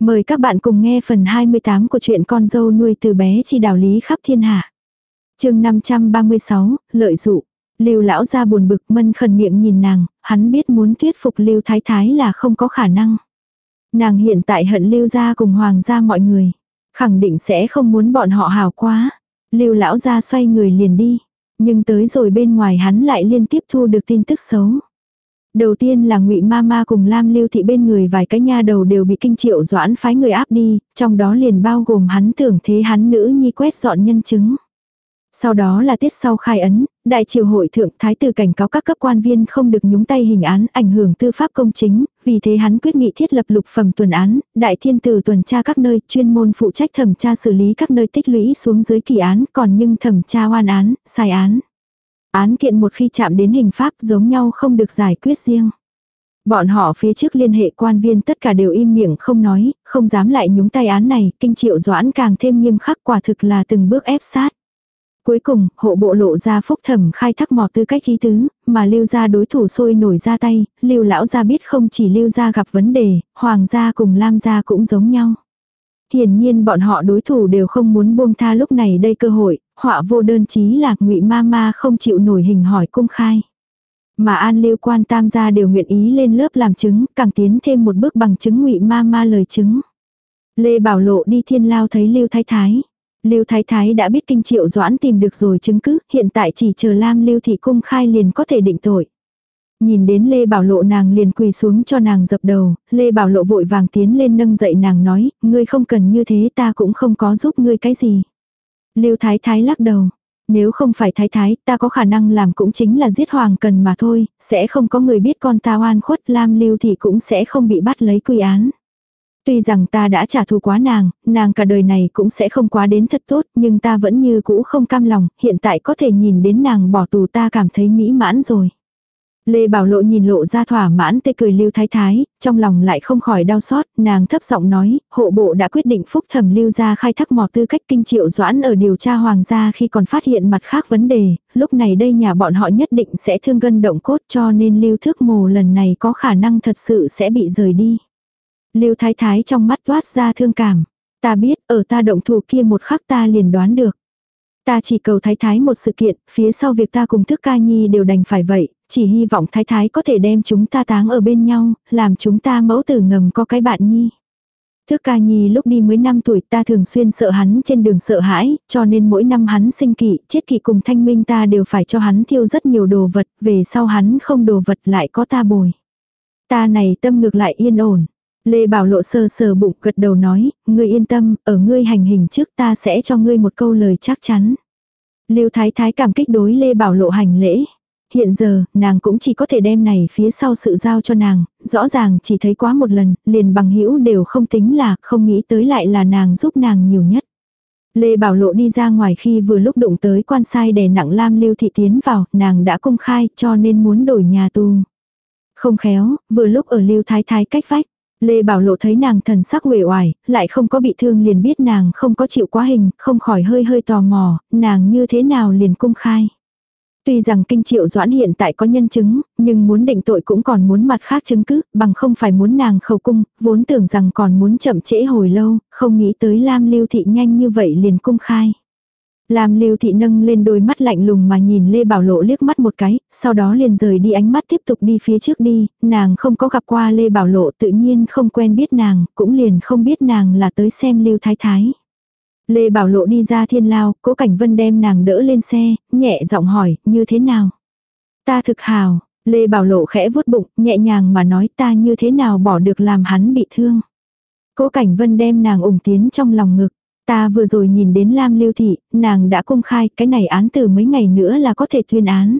Mời các bạn cùng nghe phần 28 của truyện con dâu nuôi từ bé chi đảo lý khắp thiên hạ. chương 536, lợi dụ. Lưu lão ra buồn bực mân khẩn miệng nhìn nàng, hắn biết muốn thuyết phục Lưu Thái Thái là không có khả năng. Nàng hiện tại hận Lưu gia cùng hoàng gia mọi người. Khẳng định sẽ không muốn bọn họ hào quá. Lưu lão ra xoay người liền đi. Nhưng tới rồi bên ngoài hắn lại liên tiếp thu được tin tức xấu. Đầu tiên là ngụy ma ma cùng Lam Lưu Thị bên người vài cái nha đầu đều bị kinh triệu doãn phái người áp đi, trong đó liền bao gồm hắn tưởng thế hắn nữ nhi quét dọn nhân chứng. Sau đó là tiết sau khai ấn, đại triều hội thượng thái tử cảnh cáo các cấp quan viên không được nhúng tay hình án ảnh hưởng tư pháp công chính, vì thế hắn quyết nghị thiết lập lục phẩm tuần án, đại thiên tử tuần tra các nơi, chuyên môn phụ trách thẩm tra xử lý các nơi tích lũy xuống dưới kỳ án, còn nhưng thẩm tra oan án, sai án. Án kiện một khi chạm đến hình pháp giống nhau không được giải quyết riêng. Bọn họ phía trước liên hệ quan viên tất cả đều im miệng không nói, không dám lại nhúng tay án này, kinh triệu doãn càng thêm nghiêm khắc quả thực là từng bước ép sát. Cuối cùng, hộ bộ lộ ra phúc thẩm khai thác mò tư cách ý tứ, mà lưu gia đối thủ sôi nổi ra tay, lưu lão gia biết không chỉ lưu gia gặp vấn đề, hoàng gia cùng lam gia cũng giống nhau. Hiển nhiên bọn họ đối thủ đều không muốn buông tha lúc này đây cơ hội, họa vô đơn chí là ngụy ma ma không chịu nổi hình hỏi cung khai. Mà an lưu quan tam gia đều nguyện ý lên lớp làm chứng, càng tiến thêm một bước bằng chứng ngụy ma ma lời chứng. Lê Bảo Lộ đi thiên lao thấy Lưu Thái Thái. Lưu Thái Thái đã biết kinh triệu doãn tìm được rồi chứng cứ, hiện tại chỉ chờ Lam Lưu Thị cung khai liền có thể định tội. Nhìn đến Lê Bảo Lộ nàng liền quỳ xuống cho nàng dập đầu, Lê Bảo Lộ vội vàng tiến lên nâng dậy nàng nói, ngươi không cần như thế ta cũng không có giúp ngươi cái gì. Lưu Thái Thái lắc đầu. Nếu không phải Thái Thái, ta có khả năng làm cũng chính là giết Hoàng Cần mà thôi, sẽ không có người biết con ta oan khuất Lam Lưu thì cũng sẽ không bị bắt lấy quy án. Tuy rằng ta đã trả thù quá nàng, nàng cả đời này cũng sẽ không quá đến thật tốt, nhưng ta vẫn như cũ không cam lòng, hiện tại có thể nhìn đến nàng bỏ tù ta cảm thấy mỹ mãn rồi. Lê Bảo Lộ nhìn lộ ra thỏa mãn tê cười Lưu Thái Thái, trong lòng lại không khỏi đau xót, nàng thấp giọng nói, hộ bộ đã quyết định phúc thẩm Lưu ra khai thác mỏ tư cách kinh triệu doãn ở điều tra hoàng gia khi còn phát hiện mặt khác vấn đề, lúc này đây nhà bọn họ nhất định sẽ thương gân động cốt cho nên Lưu Thước Mồ lần này có khả năng thật sự sẽ bị rời đi. Lưu Thái Thái trong mắt toát ra thương cảm, ta biết ở ta động thủ kia một khắc ta liền đoán được. Ta chỉ cầu thái thái một sự kiện, phía sau việc ta cùng thức ca nhi đều đành phải vậy, chỉ hy vọng thái thái có thể đem chúng ta táng ở bên nhau, làm chúng ta mẫu tử ngầm có cái bạn nhi. Thước ca nhi lúc đi mới 5 tuổi ta thường xuyên sợ hắn trên đường sợ hãi, cho nên mỗi năm hắn sinh kỵ, chết kỵ cùng thanh minh ta đều phải cho hắn thiêu rất nhiều đồ vật, về sau hắn không đồ vật lại có ta bồi. Ta này tâm ngược lại yên ổn. Lê Bảo Lộ sờ sờ bụng gật đầu nói, ngươi yên tâm, ở ngươi hành hình trước ta sẽ cho ngươi một câu lời chắc chắn. Lưu Thái Thái cảm kích đối Lê Bảo Lộ hành lễ. Hiện giờ, nàng cũng chỉ có thể đem này phía sau sự giao cho nàng, rõ ràng chỉ thấy quá một lần, liền bằng hữu đều không tính là, không nghĩ tới lại là nàng giúp nàng nhiều nhất. Lê Bảo Lộ đi ra ngoài khi vừa lúc đụng tới quan sai đè nặng Lam Lưu Thị tiến vào, nàng đã công khai cho nên muốn đổi nhà tù. Không khéo, vừa lúc ở Lưu Thái Thái cách vách. Lê Bảo Lộ thấy nàng thần sắc uể oải, lại không có bị thương liền biết nàng không có chịu quá hình, không khỏi hơi hơi tò mò, nàng như thế nào liền cung khai. Tuy rằng kinh triệu doãn hiện tại có nhân chứng, nhưng muốn định tội cũng còn muốn mặt khác chứng cứ, bằng không phải muốn nàng khẩu cung, vốn tưởng rằng còn muốn chậm trễ hồi lâu, không nghĩ tới Lam Lưu Thị nhanh như vậy liền cung khai. Lam Lưu Thị nâng lên đôi mắt lạnh lùng mà nhìn Lê Bảo Lộ liếc mắt một cái, sau đó liền rời đi ánh mắt tiếp tục đi phía trước đi, nàng không có gặp qua Lê Bảo Lộ tự nhiên không quen biết nàng, cũng liền không biết nàng là tới xem Lưu Thái Thái. Lê Bảo Lộ đi ra thiên lao, cố cảnh vân đem nàng đỡ lên xe, nhẹ giọng hỏi, như thế nào? Ta thực hào, Lê Bảo Lộ khẽ vuốt bụng, nhẹ nhàng mà nói ta như thế nào bỏ được làm hắn bị thương. Cố cảnh vân đem nàng ủng tiến trong lòng ngực. Ta vừa rồi nhìn đến Lam Lưu Thị, nàng đã công khai cái này án từ mấy ngày nữa là có thể tuyên án.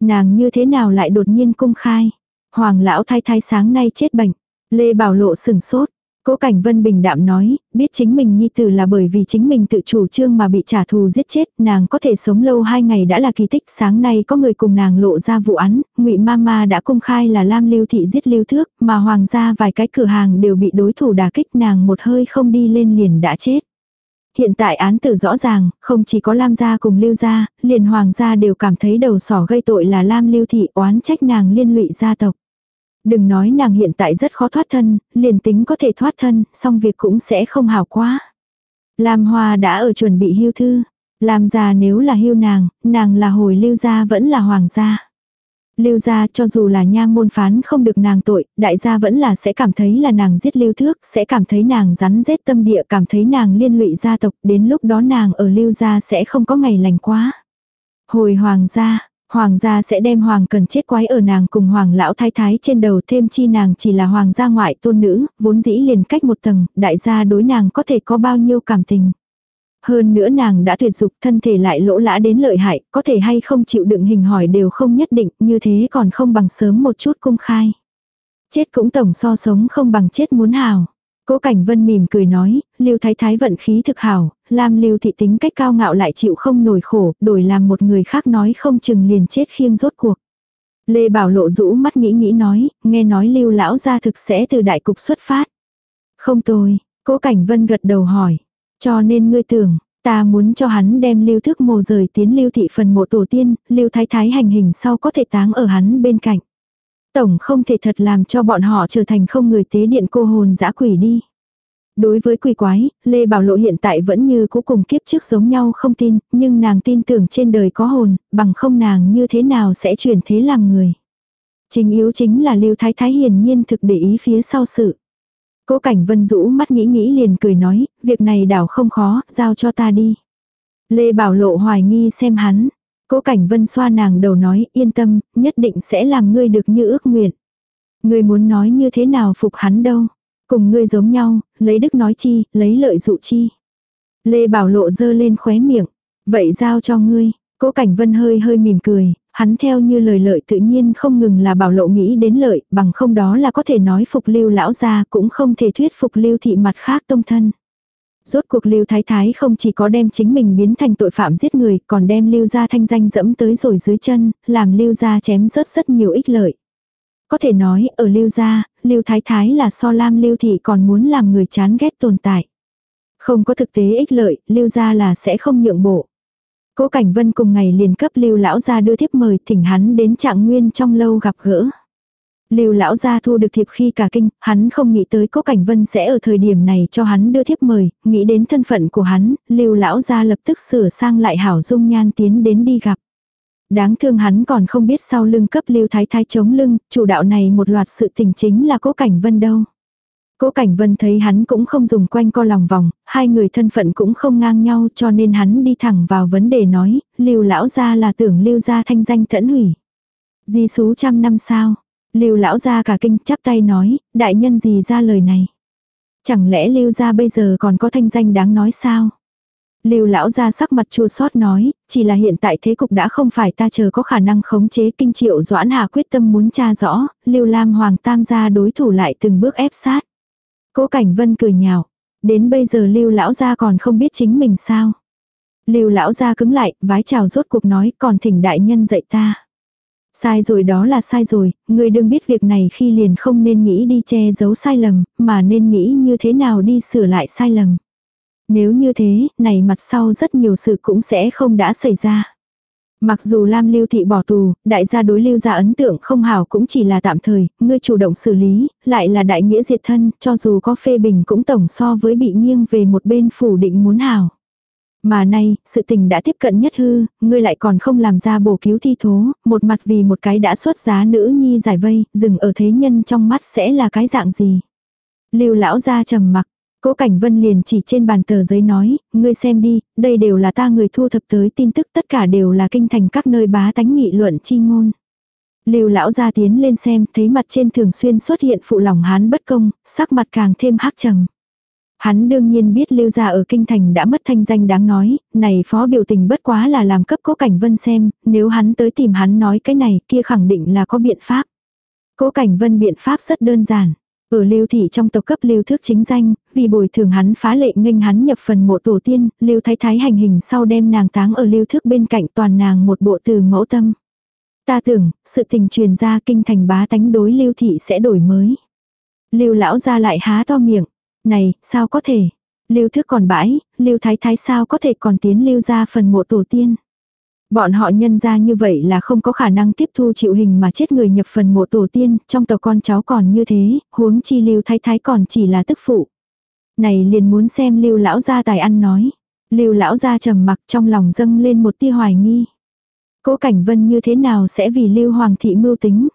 Nàng như thế nào lại đột nhiên công khai. Hoàng lão thái thái sáng nay chết bệnh. Lê Bảo Lộ sừng sốt. Cố Cảnh Vân bình đạm nói, biết chính mình nhi tử là bởi vì chính mình tự chủ trương mà bị trả thù giết chết, nàng có thể sống lâu hai ngày đã là kỳ tích, sáng nay có người cùng nàng lộ ra vụ án, Ngụy Mama đã công khai là Lam Lưu thị giết Lưu Thước, mà hoàng gia vài cái cửa hàng đều bị đối thủ đả kích, nàng một hơi không đi lên liền đã chết. Hiện tại án tử rõ ràng, không chỉ có Lam gia cùng Lưu gia, liền hoàng gia đều cảm thấy đầu sỏ gây tội là Lam Lưu thị oán trách nàng liên lụy gia tộc. Đừng nói nàng hiện tại rất khó thoát thân, liền tính có thể thoát thân, song việc cũng sẽ không hảo quá. Lam Hoa đã ở chuẩn bị hưu thư. Lam gia nếu là hưu nàng, nàng là hồi lưu gia vẫn là hoàng gia. Lưu gia cho dù là nha môn phán không được nàng tội, đại gia vẫn là sẽ cảm thấy là nàng giết lưu thước, sẽ cảm thấy nàng rắn rết tâm địa, cảm thấy nàng liên lụy gia tộc, đến lúc đó nàng ở lưu gia sẽ không có ngày lành quá. Hồi hoàng gia, Hoàng gia sẽ đem hoàng cần chết quái ở nàng cùng hoàng lão thái thái trên đầu thêm chi nàng chỉ là hoàng gia ngoại tôn nữ, vốn dĩ liền cách một tầng, đại gia đối nàng có thể có bao nhiêu cảm tình. Hơn nữa nàng đã tuyệt dục thân thể lại lỗ lã đến lợi hại, có thể hay không chịu đựng hình hỏi đều không nhất định, như thế còn không bằng sớm một chút cung khai. Chết cũng tổng so sống không bằng chết muốn hào. Cố Cảnh Vân mỉm cười nói, Lưu Thái Thái vận khí thực hảo, Lam Lưu thị tính cách cao ngạo lại chịu không nổi khổ, đổi làm một người khác nói không chừng liền chết khiêng rốt cuộc. Lê Bảo Lộ rũ mắt nghĩ nghĩ nói, nghe nói Lưu lão gia thực sẽ từ đại cục xuất phát. Không tôi, Cố Cảnh Vân gật đầu hỏi, cho nên ngươi tưởng, ta muốn cho hắn đem Lưu Thức Mồ rời tiến Lưu thị phần mộ tổ tiên, Lưu Thái Thái hành hình sau có thể táng ở hắn bên cạnh. Tổng không thể thật làm cho bọn họ trở thành không người tế điện cô hồn dã quỷ đi. Đối với quỷ quái, Lê Bảo Lộ hiện tại vẫn như cũ cùng kiếp trước giống nhau không tin, nhưng nàng tin tưởng trên đời có hồn, bằng không nàng như thế nào sẽ chuyển thế làm người. Chính yếu chính là Lưu Thái Thái hiển nhiên thực để ý phía sau sự. Cố Cảnh Vân rũ mắt nghĩ nghĩ liền cười nói, việc này đảo không khó, giao cho ta đi. Lê Bảo Lộ hoài nghi xem hắn, Cố Cảnh Vân xoa nàng đầu nói, yên tâm, nhất định sẽ làm ngươi được như ước nguyện. Ngươi muốn nói như thế nào phục hắn đâu. Cùng ngươi giống nhau, lấy đức nói chi, lấy lợi dụ chi. Lê Bảo Lộ dơ lên khóe miệng. Vậy giao cho ngươi. Cố Cảnh Vân hơi hơi mỉm cười, hắn theo như lời lợi tự nhiên không ngừng là Bảo Lộ nghĩ đến lợi, bằng không đó là có thể nói phục lưu lão gia cũng không thể thuyết phục lưu thị mặt khác tông thân. Rốt cuộc Lưu Thái Thái không chỉ có đem chính mình biến thành tội phạm giết người, còn đem Lưu gia thanh danh dẫm tới rồi dưới chân, làm Lưu gia chém rớt rất nhiều ích lợi. Có thể nói, ở Lưu gia, Lưu Thái Thái là so Lam Lưu thị còn muốn làm người chán ghét tồn tại. Không có thực tế ích lợi, Lưu gia là sẽ không nhượng bộ. Cố Cảnh Vân cùng ngày liền cấp Lưu lão gia đưa thiếp mời, thỉnh hắn đến Trạng Nguyên trong lâu gặp gỡ. Lưu lão gia thu được thiệp khi cả kinh, hắn không nghĩ tới Cố Cảnh Vân sẽ ở thời điểm này cho hắn đưa thiệp mời, nghĩ đến thân phận của hắn, Lưu lão gia lập tức sửa sang lại hảo dung nhan tiến đến đi gặp. Đáng thương hắn còn không biết sau lưng cấp Lưu Thái Thái chống lưng, chủ đạo này một loạt sự tình chính là Cố Cảnh Vân đâu. Cố Cảnh Vân thấy hắn cũng không dùng quanh co lòng vòng, hai người thân phận cũng không ngang nhau cho nên hắn đi thẳng vào vấn đề nói, Lưu lão gia là tưởng Lưu gia thanh danh thẫn hủy. Di số trăm năm sao, Lưu lão gia cả kinh chắp tay nói, đại nhân gì ra lời này. Chẳng lẽ lưu gia bây giờ còn có thanh danh đáng nói sao? Lưu lão ra sắc mặt chua xót nói, chỉ là hiện tại thế cục đã không phải ta chờ có khả năng khống chế kinh triệu doãn hà quyết tâm muốn tra rõ, Lưu Lam Hoàng Tam gia đối thủ lại từng bước ép sát. Cố Cảnh Vân cười nhạo, đến bây giờ Lưu lão gia còn không biết chính mình sao? Lưu lão gia cứng lại, vái chào rốt cuộc nói, còn thỉnh đại nhân dạy ta. Sai rồi đó là sai rồi, người đừng biết việc này khi liền không nên nghĩ đi che giấu sai lầm, mà nên nghĩ như thế nào đi sửa lại sai lầm. Nếu như thế, này mặt sau rất nhiều sự cũng sẽ không đã xảy ra. Mặc dù Lam Lưu Thị bỏ tù, đại gia đối lưu gia ấn tượng không hảo cũng chỉ là tạm thời, ngươi chủ động xử lý, lại là đại nghĩa diệt thân, cho dù có phê bình cũng tổng so với bị nghiêng về một bên phủ định muốn hảo. Mà nay, sự tình đã tiếp cận nhất hư, ngươi lại còn không làm ra bổ cứu thi thố, một mặt vì một cái đã xuất giá nữ nhi giải vây, dừng ở thế nhân trong mắt sẽ là cái dạng gì. Lưu lão gia trầm mặc, Cố Cảnh Vân liền chỉ trên bàn tờ giấy nói, ngươi xem đi, đây đều là ta người thu thập tới tin tức tất cả đều là kinh thành các nơi bá tánh nghị luận chi ngôn. Lưu lão ra tiến lên xem, thấy mặt trên thường xuyên xuất hiện phụ lòng hán bất công, sắc mặt càng thêm hắc trầm. Hắn đương nhiên biết lưu gia ở kinh thành đã mất thanh danh đáng nói, này phó biểu tình bất quá là làm cấp cố cảnh vân xem, nếu hắn tới tìm hắn nói cái này kia khẳng định là có biện pháp. Cố cảnh vân biện pháp rất đơn giản. Ở lưu thị trong tộc cấp lưu thước chính danh, vì bồi thường hắn phá lệ nghênh hắn nhập phần mộ tổ tiên, lưu thái thái hành hình sau đem nàng táng ở lưu thước bên cạnh toàn nàng một bộ từ mẫu tâm. Ta tưởng, sự tình truyền ra kinh thành bá tánh đối lưu thị sẽ đổi mới. Lưu lão ra lại há to miệng, này, sao có thể? Lưu Thước còn bãi, lưu thái thái sao có thể còn tiến lưu ra phần mộ tổ tiên? Bọn họ nhân ra như vậy là không có khả năng tiếp thu chịu hình mà chết người nhập phần mộ tổ tiên, trong tộc con cháu còn như thế, huống chi lưu thái thái còn chỉ là tức phụ. Này liền muốn xem lưu lão gia tài ăn nói. Lưu lão gia trầm mặc trong lòng dâng lên một tia hoài nghi. Cố Cảnh Vân như thế nào sẽ vì Lưu Hoàng thị mưu tính?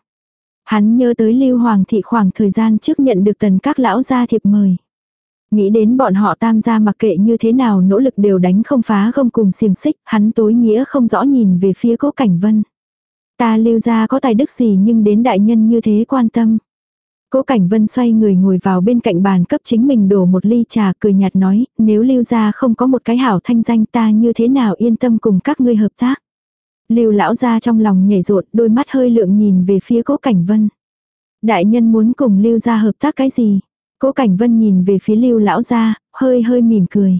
Hắn nhớ tới Lưu Hoàng thị khoảng thời gian trước nhận được tần các lão gia thiệp mời. Nghĩ đến bọn họ tam gia mặc kệ như thế nào nỗ lực đều đánh không phá không cùng xiềng xích, hắn tối nghĩa không rõ nhìn về phía Cố Cảnh Vân. Ta Lưu gia có tài đức gì nhưng đến đại nhân như thế quan tâm. Cố Cảnh Vân xoay người ngồi vào bên cạnh bàn cấp chính mình đổ một ly trà cười nhạt nói, nếu Lưu gia không có một cái hảo thanh danh ta như thế nào yên tâm cùng các ngươi hợp tác. Lưu lão gia trong lòng nhảy rột, đôi mắt hơi lượng nhìn về phía Cố Cảnh Vân. Đại nhân muốn cùng Lưu gia hợp tác cái gì? Cố Cảnh Vân nhìn về phía Lưu lão gia, hơi hơi mỉm cười.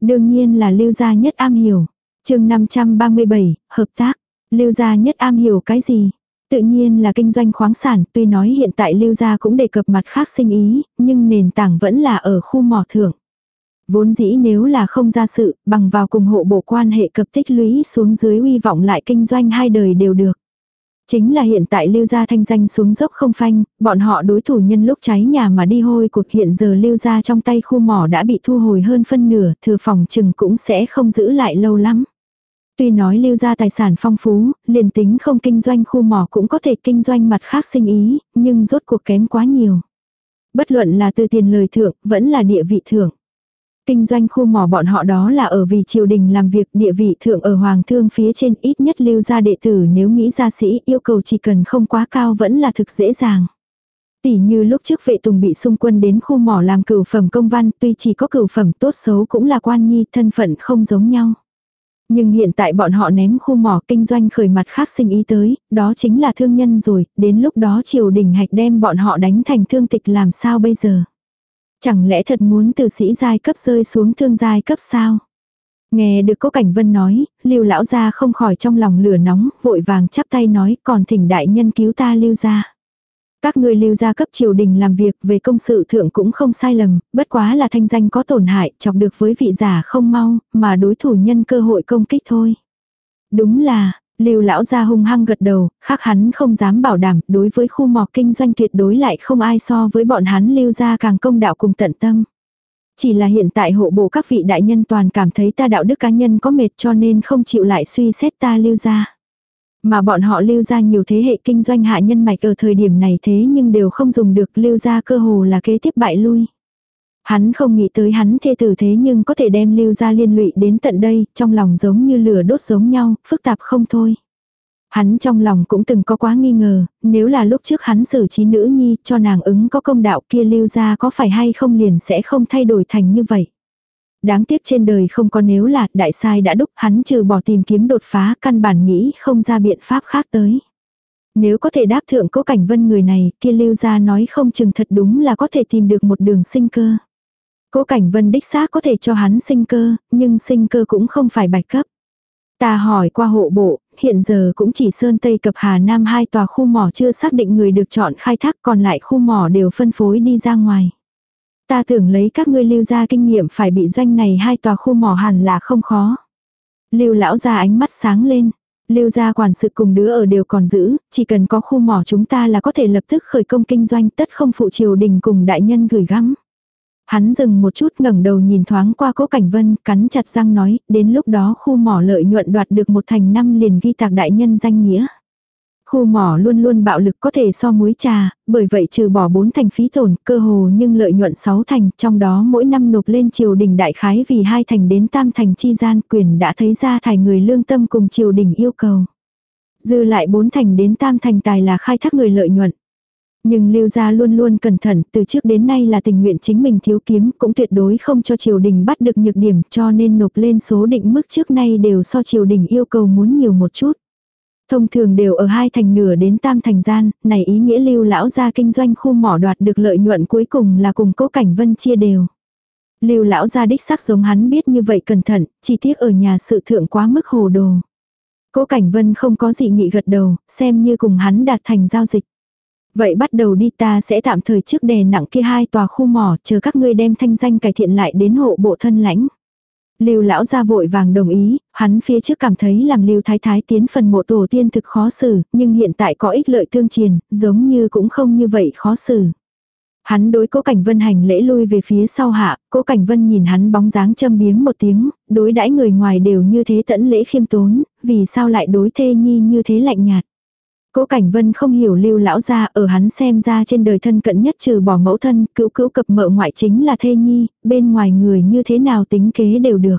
Đương nhiên là Lưu gia nhất am hiểu. Chương 537, hợp tác. Lưu gia nhất am hiểu cái gì? Tự nhiên là kinh doanh khoáng sản, tuy nói hiện tại Lưu gia cũng đề cập mặt khác sinh ý, nhưng nền tảng vẫn là ở khu mỏ thượng. Vốn dĩ nếu là không ra sự, bằng vào cùng hộ bộ quan hệ cập tích lũy xuống dưới uy vọng lại kinh doanh hai đời đều được. Chính là hiện tại lưu gia thanh danh xuống dốc không phanh, bọn họ đối thủ nhân lúc cháy nhà mà đi hôi cuộc hiện giờ lưu gia trong tay khu mỏ đã bị thu hồi hơn phân nửa, thừa phòng chừng cũng sẽ không giữ lại lâu lắm. Tuy nói lưu gia tài sản phong phú, liền tính không kinh doanh khu mỏ cũng có thể kinh doanh mặt khác sinh ý, nhưng rốt cuộc kém quá nhiều. Bất luận là từ tiền lời thưởng, vẫn là địa vị thượng. Kinh doanh khu mỏ bọn họ đó là ở vì triều đình làm việc địa vị thượng ở hoàng thương phía trên ít nhất lưu gia đệ tử nếu nghĩ ra sĩ yêu cầu chỉ cần không quá cao vẫn là thực dễ dàng. Tỷ như lúc trước vệ tùng bị xung quân đến khu mỏ làm cửu phẩm công văn tuy chỉ có cửu phẩm tốt xấu cũng là quan nhi thân phận không giống nhau. Nhưng hiện tại bọn họ ném khu mỏ kinh doanh khởi mặt khác sinh ý tới, đó chính là thương nhân rồi, đến lúc đó triều đình hạch đem bọn họ đánh thành thương tịch làm sao bây giờ. Chẳng lẽ thật muốn từ sĩ giai cấp rơi xuống thương giai cấp sao? Nghe được cố cảnh vân nói, lưu lão gia không khỏi trong lòng lửa nóng, vội vàng chắp tay nói còn thỉnh đại nhân cứu ta lưu gia. Các người lưu gia cấp triều đình làm việc về công sự thượng cũng không sai lầm, bất quá là thanh danh có tổn hại, chọc được với vị giả không mau, mà đối thủ nhân cơ hội công kích thôi. Đúng là, Lưu lão gia hung hăng gật đầu, khác hắn không dám bảo đảm, đối với khu mỏ kinh doanh tuyệt đối lại không ai so với bọn hắn lưu gia càng công đạo cùng tận tâm. Chỉ là hiện tại hộ bộ các vị đại nhân toàn cảm thấy ta đạo đức cá nhân có mệt cho nên không chịu lại suy xét ta lưu gia. Mà bọn họ lưu gia nhiều thế hệ kinh doanh hạ nhân mạch ở thời điểm này thế nhưng đều không dùng được lưu gia cơ hồ là kế tiếp bại lui. Hắn không nghĩ tới hắn thê tử thế nhưng có thể đem lưu ra liên lụy đến tận đây, trong lòng giống như lửa đốt giống nhau, phức tạp không thôi. Hắn trong lòng cũng từng có quá nghi ngờ, nếu là lúc trước hắn xử trí nữ nhi cho nàng ứng có công đạo kia lưu ra có phải hay không liền sẽ không thay đổi thành như vậy. Đáng tiếc trên đời không có nếu là đại sai đã đúc hắn trừ bỏ tìm kiếm đột phá căn bản nghĩ không ra biện pháp khác tới. Nếu có thể đáp thượng cố cảnh vân người này kia lưu ra nói không chừng thật đúng là có thể tìm được một đường sinh cơ. Cố Cảnh Vân đích xác có thể cho hắn sinh cơ, nhưng sinh cơ cũng không phải bạch cấp. Ta hỏi qua hộ bộ, hiện giờ cũng chỉ Sơn Tây cập Hà Nam hai tòa khu mỏ chưa xác định người được chọn khai thác còn lại khu mỏ đều phân phối đi ra ngoài. Ta tưởng lấy các ngươi lưu ra kinh nghiệm phải bị doanh này hai tòa khu mỏ hẳn là không khó. Lưu lão ra ánh mắt sáng lên. Lưu gia quản sự cùng đứa ở đều còn giữ, chỉ cần có khu mỏ chúng ta là có thể lập tức khởi công kinh doanh tất không phụ triều đình cùng đại nhân gửi gắm. Hắn dừng một chút ngẩng đầu nhìn thoáng qua cố cảnh vân, cắn chặt răng nói, đến lúc đó khu mỏ lợi nhuận đoạt được một thành năm liền ghi tạc đại nhân danh nghĩa. Khu mỏ luôn luôn bạo lực có thể so muối trà, bởi vậy trừ bỏ 4 thành phí tổn, cơ hồ nhưng lợi nhuận 6 thành, trong đó mỗi năm nộp lên triều đình đại khái vì hai thành đến tam thành chi gian quyền đã thấy ra thải người lương tâm cùng triều đình yêu cầu. Dư lại 4 thành đến tam thành tài là khai thác người lợi nhuận. Nhưng lưu gia luôn luôn cẩn thận, từ trước đến nay là tình nguyện chính mình thiếu kiếm, cũng tuyệt đối không cho triều đình bắt được nhược điểm, cho nên nộp lên số định mức trước nay đều so triều đình yêu cầu muốn nhiều một chút. Thông thường đều ở hai thành nửa đến tam thành gian, này ý nghĩa lưu lão gia kinh doanh khu mỏ đoạt được lợi nhuận cuối cùng là cùng cố cảnh vân chia đều. Lưu lão gia đích xác giống hắn biết như vậy cẩn thận, chi tiết ở nhà sự thượng quá mức hồ đồ. Cố cảnh vân không có gì nghị gật đầu, xem như cùng hắn đạt thành giao dịch. Vậy bắt đầu đi ta sẽ tạm thời trước đè nặng kia hai tòa khu mỏ chờ các ngươi đem thanh danh cải thiện lại đến hộ bộ thân lãnh. Lưu lão gia vội vàng đồng ý, hắn phía trước cảm thấy làm Lưu thái thái tiến phần mộ tổ tiên thực khó xử, nhưng hiện tại có ích lợi tương triền, giống như cũng không như vậy khó xử. Hắn đối cố cảnh vân hành lễ lui về phía sau hạ, cố cảnh vân nhìn hắn bóng dáng châm biếm một tiếng, đối đãi người ngoài đều như thế tẫn lễ khiêm tốn, vì sao lại đối thê nhi như thế lạnh nhạt. Cố Cảnh Vân không hiểu lưu lão gia ở hắn xem ra trên đời thân cận nhất trừ bỏ mẫu thân, cứu cứu cập mợ ngoại chính là thê nhi, bên ngoài người như thế nào tính kế đều được.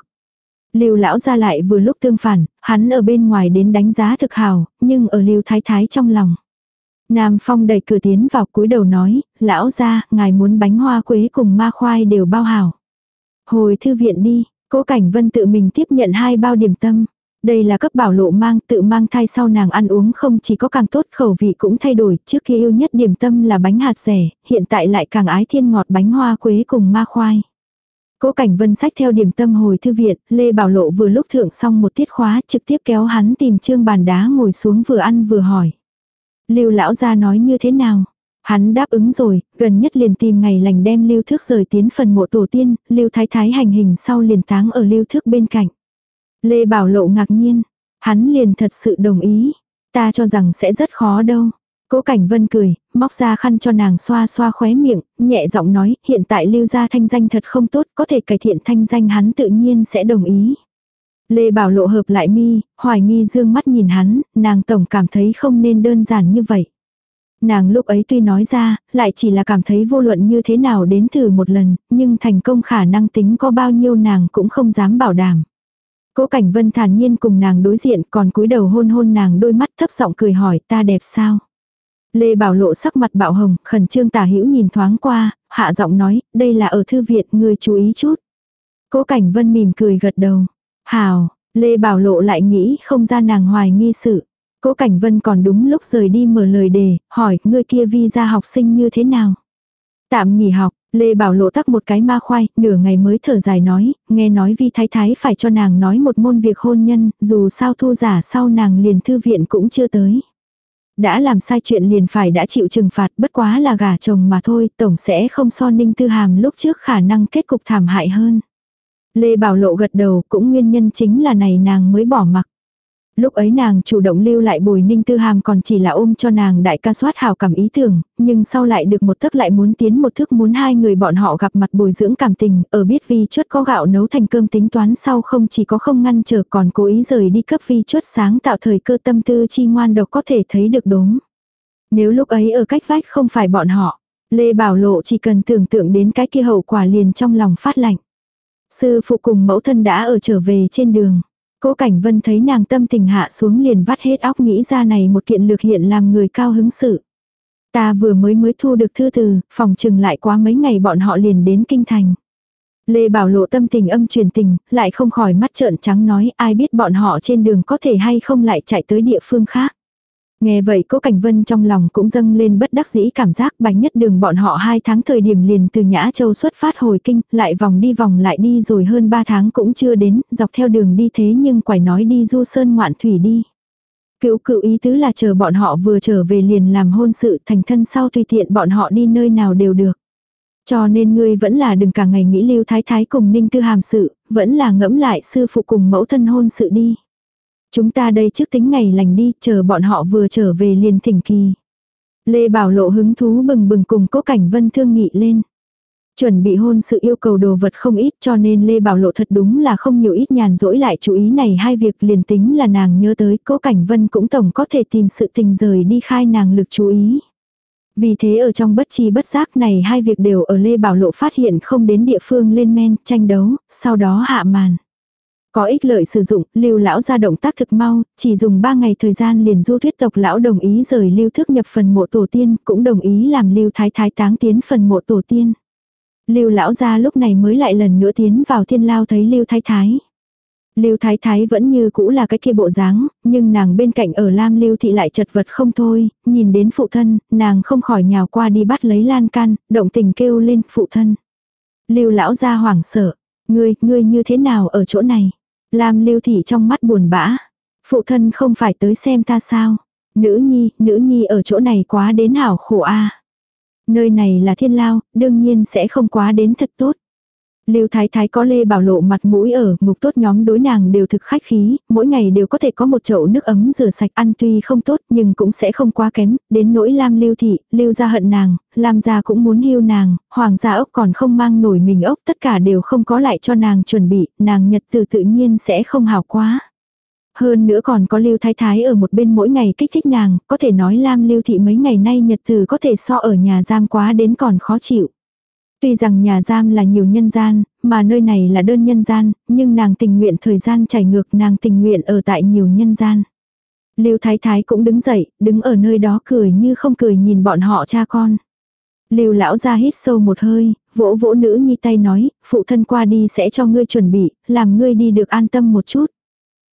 Lưu lão gia lại vừa lúc tương phản, hắn ở bên ngoài đến đánh giá thực hào, nhưng ở Lưu Thái Thái trong lòng. Nam Phong đẩy cửa tiến vào cúi đầu nói, lão gia, ngài muốn bánh hoa quế cùng ma khoai đều bao hảo. Hồi thư viện đi, cố cảnh vân tự mình tiếp nhận hai bao điểm tâm. Đây là cấp bảo lộ mang, tự mang thai sau nàng ăn uống không chỉ có càng tốt khẩu vị cũng thay đổi, trước kia yêu nhất điểm tâm là bánh hạt rẻ, hiện tại lại càng ái thiên ngọt bánh hoa quế cùng ma khoai. Cố cảnh vân sách theo điểm tâm hồi thư viện, Lê Bảo Lộ vừa lúc thượng xong một tiết khóa trực tiếp kéo hắn tìm trương bàn đá ngồi xuống vừa ăn vừa hỏi. Lưu lão gia nói như thế nào? Hắn đáp ứng rồi, gần nhất liền tìm ngày lành đem lưu thước rời tiến phần mộ tổ tiên, lưu thái thái hành hình sau liền táng ở lưu thước bên cạnh. Lê Bảo Lộ ngạc nhiên, hắn liền thật sự đồng ý. Ta cho rằng sẽ rất khó đâu. Cố Cảnh Vân cười, móc ra khăn cho nàng xoa xoa khóe miệng, nhẹ giọng nói, hiện tại lưu gia thanh danh thật không tốt, có thể cải thiện thanh danh hắn tự nhiên sẽ đồng ý. Lê Bảo Lộ hợp lại mi, hoài nghi dương mắt nhìn hắn, nàng tổng cảm thấy không nên đơn giản như vậy. Nàng lúc ấy tuy nói ra, lại chỉ là cảm thấy vô luận như thế nào đến thử một lần, nhưng thành công khả năng tính có bao nhiêu nàng cũng không dám bảo đảm. Cố Cảnh Vân thản nhiên cùng nàng đối diện còn cúi đầu hôn hôn nàng đôi mắt thấp giọng cười hỏi ta đẹp sao. Lê Bảo Lộ sắc mặt bạo hồng, khẩn trương tả hữu nhìn thoáng qua, hạ giọng nói, đây là ở thư viện, ngươi chú ý chút. Cố Cảnh Vân mỉm cười gật đầu. Hào, Lê Bảo Lộ lại nghĩ không ra nàng hoài nghi sự. Cố Cảnh Vân còn đúng lúc rời đi mở lời đề, hỏi, ngươi kia vi ra học sinh như thế nào? Tạm nghỉ học, Lê Bảo Lộ tắc một cái ma khoai, nửa ngày mới thở dài nói, nghe nói vi thái thái phải cho nàng nói một môn việc hôn nhân, dù sao thu giả sau nàng liền thư viện cũng chưa tới. Đã làm sai chuyện liền phải đã chịu trừng phạt bất quá là gả chồng mà thôi, tổng sẽ không so ninh tư hàm lúc trước khả năng kết cục thảm hại hơn. Lê Bảo Lộ gật đầu cũng nguyên nhân chính là này nàng mới bỏ mặc. Lúc ấy nàng chủ động lưu lại bồi ninh tư hàm còn chỉ là ôm cho nàng đại ca soát hào cảm ý tưởng, nhưng sau lại được một thức lại muốn tiến một thức muốn hai người bọn họ gặp mặt bồi dưỡng cảm tình, ở biết vi chuất có gạo nấu thành cơm tính toán sau không chỉ có không ngăn trở còn cố ý rời đi cấp vi chuất sáng tạo thời cơ tâm tư chi ngoan độc có thể thấy được đốm. Nếu lúc ấy ở cách vách không phải bọn họ, Lê Bảo Lộ chỉ cần tưởng tượng đến cái kia hậu quả liền trong lòng phát lạnh. Sư phụ cùng mẫu thân đã ở trở về trên đường. Cố Cảnh Vân thấy nàng tâm tình hạ xuống liền vắt hết óc nghĩ ra này một kiện lược hiện làm người cao hứng sự. Ta vừa mới mới thu được thư từ, phòng trừng lại quá mấy ngày bọn họ liền đến kinh thành. Lê Bảo lộ tâm tình âm truyền tình, lại không khỏi mắt trợn trắng nói ai biết bọn họ trên đường có thể hay không lại chạy tới địa phương khác. Nghe vậy cố Cảnh Vân trong lòng cũng dâng lên bất đắc dĩ cảm giác bánh nhất đường bọn họ hai tháng thời điểm liền từ Nhã Châu xuất phát hồi kinh, lại vòng đi vòng lại đi rồi hơn ba tháng cũng chưa đến, dọc theo đường đi thế nhưng quải nói đi du sơn ngoạn thủy đi. Cựu cựu ý tứ là chờ bọn họ vừa trở về liền làm hôn sự thành thân sau tùy tiện bọn họ đi nơi nào đều được. Cho nên ngươi vẫn là đừng cả ngày nghĩ lưu thái thái cùng ninh tư hàm sự, vẫn là ngẫm lại sư phụ cùng mẫu thân hôn sự đi. Chúng ta đây trước tính ngày lành đi, chờ bọn họ vừa trở về liền thỉnh kỳ. Lê Bảo Lộ hứng thú bừng bừng cùng cố cảnh vân thương nghị lên. Chuẩn bị hôn sự yêu cầu đồ vật không ít cho nên Lê Bảo Lộ thật đúng là không nhiều ít nhàn rỗi lại chú ý này hai việc liền tính là nàng nhớ tới cố cảnh vân cũng tổng có thể tìm sự tình rời đi khai nàng lực chú ý. Vì thế ở trong bất chi bất giác này hai việc đều ở Lê Bảo Lộ phát hiện không đến địa phương lên men, tranh đấu, sau đó hạ màn. Có ích lợi sử dụng, lưu lão ra động tác thực mau, chỉ dùng 3 ngày thời gian liền du thuyết tộc lão đồng ý rời lưu thước nhập phần mộ tổ tiên, cũng đồng ý làm lưu thái thái táng tiến phần mộ tổ tiên. Lưu lão ra lúc này mới lại lần nữa tiến vào thiên lao thấy lưu thái thái. Lưu Thái Thái vẫn như cũ là cái kia bộ dáng, nhưng nàng bên cạnh ở Lam Lưu Thị lại chật vật không thôi, nhìn đến phụ thân, nàng không khỏi nhào qua đi bắt lấy lan can, động tình kêu lên phụ thân. Lưu lão ra hoảng sợ, ngươi, ngươi như thế nào ở chỗ này? Lam lưu thị trong mắt buồn bã. Phụ thân không phải tới xem ta sao. Nữ nhi, nữ nhi ở chỗ này quá đến hảo khổ a Nơi này là thiên lao, đương nhiên sẽ không quá đến thật tốt. Lưu Thái Thái có Lê Bảo Lộ mặt mũi ở, ngục tốt nhóm đối nàng đều thực khách khí, mỗi ngày đều có thể có một chậu nước ấm rửa sạch ăn tuy không tốt nhưng cũng sẽ không quá kém, đến nỗi Lam Lưu Thị, Lưu gia hận nàng, Lam gia cũng muốn hiu nàng, Hoàng gia ốc còn không mang nổi mình ốc, tất cả đều không có lại cho nàng chuẩn bị, nàng nhật từ tự nhiên sẽ không hào quá. Hơn nữa còn có Lưu Thái Thái ở một bên mỗi ngày kích thích nàng, có thể nói Lam Lưu Thị mấy ngày nay nhật từ có thể so ở nhà giam quá đến còn khó chịu. Tuy rằng nhà giam là nhiều nhân gian, mà nơi này là đơn nhân gian, nhưng nàng tình nguyện thời gian chảy ngược nàng tình nguyện ở tại nhiều nhân gian. Lưu Thái Thái cũng đứng dậy, đứng ở nơi đó cười như không cười nhìn bọn họ cha con. Lưu lão ra hít sâu một hơi, vỗ vỗ nữ nhi tay nói, phụ thân qua đi sẽ cho ngươi chuẩn bị, làm ngươi đi được an tâm một chút.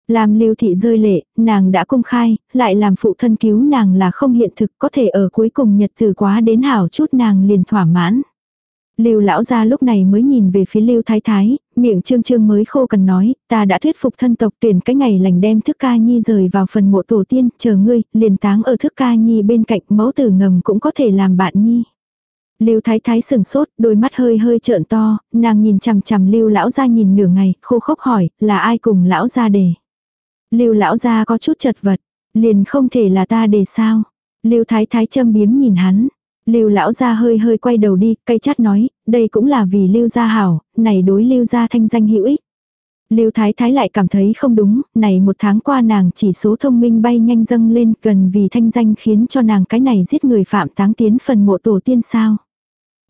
Làm lưu thị rơi lệ, nàng đã công khai, lại làm phụ thân cứu nàng là không hiện thực, có thể ở cuối cùng nhật từ quá đến hảo chút nàng liền thỏa mãn. Lưu lão gia lúc này mới nhìn về phía Lưu Thái Thái, miệng trương trương mới khô cần nói, ta đã thuyết phục thân tộc tuyển cái ngày lành đem thức ca nhi rời vào phần mộ tổ tiên, chờ ngươi, liền táng ở thức ca nhi bên cạnh mẫu tử ngầm cũng có thể làm bạn nhi. Lưu Thái Thái sừng sốt, đôi mắt hơi hơi trợn to, nàng nhìn chằm chằm Lưu lão gia nhìn nửa ngày, khô khốc hỏi, là ai cùng lão gia đề. Lưu lão gia có chút chật vật, liền không thể là ta đề sao. Lưu Thái Thái châm biếm nhìn hắn, Lưu lão gia hơi hơi quay đầu đi, cây chát nói, đây cũng là vì Lưu gia hảo, này đối Lưu gia thanh danh hữu ích. Lưu Thái Thái lại cảm thấy không đúng, này một tháng qua nàng chỉ số thông minh bay nhanh dâng lên gần vì thanh danh khiến cho nàng cái này giết người phạm táng tiến phần mộ tổ tiên sao.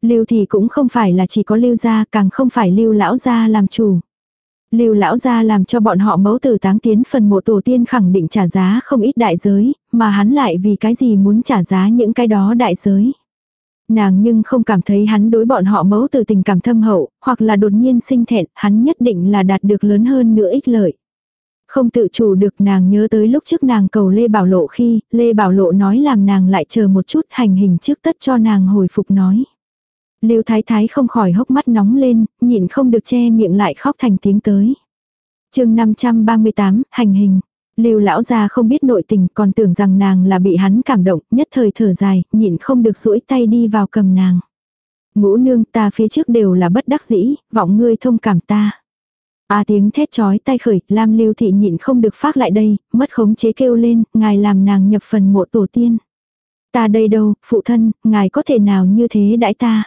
Lưu thì cũng không phải là chỉ có Lưu gia, càng không phải Lưu lão gia làm chủ. Lưu lão gia làm cho bọn họ mẫu tử táng tiến phần mộ tổ tiên khẳng định trả giá không ít đại giới, mà hắn lại vì cái gì muốn trả giá những cái đó đại giới. Nàng nhưng không cảm thấy hắn đối bọn họ mẫu từ tình cảm thâm hậu, hoặc là đột nhiên sinh thẹn, hắn nhất định là đạt được lớn hơn nữa ích lợi. Không tự chủ được nàng nhớ tới lúc trước nàng cầu Lê Bảo Lộ khi, Lê Bảo Lộ nói làm nàng lại chờ một chút hành hình trước tất cho nàng hồi phục nói. Lưu Thái Thái không khỏi hốc mắt nóng lên, nhịn không được che miệng lại khóc thành tiếng tới. chương 538, hành hình. Lưu lão gia không biết nội tình còn tưởng rằng nàng là bị hắn cảm động, nhất thời thở dài, nhịn không được duỗi tay đi vào cầm nàng. Ngũ nương ta phía trước đều là bất đắc dĩ, vọng ngươi thông cảm ta. A tiếng thét chói tay khởi, Lam Lưu thị nhịn không được phát lại đây, mất khống chế kêu lên, ngài làm nàng nhập phần mộ tổ tiên. Ta đây đâu, phụ thân, ngài có thể nào như thế đãi ta?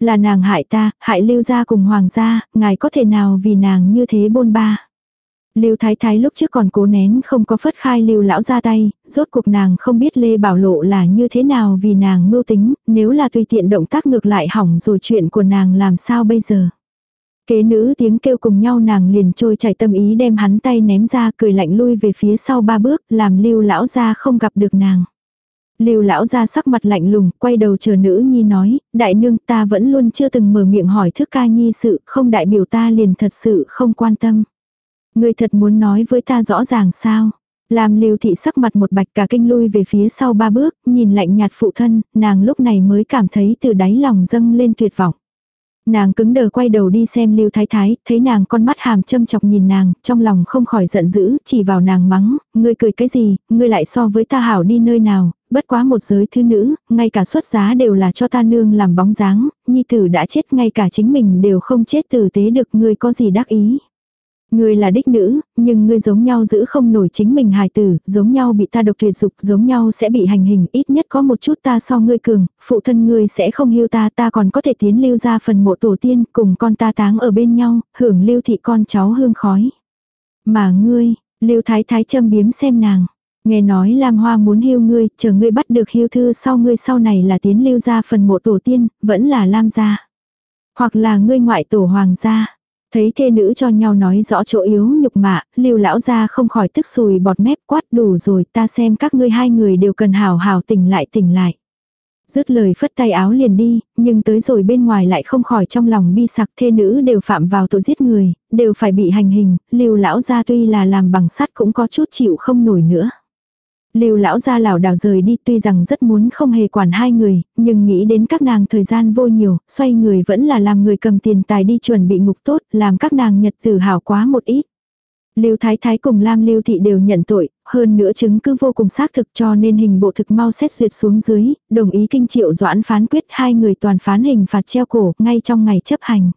Là nàng hại ta, hại lưu gia cùng hoàng gia, ngài có thể nào vì nàng như thế bôn ba? Lưu Thái Thái lúc trước còn cố nén không có phất khai Lưu lão ra tay, rốt cuộc nàng không biết Lê Bảo Lộ là như thế nào vì nàng mưu tính, nếu là tùy tiện động tác ngược lại hỏng rồi chuyện của nàng làm sao bây giờ. Kế nữ tiếng kêu cùng nhau nàng liền trôi chảy tâm ý đem hắn tay ném ra cười lạnh lui về phía sau ba bước làm Lưu lão ra không gặp được nàng. Lưu lão ra sắc mặt lạnh lùng, quay đầu chờ nữ nhi nói, đại nương ta vẫn luôn chưa từng mở miệng hỏi thức ca nhi sự, không đại biểu ta liền thật sự không quan tâm. Ngươi thật muốn nói với ta rõ ràng sao? Làm lưu thị sắc mặt một bạch cả kinh lui về phía sau ba bước, nhìn lạnh nhạt phụ thân, nàng lúc này mới cảm thấy từ đáy lòng dâng lên tuyệt vọng. Nàng cứng đờ quay đầu đi xem Lưu Thái Thái, thấy nàng con mắt hàm châm chọc nhìn nàng, trong lòng không khỏi giận dữ, chỉ vào nàng mắng, ngươi cười cái gì, ngươi lại so với ta hảo đi nơi nào, bất quá một giới thứ nữ, ngay cả xuất giá đều là cho ta nương làm bóng dáng, nhi tử đã chết ngay cả chính mình đều không chết tử tế được ngươi có gì đắc ý. Ngươi là đích nữ, nhưng ngươi giống nhau giữ không nổi chính mình hài tử, giống nhau bị ta độc tuyệt dục, giống nhau sẽ bị hành hình, ít nhất có một chút ta so ngươi cường, phụ thân ngươi sẽ không hiu ta, ta còn có thể tiến lưu ra phần mộ tổ tiên, cùng con ta táng ở bên nhau, hưởng lưu thị con cháu hương khói. Mà ngươi, lưu thái thái châm biếm xem nàng. Nghe nói Lam Hoa muốn hiu ngươi, chờ ngươi bắt được hiu thư sau ngươi sau này là tiến lưu ra phần mộ tổ tiên, vẫn là Lam gia. Hoặc là ngươi ngoại tổ hoàng gia. Thấy thê nữ cho nhau nói rõ chỗ yếu nhục mạ, lưu lão ra không khỏi tức sùi bọt mép quát đủ rồi ta xem các ngươi hai người đều cần hào hào tỉnh lại tỉnh lại. Dứt lời phất tay áo liền đi, nhưng tới rồi bên ngoài lại không khỏi trong lòng bi sặc thê nữ đều phạm vào tội giết người, đều phải bị hành hình, lưu lão ra tuy là làm bằng sắt cũng có chút chịu không nổi nữa. Lưu lão gia lảo đảo rời đi tuy rằng rất muốn không hề quản hai người, nhưng nghĩ đến các nàng thời gian vô nhiều, xoay người vẫn là làm người cầm tiền tài đi chuẩn bị ngục tốt, làm các nàng nhật tử hảo quá một ít. Lưu Thái Thái cùng Lam Lưu Thị đều nhận tội, hơn nữa chứng cứ vô cùng xác thực cho nên hình bộ thực mau xét duyệt xuống dưới, đồng ý kinh triệu doãn phán quyết hai người toàn phán hình phạt treo cổ ngay trong ngày chấp hành.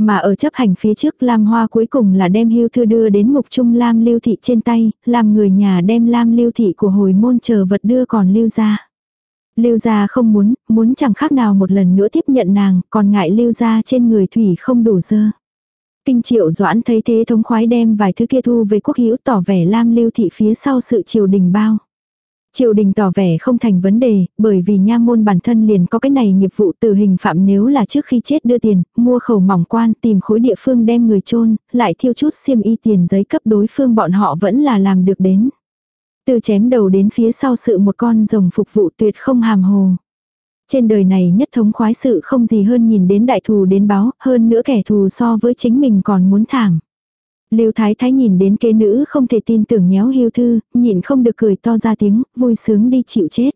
Mà ở chấp hành phía trước Lam Hoa cuối cùng là đem hưu thư đưa đến ngục trung Lam Lưu Thị trên tay, làm người nhà đem Lam Lưu Thị của hồi môn chờ vật đưa còn Lưu ra. Lưu gia không muốn, muốn chẳng khác nào một lần nữa tiếp nhận nàng, còn ngại lưu gia trên người thủy không đủ dơ. Kinh triệu doãn thấy thế thống khoái đem vài thứ kia thu về quốc hữu tỏ vẻ lam lưu thị phía sau sự triều đình bao. Triều đình tỏ vẻ không thành vấn đề, bởi vì nha môn bản thân liền có cái này nghiệp vụ tử hình phạm nếu là trước khi chết đưa tiền, mua khẩu mỏng quan tìm khối địa phương đem người chôn lại thiêu chút xiêm y tiền giấy cấp đối phương bọn họ vẫn là làm được đến. Từ chém đầu đến phía sau sự một con rồng phục vụ tuyệt không hàm hồ. Trên đời này nhất thống khoái sự không gì hơn nhìn đến đại thù đến báo, hơn nữa kẻ thù so với chính mình còn muốn thảm. Lưu Thái Thái nhìn đến kế nữ không thể tin tưởng nhéo hiu thư, nhịn không được cười to ra tiếng, vui sướng đi chịu chết.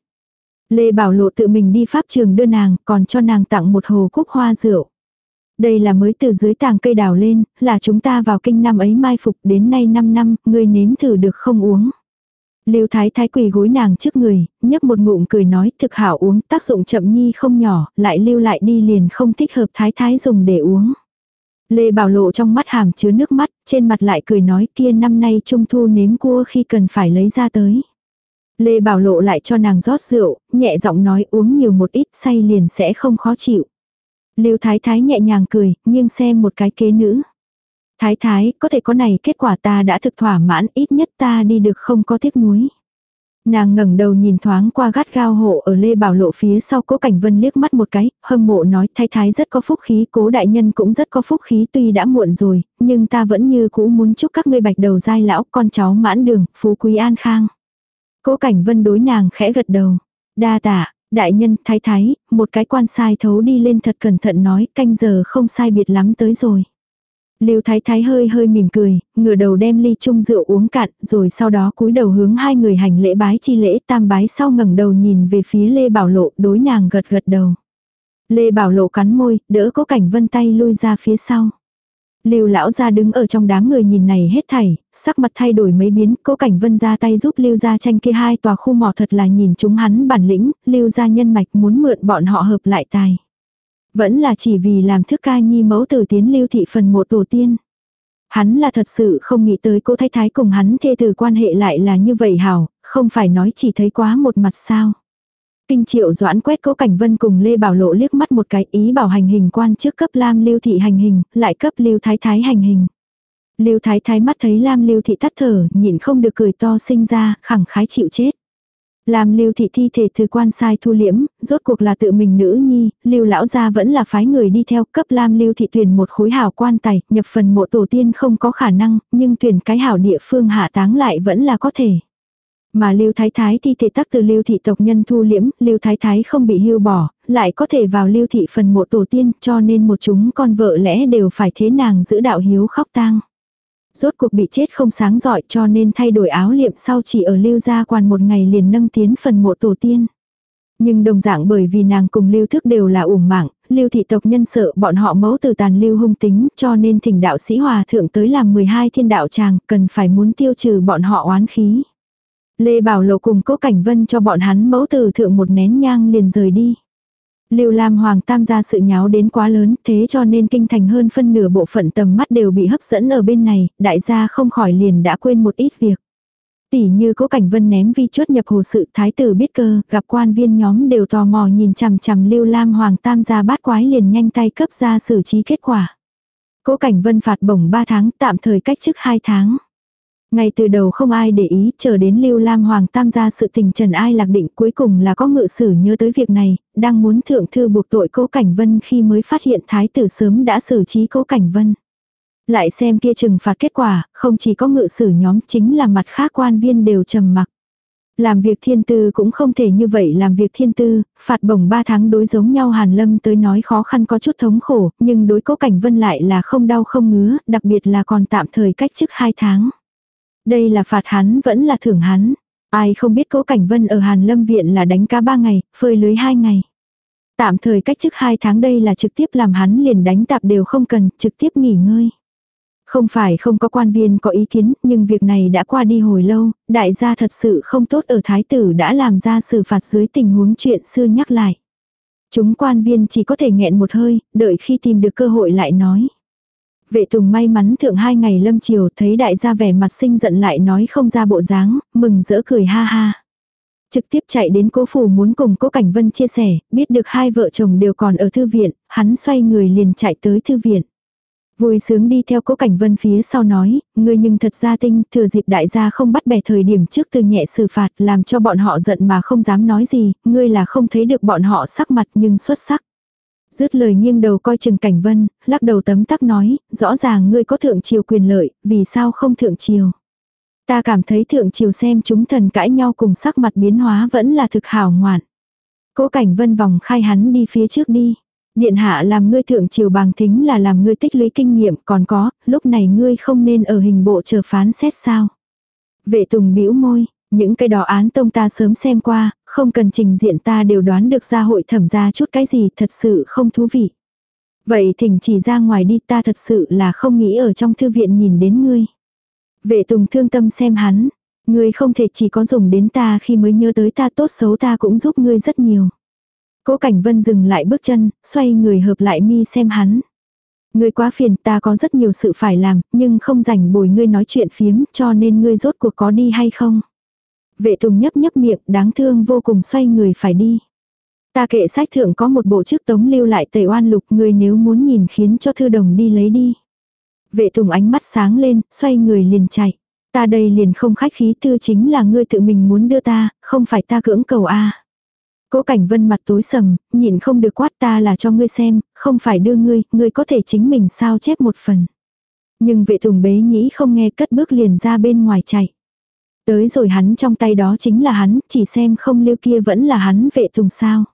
Lê Bảo Lộ tự mình đi pháp trường đưa nàng, còn cho nàng tặng một hồ cúc hoa rượu. Đây là mới từ dưới tàng cây đào lên, là chúng ta vào kinh năm ấy mai phục đến nay 5 năm, ngươi nếm thử được không uống. Lưu Thái Thái quỳ gối nàng trước người, nhấp một ngụm cười nói thực hảo uống tác dụng chậm nhi không nhỏ, lại lưu lại đi liền không thích hợp Thái Thái dùng để uống. Lê Bảo Lộ trong mắt hàm chứa nước mắt, trên mặt lại cười nói kia năm nay trung thu nếm cua khi cần phải lấy ra tới. Lê Bảo Lộ lại cho nàng rót rượu, nhẹ giọng nói uống nhiều một ít say liền sẽ không khó chịu. Lưu Thái Thái nhẹ nhàng cười, nhưng xem một cái kế nữ. Thái thái, có thể có này kết quả ta đã thực thỏa mãn, ít nhất ta đi được không có tiếc nuối. Nàng ngẩng đầu nhìn thoáng qua gắt gao hộ ở Lê Bảo Lộ phía sau cố Cảnh Vân liếc mắt một cái, hâm mộ nói thái thái rất có phúc khí, cố đại nhân cũng rất có phúc khí tuy đã muộn rồi, nhưng ta vẫn như cũ muốn chúc các ngươi bạch đầu dai lão con cháu mãn đường, phú quý an khang. Cố Cảnh Vân đối nàng khẽ gật đầu. Đa tạ, đại nhân, thái thái, một cái quan sai thấu đi lên thật cẩn thận nói, canh giờ không sai biệt lắm tới rồi. Lưu Thái Thái hơi hơi mỉm cười, ngửa đầu đem ly chung rượu uống cạn, rồi sau đó cúi đầu hướng hai người hành lễ bái chi lễ tam bái sau ngẩng đầu nhìn về phía Lê Bảo Lộ, đối nàng gật gật đầu. Lê Bảo Lộ cắn môi, đỡ có cảnh vân tay lui ra phía sau. Lưu lão gia đứng ở trong đám người nhìn này hết thảy, sắc mặt thay đổi mấy biến, cố cảnh vân ra tay giúp Lưu gia tranh kia hai tòa khu mỏ thật là nhìn chúng hắn bản lĩnh, Lưu gia nhân mạch muốn mượn bọn họ hợp lại tài. Vẫn là chỉ vì làm thức ca nhi mẫu tử tiến lưu thị phần một tổ tiên. Hắn là thật sự không nghĩ tới cô thái thái cùng hắn thê từ quan hệ lại là như vậy hảo, không phải nói chỉ thấy quá một mặt sao. Kinh triệu doãn quét cố cảnh vân cùng Lê Bảo Lộ liếc mắt một cái ý bảo hành hình quan trước cấp Lam Lưu Thị hành hình, lại cấp Lưu Thái Thái hành hình. Lưu Thái Thái mắt thấy Lam Lưu Thị tắt thở, nhìn không được cười to sinh ra, khẳng khái chịu chết. Làm lưu thị thi thể từ quan sai thu liễm, rốt cuộc là tự mình nữ nhi, lưu lão gia vẫn là phái người đi theo cấp lam lưu thị tuyển một khối hảo quan tài, nhập phần mộ tổ tiên không có khả năng, nhưng tuyển cái hảo địa phương hạ táng lại vẫn là có thể. Mà lưu thái thái thi thể tắc từ lưu thị tộc nhân thu liễm, lưu thái thái không bị hưu bỏ, lại có thể vào lưu thị phần mộ tổ tiên cho nên một chúng con vợ lẽ đều phải thế nàng giữ đạo hiếu khóc tang rốt cuộc bị chết không sáng giỏi cho nên thay đổi áo liệm sau chỉ ở lưu gia quan một ngày liền nâng tiến phần mộ tổ tiên. Nhưng đồng dạng bởi vì nàng cùng lưu thức đều là uổng mạng, lưu thị tộc nhân sợ bọn họ mẫu từ tàn lưu hung tính cho nên thỉnh đạo sĩ hòa thượng tới làm 12 thiên đạo tràng cần phải muốn tiêu trừ bọn họ oán khí. Lê Bảo Lộ cùng cố cảnh vân cho bọn hắn mẫu từ thượng một nén nhang liền rời đi. Lưu Lam Hoàng Tam gia sự nháo đến quá lớn, thế cho nên kinh thành hơn phân nửa bộ phận tầm mắt đều bị hấp dẫn ở bên này, đại gia không khỏi liền đã quên một ít việc. Tỷ như cố cảnh vân ném vi chốt nhập hồ sự thái tử biết cơ, gặp quan viên nhóm đều tò mò nhìn chằm chằm Lưu Lam Hoàng Tam gia bát quái liền nhanh tay cấp ra xử trí kết quả. Cố cảnh vân phạt bổng 3 tháng, tạm thời cách chức 2 tháng. Ngay từ đầu không ai để ý, chờ đến Lưu Lam Hoàng tam gia sự tình trần ai lạc định cuối cùng là có ngự sử nhớ tới việc này, đang muốn thượng thư buộc tội cố Cảnh Vân khi mới phát hiện thái tử sớm đã xử trí cố Cảnh Vân. Lại xem kia trừng phạt kết quả, không chỉ có ngự sử nhóm chính là mặt khác quan viên đều trầm mặc. Làm việc thiên tư cũng không thể như vậy làm việc thiên tư, phạt bổng 3 tháng đối giống nhau Hàn Lâm tới nói khó khăn có chút thống khổ, nhưng đối cố cảnh vân lại là không đau không ngứa, đặc biệt là còn tạm thời cách chức 2 tháng. Đây là phạt hắn vẫn là thưởng hắn. Ai không biết cố cảnh vân ở Hàn Lâm Viện là đánh cá ba ngày, phơi lưới hai ngày. Tạm thời cách chức hai tháng đây là trực tiếp làm hắn liền đánh tạp đều không cần, trực tiếp nghỉ ngơi. Không phải không có quan viên có ý kiến, nhưng việc này đã qua đi hồi lâu, đại gia thật sự không tốt ở thái tử đã làm ra xử phạt dưới tình huống chuyện xưa nhắc lại. Chúng quan viên chỉ có thể nghẹn một hơi, đợi khi tìm được cơ hội lại nói. Vệ Tùng may mắn thượng hai ngày lâm chiều thấy đại gia vẻ mặt sinh giận lại nói không ra bộ dáng, mừng rỡ cười ha ha. Trực tiếp chạy đến cố phủ muốn cùng cố Cảnh Vân chia sẻ, biết được hai vợ chồng đều còn ở thư viện, hắn xoay người liền chạy tới thư viện. Vui sướng đi theo cố cảnh vân phía sau nói, ngươi nhưng thật ra tinh, thừa dịp đại gia không bắt bẻ thời điểm trước từ nhẹ xử phạt làm cho bọn họ giận mà không dám nói gì, ngươi là không thấy được bọn họ sắc mặt nhưng xuất sắc. Dứt lời nghiêng đầu coi chừng cảnh vân, lắc đầu tấm tắc nói, rõ ràng ngươi có thượng triều quyền lợi, vì sao không thượng triều. Ta cảm thấy thượng triều xem chúng thần cãi nhau cùng sắc mặt biến hóa vẫn là thực hảo ngoạn. Cố cảnh vân vòng khai hắn đi phía trước đi. Điện hạ làm ngươi thượng triều bàng thính là làm ngươi tích lũy kinh nghiệm còn có, lúc này ngươi không nên ở hình bộ chờ phán xét sao. Vệ tùng bĩu môi, những cái đó án tông ta sớm xem qua, không cần trình diện ta đều đoán được ra hội thẩm ra chút cái gì thật sự không thú vị. Vậy thỉnh chỉ ra ngoài đi ta thật sự là không nghĩ ở trong thư viện nhìn đến ngươi. Vệ tùng thương tâm xem hắn, ngươi không thể chỉ có dùng đến ta khi mới nhớ tới ta tốt xấu ta cũng giúp ngươi rất nhiều. Cố Cảnh Vân dừng lại bước chân, xoay người hợp lại mi xem hắn. Ngươi quá phiền ta có rất nhiều sự phải làm, nhưng không rảnh bồi ngươi nói chuyện phiếm cho nên ngươi rốt cuộc có đi hay không. Vệ tùng nhấp nhấp miệng đáng thương vô cùng xoay người phải đi. Ta kệ sách thượng có một bộ chức tống lưu lại tề oan lục người nếu muốn nhìn khiến cho thư đồng đi lấy đi. Vệ tùng ánh mắt sáng lên, xoay người liền chạy. Ta đây liền không khách khí thư chính là ngươi tự mình muốn đưa ta, không phải ta cưỡng cầu a Cố cảnh vân mặt tối sầm, nhìn không được quát ta là cho ngươi xem, không phải đưa ngươi, ngươi có thể chính mình sao chép một phần. Nhưng vệ tùng bế nhĩ không nghe cất bước liền ra bên ngoài chạy. Tới rồi hắn trong tay đó chính là hắn, chỉ xem không lưu kia vẫn là hắn vệ tùng sao.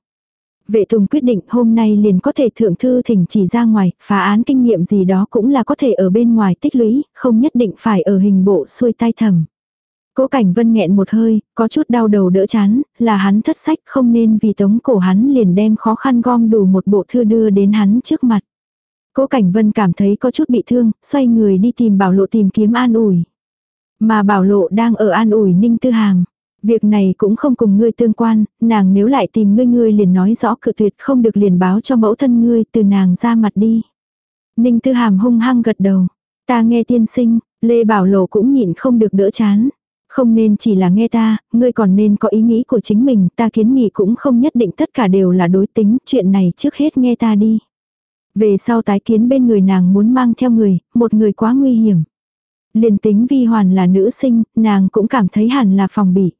Vệ tùng quyết định hôm nay liền có thể thượng thư thỉnh chỉ ra ngoài, phá án kinh nghiệm gì đó cũng là có thể ở bên ngoài tích lũy, không nhất định phải ở hình bộ xuôi tay thầm. Cố Cảnh Vân nghẹn một hơi, có chút đau đầu đỡ chán, là hắn thất sách không nên vì tống cổ hắn liền đem khó khăn gom đủ một bộ thư đưa đến hắn trước mặt. Cố Cảnh Vân cảm thấy có chút bị thương, xoay người đi tìm bảo lộ tìm kiếm an ủi. Mà bảo lộ đang ở an ủi Ninh Tư Hàm. Việc này cũng không cùng ngươi tương quan, nàng nếu lại tìm ngươi ngươi liền nói rõ cự tuyệt không được liền báo cho mẫu thân ngươi từ nàng ra mặt đi. Ninh Tư Hàm hung hăng gật đầu. Ta nghe tiên sinh, Lê Bảo Lộ cũng nhịn không được đỡ chán. Không nên chỉ là nghe ta, ngươi còn nên có ý nghĩ của chính mình, ta kiến nghị cũng không nhất định tất cả đều là đối tính, chuyện này trước hết nghe ta đi. Về sau tái kiến bên người nàng muốn mang theo người, một người quá nguy hiểm. Liền tính vi hoàn là nữ sinh, nàng cũng cảm thấy hẳn là phòng bị.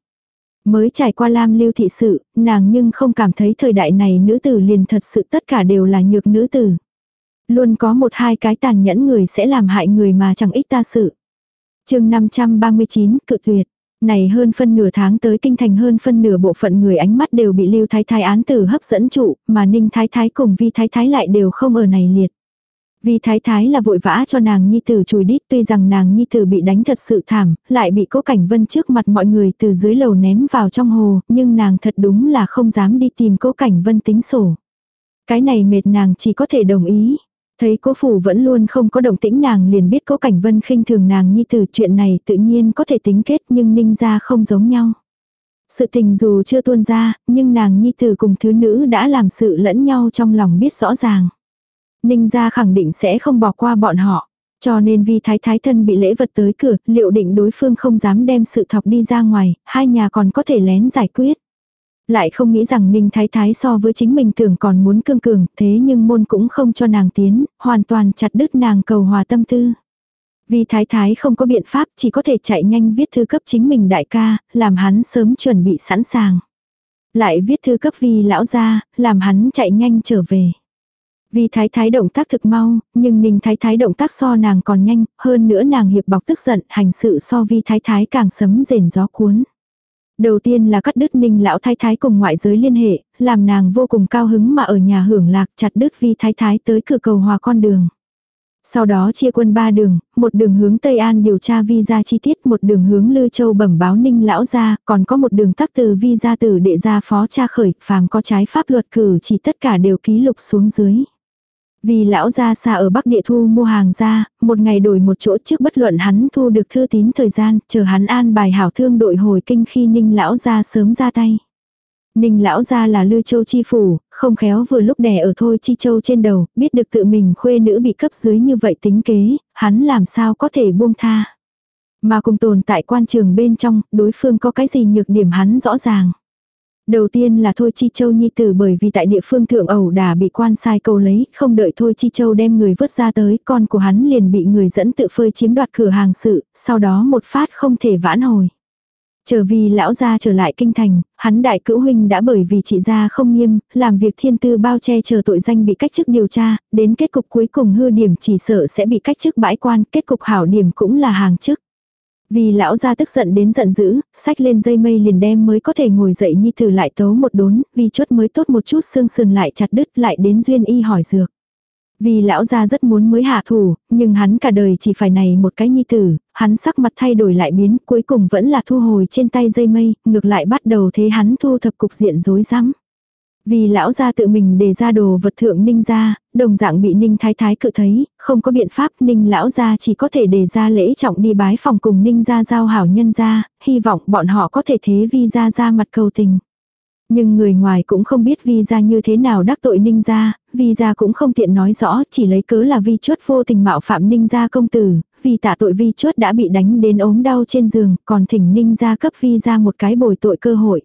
Mới trải qua lam lưu thị sự, nàng nhưng không cảm thấy thời đại này nữ tử liền thật sự tất cả đều là nhược nữ tử. Luôn có một hai cái tàn nhẫn người sẽ làm hại người mà chẳng ích ta sự chương 539, cự tuyệt. Này hơn phân nửa tháng tới kinh thành hơn phân nửa bộ phận người ánh mắt đều bị lưu thái thái án tử hấp dẫn trụ, mà ninh thái thái cùng vi thái thái lại đều không ở này liệt vì thái thái là vội vã cho nàng nhi tử chùi đít tuy rằng nàng nhi tử bị đánh thật sự thảm, lại bị cố cảnh vân trước mặt mọi người từ dưới lầu ném vào trong hồ, nhưng nàng thật đúng là không dám đi tìm cố cảnh vân tính sổ. Cái này mệt nàng chỉ có thể đồng ý, Thấy cố phủ vẫn luôn không có động tĩnh nàng liền biết cố cảnh vân khinh thường nàng nhi tử chuyện này tự nhiên có thể tính kết nhưng ninh ra không giống nhau. Sự tình dù chưa tuôn ra, nhưng nàng nhi tử cùng thứ nữ đã làm sự lẫn nhau trong lòng biết rõ ràng. Ninh gia khẳng định sẽ không bỏ qua bọn họ. Cho nên vì thái thái thân bị lễ vật tới cửa, liệu định đối phương không dám đem sự thọc đi ra ngoài, hai nhà còn có thể lén giải quyết. Lại không nghĩ rằng Ninh Thái Thái so với chính mình tưởng còn muốn cương cường, thế nhưng môn cũng không cho nàng tiến, hoàn toàn chặt đứt nàng cầu hòa tâm tư. Vì Thái Thái không có biện pháp chỉ có thể chạy nhanh viết thư cấp chính mình đại ca, làm hắn sớm chuẩn bị sẵn sàng. Lại viết thư cấp vì lão gia, làm hắn chạy nhanh trở về. Vì thái thái động tác thực mau, nhưng ninh thái thái động tác so nàng còn nhanh, hơn nữa nàng hiệp bọc tức giận, hành sự so vi thái thái càng sấm rền gió cuốn. Đầu tiên là cắt đứt ninh lão thái thái cùng ngoại giới liên hệ, làm nàng vô cùng cao hứng mà ở nhà hưởng lạc chặt đứt vi thái thái tới cửa cầu hòa con đường. Sau đó chia quân ba đường, một đường hướng Tây An điều tra visa chi tiết, một đường hướng Lư Châu bẩm báo ninh lão ra, còn có một đường tắc từ visa từ đệ gia phó cha khởi, phàm có trái pháp luật cử chỉ tất cả đều ký lục xuống dưới. Vì lão gia xa ở Bắc Địa Thu mua hàng ra, một ngày đổi một chỗ trước bất luận hắn thu được thư tín thời gian, chờ hắn an bài hảo thương đội hồi kinh khi ninh lão gia sớm ra tay. Ninh lão gia là Lư Châu chi phủ, không khéo vừa lúc đè ở thôi chi châu trên đầu, biết được tự mình khuê nữ bị cấp dưới như vậy tính kế, hắn làm sao có thể buông tha. Mà cùng tồn tại quan trường bên trong, đối phương có cái gì nhược điểm hắn rõ ràng. Đầu tiên là Thôi Chi Châu Nhi tử bởi vì tại địa phương thượng ẩu đả bị quan sai cầu lấy, không đợi Thôi Chi Châu đem người vớt ra tới, con của hắn liền bị người dẫn tự phơi chiếm đoạt cửa hàng sự, sau đó một phát không thể vãn hồi. Trở vì lão gia trở lại kinh thành, hắn đại cữu huynh đã bởi vì chị gia không nghiêm, làm việc thiên tư bao che chờ tội danh bị cách chức điều tra, đến kết cục cuối cùng hư điểm chỉ sợ sẽ bị cách chức bãi quan, kết cục hảo điểm cũng là hàng chức. Vì lão gia tức giận đến giận dữ, sách lên dây mây liền đem mới có thể ngồi dậy nhi tử lại tấu một đốn, vì chốt mới tốt một chút xương sườn lại chặt đứt lại đến duyên y hỏi dược. Vì lão gia rất muốn mới hạ thủ, nhưng hắn cả đời chỉ phải này một cái nhi tử, hắn sắc mặt thay đổi lại biến, cuối cùng vẫn là thu hồi trên tay dây mây, ngược lại bắt đầu thế hắn thu thập cục diện rối rắm. Vì lão gia tự mình đề ra đồ vật thượng ninh ra, đồng dạng bị ninh thái thái cự thấy, không có biện pháp ninh lão gia chỉ có thể đề ra lễ trọng đi bái phòng cùng ninh gia giao hảo nhân gia, hy vọng bọn họ có thể thế vi gia ra mặt cầu tình. Nhưng người ngoài cũng không biết vi gia như thế nào đắc tội ninh gia, vi gia cũng không tiện nói rõ, chỉ lấy cớ là vi chuất vô tình mạo phạm ninh gia công tử, vì tạ tội vi chuất đã bị đánh đến ốm đau trên giường, còn thỉnh ninh gia cấp vi gia một cái bồi tội cơ hội.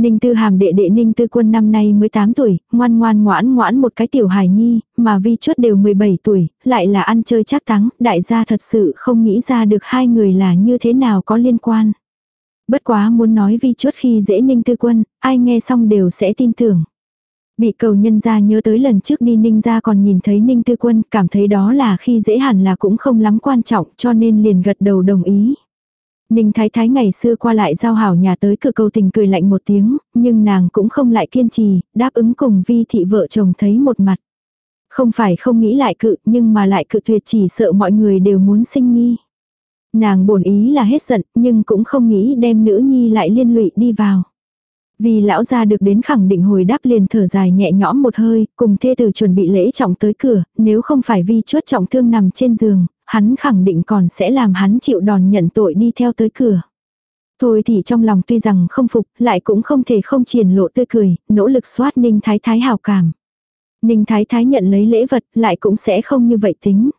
Ninh Tư Hàm đệ đệ Ninh Tư Quân năm nay mới 8 tuổi, ngoan ngoan ngoãn ngoãn một cái tiểu hài nhi, mà vi chuất đều 17 tuổi, lại là ăn chơi chắc thắng đại gia thật sự không nghĩ ra được hai người là như thế nào có liên quan. Bất quá muốn nói vi chuất khi dễ Ninh Tư Quân, ai nghe xong đều sẽ tin tưởng. Bị cầu nhân ra nhớ tới lần trước đi Ninh ra còn nhìn thấy Ninh Tư Quân, cảm thấy đó là khi dễ hẳn là cũng không lắm quan trọng cho nên liền gật đầu đồng ý. Ninh Thái Thái ngày xưa qua lại giao hảo nhà tới cửa cầu tình cười lạnh một tiếng, nhưng nàng cũng không lại kiên trì, đáp ứng cùng vi thị vợ chồng thấy một mặt. Không phải không nghĩ lại cự, nhưng mà lại cự tuyệt chỉ sợ mọi người đều muốn sinh nghi. Nàng bổn ý là hết giận, nhưng cũng không nghĩ đem nữ nhi lại liên lụy đi vào. Vì lão gia được đến khẳng định hồi đáp liền thở dài nhẹ nhõm một hơi, cùng thê tử chuẩn bị lễ trọng tới cửa, nếu không phải vi chuốt trọng thương nằm trên giường, hắn khẳng định còn sẽ làm hắn chịu đòn nhận tội đi theo tới cửa. Thôi thì trong lòng tuy rằng không phục, lại cũng không thể không triển lộ tươi cười, nỗ lực xoát Ninh Thái Thái hào cảm. Ninh Thái Thái nhận lấy lễ vật, lại cũng sẽ không như vậy tính.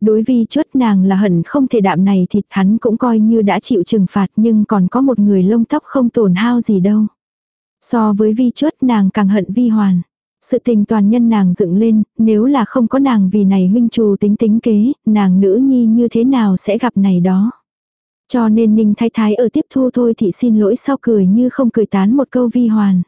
Đối vi chuất nàng là hận không thể đạm này thịt hắn cũng coi như đã chịu trừng phạt nhưng còn có một người lông tóc không tổn hao gì đâu. So với vi chuất nàng càng hận vi hoàn. Sự tình toàn nhân nàng dựng lên, nếu là không có nàng vì này huynh trù tính tính kế, nàng nữ nhi như thế nào sẽ gặp này đó. Cho nên Ninh Thái Thái ở tiếp thu thôi thì xin lỗi sau cười như không cười tán một câu vi hoàn.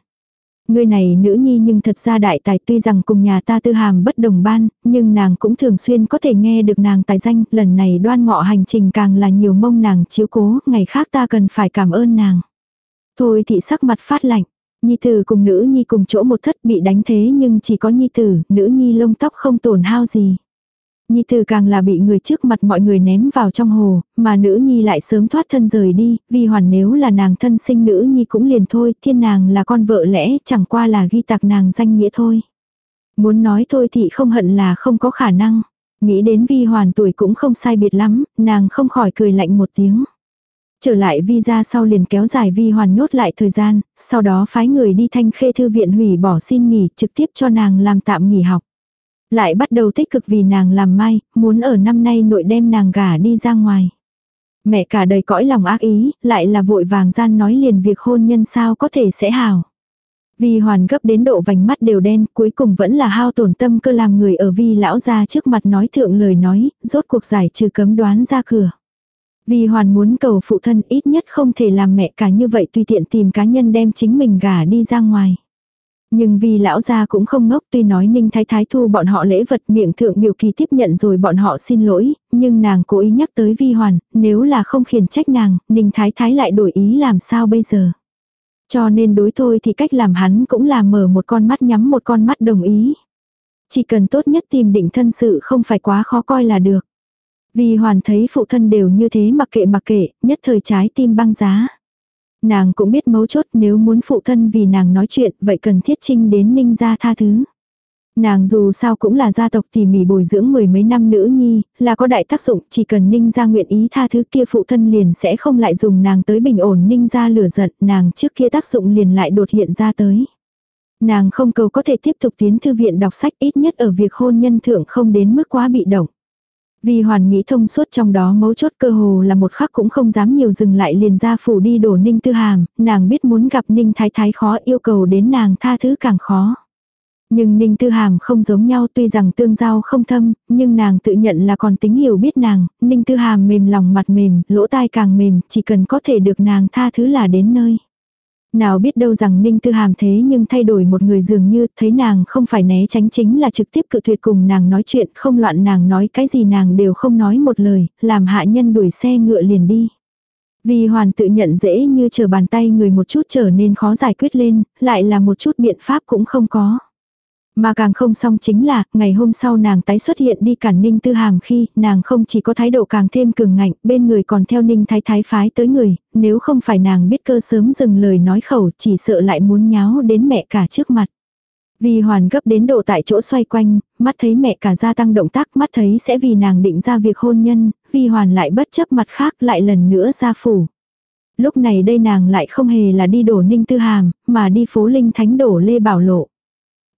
Người này nữ nhi nhưng thật ra đại tài tuy rằng cùng nhà ta tư hàm bất đồng ban, nhưng nàng cũng thường xuyên có thể nghe được nàng tài danh, lần này đoan ngọ hành trình càng là nhiều mong nàng chiếu cố, ngày khác ta cần phải cảm ơn nàng. Thôi thì sắc mặt phát lạnh, Nhi tử cùng nữ nhi cùng chỗ một thất bị đánh thế nhưng chỉ có nhi tử, nữ nhi lông tóc không tổn hao gì. Nhi tử càng là bị người trước mặt mọi người ném vào trong hồ, mà nữ nhi lại sớm thoát thân rời đi, vì hoàn nếu là nàng thân sinh nữ nhi cũng liền thôi, thiên nàng là con vợ lẽ, chẳng qua là ghi tạc nàng danh nghĩa thôi. Muốn nói thôi thì không hận là không có khả năng. Nghĩ đến vi hoàn tuổi cũng không sai biệt lắm, nàng không khỏi cười lạnh một tiếng. Trở lại vi ra sau liền kéo dài vi hoàn nhốt lại thời gian, sau đó phái người đi thanh khê thư viện hủy bỏ xin nghỉ trực tiếp cho nàng làm tạm nghỉ học. Lại bắt đầu tích cực vì nàng làm mai, muốn ở năm nay nội đem nàng gả đi ra ngoài. Mẹ cả đời cõi lòng ác ý, lại là vội vàng gian nói liền việc hôn nhân sao có thể sẽ hào. Vi hoàn gấp đến độ vành mắt đều đen, cuối cùng vẫn là hao tổn tâm cơ làm người ở vi lão ra trước mặt nói thượng lời nói, rốt cuộc giải trừ cấm đoán ra cửa. Vì hoàn muốn cầu phụ thân ít nhất không thể làm mẹ cả như vậy tùy tiện tìm cá nhân đem chính mình gả đi ra ngoài. Nhưng vì lão gia cũng không ngốc tuy nói ninh thái thái thu bọn họ lễ vật miệng thượng biểu kỳ tiếp nhận rồi bọn họ xin lỗi, nhưng nàng cố ý nhắc tới vi hoàn, nếu là không khiển trách nàng, ninh thái thái lại đổi ý làm sao bây giờ. Cho nên đối thôi thì cách làm hắn cũng là mở một con mắt nhắm một con mắt đồng ý. Chỉ cần tốt nhất tìm định thân sự không phải quá khó coi là được. Vì hoàn thấy phụ thân đều như thế mặc kệ mặc kệ, nhất thời trái tim băng giá. Nàng cũng biết mấu chốt nếu muốn phụ thân vì nàng nói chuyện, vậy cần thiết trinh đến ninh gia tha thứ. Nàng dù sao cũng là gia tộc tỉ mỉ bồi dưỡng mười mấy năm nữ nhi, là có đại tác dụng, chỉ cần ninh gia nguyện ý tha thứ kia phụ thân liền sẽ không lại dùng nàng tới bình ổn ninh gia lửa giận, nàng trước kia tác dụng liền lại đột hiện ra tới. Nàng không cầu có thể tiếp tục tiến thư viện đọc sách ít nhất ở việc hôn nhân thượng không đến mức quá bị động. Vì hoàn nghĩ thông suốt trong đó mấu chốt cơ hồ là một khắc cũng không dám nhiều dừng lại liền ra phủ đi đổ ninh tư hàm, nàng biết muốn gặp ninh thái thái khó yêu cầu đến nàng tha thứ càng khó. Nhưng Ninh Tư Hàm không giống nhau tuy rằng tương giao không thâm, nhưng nàng tự nhận là còn tính hiểu biết nàng, Ninh Tư Hàm mềm lòng mặt mềm, lỗ tai càng mềm, chỉ cần có thể được nàng tha thứ là đến nơi. Nào biết đâu rằng Ninh Tư Hàm thế nhưng thay đổi một người dường như thấy nàng không phải né tránh chính là trực tiếp cự tuyệt cùng nàng nói chuyện không loạn nàng nói cái gì nàng đều không nói một lời, làm hạ nhân đuổi xe ngựa liền đi. Vì hoàn tự nhận dễ như chờ bàn tay người một chút trở nên khó giải quyết lên, lại là một chút biện pháp cũng không có. Mà càng không xong chính là, ngày hôm sau nàng tái xuất hiện đi cản Ninh Tư Hàm khi, nàng không chỉ có thái độ càng thêm cường ngạnh, bên người còn theo Ninh Thái Thái phái tới người, nếu không phải nàng biết cơ sớm dừng lời nói khẩu chỉ sợ lại muốn nháo đến mẹ cả trước mặt. Vì hoàn gấp đến độ tại chỗ xoay quanh, mắt thấy mẹ cả gia tăng động tác mắt thấy sẽ vì nàng định ra việc hôn nhân, vì hoàn lại bất chấp mặt khác lại lần nữa ra phủ. Lúc này đây nàng lại không hề là đi đổ ninh tư hàm, mà đi phố linh thánh đổ lê bảo lộ.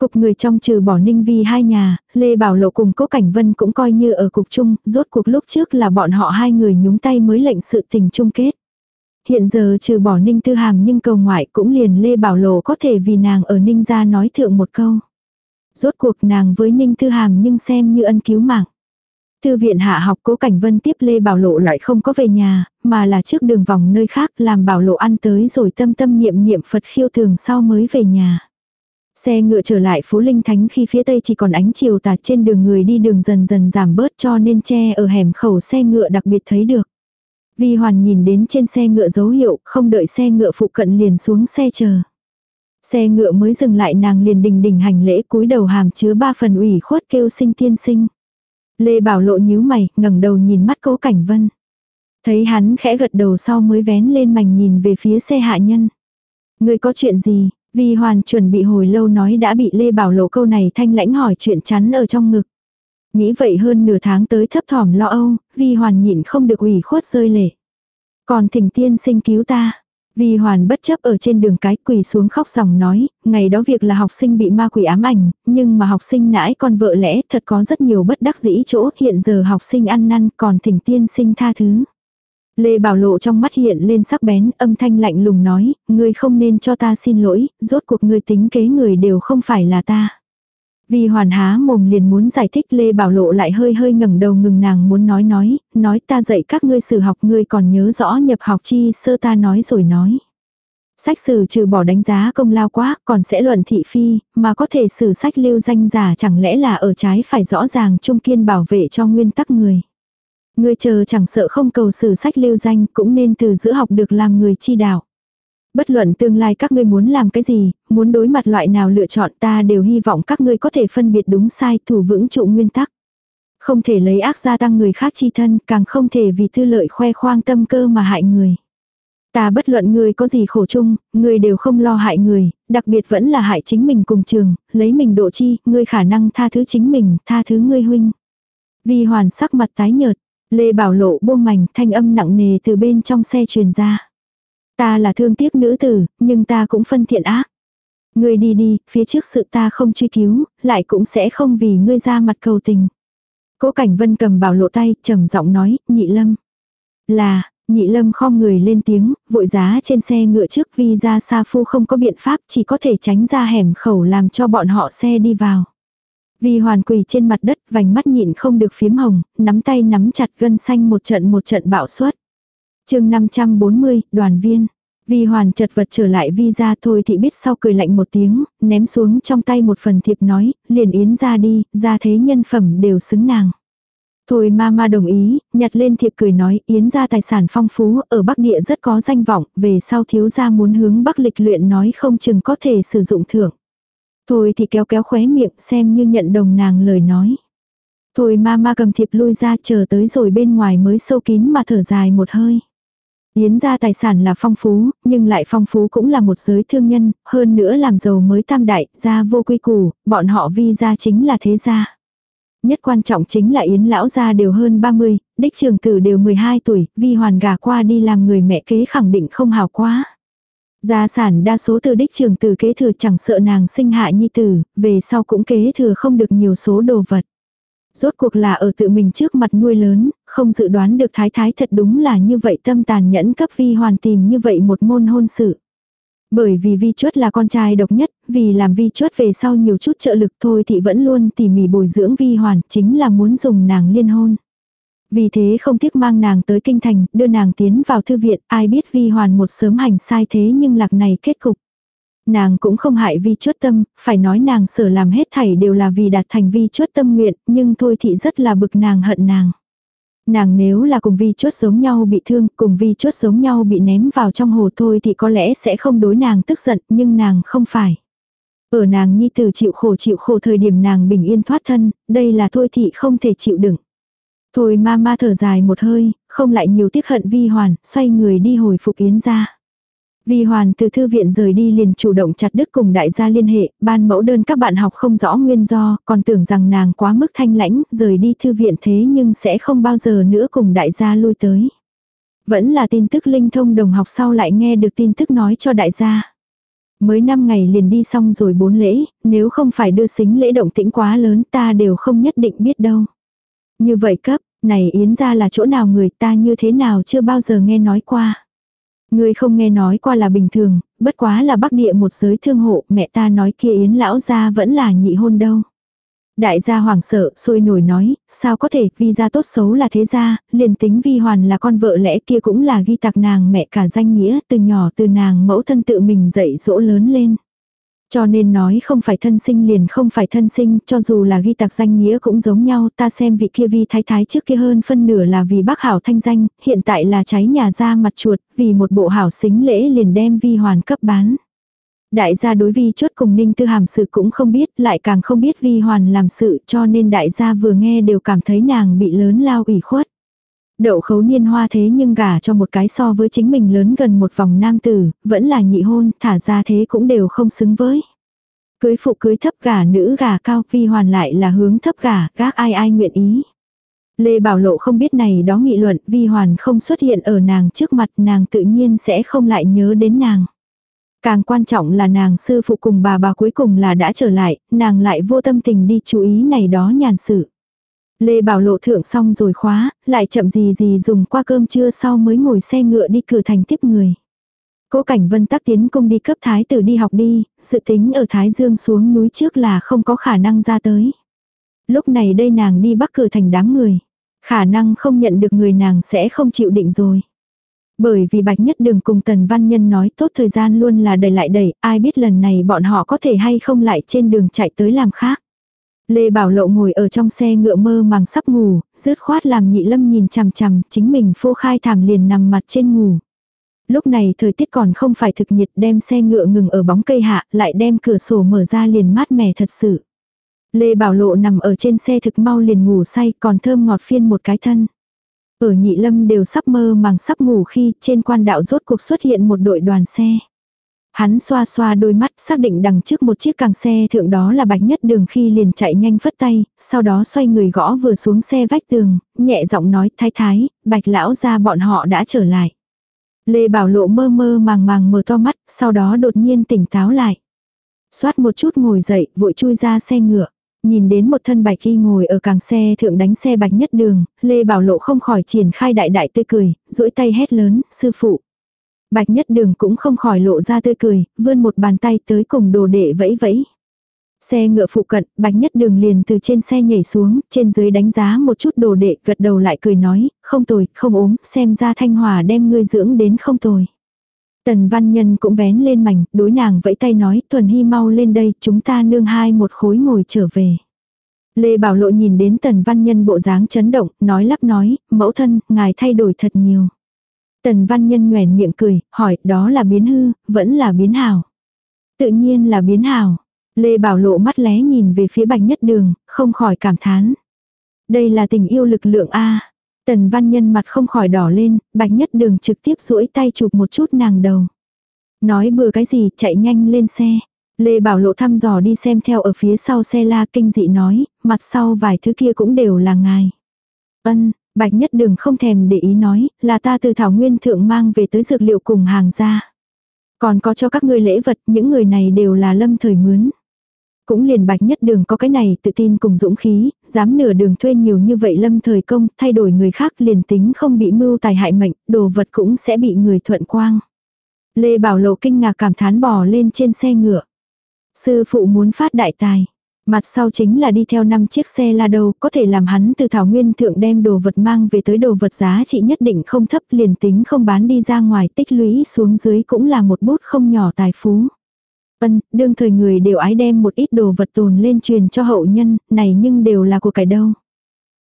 Cục người trong trừ bỏ ninh vi hai nhà, Lê Bảo Lộ cùng Cố Cảnh Vân cũng coi như ở cục chung, rốt cuộc lúc trước là bọn họ hai người nhúng tay mới lệnh sự tình chung kết. Hiện giờ trừ bỏ ninh tư hàm nhưng cầu ngoại cũng liền Lê Bảo Lộ có thể vì nàng ở ninh ra nói thượng một câu. Rốt cuộc nàng với ninh tư hàm nhưng xem như ân cứu mạng. Thư viện hạ học cố cảnh vân tiếp Lê Bảo Lộ lại không có về nhà, mà là trước đường vòng nơi khác làm Bảo Lộ ăn tới rồi tâm tâm niệm niệm Phật khiêu thường sau mới về nhà. Xe ngựa trở lại phố Linh Thánh khi phía tây chỉ còn ánh chiều tà trên đường người đi đường dần dần giảm bớt cho nên che ở hẻm khẩu xe ngựa đặc biệt thấy được. Vi Hoàn nhìn đến trên xe ngựa dấu hiệu, không đợi xe ngựa phụ cận liền xuống xe chờ. Xe ngựa mới dừng lại nàng liền đình đình hành lễ cúi đầu hàm chứa ba phần ủy khuất kêu sinh tiên sinh. Lê Bảo Lộ nhíu mày, ngẩng đầu nhìn mắt cố cảnh vân. Thấy hắn khẽ gật đầu sau mới vén lên mảnh nhìn về phía xe hạ nhân. Người có chuyện gì, Vi hoàn chuẩn bị hồi lâu nói đã bị Lê Bảo Lộ câu này thanh lãnh hỏi chuyện chắn ở trong ngực. Nghĩ vậy hơn nửa tháng tới thấp thỏm lo âu, Vi hoàn nhịn không được ủy khuất rơi lệ. Còn thỉnh tiên sinh cứu ta. Vi hoàn bất chấp ở trên đường cái quỳ xuống khóc dòng nói, ngày đó việc là học sinh bị ma quỷ ám ảnh, nhưng mà học sinh nãi con vợ lẽ thật có rất nhiều bất đắc dĩ chỗ hiện giờ học sinh ăn năn còn thỉnh tiên sinh tha thứ. Lê Bảo Lộ trong mắt hiện lên sắc bén, âm thanh lạnh lùng nói, ngươi không nên cho ta xin lỗi, rốt cuộc ngươi tính kế người đều không phải là ta. Vì hoàn há mồm liền muốn giải thích Lê Bảo Lộ lại hơi hơi ngẩng đầu ngừng nàng muốn nói nói, nói ta dạy các ngươi sử học ngươi còn nhớ rõ nhập học chi sơ ta nói rồi nói. Sách sử trừ bỏ đánh giá công lao quá, còn sẽ luận thị phi, mà có thể sử sách lưu danh giả chẳng lẽ là ở trái phải rõ ràng trung kiên bảo vệ cho nguyên tắc người. Ngươi chờ chẳng sợ không cầu sử sách lưu danh cũng nên từ giữa học được làm người chi đạo. Bất luận tương lai các ngươi muốn làm cái gì, muốn đối mặt loại nào lựa chọn ta đều hy vọng các ngươi có thể phân biệt đúng sai thủ vững trụ nguyên tắc. Không thể lấy ác gia tăng người khác chi thân, càng không thể vì tư lợi khoe khoang tâm cơ mà hại người. Ta bất luận người có gì khổ chung, người đều không lo hại người, đặc biệt vẫn là hại chính mình cùng trường, lấy mình độ chi, ngươi khả năng tha thứ chính mình, tha thứ ngươi huynh. vì hoàn sắc mặt tái nhợt, Lê Bảo Lộ buông mảnh thanh âm nặng nề từ bên trong xe truyền ra. Ta là thương tiếc nữ tử, nhưng ta cũng phân thiện ác. Ngươi đi đi, phía trước sự ta không truy cứu, lại cũng sẽ không vì ngươi ra mặt cầu tình. Cố Cảnh Vân cầm bảo lộ tay, trầm giọng nói, nhị lâm. Là, nhị lâm khom người lên tiếng, vội giá trên xe ngựa trước vì ra xa phu không có biện pháp chỉ có thể tránh ra hẻm khẩu làm cho bọn họ xe đi vào. Vì hoàn quỳ trên mặt đất, vành mắt nhịn không được phiếm hồng, nắm tay nắm chặt gân xanh một trận một trận bạo suất. chương 540, đoàn viên. Vi hoàn chật vật trở lại vi ra thôi thì biết sau cười lạnh một tiếng, ném xuống trong tay một phần thiệp nói, liền yến ra đi, ra thế nhân phẩm đều xứng nàng. Thôi ma ma đồng ý, nhặt lên thiệp cười nói yến ra tài sản phong phú, ở Bắc Địa rất có danh vọng, về sau thiếu gia muốn hướng Bắc lịch luyện nói không chừng có thể sử dụng thưởng. Thôi thì kéo kéo khóe miệng xem như nhận đồng nàng lời nói. Thôi ma ma cầm thiệp lui ra chờ tới rồi bên ngoài mới sâu kín mà thở dài một hơi. Yến gia tài sản là phong phú, nhưng lại phong phú cũng là một giới thương nhân, hơn nữa làm giàu mới tam đại, gia vô quy củ, bọn họ vi gia chính là thế gia. Nhất quan trọng chính là Yến lão gia đều hơn 30, đích trường tử đều 12 tuổi, vi hoàn gà qua đi làm người mẹ kế khẳng định không hào quá. Gia sản đa số từ đích trường tử kế thừa chẳng sợ nàng sinh hạ nhi tử, về sau cũng kế thừa không được nhiều số đồ vật. Rốt cuộc là ở tự mình trước mặt nuôi lớn, không dự đoán được thái thái thật đúng là như vậy tâm tàn nhẫn cấp vi hoàn tìm như vậy một môn hôn sự. Bởi vì vi chuất là con trai độc nhất, vì làm vi chuất về sau nhiều chút trợ lực thôi thì vẫn luôn tỉ mỉ bồi dưỡng vi hoàn, chính là muốn dùng nàng liên hôn. Vì thế không tiếc mang nàng tới kinh thành, đưa nàng tiến vào thư viện, ai biết vi hoàn một sớm hành sai thế nhưng lạc này kết cục. Nàng cũng không hại vi chuất tâm, phải nói nàng sở làm hết thảy đều là vì đạt thành vi chuất tâm nguyện, nhưng thôi thì rất là bực nàng hận nàng. Nàng nếu là cùng vi chuất giống nhau bị thương, cùng vi chuất giống nhau bị ném vào trong hồ thôi thì có lẽ sẽ không đối nàng tức giận, nhưng nàng không phải. Ở nàng nhi tử chịu khổ chịu khổ thời điểm nàng bình yên thoát thân, đây là thôi thị không thể chịu đựng. Thôi ma ma thở dài một hơi, không lại nhiều tiếc hận vi hoàn, xoay người đi hồi phục yến ra. Vi hoàn từ thư viện rời đi liền chủ động chặt đứt cùng đại gia liên hệ, ban mẫu đơn các bạn học không rõ nguyên do, còn tưởng rằng nàng quá mức thanh lãnh, rời đi thư viện thế nhưng sẽ không bao giờ nữa cùng đại gia lui tới. Vẫn là tin tức linh thông đồng học sau lại nghe được tin tức nói cho đại gia. Mới 5 ngày liền đi xong rồi bốn lễ, nếu không phải đưa xính lễ động tĩnh quá lớn ta đều không nhất định biết đâu. Như vậy cấp, này Yến ra là chỗ nào người ta như thế nào chưa bao giờ nghe nói qua. Người không nghe nói qua là bình thường, bất quá là bắc địa một giới thương hộ, mẹ ta nói kia Yến lão gia vẫn là nhị hôn đâu. Đại gia hoàng sợ, sôi nổi nói, sao có thể, vi gia tốt xấu là thế gia, liền tính vi hoàn là con vợ lẽ kia cũng là ghi tạc nàng mẹ cả danh nghĩa, từ nhỏ từ nàng mẫu thân tự mình dạy dỗ lớn lên. Cho nên nói không phải thân sinh liền không phải thân sinh, cho dù là ghi tạc danh nghĩa cũng giống nhau, ta xem vị kia vi thái thái trước kia hơn phân nửa là vì bác hảo thanh danh, hiện tại là cháy nhà ra mặt chuột, vì một bộ hảo xính lễ liền đem vi hoàn cấp bán. Đại gia đối vi chốt cùng ninh tư hàm sự cũng không biết, lại càng không biết vi hoàn làm sự cho nên đại gia vừa nghe đều cảm thấy nàng bị lớn lao ủy khuất. Đậu khấu niên hoa thế nhưng gả cho một cái so với chính mình lớn gần một vòng nam tử, vẫn là nhị hôn, thả ra thế cũng đều không xứng với. Cưới phụ cưới thấp gả nữ gả cao, vi hoàn lại là hướng thấp gả, các ai ai nguyện ý. Lê Bảo Lộ không biết này đó nghị luận, vi hoàn không xuất hiện ở nàng trước mặt nàng tự nhiên sẽ không lại nhớ đến nàng. Càng quan trọng là nàng sư phụ cùng bà bà cuối cùng là đã trở lại, nàng lại vô tâm tình đi chú ý này đó nhàn sự. Lê Bảo Lộ thượng xong rồi khóa, lại chậm gì gì dùng qua cơm trưa sau mới ngồi xe ngựa đi cửa thành tiếp người. Cố Cảnh Vân tắc tiến công đi cấp thái tử đi học đi, sự tính ở Thái Dương xuống núi trước là không có khả năng ra tới. Lúc này đây nàng đi bắc cửa thành đám người. Khả năng không nhận được người nàng sẽ không chịu định rồi. Bởi vì Bạch Nhất Đường cùng Tần Văn Nhân nói tốt thời gian luôn là đẩy lại đẩy, ai biết lần này bọn họ có thể hay không lại trên đường chạy tới làm khác. Lê Bảo Lộ ngồi ở trong xe ngựa mơ màng sắp ngủ, rứt khoát làm nhị lâm nhìn chằm chằm, chính mình phô khai thảm liền nằm mặt trên ngủ. Lúc này thời tiết còn không phải thực nhiệt đem xe ngựa ngừng ở bóng cây hạ, lại đem cửa sổ mở ra liền mát mẻ thật sự. Lê Bảo Lộ nằm ở trên xe thực mau liền ngủ say còn thơm ngọt phiên một cái thân. Ở nhị lâm đều sắp mơ màng sắp ngủ khi trên quan đạo rốt cuộc xuất hiện một đội đoàn xe. Hắn xoa xoa đôi mắt xác định đằng trước một chiếc càng xe thượng đó là bạch nhất đường khi liền chạy nhanh phất tay, sau đó xoay người gõ vừa xuống xe vách tường, nhẹ giọng nói thái thái, bạch lão ra bọn họ đã trở lại. Lê Bảo Lộ mơ mơ màng màng mở to mắt, sau đó đột nhiên tỉnh táo lại. Xoát một chút ngồi dậy, vội chui ra xe ngựa. Nhìn đến một thân bạch y ngồi ở càng xe thượng đánh xe bạch nhất đường, Lê Bảo Lộ không khỏi triển khai đại đại tươi cười, duỗi tay hét lớn, sư phụ. Bạch nhất đường cũng không khỏi lộ ra tươi cười, vươn một bàn tay tới cùng đồ đệ vẫy vẫy. Xe ngựa phụ cận, bạch nhất đường liền từ trên xe nhảy xuống, trên dưới đánh giá một chút đồ đệ, gật đầu lại cười nói, không tồi, không ốm, xem ra thanh hòa đem ngươi dưỡng đến không tồi. Tần văn nhân cũng vén lên mảnh, đối nàng vẫy tay nói, thuần hy mau lên đây, chúng ta nương hai một khối ngồi trở về. Lê Bảo Lộ nhìn đến tần văn nhân bộ dáng chấn động, nói lắp nói, mẫu thân, ngài thay đổi thật nhiều. Tần văn nhân nhoèn miệng cười, hỏi, đó là biến hư, vẫn là biến hảo. Tự nhiên là biến hảo. Lê Bảo Lộ mắt lé nhìn về phía bạch nhất đường, không khỏi cảm thán. Đây là tình yêu lực lượng A. Tần văn nhân mặt không khỏi đỏ lên, bạch nhất đường trực tiếp duỗi tay chụp một chút nàng đầu. Nói bừa cái gì, chạy nhanh lên xe. Lê Bảo Lộ thăm dò đi xem theo ở phía sau xe la kinh dị nói, mặt sau vài thứ kia cũng đều là ngài. Ân, Bạch Nhất Đường không thèm để ý nói, là ta từ Thảo Nguyên Thượng mang về tới dược liệu cùng hàng ra. Còn có cho các ngươi lễ vật, những người này đều là lâm thời mướn. Cũng liền bạch nhất đường có cái này tự tin cùng dũng khí, dám nửa đường thuê nhiều như vậy lâm thời công, thay đổi người khác liền tính không bị mưu tài hại mệnh, đồ vật cũng sẽ bị người thuận quang. Lê Bảo Lộ kinh ngạc cảm thán bò lên trên xe ngựa. Sư phụ muốn phát đại tài. Mặt sau chính là đi theo năm chiếc xe la đầu, có thể làm hắn từ thảo nguyên thượng đem đồ vật mang về tới đồ vật giá trị nhất định không thấp liền tính không bán đi ra ngoài tích lũy xuống dưới cũng là một bút không nhỏ tài phú. Vân, đương thời người đều ái đem một ít đồ vật tồn lên truyền cho hậu nhân, này nhưng đều là của cải đâu.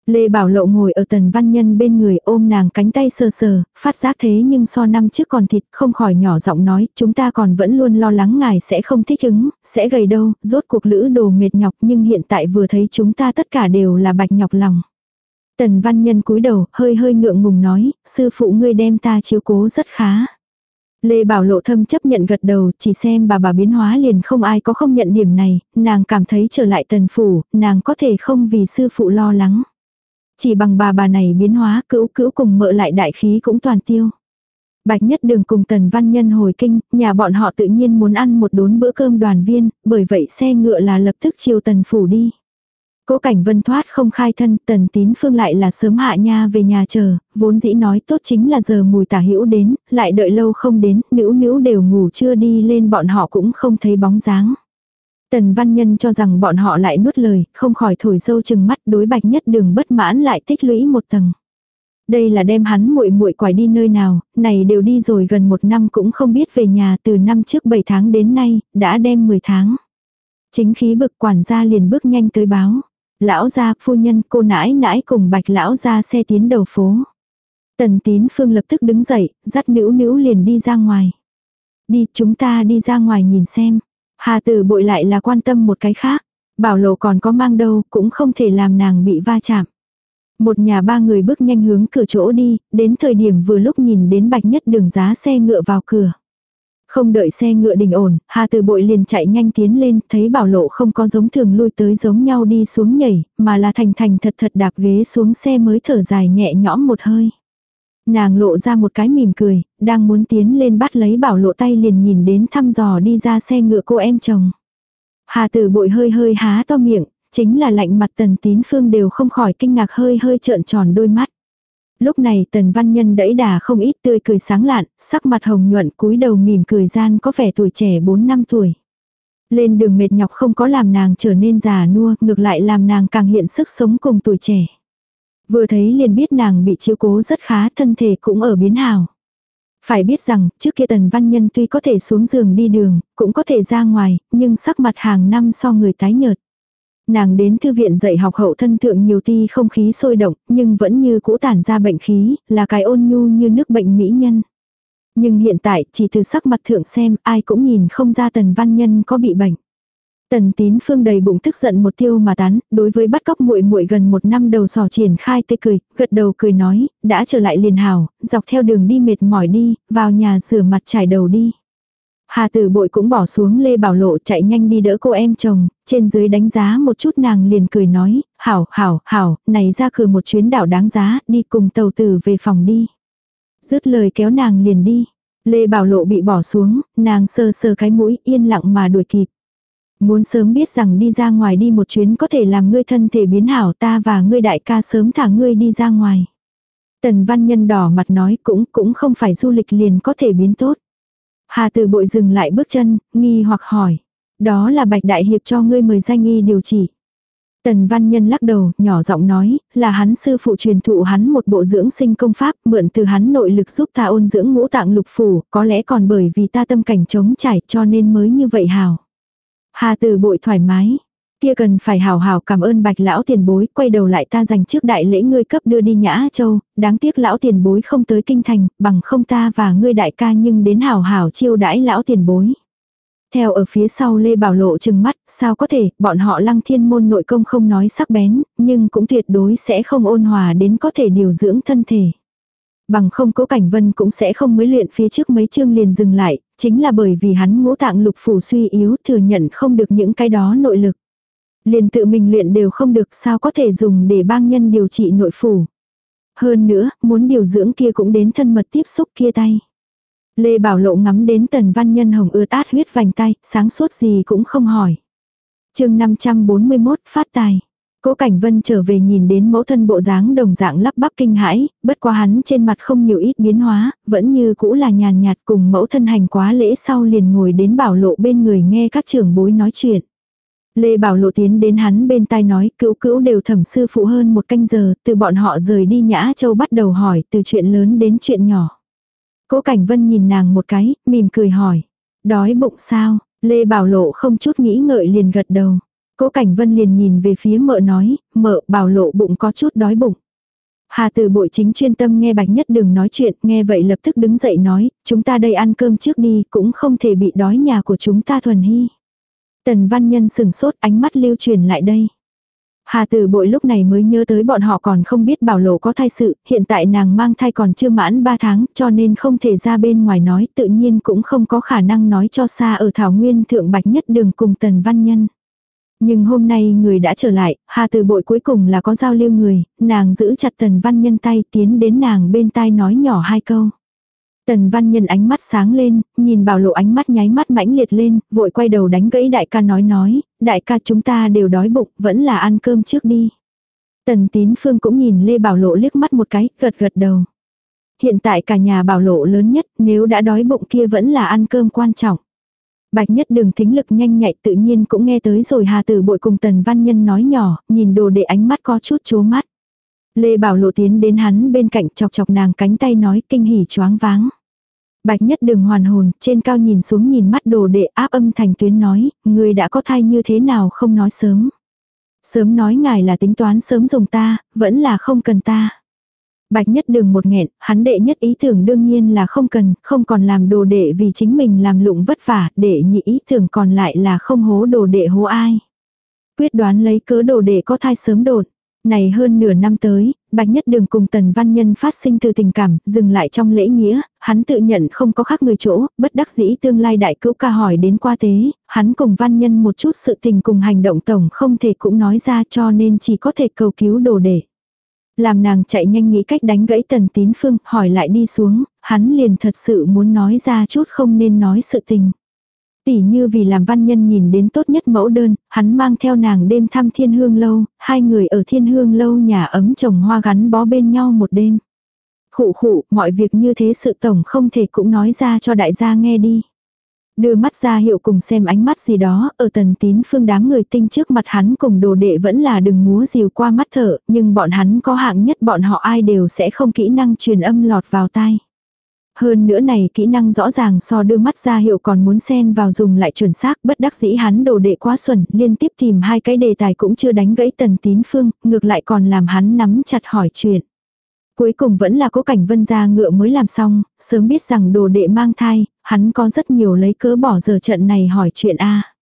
Lê Bảo Lộ ngồi ở tần văn nhân bên người ôm nàng cánh tay sờ sờ, phát giác thế nhưng so năm trước còn thịt không khỏi nhỏ giọng nói, chúng ta còn vẫn luôn lo lắng ngài sẽ không thích ứng, sẽ gầy đâu, rốt cuộc lữ đồ mệt nhọc nhưng hiện tại vừa thấy chúng ta tất cả đều là bạch nhọc lòng. Tần văn nhân cúi đầu, hơi hơi ngượng ngùng nói, sư phụ ngươi đem ta chiếu cố rất khá. Lê Bảo Lộ thâm chấp nhận gật đầu, chỉ xem bà bà biến hóa liền không ai có không nhận điểm này, nàng cảm thấy trở lại tần phủ, nàng có thể không vì sư phụ lo lắng. Chỉ bằng bà bà này biến hóa cữu cữu cùng mợ lại đại khí cũng toàn tiêu. Bạch Nhất Đường cùng Tần Văn Nhân hồi kinh, nhà bọn họ tự nhiên muốn ăn một đốn bữa cơm đoàn viên, bởi vậy xe ngựa là lập tức chiều Tần Phủ đi. Cố cảnh vân thoát không khai thân, tần tín phương lại là sớm hạ nha về nhà chờ, vốn dĩ nói tốt chính là giờ mùi tả hữu đến, lại đợi lâu không đến, nữ nữ đều ngủ chưa đi lên bọn họ cũng không thấy bóng dáng. Tần văn nhân cho rằng bọn họ lại nuốt lời, không khỏi thổi dâu chừng mắt đối bạch nhất đường bất mãn lại tích lũy một tầng. Đây là đem hắn muội muội quải đi nơi nào, này đều đi rồi gần một năm cũng không biết về nhà từ năm trước 7 tháng đến nay, đã đem 10 tháng. Chính khí bực quản gia liền bước nhanh tới báo. Lão gia, phu nhân, cô nãi nãi cùng bạch lão gia xe tiến đầu phố. Tần tín phương lập tức đứng dậy, dắt nữ nữ liền đi ra ngoài. Đi, chúng ta đi ra ngoài nhìn xem. Hà tử bội lại là quan tâm một cái khác. Bảo lộ còn có mang đâu, cũng không thể làm nàng bị va chạm. Một nhà ba người bước nhanh hướng cửa chỗ đi, đến thời điểm vừa lúc nhìn đến bạch nhất đường giá xe ngựa vào cửa. Không đợi xe ngựa đình ổn, Hà Từ Bội liền chạy nhanh tiến lên, thấy bảo lộ không có giống thường lui tới giống nhau đi xuống nhảy, mà là thành thành thật thật đạp ghế xuống xe mới thở dài nhẹ nhõm một hơi. Nàng lộ ra một cái mỉm cười, đang muốn tiến lên bắt lấy bảo lộ tay liền nhìn đến thăm dò đi ra xe ngựa cô em chồng. Hà Tử Bội hơi hơi há to miệng, chính là lạnh mặt tần tín phương đều không khỏi kinh ngạc hơi hơi trợn tròn đôi mắt. Lúc này tần văn nhân đẫy đà không ít tươi cười sáng lạn, sắc mặt hồng nhuận cúi đầu mỉm cười gian có vẻ tuổi trẻ 4 năm tuổi. Lên đường mệt nhọc không có làm nàng trở nên già nua, ngược lại làm nàng càng hiện sức sống cùng tuổi trẻ. Vừa thấy liền biết nàng bị chiếu cố rất khá, thân thể cũng ở biến hào. Phải biết rằng, trước kia tần văn nhân tuy có thể xuống giường đi đường, cũng có thể ra ngoài, nhưng sắc mặt hàng năm so người tái nhợt. Nàng đến thư viện dạy học hậu thân thượng nhiều ti không khí sôi động, nhưng vẫn như cũ tản ra bệnh khí, là cái ôn nhu như nước bệnh mỹ nhân. Nhưng hiện tại, chỉ từ sắc mặt thượng xem, ai cũng nhìn không ra tần văn nhân có bị bệnh. Tần tín phương đầy bụng tức giận một tiêu mà tán, đối với bắt cóc muội muội gần một năm đầu sò triển khai tê cười, gật đầu cười nói, đã trở lại liền hào, dọc theo đường đi mệt mỏi đi, vào nhà rửa mặt trải đầu đi. Hà tử bội cũng bỏ xuống Lê Bảo Lộ chạy nhanh đi đỡ cô em chồng, trên dưới đánh giá một chút nàng liền cười nói, hảo, hảo, hảo, này ra cửa một chuyến đảo đáng giá, đi cùng tàu tử về phòng đi. Dứt lời kéo nàng liền đi. Lê Bảo Lộ bị bỏ xuống, nàng sơ sơ cái mũi yên lặng mà đuổi kịp. Muốn sớm biết rằng đi ra ngoài đi một chuyến có thể làm ngươi thân thể biến hảo ta và ngươi đại ca sớm thả ngươi đi ra ngoài. Tần văn nhân đỏ mặt nói cũng cũng không phải du lịch liền có thể biến tốt. Hà từ bội dừng lại bước chân, nghi hoặc hỏi. Đó là bạch đại hiệp cho ngươi mời danh y điều trị. Tần văn nhân lắc đầu, nhỏ giọng nói, là hắn sư phụ truyền thụ hắn một bộ dưỡng sinh công pháp, mượn từ hắn nội lực giúp ta ôn dưỡng ngũ tạng lục phủ, có lẽ còn bởi vì ta tâm cảnh trống trải cho nên mới như vậy hào. Hà tử bội thoải mái, kia cần phải hào hào cảm ơn bạch lão tiền bối, quay đầu lại ta dành trước đại lễ ngươi cấp đưa đi nhã châu, đáng tiếc lão tiền bối không tới kinh thành, bằng không ta và ngươi đại ca nhưng đến hào hào chiêu đãi lão tiền bối. Theo ở phía sau Lê Bảo Lộ chừng mắt, sao có thể, bọn họ lăng thiên môn nội công không nói sắc bén, nhưng cũng tuyệt đối sẽ không ôn hòa đến có thể điều dưỡng thân thể. Bằng không cố cảnh vân cũng sẽ không mới luyện phía trước mấy chương liền dừng lại, chính là bởi vì hắn ngũ tạng lục phủ suy yếu thừa nhận không được những cái đó nội lực. Liền tự mình luyện đều không được sao có thể dùng để bang nhân điều trị nội phủ. Hơn nữa, muốn điều dưỡng kia cũng đến thân mật tiếp xúc kia tay. Lê Bảo Lộ ngắm đến tần văn nhân hồng ưa tát huyết vành tay, sáng suốt gì cũng không hỏi. chương 541 phát tài. Cố Cảnh Vân trở về nhìn đến mẫu thân bộ dáng đồng dạng lắp bắp kinh hãi, bất quá hắn trên mặt không nhiều ít biến hóa, vẫn như cũ là nhàn nhạt cùng mẫu thân hành quá lễ sau liền ngồi đến bảo lộ bên người nghe các trưởng bối nói chuyện. Lê Bảo Lộ tiến đến hắn bên tai nói cữu cữu đều thẩm sư phụ hơn một canh giờ, từ bọn họ rời đi Nhã Châu bắt đầu hỏi từ chuyện lớn đến chuyện nhỏ. Cố Cảnh Vân nhìn nàng một cái, mỉm cười hỏi. Đói bụng sao? Lê Bảo Lộ không chút nghĩ ngợi liền gật đầu. Cố Cảnh Vân liền nhìn về phía mợ nói, mợ Bảo Lộ bụng có chút đói bụng. Hà từ bội chính chuyên tâm nghe Bạch Nhất đường nói chuyện, nghe vậy lập tức đứng dậy nói, chúng ta đây ăn cơm trước đi, cũng không thể bị đói nhà của chúng ta thuần hy. Tần văn nhân sừng sốt ánh mắt lưu truyền lại đây. Hà từ bội lúc này mới nhớ tới bọn họ còn không biết bảo lộ có thai sự, hiện tại nàng mang thai còn chưa mãn 3 tháng cho nên không thể ra bên ngoài nói tự nhiên cũng không có khả năng nói cho xa ở Thảo Nguyên Thượng Bạch nhất đường cùng tần văn nhân. Nhưng hôm nay người đã trở lại, Hà từ Bội cuối cùng là có giao lưu người, nàng giữ chặt Tần Văn Nhân tay tiến đến nàng bên tai nói nhỏ hai câu. Tần Văn Nhân ánh mắt sáng lên, nhìn bảo lộ ánh mắt nháy mắt mãnh liệt lên, vội quay đầu đánh gãy đại ca nói nói, đại ca chúng ta đều đói bụng, vẫn là ăn cơm trước đi. Tần Tín Phương cũng nhìn Lê Bảo Lộ liếc mắt một cái, gật gật đầu. Hiện tại cả nhà bảo lộ lớn nhất, nếu đã đói bụng kia vẫn là ăn cơm quan trọng. Bạch nhất đường thính lực nhanh nhạy tự nhiên cũng nghe tới rồi Hà Tử Bội cùng Tần Văn Nhân nói nhỏ, nhìn đồ để ánh mắt có chút chố mắt. Lê Bảo Lộ tiến đến hắn bên cạnh chọc chọc nàng cánh tay nói kinh hỉ choáng váng. Bạch nhất đường hoàn hồn, trên cao nhìn xuống nhìn mắt đồ đệ áp âm thành tuyến nói, người đã có thai như thế nào không nói sớm. Sớm nói ngài là tính toán sớm dùng ta, vẫn là không cần ta. Bạch nhất đường một nghẹn, hắn đệ nhất ý tưởng đương nhiên là không cần, không còn làm đồ đệ vì chính mình làm lụng vất vả, đệ nhị ý tưởng còn lại là không hố đồ đệ hố ai. Quyết đoán lấy cớ đồ đệ có thai sớm đột. Này hơn nửa năm tới, Bạch Nhất Đường cùng Tần Văn Nhân phát sinh từ tình cảm, dừng lại trong lễ nghĩa, hắn tự nhận không có khác người chỗ, bất đắc dĩ tương lai đại cữu ca hỏi đến qua tế, hắn cùng Văn Nhân một chút sự tình cùng hành động tổng không thể cũng nói ra cho nên chỉ có thể cầu cứu đồ đệ. Làm nàng chạy nhanh nghĩ cách đánh gãy Tần Tín Phương, hỏi lại đi xuống, hắn liền thật sự muốn nói ra chút không nên nói sự tình. Tỷ như vì làm văn nhân nhìn đến tốt nhất mẫu đơn, hắn mang theo nàng đêm thăm thiên hương lâu, hai người ở thiên hương lâu nhà ấm trồng hoa gắn bó bên nhau một đêm. Khụ khụ, mọi việc như thế sự tổng không thể cũng nói ra cho đại gia nghe đi. Đưa mắt ra hiệu cùng xem ánh mắt gì đó, ở tần tín phương đám người tinh trước mặt hắn cùng đồ đệ vẫn là đừng múa dìu qua mắt thở, nhưng bọn hắn có hạng nhất bọn họ ai đều sẽ không kỹ năng truyền âm lọt vào tai. Hơn nữa này kỹ năng rõ ràng so đưa mắt ra hiệu còn muốn xen vào dùng lại chuẩn xác bất đắc dĩ hắn đồ đệ quá xuẩn liên tiếp tìm hai cái đề tài cũng chưa đánh gãy tần tín phương, ngược lại còn làm hắn nắm chặt hỏi chuyện. Cuối cùng vẫn là cố cảnh vân ra ngựa mới làm xong, sớm biết rằng đồ đệ mang thai, hắn có rất nhiều lấy cớ bỏ giờ trận này hỏi chuyện a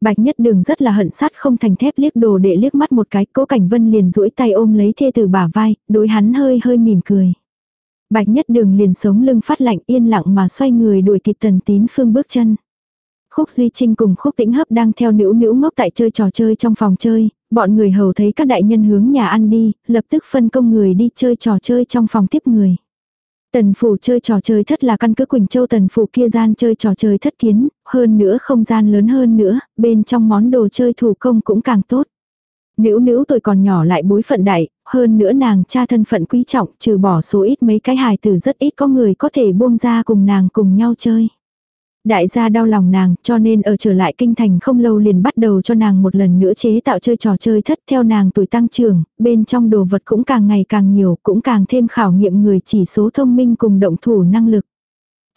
Bạch nhất đường rất là hận sát không thành thép liếc đồ đệ liếc mắt một cái, cố cảnh vân liền duỗi tay ôm lấy thê từ bả vai, đối hắn hơi hơi mỉm cười. Bạch nhất đường liền sống lưng phát lạnh yên lặng mà xoay người đuổi kịp tần tín phương bước chân. Khúc Duy Trinh cùng Khúc Tĩnh Hấp đang theo nữ nữ ngốc tại chơi trò chơi trong phòng chơi, bọn người hầu thấy các đại nhân hướng nhà ăn đi, lập tức phân công người đi chơi trò chơi trong phòng tiếp người. Tần phủ chơi trò chơi thất là căn cứ Quỳnh Châu tần phủ kia gian chơi trò chơi thất kiến, hơn nữa không gian lớn hơn nữa, bên trong món đồ chơi thủ công cũng càng tốt. Nữ nữ tuổi còn nhỏ lại bối phận đại, hơn nữa nàng cha thân phận quý trọng, trừ bỏ số ít mấy cái hài tử rất ít có người có thể buông ra cùng nàng cùng nhau chơi. Đại gia đau lòng nàng, cho nên ở trở lại kinh thành không lâu liền bắt đầu cho nàng một lần nữa chế tạo chơi trò chơi thất theo nàng tuổi tăng trưởng, bên trong đồ vật cũng càng ngày càng nhiều, cũng càng thêm khảo nghiệm người chỉ số thông minh cùng động thủ năng lực.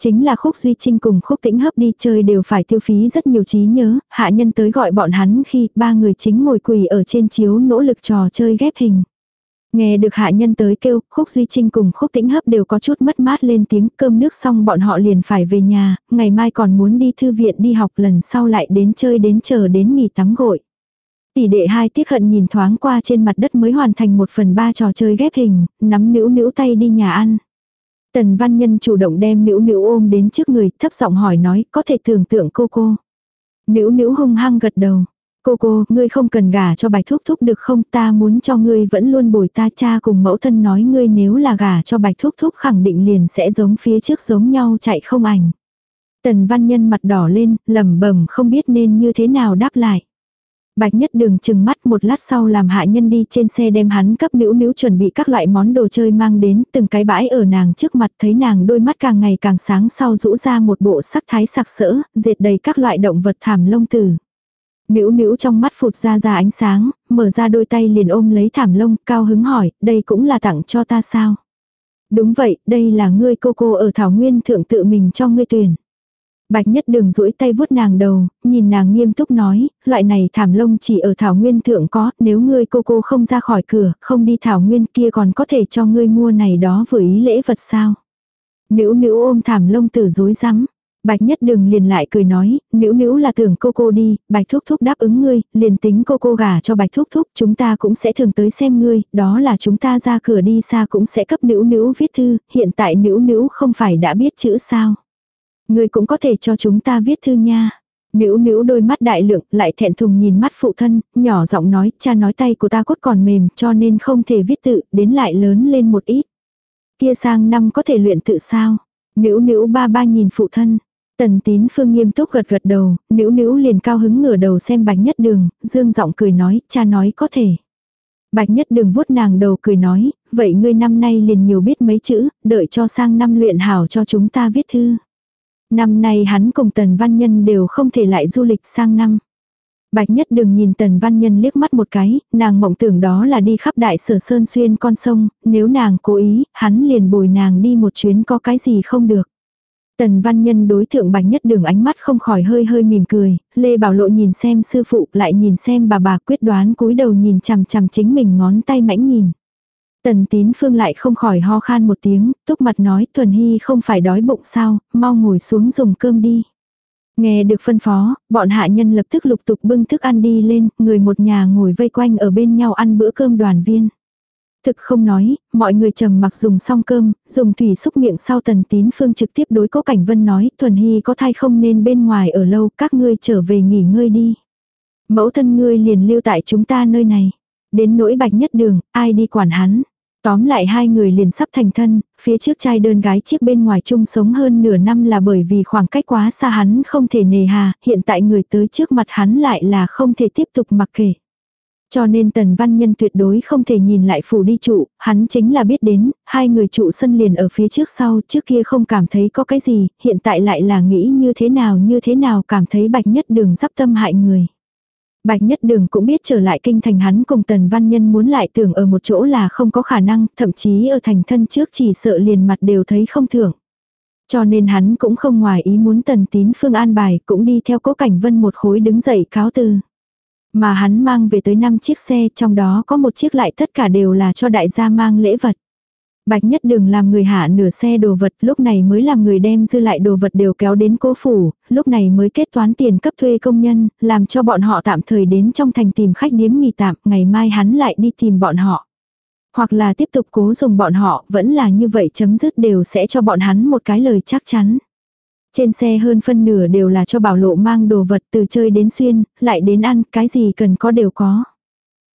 Chính là khúc duy trinh cùng khúc tĩnh hấp đi chơi đều phải tiêu phí rất nhiều trí nhớ, hạ nhân tới gọi bọn hắn khi ba người chính ngồi quỳ ở trên chiếu nỗ lực trò chơi ghép hình. Nghe được hạ nhân tới kêu, khúc Duy Trinh cùng khúc tĩnh hấp đều có chút mất mát lên tiếng cơm nước xong bọn họ liền phải về nhà, ngày mai còn muốn đi thư viện đi học lần sau lại đến chơi đến chờ đến nghỉ tắm gội. Tỷ đệ hai tiếc hận nhìn thoáng qua trên mặt đất mới hoàn thành một phần ba trò chơi ghép hình, nắm nữ nữ tay đi nhà ăn. Tần văn nhân chủ động đem nữ nữ ôm đến trước người, thấp giọng hỏi nói, có thể tưởng tượng cô cô. Nữ nữ hung hăng gật đầu. Cô cô, ngươi không cần gả cho bạch thúc thúc được không ta muốn cho ngươi vẫn luôn bồi ta cha cùng mẫu thân nói ngươi nếu là gả cho bạch thúc thúc khẳng định liền sẽ giống phía trước giống nhau chạy không ảnh. Tần văn nhân mặt đỏ lên, lẩm bẩm không biết nên như thế nào đáp lại. Bạch nhất đường chừng mắt một lát sau làm hạ nhân đi trên xe đem hắn cấp nữ nữ chuẩn bị các loại món đồ chơi mang đến từng cái bãi ở nàng trước mặt thấy nàng đôi mắt càng ngày càng sáng sau rũ ra một bộ sắc thái sặc sỡ, diệt đầy các loại động vật thảm lông tử. Nữ nữ trong mắt phụt ra ra ánh sáng, mở ra đôi tay liền ôm lấy thảm lông, cao hứng hỏi, đây cũng là tặng cho ta sao? Đúng vậy, đây là ngươi cô cô ở Thảo Nguyên thượng tự mình cho ngươi tuyển. Bạch nhất đường duỗi tay vuốt nàng đầu, nhìn nàng nghiêm túc nói, loại này thảm lông chỉ ở Thảo Nguyên thượng có, nếu ngươi cô cô không ra khỏi cửa, không đi Thảo Nguyên kia còn có thể cho ngươi mua này đó vừa ý lễ vật sao. Nữ nữ ôm thảm lông tử dối rắm Bạch nhất đường liền lại cười nói, nữ nữ là tưởng cô cô đi, bạch thúc thúc đáp ứng ngươi, liền tính cô cô gả cho bạch thúc thúc, chúng ta cũng sẽ thường tới xem ngươi, đó là chúng ta ra cửa đi xa cũng sẽ cấp nữ nữ viết thư, hiện tại nữ nữ không phải đã biết chữ sao. Ngươi cũng có thể cho chúng ta viết thư nha. Nữ nữ đôi mắt đại lượng, lại thẹn thùng nhìn mắt phụ thân, nhỏ giọng nói, cha nói tay của ta cốt còn mềm, cho nên không thể viết tự, đến lại lớn lên một ít. Kia sang năm có thể luyện tự sao? Nữ nữ ba ba nhìn phụ thân. Tần tín phương nghiêm túc gật gật đầu, nữ nữ liền cao hứng ngửa đầu xem bạch nhất đường, dương giọng cười nói, cha nói có thể. Bạch nhất đường vuốt nàng đầu cười nói, vậy ngươi năm nay liền nhiều biết mấy chữ, đợi cho sang năm luyện hảo cho chúng ta viết thư. Năm nay hắn cùng Tần Văn Nhân đều không thể lại du lịch sang năm. Bạch nhất đừng nhìn Tần Văn Nhân liếc mắt một cái, nàng mộng tưởng đó là đi khắp đại sở sơn xuyên con sông, nếu nàng cố ý, hắn liền bồi nàng đi một chuyến có cái gì không được. Tần Văn Nhân đối thượng Bạch Nhất Đường ánh mắt không khỏi hơi hơi mỉm cười, Lê Bảo Lộ nhìn xem sư phụ lại nhìn xem bà bà quyết đoán cúi đầu nhìn chằm chằm chính mình ngón tay mãnh nhìn. Tần tín phương lại không khỏi ho khan một tiếng, túc mặt nói Thuần Hy không phải đói bụng sao, mau ngồi xuống dùng cơm đi. Nghe được phân phó, bọn hạ nhân lập tức lục tục bưng thức ăn đi lên, người một nhà ngồi vây quanh ở bên nhau ăn bữa cơm đoàn viên. Thực không nói, mọi người trầm mặc dùng xong cơm, dùng thủy xúc miệng sau tần tín phương trực tiếp đối cố cảnh vân nói, thuần hy có thai không nên bên ngoài ở lâu, các ngươi trở về nghỉ ngơi đi. Mẫu thân ngươi liền lưu tại chúng ta nơi này. Đến nỗi bạch nhất đường, ai đi quản hắn. Tóm lại hai người liền sắp thành thân, phía trước trai đơn gái chiếc bên ngoài chung sống hơn nửa năm là bởi vì khoảng cách quá xa hắn không thể nề hà, hiện tại người tới trước mặt hắn lại là không thể tiếp tục mặc kệ. Cho nên tần văn nhân tuyệt đối không thể nhìn lại phủ đi trụ, hắn chính là biết đến, hai người trụ sân liền ở phía trước sau, trước kia không cảm thấy có cái gì, hiện tại lại là nghĩ như thế nào như thế nào cảm thấy bạch nhất đường dắp tâm hại người. Bạch Nhất Đường cũng biết trở lại kinh thành hắn cùng Tần Văn Nhân muốn lại tưởng ở một chỗ là không có khả năng, thậm chí ở thành thân trước chỉ sợ liền mặt đều thấy không thưởng. Cho nên hắn cũng không ngoài ý muốn Tần Tín Phương an bài, cũng đi theo cố cảnh vân một khối đứng dậy cáo từ. Mà hắn mang về tới 5 chiếc xe, trong đó có một chiếc lại tất cả đều là cho đại gia mang lễ vật. Bạch nhất đường làm người hạ nửa xe đồ vật, lúc này mới làm người đem dư lại đồ vật đều kéo đến cô phủ, lúc này mới kết toán tiền cấp thuê công nhân, làm cho bọn họ tạm thời đến trong thành tìm khách điếm nghỉ tạm, ngày mai hắn lại đi tìm bọn họ. Hoặc là tiếp tục cố dùng bọn họ, vẫn là như vậy chấm dứt đều sẽ cho bọn hắn một cái lời chắc chắn. Trên xe hơn phân nửa đều là cho bảo lộ mang đồ vật từ chơi đến xuyên, lại đến ăn, cái gì cần có đều có.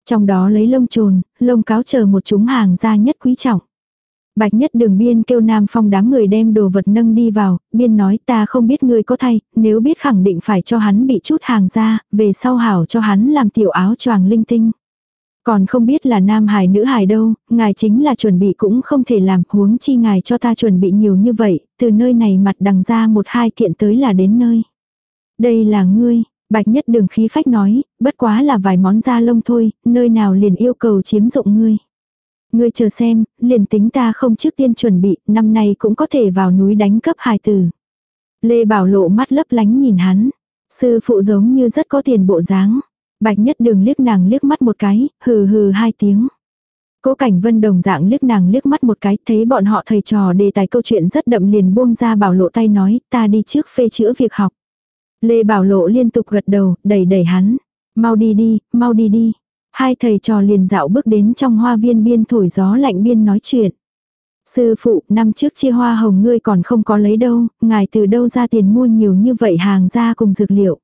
Trong đó lấy lông trồn, lông cáo chờ một chúng hàng ra nhất quý trọng. Bạch nhất đường biên kêu Nam Phong đám người đem đồ vật nâng đi vào, biên nói ta không biết ngươi có thay, nếu biết khẳng định phải cho hắn bị chút hàng ra, về sau hảo cho hắn làm tiểu áo choàng linh tinh. Còn không biết là nam hài nữ hài đâu, ngài chính là chuẩn bị cũng không thể làm, huống chi ngài cho ta chuẩn bị nhiều như vậy, từ nơi này mặt đằng ra một hai kiện tới là đến nơi. Đây là ngươi, bạch nhất đường khí phách nói, bất quá là vài món da lông thôi, nơi nào liền yêu cầu chiếm dụng ngươi. Ngươi chờ xem, liền tính ta không trước tiên chuẩn bị, năm nay cũng có thể vào núi đánh cấp hài tử. Lê Bảo lộ mắt lấp lánh nhìn hắn. Sư phụ giống như rất có tiền bộ dáng. Bạch nhất đường liếc nàng liếc mắt một cái, hừ hừ hai tiếng. Cố Cảnh Vân đồng dạng liếc nàng liếc mắt một cái, thấy bọn họ thầy trò đề tài câu chuyện rất đậm liền buông ra bảo lộ tay nói, ta đi trước phê chữa việc học. Lê Bảo Lộ liên tục gật đầu, đẩy đẩy hắn. Mau đi đi, mau đi đi. Hai thầy trò liền dạo bước đến trong hoa viên biên thổi gió lạnh biên nói chuyện. Sư phụ, năm trước chia hoa hồng ngươi còn không có lấy đâu, ngài từ đâu ra tiền mua nhiều như vậy hàng ra cùng dược liệu.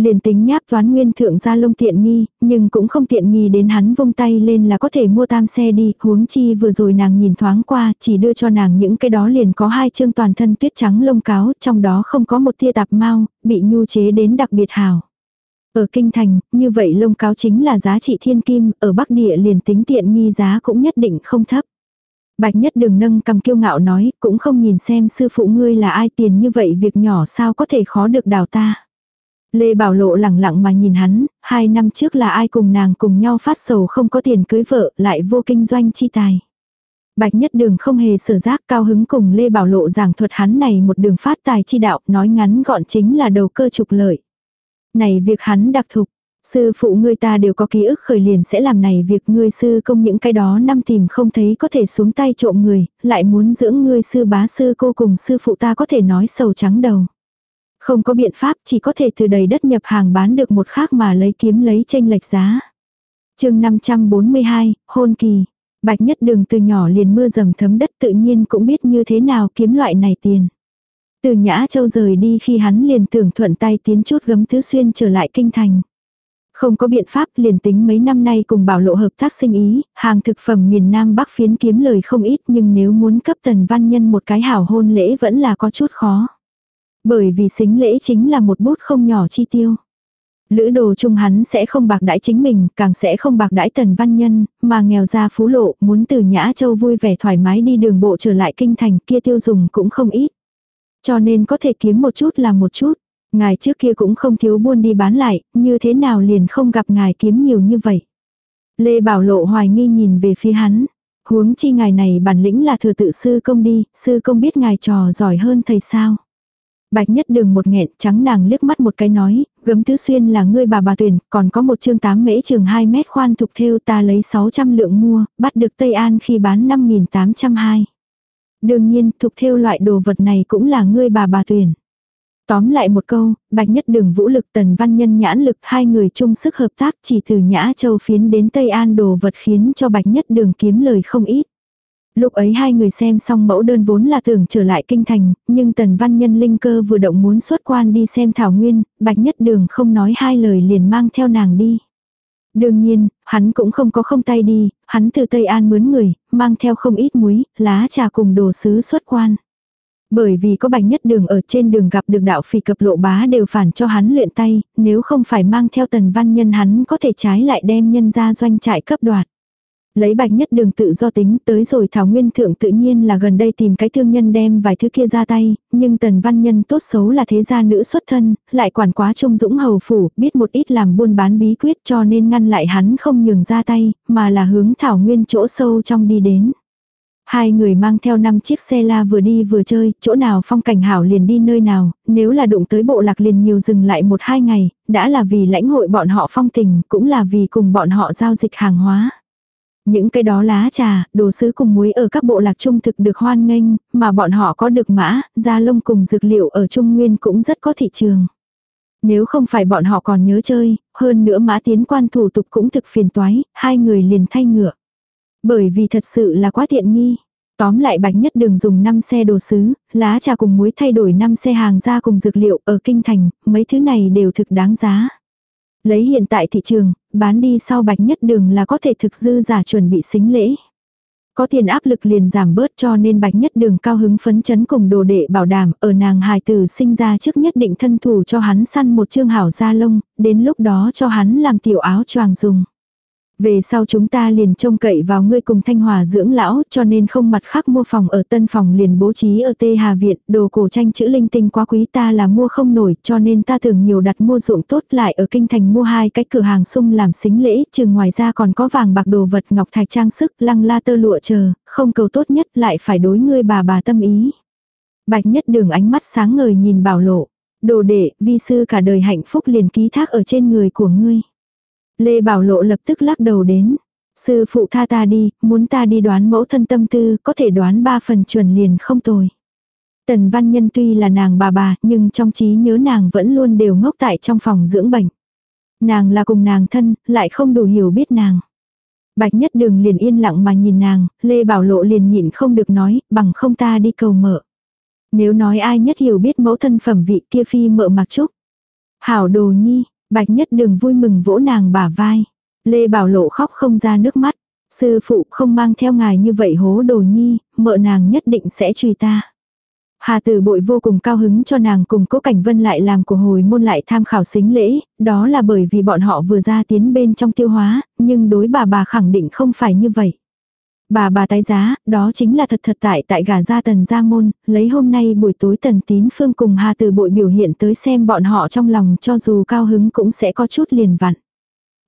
Liền tính nháp toán nguyên thượng gia lông tiện nghi, nhưng cũng không tiện nghi đến hắn vung tay lên là có thể mua tam xe đi, huống chi vừa rồi nàng nhìn thoáng qua, chỉ đưa cho nàng những cái đó liền có hai chương toàn thân tuyết trắng lông cáo, trong đó không có một tia tạp mau, bị nhu chế đến đặc biệt hảo. Ở kinh thành, như vậy lông cáo chính là giá trị thiên kim, ở bắc địa liền tính tiện nghi giá cũng nhất định không thấp. Bạch nhất đừng nâng cầm kiêu ngạo nói, cũng không nhìn xem sư phụ ngươi là ai tiền như vậy việc nhỏ sao có thể khó được đào ta. Lê Bảo Lộ lẳng lặng mà nhìn hắn, hai năm trước là ai cùng nàng cùng nhau phát sầu không có tiền cưới vợ, lại vô kinh doanh chi tài. Bạch Nhất Đường không hề sở giác cao hứng cùng Lê Bảo Lộ giảng thuật hắn này một đường phát tài chi đạo, nói ngắn gọn chính là đầu cơ trục lợi. Này việc hắn đặc thục, sư phụ ngươi ta đều có ký ức khởi liền sẽ làm này việc ngươi sư công những cái đó năm tìm không thấy có thể xuống tay trộm người, lại muốn dưỡng ngươi sư bá sư cô cùng sư phụ ta có thể nói sầu trắng đầu. Không có biện pháp chỉ có thể từ đầy đất nhập hàng bán được một khác mà lấy kiếm lấy tranh lệch giá. chương 542, hôn kỳ. Bạch nhất đường từ nhỏ liền mưa dầm thấm đất tự nhiên cũng biết như thế nào kiếm loại này tiền. Từ Nhã Châu rời đi khi hắn liền tưởng thuận tay tiến chút gấm thứ xuyên trở lại kinh thành. Không có biện pháp liền tính mấy năm nay cùng bảo lộ hợp tác sinh ý, hàng thực phẩm miền Nam Bắc phiến kiếm lời không ít nhưng nếu muốn cấp tần văn nhân một cái hảo hôn lễ vẫn là có chút khó. Bởi vì xính lễ chính là một bút không nhỏ chi tiêu. Lữ đồ chung hắn sẽ không bạc đãi chính mình, càng sẽ không bạc đãi tần văn nhân, mà nghèo ra phú lộ, muốn từ Nhã Châu vui vẻ thoải mái đi đường bộ trở lại kinh thành kia tiêu dùng cũng không ít. Cho nên có thể kiếm một chút là một chút. Ngài trước kia cũng không thiếu buôn đi bán lại, như thế nào liền không gặp ngài kiếm nhiều như vậy. Lê Bảo Lộ hoài nghi nhìn về phía hắn. Huống chi ngài này bản lĩnh là thừa tự sư công đi, sư công biết ngài trò giỏi hơn thầy sao. Bạch nhất đường một nghẹn trắng nàng liếc mắt một cái nói, gấm tứ xuyên là ngươi bà bà tuyển, còn có một chương tám mễ trường 2 mét khoan thục theo ta lấy 600 lượng mua, bắt được Tây An khi bán 5.802. Đương nhiên, thục theo loại đồ vật này cũng là ngươi bà bà tuyển. Tóm lại một câu, bạch nhất đường vũ lực tần văn nhân nhãn lực hai người chung sức hợp tác chỉ từ nhã châu phiến đến Tây An đồ vật khiến cho bạch nhất đường kiếm lời không ít. Lúc ấy hai người xem xong mẫu đơn vốn là tưởng trở lại kinh thành, nhưng tần văn nhân linh cơ vừa động muốn xuất quan đi xem thảo nguyên, bạch nhất đường không nói hai lời liền mang theo nàng đi. Đương nhiên, hắn cũng không có không tay đi, hắn từ Tây An mướn người, mang theo không ít muối, lá trà cùng đồ sứ xuất quan. Bởi vì có bạch nhất đường ở trên đường gặp được đạo phì cập lộ bá đều phản cho hắn luyện tay, nếu không phải mang theo tần văn nhân hắn có thể trái lại đem nhân ra doanh trại cấp đoạt. Lấy bạch nhất đường tự do tính tới rồi Thảo Nguyên Thượng tự nhiên là gần đây tìm cái thương nhân đem vài thứ kia ra tay, nhưng tần văn nhân tốt xấu là thế gia nữ xuất thân, lại quản quá trung dũng hầu phủ, biết một ít làm buôn bán bí quyết cho nên ngăn lại hắn không nhường ra tay, mà là hướng Thảo Nguyên chỗ sâu trong đi đến. Hai người mang theo năm chiếc xe la vừa đi vừa chơi, chỗ nào phong cảnh hảo liền đi nơi nào, nếu là đụng tới bộ lạc liền nhiều dừng lại một hai ngày, đã là vì lãnh hội bọn họ phong tình, cũng là vì cùng bọn họ giao dịch hàng hóa. Những cái đó lá trà, đồ sứ cùng muối ở các bộ lạc trung thực được hoan nghênh, mà bọn họ có được mã, da lông cùng dược liệu ở Trung Nguyên cũng rất có thị trường. Nếu không phải bọn họ còn nhớ chơi, hơn nữa mã tiến quan thủ tục cũng thực phiền toái, hai người liền thay ngựa. Bởi vì thật sự là quá tiện nghi. Tóm lại bạch nhất đường dùng 5 xe đồ sứ, lá trà cùng muối thay đổi 5 xe hàng ra cùng dược liệu ở kinh thành, mấy thứ này đều thực đáng giá. Lấy hiện tại thị trường, bán đi sau bạch nhất đường là có thể thực dư giả chuẩn bị xính lễ. Có tiền áp lực liền giảm bớt cho nên bạch nhất đường cao hứng phấn chấn cùng đồ đệ bảo đảm ở nàng hài tử sinh ra trước nhất định thân thủ cho hắn săn một chương hảo da lông, đến lúc đó cho hắn làm tiểu áo choàng dùng. Về sau chúng ta liền trông cậy vào ngươi cùng Thanh Hòa dưỡng lão cho nên không mặt khác mua phòng ở tân phòng liền bố trí ở Tê Hà Viện, đồ cổ tranh chữ linh tinh quá quý ta là mua không nổi cho nên ta thường nhiều đặt mua ruộng tốt lại ở kinh thành mua hai cái cửa hàng sung làm xính lễ, chừng ngoài ra còn có vàng bạc đồ vật ngọc thạch trang sức lăng la tơ lụa chờ, không cầu tốt nhất lại phải đối ngươi bà bà tâm ý. Bạch nhất đường ánh mắt sáng ngời nhìn bảo lộ, đồ đệ, vi sư cả đời hạnh phúc liền ký thác ở trên người của ngươi. Lê Bảo Lộ lập tức lắc đầu đến. Sư phụ tha ta đi, muốn ta đi đoán mẫu thân tâm tư, có thể đoán ba phần chuẩn liền không tồi. Tần Văn Nhân tuy là nàng bà bà, nhưng trong trí nhớ nàng vẫn luôn đều ngốc tại trong phòng dưỡng bệnh. Nàng là cùng nàng thân, lại không đủ hiểu biết nàng. Bạch Nhất Đường liền yên lặng mà nhìn nàng, Lê Bảo Lộ liền nhịn không được nói, bằng không ta đi cầu mợ. Nếu nói ai nhất hiểu biết mẫu thân phẩm vị kia phi mợ mặc trúc. Hảo đồ nhi, Bạch Nhất Đường vui mừng vỗ nàng bả vai. Lê Bảo Lộ khóc không ra nước mắt. Sư phụ không mang theo ngài như vậy hố đồ nhi, mợ nàng nhất định sẽ truy ta. Hà Tử Bội vô cùng cao hứng cho nàng cùng Cố Cảnh Vân lại làm của hồi môn lại tham khảo xính lễ, đó là bởi vì bọn họ vừa ra tiến bên trong tiêu hóa, nhưng đối bà bà khẳng định không phải như vậy. Bà bà tái giá, đó chính là thật thật tại tại gà gia tần gia môn, lấy hôm nay buổi tối tần tín phương cùng Hà từ Bội biểu hiện tới xem bọn họ trong lòng cho dù cao hứng cũng sẽ có chút liền vặn.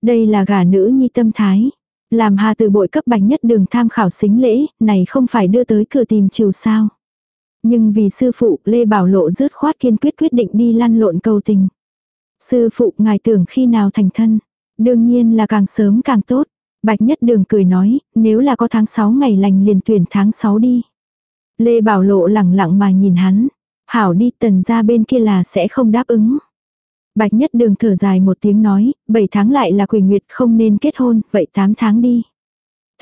Đây là gà nữ nhi tâm thái. Làm Hà từ Bội cấp bạch nhất đường tham khảo xính lễ, này không phải đưa tới cửa tìm chiều sao. Nhưng vì sư phụ, Lê Bảo Lộ rớt khoát kiên quyết quyết định đi lăn lộn cầu tình. Sư phụ, ngài tưởng khi nào thành thân? Đương nhiên là càng sớm càng tốt. Bạch Nhất Đường cười nói, nếu là có tháng 6 ngày lành liền tuyển tháng 6 đi. Lê Bảo Lộ lẳng lặng mà nhìn hắn. Hảo đi tần ra bên kia là sẽ không đáp ứng. Bạch Nhất Đường thở dài một tiếng nói, 7 tháng lại là quỷ nguyệt không nên kết hôn, vậy 8 tháng đi.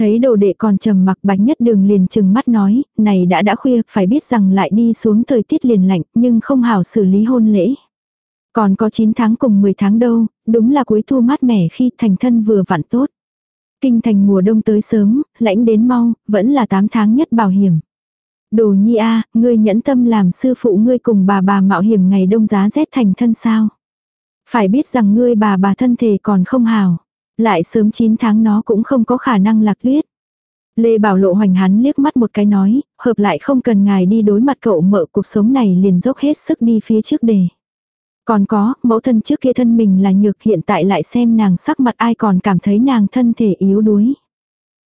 Thấy đồ đệ còn trầm mặc bạch nhất đường liền chừng mắt nói, này đã đã khuya, phải biết rằng lại đi xuống thời tiết liền lạnh, nhưng không hảo xử lý hôn lễ. Còn có 9 tháng cùng 10 tháng đâu, đúng là cuối thu mát mẻ khi thành thân vừa vặn tốt. Kinh thành mùa đông tới sớm, lãnh đến mau, vẫn là 8 tháng nhất bảo hiểm. Đồ nhi a, ngươi nhẫn tâm làm sư phụ ngươi cùng bà bà mạo hiểm ngày đông giá rét thành thân sao. Phải biết rằng ngươi bà bà thân thể còn không hào. Lại sớm 9 tháng nó cũng không có khả năng lạc tuyết. Lê Bảo Lộ hoành hắn liếc mắt một cái nói, hợp lại không cần ngài đi đối mặt cậu mợ cuộc sống này liền dốc hết sức đi phía trước đề. Còn có, mẫu thân trước kia thân mình là nhược hiện tại lại xem nàng sắc mặt ai còn cảm thấy nàng thân thể yếu đuối.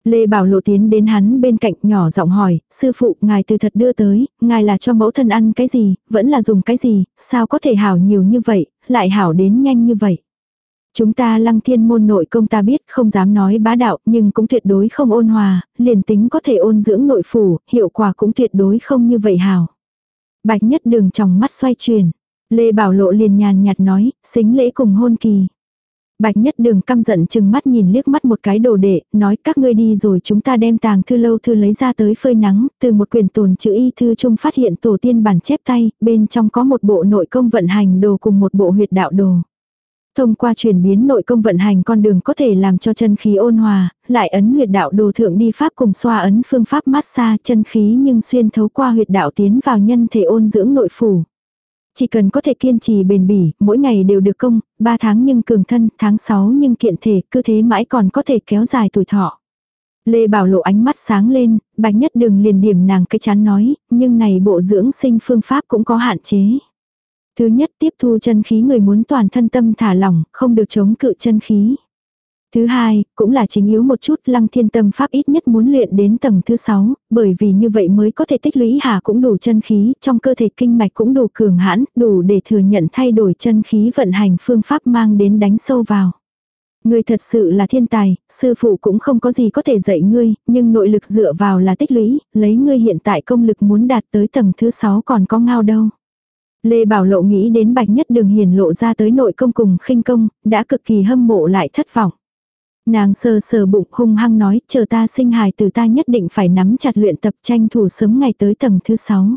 Lê Bảo Lộ tiến đến hắn bên cạnh nhỏ giọng hỏi, sư phụ, ngài từ thật đưa tới, ngài là cho mẫu thân ăn cái gì, vẫn là dùng cái gì, sao có thể hảo nhiều như vậy, lại hảo đến nhanh như vậy. Chúng ta lăng thiên môn nội công ta biết không dám nói bá đạo nhưng cũng tuyệt đối không ôn hòa, liền tính có thể ôn dưỡng nội phủ, hiệu quả cũng tuyệt đối không như vậy hảo. Bạch nhất đường trong mắt xoay chuyển. Lê Bảo Lộ liền nhàn nhạt nói, xính lễ cùng hôn kỳ. Bạch nhất đường căm giận chừng mắt nhìn liếc mắt một cái đồ đệ, nói các ngươi đi rồi chúng ta đem tàng thư lâu thư lấy ra tới phơi nắng, từ một quyển tồn chữ y thư chung phát hiện tổ tiên bản chép tay, bên trong có một bộ nội công vận hành đồ cùng một bộ huyệt đạo đồ. Thông qua chuyển biến nội công vận hành con đường có thể làm cho chân khí ôn hòa, lại ấn huyệt đạo đồ thượng đi pháp cùng xoa ấn phương pháp massage chân khí nhưng xuyên thấu qua huyệt đạo tiến vào nhân thể ôn dưỡng nội phủ. Chỉ cần có thể kiên trì bền bỉ, mỗi ngày đều được công, 3 tháng nhưng cường thân, tháng 6 nhưng kiện thể, cứ thế mãi còn có thể kéo dài tuổi thọ. Lê Bảo lộ ánh mắt sáng lên, bạch nhất đường liền điểm nàng cái chán nói, nhưng này bộ dưỡng sinh phương pháp cũng có hạn chế. Thứ nhất tiếp thu chân khí người muốn toàn thân tâm thả lỏng, không được chống cự chân khí. Thứ hai, cũng là chính yếu một chút lăng thiên tâm pháp ít nhất muốn luyện đến tầng thứ sáu, bởi vì như vậy mới có thể tích lũy hà cũng đủ chân khí, trong cơ thể kinh mạch cũng đủ cường hãn, đủ để thừa nhận thay đổi chân khí vận hành phương pháp mang đến đánh sâu vào. Ngươi thật sự là thiên tài, sư phụ cũng không có gì có thể dạy ngươi, nhưng nội lực dựa vào là tích lũy, lấy ngươi hiện tại công lực muốn đạt tới tầng thứ sáu còn có ngao đâu. Lê Bảo Lộ nghĩ đến bạch nhất đường hiền lộ ra tới nội công cùng khinh công, đã cực kỳ hâm mộ lại thất vọng. Nàng sờ sờ bụng hung hăng nói, chờ ta sinh hài từ ta nhất định phải nắm chặt luyện tập tranh thủ sớm ngày tới tầng thứ sáu.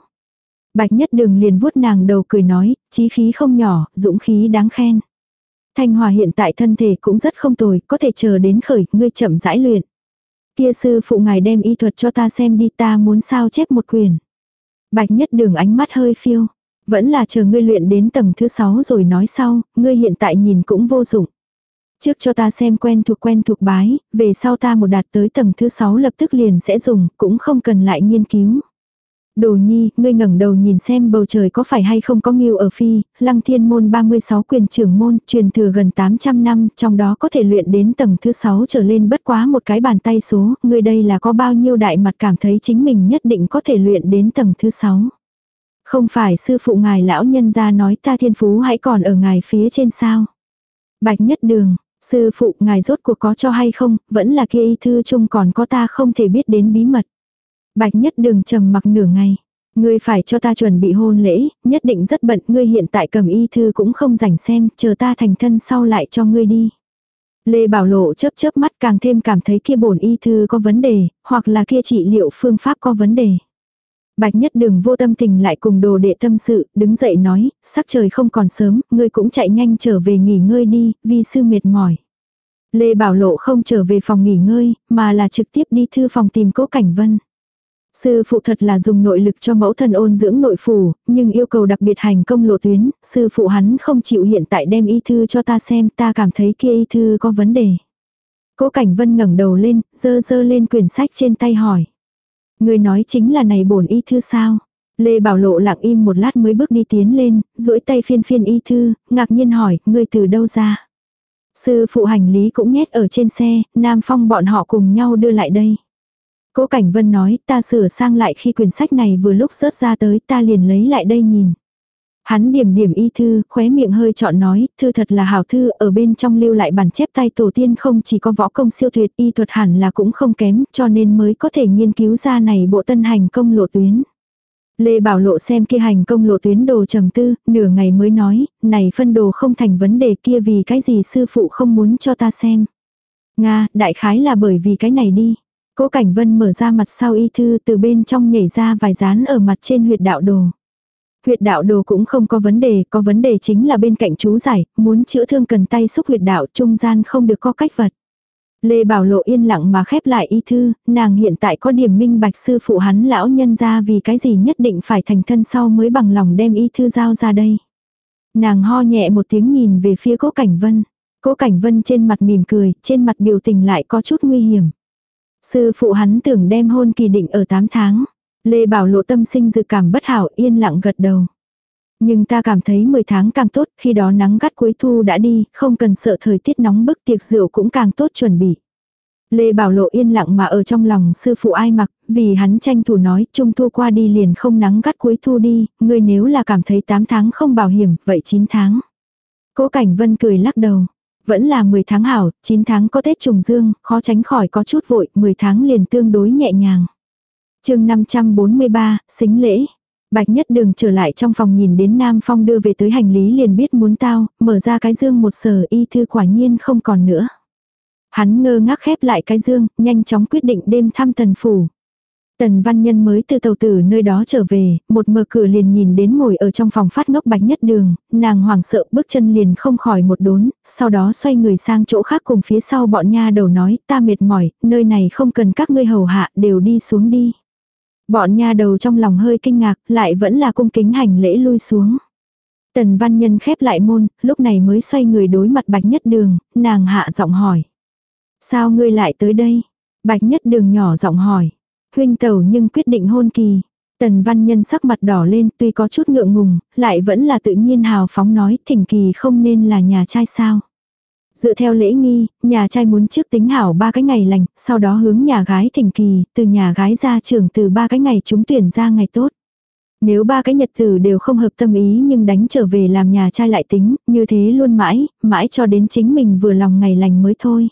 Bạch nhất đường liền vuốt nàng đầu cười nói, chí khí không nhỏ, dũng khí đáng khen. Thanh Hòa hiện tại thân thể cũng rất không tồi, có thể chờ đến khởi, ngươi chậm rãi luyện. Kia sư phụ ngài đem y thuật cho ta xem đi ta muốn sao chép một quyền. Bạch nhất đường ánh mắt hơi phiêu. Vẫn là chờ ngươi luyện đến tầng thứ sáu rồi nói sau, ngươi hiện tại nhìn cũng vô dụng. Trước cho ta xem quen thuộc quen thuộc bái, về sau ta một đạt tới tầng thứ sáu lập tức liền sẽ dùng, cũng không cần lại nghiên cứu. Đồ nhi, ngươi ngẩng đầu nhìn xem bầu trời có phải hay không có nghiêu ở phi, lăng thiên môn 36 quyền trưởng môn, truyền thừa gần 800 năm, trong đó có thể luyện đến tầng thứ 6 trở lên bất quá một cái bàn tay số, ngươi đây là có bao nhiêu đại mặt cảm thấy chính mình nhất định có thể luyện đến tầng thứ 6. Không phải sư phụ ngài lão nhân ra nói ta thiên phú hãy còn ở ngài phía trên sao. Bạch nhất đường, Sư phụ ngài rốt cuộc có cho hay không, vẫn là kia y thư chung còn có ta không thể biết đến bí mật. Bạch nhất đường trầm mặc nửa ngày. Ngươi phải cho ta chuẩn bị hôn lễ, nhất định rất bận, ngươi hiện tại cầm y thư cũng không rảnh xem, chờ ta thành thân sau lại cho ngươi đi. Lê Bảo Lộ chớp chớp mắt càng thêm cảm thấy kia bổn y thư có vấn đề, hoặc là kia trị liệu phương pháp có vấn đề. Bạch nhất đường vô tâm tình lại cùng đồ đệ tâm sự, đứng dậy nói, sắc trời không còn sớm, ngươi cũng chạy nhanh trở về nghỉ ngơi đi, vì sư mệt mỏi. Lê Bảo Lộ không trở về phòng nghỉ ngơi, mà là trực tiếp đi thư phòng tìm cố cảnh vân. Sư phụ thật là dùng nội lực cho mẫu thân ôn dưỡng nội phủ, nhưng yêu cầu đặc biệt hành công lộ tuyến, sư phụ hắn không chịu hiện tại đem y thư cho ta xem, ta cảm thấy kia y thư có vấn đề. Cố Cảnh Vân ngẩng đầu lên, dơ dơ lên quyển sách trên tay hỏi. Người nói chính là này bổn y thư sao? Lê Bảo Lộ lặng im một lát mới bước đi tiến lên, duỗi tay phiên phiên y thư, ngạc nhiên hỏi, ngươi từ đâu ra? Sư phụ hành lý cũng nhét ở trên xe, Nam Phong bọn họ cùng nhau đưa lại đây. Cố Cảnh Vân nói, ta sửa sang lại khi quyển sách này vừa lúc rớt ra tới, ta liền lấy lại đây nhìn. Hắn điểm điểm y thư, khóe miệng hơi chọn nói, thư thật là hảo thư, ở bên trong lưu lại bản chép tay tổ tiên không chỉ có võ công siêu tuyệt, y thuật hẳn là cũng không kém, cho nên mới có thể nghiên cứu ra này bộ tân hành công lộ tuyến. Lê Bảo Lộ xem kia hành công lộ tuyến đồ trầm tư, nửa ngày mới nói, này phân đồ không thành vấn đề kia vì cái gì sư phụ không muốn cho ta xem. Nga, đại khái là bởi vì cái này đi. Cố Cảnh Vân mở ra mặt sau y thư từ bên trong nhảy ra vài dán ở mặt trên huyệt đạo đồ. Huyệt đạo đồ cũng không có vấn đề, có vấn đề chính là bên cạnh chú giải, muốn chữa thương cần tay xúc huyệt đạo trung gian không được có cách vật. Lê Bảo Lộ yên lặng mà khép lại y thư, nàng hiện tại có điểm minh bạch sư phụ hắn lão nhân ra vì cái gì nhất định phải thành thân sau mới bằng lòng đem y thư giao ra đây. Nàng ho nhẹ một tiếng nhìn về phía cố cảnh vân. Cố cảnh vân trên mặt mỉm cười, trên mặt biểu tình lại có chút nguy hiểm. Sư phụ hắn tưởng đem hôn kỳ định ở 8 tháng. Lê Bảo lộ tâm sinh dự cảm bất hảo yên lặng gật đầu. Nhưng ta cảm thấy 10 tháng càng tốt, khi đó nắng gắt cuối thu đã đi, không cần sợ thời tiết nóng bức tiệc rượu cũng càng tốt chuẩn bị. Lê Bảo Lộ yên lặng mà ở trong lòng sư phụ ai mặc, vì hắn tranh thủ nói trung thu qua đi liền không nắng gắt cuối thu đi, ngươi nếu là cảm thấy 8 tháng không bảo hiểm, vậy 9 tháng. Cố Cảnh Vân cười lắc đầu. Vẫn là 10 tháng hảo, 9 tháng có Tết trùng dương, khó tránh khỏi có chút vội, 10 tháng liền tương đối nhẹ nhàng chương 543, xính lễ. Bạch nhất đường trở lại trong phòng nhìn đến Nam Phong đưa về tới hành lý liền biết muốn tao, mở ra cái dương một sở y thư quả nhiên không còn nữa. Hắn ngơ ngác khép lại cái dương, nhanh chóng quyết định đêm thăm tần phủ. Tần văn nhân mới từ tàu tử nơi đó trở về, một mở cửa liền nhìn đến ngồi ở trong phòng phát ngốc bạch nhất đường, nàng hoảng sợ bước chân liền không khỏi một đốn, sau đó xoay người sang chỗ khác cùng phía sau bọn nha đầu nói, ta mệt mỏi, nơi này không cần các ngươi hầu hạ, đều đi xuống đi. Bọn nha đầu trong lòng hơi kinh ngạc, lại vẫn là cung kính hành lễ lui xuống. Tần văn nhân khép lại môn, lúc này mới xoay người đối mặt bạch nhất đường, nàng hạ giọng hỏi. Sao ngươi lại tới đây? Bạch nhất đường nhỏ giọng hỏi. Huynh tẩu nhưng quyết định hôn kỳ. Tần văn nhân sắc mặt đỏ lên tuy có chút ngượng ngùng, lại vẫn là tự nhiên hào phóng nói thỉnh kỳ không nên là nhà trai sao. Dựa theo lễ nghi, nhà trai muốn trước tính hảo ba cái ngày lành, sau đó hướng nhà gái thỉnh kỳ, từ nhà gái ra trưởng từ ba cái ngày chúng tuyển ra ngày tốt. Nếu ba cái nhật tử đều không hợp tâm ý nhưng đánh trở về làm nhà trai lại tính, như thế luôn mãi, mãi cho đến chính mình vừa lòng ngày lành mới thôi.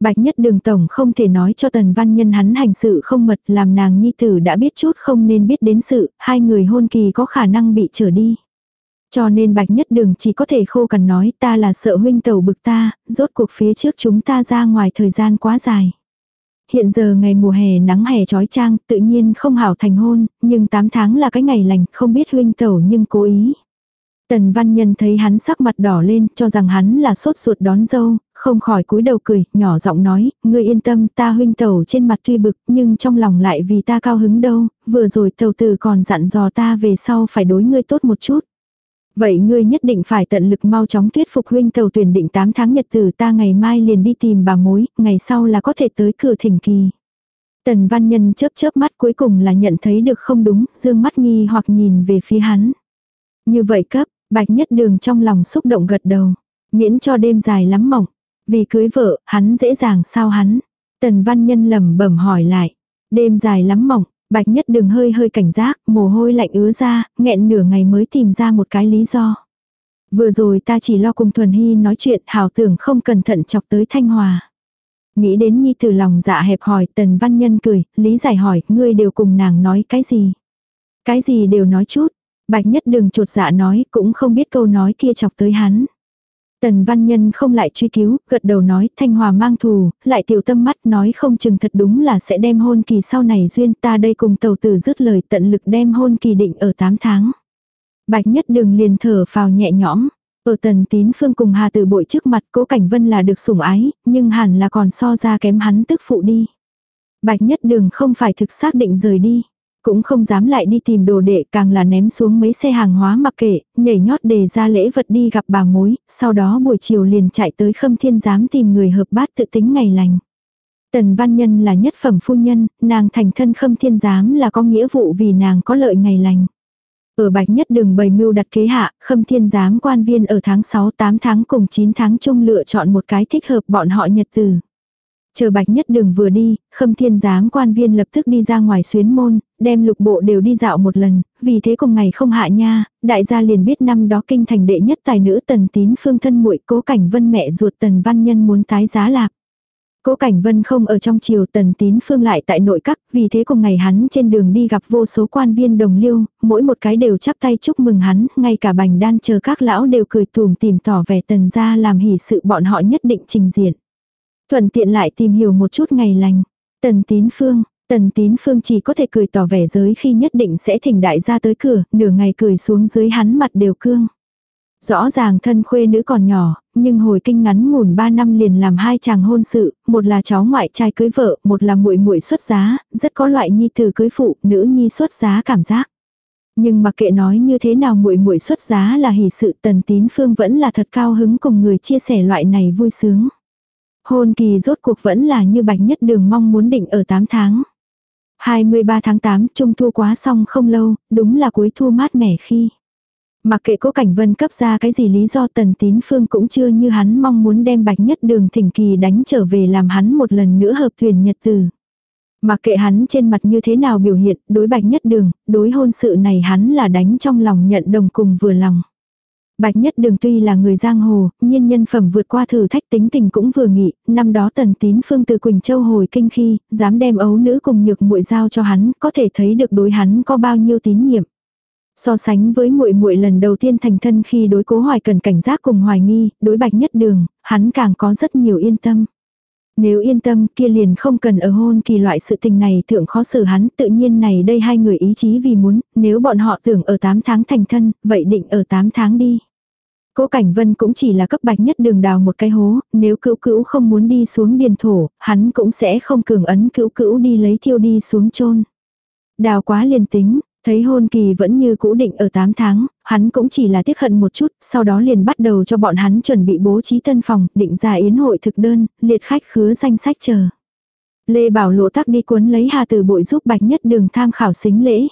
Bạch nhất đường tổng không thể nói cho tần văn nhân hắn hành sự không mật làm nàng nhi tử đã biết chút không nên biết đến sự, hai người hôn kỳ có khả năng bị trở đi. Cho nên bạch nhất đường chỉ có thể khô cằn nói ta là sợ huynh tẩu bực ta, rốt cuộc phía trước chúng ta ra ngoài thời gian quá dài. Hiện giờ ngày mùa hè nắng hè trói trang tự nhiên không hảo thành hôn, nhưng 8 tháng là cái ngày lành không biết huynh tẩu nhưng cố ý. Tần văn nhân thấy hắn sắc mặt đỏ lên, cho rằng hắn là sốt ruột đón dâu, không khỏi cúi đầu cười, nhỏ giọng nói, ngươi yên tâm, ta huynh tẩu trên mặt tuy bực, nhưng trong lòng lại vì ta cao hứng đâu, vừa rồi tàu tử còn dặn dò ta về sau phải đối ngươi tốt một chút. Vậy ngươi nhất định phải tận lực mau chóng thuyết phục huynh tàu tuyển định 8 tháng nhật tử ta ngày mai liền đi tìm bà mối, ngày sau là có thể tới cửa thỉnh kỳ. Tần văn nhân chớp chớp mắt cuối cùng là nhận thấy được không đúng, dương mắt nghi hoặc nhìn về phía hắn. Như vậy cấp, bạch nhất đường trong lòng xúc động gật đầu, miễn cho đêm dài lắm mỏng. Vì cưới vợ, hắn dễ dàng sao hắn. Tần văn nhân lẩm bẩm hỏi lại. Đêm dài lắm mỏng, bạch nhất đường hơi hơi cảnh giác, mồ hôi lạnh ứa ra, nghẹn nửa ngày mới tìm ra một cái lý do. Vừa rồi ta chỉ lo cùng Thuần Hy nói chuyện hảo tưởng không cẩn thận chọc tới Thanh Hòa. Nghĩ đến Nhi từ lòng dạ hẹp hỏi Tần Văn Nhân cười, lý giải hỏi, ngươi đều cùng nàng nói cái gì? Cái gì đều nói chút. Bạch nhất đường trột dạ nói, cũng không biết câu nói kia chọc tới hắn. Tần văn nhân không lại truy cứu, gật đầu nói thanh hòa mang thù, lại tiểu tâm mắt nói không chừng thật đúng là sẽ đem hôn kỳ sau này duyên ta đây cùng tàu tử dứt lời tận lực đem hôn kỳ định ở 8 tháng. Bạch nhất đường liền thở phào nhẹ nhõm. Ở tần tín phương cùng hà tử bội trước mặt cố cảnh vân là được sủng ái, nhưng hẳn là còn so ra kém hắn tức phụ đi. Bạch nhất đường không phải thực xác định rời đi. Cũng không dám lại đi tìm đồ đệ càng là ném xuống mấy xe hàng hóa mặc kệ, nhảy nhót đề ra lễ vật đi gặp bà mối, sau đó buổi chiều liền chạy tới khâm thiên giám tìm người hợp bát tự tính ngày lành. Tần Văn Nhân là nhất phẩm phu nhân, nàng thành thân khâm thiên giám là có nghĩa vụ vì nàng có lợi ngày lành. Ở Bạch Nhất đường bày mưu đặt kế hạ, khâm thiên giám quan viên ở tháng 6 8 tháng cùng 9 tháng chung lựa chọn một cái thích hợp bọn họ nhật từ. Chờ bạch nhất đường vừa đi, khâm thiên giám quan viên lập tức đi ra ngoài xuyến môn, đem lục bộ đều đi dạo một lần, vì thế cùng ngày không hạ nha, đại gia liền biết năm đó kinh thành đệ nhất tài nữ tần tín phương thân muội cố cảnh vân mẹ ruột tần văn nhân muốn tái giá lạc. Cố Cảnh Vân không ở trong triều tần tín phương lại tại nội các, vì thế cùng ngày hắn trên đường đi gặp vô số quan viên đồng liêu, mỗi một cái đều chắp tay chúc mừng hắn, ngay cả bành đan chờ các lão đều cười tùm tìm tỏ vẻ tần gia làm hỷ sự bọn họ nhất định trình diện. Thuận tiện lại tìm hiểu một chút ngày lành. Tần tín phương, tần tín phương chỉ có thể cười tỏ vẻ giới khi nhất định sẽ thỉnh đại gia tới cửa, nửa ngày cười xuống dưới hắn mặt đều cương. Rõ ràng thân khuê nữ còn nhỏ, nhưng hồi kinh ngắn ngủn 3 năm liền làm hai chàng hôn sự, một là cháu ngoại trai cưới vợ, một là muội muội xuất giá, rất có loại nhi từ cưới phụ, nữ nhi xuất giá cảm giác. Nhưng mặc kệ nói như thế nào muội muội xuất giá là hỷ sự, Tần Tín Phương vẫn là thật cao hứng cùng người chia sẻ loại này vui sướng. Hôn kỳ rốt cuộc vẫn là như bạch nhất đường mong muốn định ở 8 tháng. 23 tháng 8 trung thu quá xong không lâu, đúng là cuối thu mát mẻ khi. Mặc kệ cố cảnh vân cấp ra cái gì lý do tần tín phương cũng chưa như hắn mong muốn đem bạch nhất đường thỉnh kỳ đánh trở về làm hắn một lần nữa hợp thuyền nhật từ. Mặc kệ hắn trên mặt như thế nào biểu hiện, đối bạch nhất đường, đối hôn sự này hắn là đánh trong lòng nhận đồng cùng vừa lòng. Bạch Nhất Đường tuy là người giang hồ, nhiên nhân phẩm vượt qua thử thách tính tình cũng vừa nghị, năm đó Tần Tín Phương từ Quỳnh Châu hồi kinh khi, dám đem ấu nữ cùng nhược muội giao cho hắn, có thể thấy được đối hắn có bao nhiêu tín nhiệm. So sánh với muội muội lần đầu tiên thành thân khi đối Cố Hoài cần cảnh giác cùng hoài nghi, đối Bạch Nhất Đường, hắn càng có rất nhiều yên tâm. Nếu yên tâm kia liền không cần ở hôn kỳ loại sự tình này thượng khó xử hắn tự nhiên này đây hai người ý chí vì muốn, nếu bọn họ tưởng ở 8 tháng thành thân, vậy định ở 8 tháng đi. Cố Cảnh Vân cũng chỉ là cấp bạch nhất đường đào một cái hố, nếu cữu cữu không muốn đi xuống điền thổ, hắn cũng sẽ không cường ấn cữu cữu đi lấy thiêu đi xuống chôn. Đào quá liền tính, thấy hôn kỳ vẫn như cũ định ở 8 tháng, hắn cũng chỉ là tiếc hận một chút, sau đó liền bắt đầu cho bọn hắn chuẩn bị bố trí tân phòng, định ra yến hội thực đơn, liệt khách khứa danh sách chờ. Lê Bảo Lộ tắc đi cuốn lấy Hà từ Bội giúp Bạch Nhất Đường tham khảo xính lễ.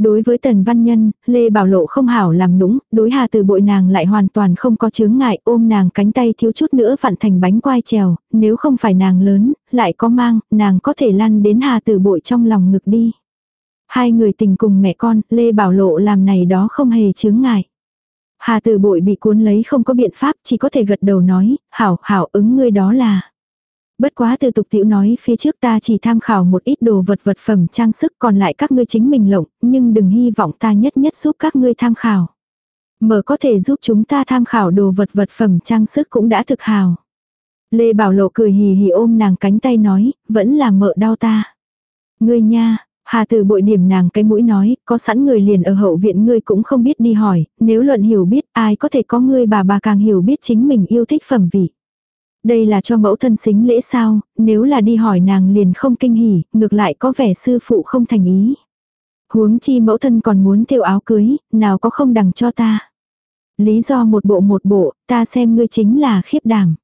Đối với Tần Văn Nhân, Lê Bảo Lộ không hảo làm nũng, đối Hà Từ bội nàng lại hoàn toàn không có chướng ngại, ôm nàng cánh tay thiếu chút nữa vặn thành bánh quai trèo, nếu không phải nàng lớn, lại có mang, nàng có thể lăn đến Hà Từ bội trong lòng ngực đi. Hai người tình cùng mẹ con, Lê Bảo Lộ làm này đó không hề chướng ngại. Hà Từ bội bị cuốn lấy không có biện pháp, chỉ có thể gật đầu nói, hảo, hảo ứng ngươi đó là. Bất quá từ tục tiểu nói phía trước ta chỉ tham khảo một ít đồ vật vật phẩm trang sức còn lại các ngươi chính mình lộng, nhưng đừng hy vọng ta nhất nhất giúp các ngươi tham khảo. Mở có thể giúp chúng ta tham khảo đồ vật vật phẩm trang sức cũng đã thực hào. Lê Bảo Lộ cười hì hì ôm nàng cánh tay nói, vẫn là mợ đau ta. Ngươi nha, Hà Tử bội điểm nàng cái mũi nói, có sẵn người liền ở hậu viện ngươi cũng không biết đi hỏi, nếu luận hiểu biết ai có thể có ngươi bà bà càng hiểu biết chính mình yêu thích phẩm vị. Đây là cho mẫu thân xính lễ sao, nếu là đi hỏi nàng liền không kinh hỉ, ngược lại có vẻ sư phụ không thành ý. Huống chi mẫu thân còn muốn thêu áo cưới, nào có không đằng cho ta. Lý do một bộ một bộ, ta xem ngươi chính là khiếp đảm.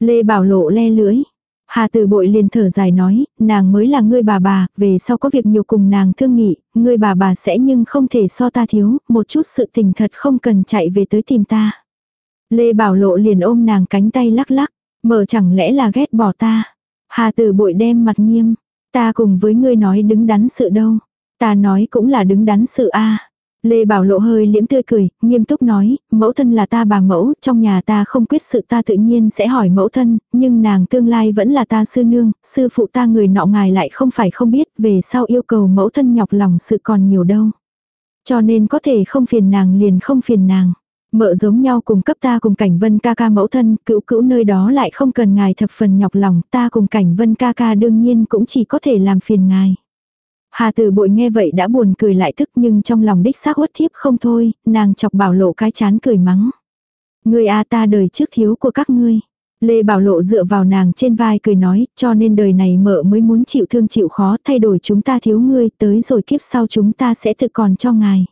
Lê Bảo Lộ le lưỡi. Hà Tử Bội liền thở dài nói, nàng mới là ngươi bà bà, về sau có việc nhiều cùng nàng thương nghị, ngươi bà bà sẽ nhưng không thể so ta thiếu, một chút sự tình thật không cần chạy về tới tìm ta. Lê Bảo Lộ liền ôm nàng cánh tay lắc lắc. Mở chẳng lẽ là ghét bỏ ta. Hà tử bội đem mặt nghiêm. Ta cùng với ngươi nói đứng đắn sự đâu. Ta nói cũng là đứng đắn sự a Lê Bảo Lộ hơi liễm tươi cười, nghiêm túc nói, mẫu thân là ta bà mẫu, trong nhà ta không quyết sự ta tự nhiên sẽ hỏi mẫu thân, nhưng nàng tương lai vẫn là ta sư nương, sư phụ ta người nọ ngài lại không phải không biết, về sau yêu cầu mẫu thân nhọc lòng sự còn nhiều đâu. Cho nên có thể không phiền nàng liền không phiền nàng. Mợ giống nhau cùng cấp ta cùng cảnh vân ca ca mẫu thân, cữu cữu nơi đó lại không cần ngài thập phần nhọc lòng, ta cùng cảnh vân ca ca đương nhiên cũng chỉ có thể làm phiền ngài. Hà tử bội nghe vậy đã buồn cười lại thức nhưng trong lòng đích xác uất thiếp không thôi, nàng chọc bảo lộ cái chán cười mắng. Người a ta đời trước thiếu của các ngươi. Lê Bảo Lộ dựa vào nàng trên vai cười nói, cho nên đời này mợ mới muốn chịu thương chịu khó thay đổi chúng ta thiếu ngươi tới rồi kiếp sau chúng ta sẽ tự còn cho ngài.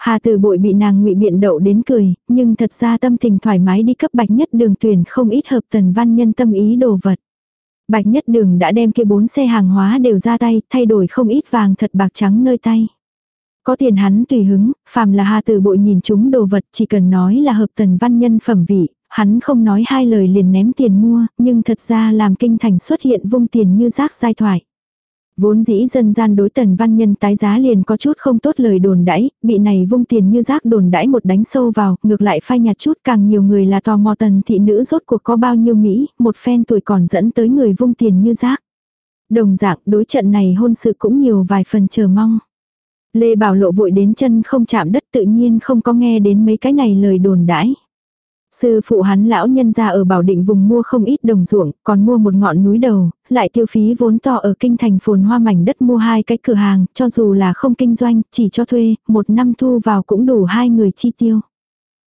Hà Từ bội bị nàng ngụy biện đậu đến cười, nhưng thật ra tâm tình thoải mái đi cấp bạch nhất đường tuyển không ít hợp tần văn nhân tâm ý đồ vật. Bạch nhất đường đã đem kia bốn xe hàng hóa đều ra tay, thay đổi không ít vàng thật bạc trắng nơi tay. Có tiền hắn tùy hứng, phàm là hà Từ bội nhìn chúng đồ vật chỉ cần nói là hợp tần văn nhân phẩm vị, hắn không nói hai lời liền ném tiền mua, nhưng thật ra làm kinh thành xuất hiện vung tiền như rác giai thoại. Vốn dĩ dân gian đối tần văn nhân tái giá liền có chút không tốt lời đồn đãi, bị này vung tiền như rác đồn đãi một đánh sâu vào, ngược lại phai nhạt chút càng nhiều người là tò mò tần thị nữ rốt cuộc có bao nhiêu Mỹ, một phen tuổi còn dẫn tới người vung tiền như rác. Đồng dạng đối trận này hôn sự cũng nhiều vài phần chờ mong. Lê Bảo Lộ vội đến chân không chạm đất tự nhiên không có nghe đến mấy cái này lời đồn đãi. Sư phụ hắn lão nhân ra ở bảo định vùng mua không ít đồng ruộng, còn mua một ngọn núi đầu, lại tiêu phí vốn to ở kinh thành phồn hoa mảnh đất mua hai cái cửa hàng, cho dù là không kinh doanh, chỉ cho thuê, một năm thu vào cũng đủ hai người chi tiêu.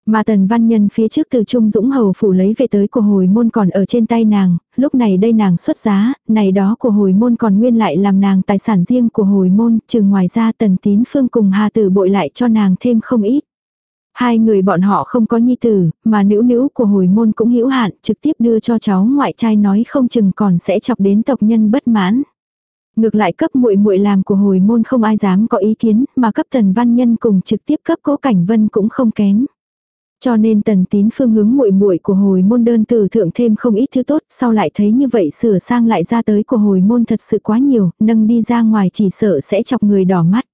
Mà tần văn nhân phía trước từ Trung Dũng Hầu phủ lấy về tới của hồi môn còn ở trên tay nàng, lúc này đây nàng xuất giá, này đó của hồi môn còn nguyên lại làm nàng tài sản riêng của hồi môn, trừ ngoài ra tần tín phương cùng hà tử bội lại cho nàng thêm không ít. Hai người bọn họ không có nhi tử, mà nữ nữ của hồi môn cũng hữu hạn, trực tiếp đưa cho cháu ngoại trai nói không chừng còn sẽ chọc đến tộc nhân bất mãn. Ngược lại cấp muội muội làm của hồi môn không ai dám có ý kiến, mà cấp tần văn nhân cùng trực tiếp cấp cố cảnh vân cũng không kém. Cho nên tần tín phương hướng muội muội của hồi môn đơn từ thượng thêm không ít thứ tốt, sau lại thấy như vậy sửa sang lại ra tới của hồi môn thật sự quá nhiều, nâng đi ra ngoài chỉ sợ sẽ chọc người đỏ mắt.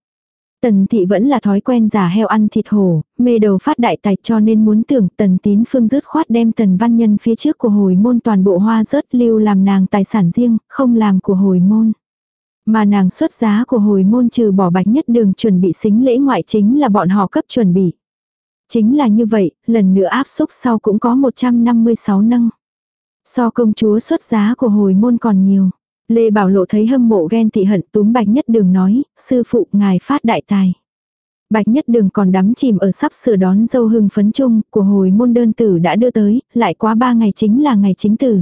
Tần thị vẫn là thói quen giả heo ăn thịt hổ, mê đầu phát đại tài cho nên muốn tưởng tần tín phương dứt khoát đem tần văn nhân phía trước của hồi môn toàn bộ hoa rớt lưu làm nàng tài sản riêng, không làm của hồi môn. Mà nàng xuất giá của hồi môn trừ bỏ bạch nhất đường chuẩn bị xính lễ ngoại chính là bọn họ cấp chuẩn bị. Chính là như vậy, lần nữa áp xúc sau cũng có 156 nâng. So công chúa xuất giá của hồi môn còn nhiều. Lê Bảo Lộ thấy hâm mộ ghen tị hận túm Bạch Nhất Đường nói, sư phụ ngài phát đại tài. Bạch Nhất Đường còn đắm chìm ở sắp sửa đón dâu hưng phấn chung của hồi môn đơn tử đã đưa tới, lại quá ba ngày chính là ngày chính tử.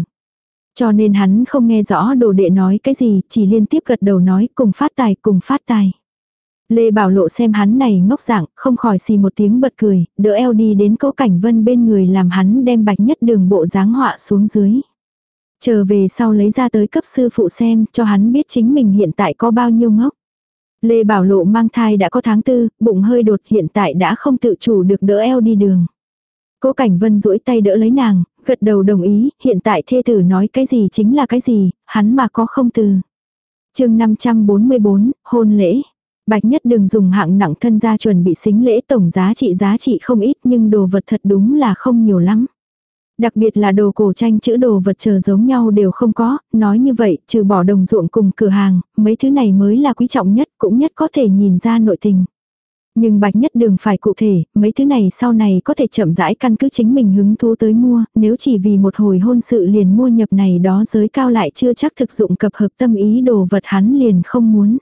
Cho nên hắn không nghe rõ đồ đệ nói cái gì, chỉ liên tiếp gật đầu nói cùng phát tài cùng phát tài. Lê Bảo Lộ xem hắn này ngốc dạng, không khỏi xì một tiếng bật cười, đỡ eo đi đến cố cảnh vân bên người làm hắn đem bạch nhất đường bộ dáng họa xuống dưới. Chờ về sau lấy ra tới cấp sư phụ xem cho hắn biết chính mình hiện tại có bao nhiêu ngốc. Lê Bảo Lộ mang thai đã có tháng tư, bụng hơi đột hiện tại đã không tự chủ được đỡ eo đi đường. Cố Cảnh Vân duỗi tay đỡ lấy nàng, gật đầu đồng ý, hiện tại thê tử nói cái gì chính là cái gì, hắn mà có không từ. chương 544, hôn lễ. Bạch nhất đừng dùng hạng nặng thân gia chuẩn bị xính lễ tổng giá trị giá trị không ít nhưng đồ vật thật đúng là không nhiều lắm. Đặc biệt là đồ cổ tranh chữ đồ vật chờ giống nhau đều không có, nói như vậy, trừ bỏ đồng ruộng cùng cửa hàng, mấy thứ này mới là quý trọng nhất, cũng nhất có thể nhìn ra nội tình. Nhưng bạch nhất đường phải cụ thể, mấy thứ này sau này có thể chậm rãi căn cứ chính mình hứng thú tới mua, nếu chỉ vì một hồi hôn sự liền mua nhập này đó giới cao lại chưa chắc thực dụng cập hợp tâm ý đồ vật hắn liền không muốn.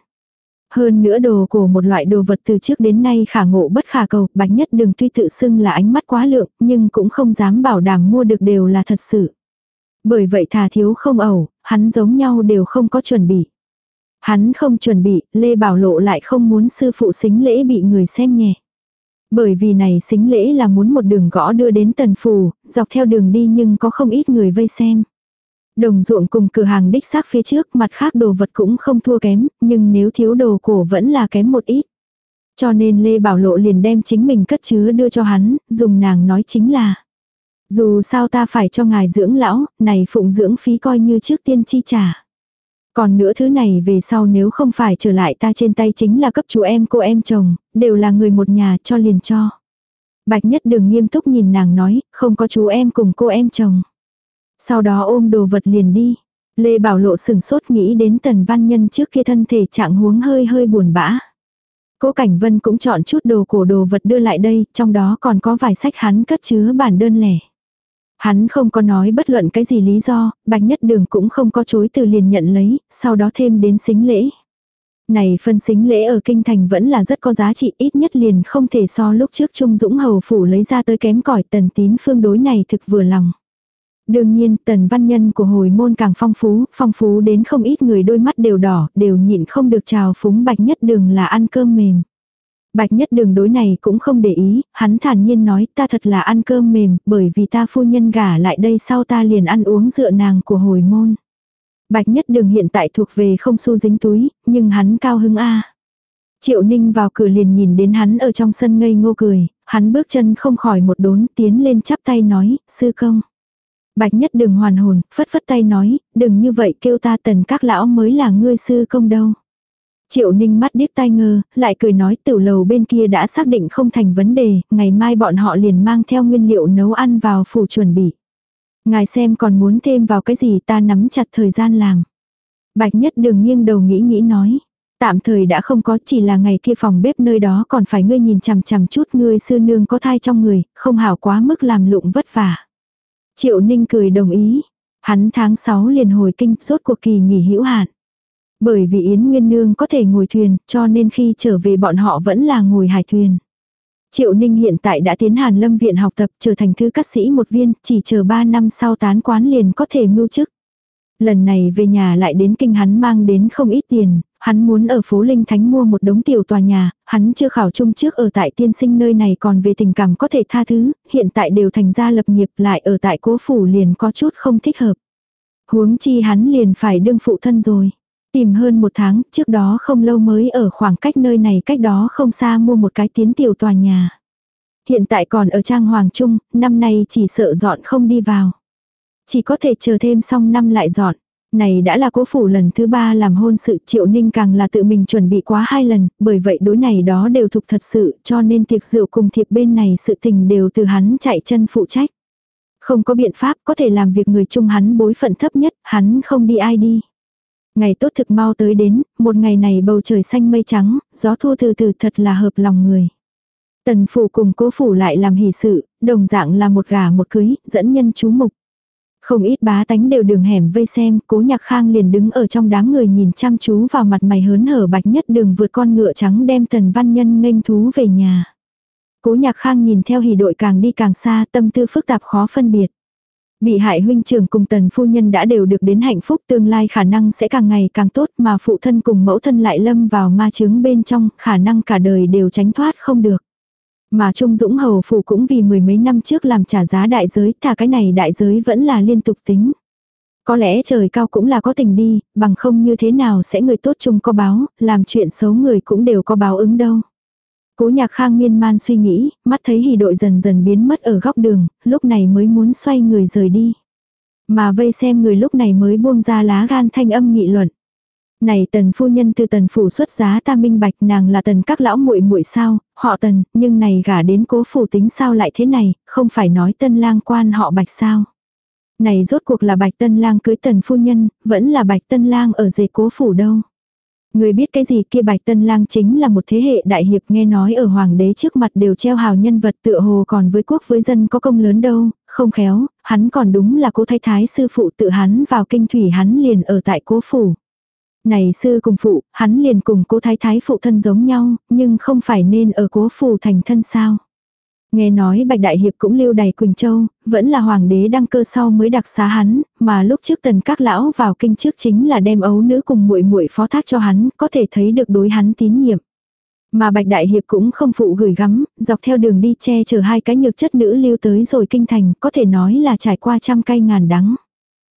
Hơn nữa đồ cổ một loại đồ vật từ trước đến nay khả ngộ bất khả cầu, bạch nhất đường tuy tự xưng là ánh mắt quá lượng, nhưng cũng không dám bảo đảm mua được đều là thật sự. Bởi vậy thà thiếu không ẩu, hắn giống nhau đều không có chuẩn bị. Hắn không chuẩn bị, Lê Bảo Lộ lại không muốn sư phụ xính lễ bị người xem nhẹ. Bởi vì này xính lễ là muốn một đường gõ đưa đến tần phù, dọc theo đường đi nhưng có không ít người vây xem. Đồng ruộng cùng cửa hàng đích xác phía trước mặt khác đồ vật cũng không thua kém, nhưng nếu thiếu đồ cổ vẫn là kém một ít. Cho nên Lê Bảo Lộ liền đem chính mình cất chứa đưa cho hắn, dùng nàng nói chính là. Dù sao ta phải cho ngài dưỡng lão, này phụng dưỡng phí coi như trước tiên chi trả. Còn nữa thứ này về sau nếu không phải trở lại ta trên tay chính là cấp chú em cô em chồng, đều là người một nhà cho liền cho. Bạch nhất đường nghiêm túc nhìn nàng nói, không có chú em cùng cô em chồng. Sau đó ôm đồ vật liền đi. Lê Bảo Lộ sừng sốt nghĩ đến tần văn nhân trước kia thân thể trạng huống hơi hơi buồn bã. Cố Cảnh Vân cũng chọn chút đồ cổ đồ vật đưa lại đây, trong đó còn có vài sách hắn cất chứa bản đơn lẻ. Hắn không có nói bất luận cái gì lý do, Bạch Nhất Đường cũng không có chối từ liền nhận lấy, sau đó thêm đến xính lễ. Này phân xính lễ ở kinh thành vẫn là rất có giá trị ít nhất liền không thể so lúc trước Trung Dũng Hầu Phủ lấy ra tới kém cỏi tần tín phương đối này thực vừa lòng. Đương nhiên, tần văn nhân của hồi môn càng phong phú, phong phú đến không ít người đôi mắt đều đỏ, đều nhịn không được trào phúng bạch nhất đường là ăn cơm mềm. Bạch nhất đường đối này cũng không để ý, hắn thản nhiên nói ta thật là ăn cơm mềm, bởi vì ta phu nhân gả lại đây sau ta liền ăn uống dựa nàng của hồi môn. Bạch nhất đường hiện tại thuộc về không xu dính túi, nhưng hắn cao hứng a. Triệu Ninh vào cửa liền nhìn đến hắn ở trong sân ngây ngô cười, hắn bước chân không khỏi một đốn tiến lên chắp tay nói, sư công. Bạch nhất đừng hoàn hồn, phất phất tay nói, đừng như vậy kêu ta tần các lão mới là ngươi sư công đâu. Triệu ninh mắt điếc tai ngơ, lại cười nói tiểu lầu bên kia đã xác định không thành vấn đề, ngày mai bọn họ liền mang theo nguyên liệu nấu ăn vào phủ chuẩn bị. Ngài xem còn muốn thêm vào cái gì ta nắm chặt thời gian làm. Bạch nhất đừng nghiêng đầu nghĩ nghĩ nói. Tạm thời đã không có chỉ là ngày kia phòng bếp nơi đó còn phải ngươi nhìn chằm chằm chút ngươi sư nương có thai trong người, không hảo quá mức làm lụng vất vả. Triệu Ninh cười đồng ý. Hắn tháng 6 liền hồi kinh rốt cuộc kỳ nghỉ hữu hạn. Bởi vì Yến Nguyên Nương có thể ngồi thuyền, cho nên khi trở về bọn họ vẫn là ngồi hải thuyền. Triệu Ninh hiện tại đã tiến Hàn Lâm Viện học tập trở thành thư cát sĩ một viên, chỉ chờ 3 năm sau tán quán liền có thể mưu chức. Lần này về nhà lại đến kinh hắn mang đến không ít tiền, hắn muốn ở phố Linh Thánh mua một đống tiểu tòa nhà, hắn chưa khảo trung trước ở tại tiên sinh nơi này còn về tình cảm có thể tha thứ, hiện tại đều thành ra lập nghiệp lại ở tại cố phủ liền có chút không thích hợp. Huống chi hắn liền phải đương phụ thân rồi. Tìm hơn một tháng, trước đó không lâu mới ở khoảng cách nơi này cách đó không xa mua một cái tiến tiểu tòa nhà. Hiện tại còn ở trang hoàng trung, năm nay chỉ sợ dọn không đi vào. Chỉ có thể chờ thêm xong năm lại dọn. Này đã là cố phủ lần thứ ba làm hôn sự triệu ninh càng là tự mình chuẩn bị quá hai lần, bởi vậy đối này đó đều thuộc thật sự cho nên tiệc rượu cùng thiệp bên này sự tình đều từ hắn chạy chân phụ trách. Không có biện pháp có thể làm việc người chung hắn bối phận thấp nhất, hắn không đi ai đi. Ngày tốt thực mau tới đến, một ngày này bầu trời xanh mây trắng, gió thu từ từ thật là hợp lòng người. Tần phủ cùng cố phủ lại làm hỷ sự, đồng dạng là một gà một cưới, dẫn nhân chú mục. Không ít bá tánh đều đường hẻm vây xem, cố nhạc khang liền đứng ở trong đám người nhìn chăm chú vào mặt mày hớn hở bạch nhất đường vượt con ngựa trắng đem tần văn nhân nghênh thú về nhà. Cố nhạc khang nhìn theo hỉ đội càng đi càng xa tâm tư phức tạp khó phân biệt. Bị hại huynh trưởng cùng tần phu nhân đã đều được đến hạnh phúc tương lai khả năng sẽ càng ngày càng tốt mà phụ thân cùng mẫu thân lại lâm vào ma chứng bên trong khả năng cả đời đều tránh thoát không được. Mà Trung Dũng Hầu Phủ cũng vì mười mấy năm trước làm trả giá đại giới, thà cái này đại giới vẫn là liên tục tính. Có lẽ trời cao cũng là có tình đi, bằng không như thế nào sẽ người tốt chung có báo, làm chuyện xấu người cũng đều có báo ứng đâu. Cố nhạc khang miên man suy nghĩ, mắt thấy hỉ đội dần dần biến mất ở góc đường, lúc này mới muốn xoay người rời đi. Mà vây xem người lúc này mới buông ra lá gan thanh âm nghị luận. Này tần phu nhân từ tần phủ xuất giá ta minh bạch nàng là tần các lão muội muội sao, họ tần, nhưng này gả đến cố phủ tính sao lại thế này, không phải nói tân lang quan họ bạch sao. Này rốt cuộc là bạch tân lang cưới tần phu nhân, vẫn là bạch tân lang ở dề cố phủ đâu. Người biết cái gì kia bạch tân lang chính là một thế hệ đại hiệp nghe nói ở hoàng đế trước mặt đều treo hào nhân vật tựa hồ còn với quốc với dân có công lớn đâu, không khéo, hắn còn đúng là cố thái thái sư phụ tự hắn vào kinh thủy hắn liền ở tại cố phủ. Này sư cùng phụ, hắn liền cùng cố thái thái phụ thân giống nhau, nhưng không phải nên ở cố phủ thành thân sao. Nghe nói Bạch Đại Hiệp cũng lưu đầy Quỳnh Châu, vẫn là hoàng đế đăng cơ sau mới đặc xá hắn, mà lúc trước tần các lão vào kinh trước chính là đem ấu nữ cùng muội muội phó thác cho hắn, có thể thấy được đối hắn tín nhiệm. Mà Bạch Đại Hiệp cũng không phụ gửi gắm, dọc theo đường đi che chở hai cái nhược chất nữ lưu tới rồi kinh thành, có thể nói là trải qua trăm cây ngàn đắng.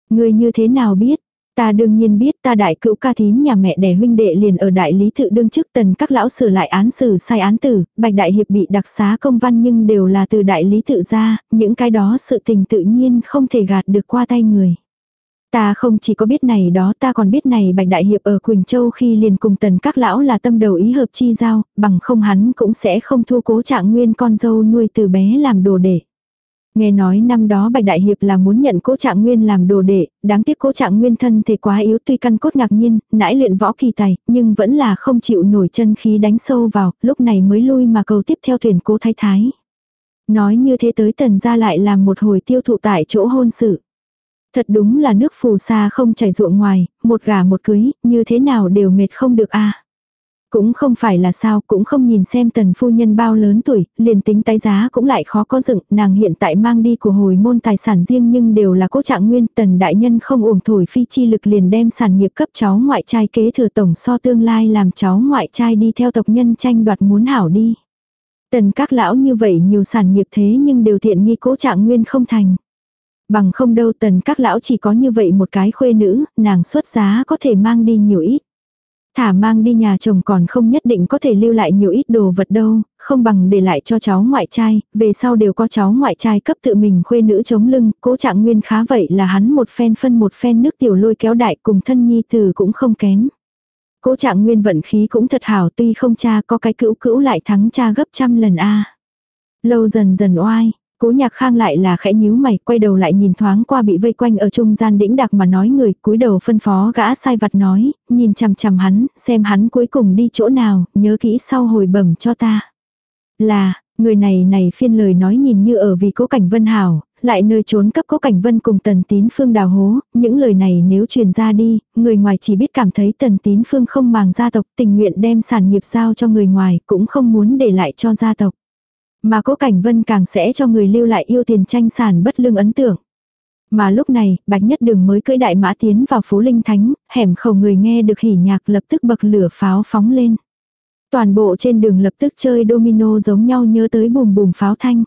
Người như thế nào biết, Ta đương nhiên biết ta đại cữu ca thím nhà mẹ đẻ huynh đệ liền ở đại lý tự đương chức tần các lão sửa lại án xử sai án tử, bạch đại hiệp bị đặc xá công văn nhưng đều là từ đại lý tự ra, những cái đó sự tình tự nhiên không thể gạt được qua tay người. Ta không chỉ có biết này đó ta còn biết này Bạch Đại Hiệp ở Quỳnh Châu khi liền cùng tần các lão là tâm đầu ý hợp chi giao, bằng không hắn cũng sẽ không thu cố trạng nguyên con dâu nuôi từ bé làm đồ để. Nghe nói năm đó Bạch Đại Hiệp là muốn nhận cố trạng nguyên làm đồ đệ, đáng tiếc cố trạng nguyên thân thể quá yếu tuy căn cốt ngạc nhiên, nãi luyện võ kỳ tài, nhưng vẫn là không chịu nổi chân khí đánh sâu vào, lúc này mới lui mà cầu tiếp theo thuyền cố thái thái. Nói như thế tới tần ra lại làm một hồi tiêu thụ tại chỗ hôn sự. Thật đúng là nước phù sa không chảy ruộng ngoài, một gà một cưới, như thế nào đều mệt không được a cũng không phải là sao, cũng không nhìn xem tần phu nhân bao lớn tuổi, liền tính tái giá cũng lại khó có dựng, nàng hiện tại mang đi của hồi môn tài sản riêng nhưng đều là cố trạng nguyên, tần đại nhân không uổng thổi phi chi lực liền đem sản nghiệp cấp cháu ngoại trai kế thừa tổng so tương lai làm cháu ngoại trai đi theo tộc nhân tranh đoạt muốn hảo đi. Tần các lão như vậy nhiều sản nghiệp thế nhưng đều thiện nghi cố trạng nguyên không thành. Bằng không đâu tần các lão chỉ có như vậy một cái khuê nữ, nàng xuất giá có thể mang đi nhiều ít. Thả mang đi nhà chồng còn không nhất định có thể lưu lại nhiều ít đồ vật đâu, không bằng để lại cho cháu ngoại trai, về sau đều có cháu ngoại trai cấp tự mình khuê nữ chống lưng, cố trạng nguyên khá vậy là hắn một phen phân một phen nước tiểu lôi kéo đại cùng thân nhi từ cũng không kém. Cố trạng nguyên vận khí cũng thật hảo tuy không cha có cái cữu cữu lại thắng cha gấp trăm lần a Lâu dần dần oai, Cố nhạc khang lại là khẽ nhíu mày, quay đầu lại nhìn thoáng qua bị vây quanh ở trung gian đĩnh đặc mà nói người, cúi đầu phân phó gã sai vặt nói, nhìn chằm chằm hắn, xem hắn cuối cùng đi chỗ nào, nhớ kỹ sau hồi bẩm cho ta. Là, người này này phiên lời nói nhìn như ở vì cố cảnh vân hảo, lại nơi trốn cấp cố cảnh vân cùng tần tín phương đào hố, những lời này nếu truyền ra đi, người ngoài chỉ biết cảm thấy tần tín phương không màng gia tộc tình nguyện đem sản nghiệp giao cho người ngoài, cũng không muốn để lại cho gia tộc. Mà cố cảnh vân càng sẽ cho người lưu lại yêu tiền tranh sản bất lương ấn tượng. Mà lúc này, Bạch Nhất Đường mới cưỡi đại mã tiến vào phố Linh Thánh, hẻm khẩu người nghe được hỉ nhạc lập tức bậc lửa pháo phóng lên. Toàn bộ trên đường lập tức chơi domino giống nhau nhớ tới bùm bùm pháo thanh.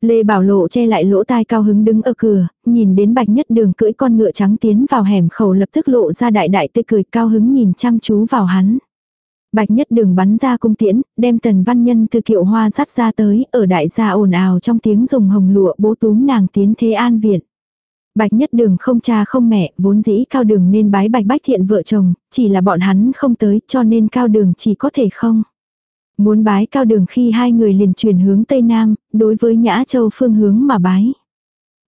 Lê Bảo Lộ che lại lỗ tai cao hứng đứng ở cửa, nhìn đến Bạch Nhất Đường cưỡi con ngựa trắng tiến vào hẻm khẩu lập tức lộ ra đại đại tươi cười cao hứng nhìn chăm chú vào hắn. Bạch nhất đường bắn ra cung tiễn, đem tần văn nhân từ kiệu hoa dắt ra tới, ở đại gia ồn ào trong tiếng dùng hồng lụa bố túm nàng tiến thế an viện. Bạch nhất đường không cha không mẹ, vốn dĩ cao đường nên bái bạch bách thiện vợ chồng, chỉ là bọn hắn không tới cho nên cao đường chỉ có thể không. Muốn bái cao đường khi hai người liền chuyển hướng Tây Nam, đối với Nhã Châu phương hướng mà bái.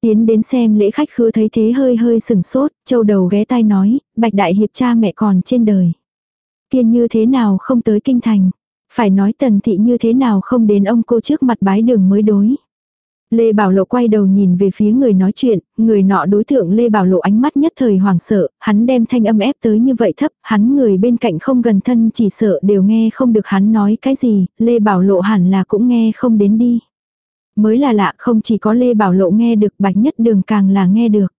Tiến đến xem lễ khách khứa thấy thế hơi hơi sừng sốt, châu đầu ghé tai nói, bạch đại hiệp cha mẹ còn trên đời kia như thế nào không tới kinh thành. Phải nói tần thị như thế nào không đến ông cô trước mặt bái đường mới đối. Lê Bảo Lộ quay đầu nhìn về phía người nói chuyện, người nọ đối tượng Lê Bảo Lộ ánh mắt nhất thời hoảng sợ, hắn đem thanh âm ép tới như vậy thấp, hắn người bên cạnh không gần thân chỉ sợ đều nghe không được hắn nói cái gì, Lê Bảo Lộ hẳn là cũng nghe không đến đi. Mới là lạ không chỉ có Lê Bảo Lộ nghe được bạch nhất đường càng là nghe được.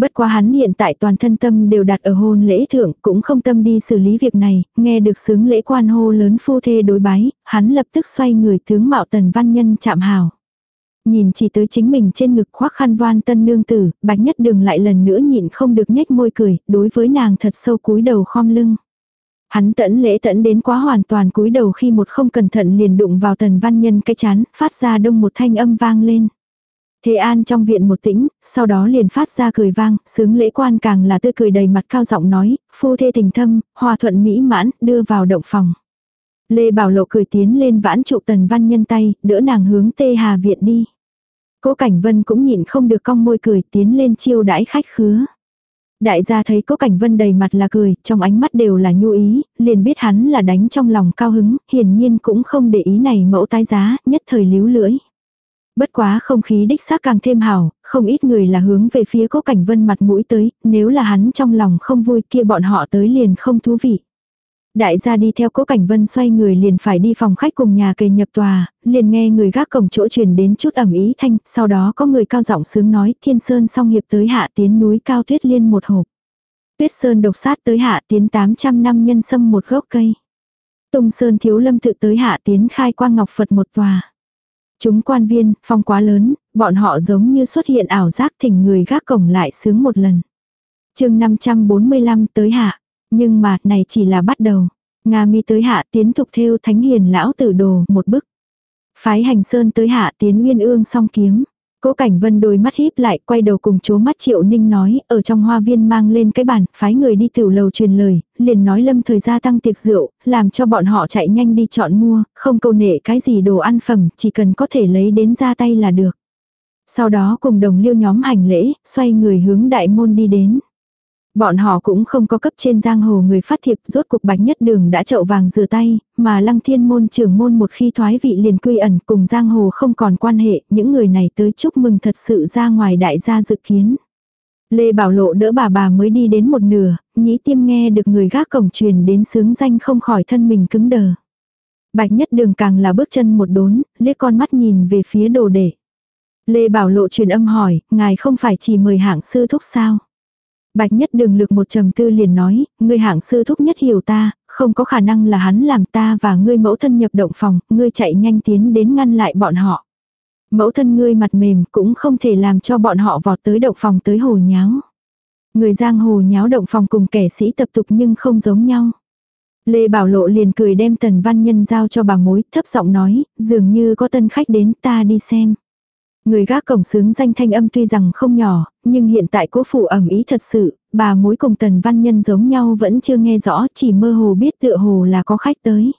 Bất quá hắn hiện tại toàn thân tâm đều đặt ở hôn lễ thượng, cũng không tâm đi xử lý việc này, nghe được sướng lễ quan hô lớn phu thê đối bái, hắn lập tức xoay người tướng mạo tần văn nhân chạm hào. Nhìn chỉ tới chính mình trên ngực khoác khăn voan tân nương tử, bạch nhất đường lại lần nữa nhịn không được nhếch môi cười, đối với nàng thật sâu cúi đầu khom lưng. Hắn tẫn lễ tẫn đến quá hoàn toàn cúi đầu khi một không cẩn thận liền đụng vào tần văn nhân cái chán, phát ra đông một thanh âm vang lên. Thế An trong viện một tĩnh, sau đó liền phát ra cười vang, sướng lễ quan càng là tươi cười đầy mặt cao giọng nói, phu thê tình thâm, hòa thuận mỹ mãn, đưa vào động phòng. Lê Bảo Lộ cười tiến lên vãn trụ tần văn nhân tay, đỡ nàng hướng tê hà viện đi. Cố Cảnh Vân cũng nhịn không được cong môi cười tiến lên chiêu đãi khách khứa. Đại gia thấy Cố Cảnh Vân đầy mặt là cười, trong ánh mắt đều là nhu ý, liền biết hắn là đánh trong lòng cao hứng, hiển nhiên cũng không để ý này mẫu tái giá, nhất thời líu lưỡi. Bất quá không khí đích xác càng thêm hảo, không ít người là hướng về phía cố cảnh vân mặt mũi tới, nếu là hắn trong lòng không vui kia bọn họ tới liền không thú vị. Đại gia đi theo cố cảnh vân xoay người liền phải đi phòng khách cùng nhà kề nhập tòa, liền nghe người gác cổng chỗ truyền đến chút ẩm ý thanh, sau đó có người cao giọng sướng nói thiên sơn song hiệp tới hạ tiến núi cao tuyết liên một hộp. Tuyết sơn độc sát tới hạ tiến 800 năm nhân sâm một gốc cây. Tùng sơn thiếu lâm tự tới hạ tiến khai quang ngọc Phật một tòa. Chúng quan viên, phong quá lớn, bọn họ giống như xuất hiện ảo giác thỉnh người gác cổng lại sướng một lần. chương 545 tới hạ. Nhưng mà, này chỉ là bắt đầu. Nga mi tới hạ tiến thục theo thánh hiền lão tử đồ một bức. Phái hành sơn tới hạ tiến nguyên ương song kiếm. Cố Cảnh Vân đôi mắt híp lại, quay đầu cùng chố mắt Triệu Ninh nói, ở trong hoa viên mang lên cái bàn, phái người đi tiểu lầu truyền lời, liền nói lâm thời gia tăng tiệc rượu, làm cho bọn họ chạy nhanh đi chọn mua, không câu nệ cái gì đồ ăn phẩm, chỉ cần có thể lấy đến ra tay là được. Sau đó cùng đồng liêu nhóm hành lễ, xoay người hướng đại môn đi đến. Bọn họ cũng không có cấp trên giang hồ người phát thiệp rốt cuộc bạch nhất đường đã chậu vàng rửa tay, mà lăng thiên môn trưởng môn một khi thoái vị liền quy ẩn cùng giang hồ không còn quan hệ, những người này tới chúc mừng thật sự ra ngoài đại gia dự kiến. Lê Bảo Lộ đỡ bà bà mới đi đến một nửa, nhĩ tiêm nghe được người gác cổng truyền đến sướng danh không khỏi thân mình cứng đờ. Bạch nhất đường càng là bước chân một đốn, liếc con mắt nhìn về phía đồ đệ. Lê Bảo Lộ truyền âm hỏi, ngài không phải chỉ mời hạng sư thúc sao? Bạch nhất đường lực một trầm tư liền nói, ngươi hạng sư thúc nhất hiểu ta, không có khả năng là hắn làm ta và ngươi mẫu thân nhập động phòng, ngươi chạy nhanh tiến đến ngăn lại bọn họ. Mẫu thân ngươi mặt mềm cũng không thể làm cho bọn họ vọt tới động phòng tới hồ nháo. Người giang hồ nháo động phòng cùng kẻ sĩ tập tục nhưng không giống nhau. Lê Bảo Lộ liền cười đem tần văn nhân giao cho bà mối, thấp giọng nói, dường như có tân khách đến ta đi xem. Người gác cổng sướng danh thanh âm tuy rằng không nhỏ, nhưng hiện tại cố phủ ẩm ý thật sự, bà mối cùng tần văn nhân giống nhau vẫn chưa nghe rõ, chỉ mơ hồ biết tựa hồ là có khách tới.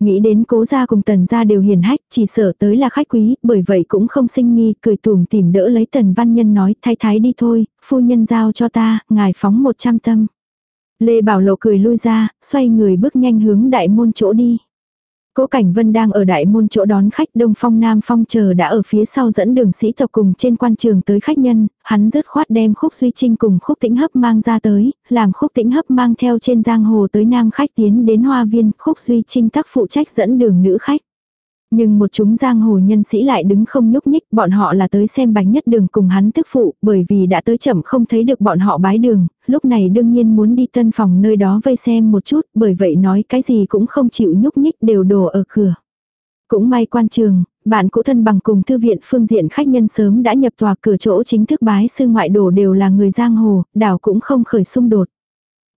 Nghĩ đến cố gia cùng tần gia đều hiền hách, chỉ sợ tới là khách quý, bởi vậy cũng không sinh nghi, cười tùm tìm đỡ lấy tần văn nhân nói, thái thái đi thôi, phu nhân giao cho ta, ngài phóng một trăm tâm. Lê Bảo Lộ cười lui ra, xoay người bước nhanh hướng đại môn chỗ đi. Cố Cảnh Vân đang ở đại môn chỗ đón khách Đông Phong Nam Phong chờ đã ở phía sau dẫn đường sĩ tộc cùng trên quan trường tới khách nhân, hắn dứt khoát đem khúc duy trinh cùng khúc tĩnh hấp mang ra tới, làm khúc tĩnh hấp mang theo trên giang hồ tới nam khách tiến đến hoa viên, khúc duy trinh tác phụ trách dẫn đường nữ khách. Nhưng một chúng giang hồ nhân sĩ lại đứng không nhúc nhích, bọn họ là tới xem bánh nhất đường cùng hắn tức phụ, bởi vì đã tới chậm không thấy được bọn họ bái đường, lúc này đương nhiên muốn đi tân phòng nơi đó vây xem một chút, bởi vậy nói cái gì cũng không chịu nhúc nhích đều đổ ở cửa. Cũng may quan trường, bạn cũ thân bằng cùng thư viện phương diện khách nhân sớm đã nhập tòa cửa chỗ chính thức bái sư ngoại đổ đều là người giang hồ, đảo cũng không khởi xung đột.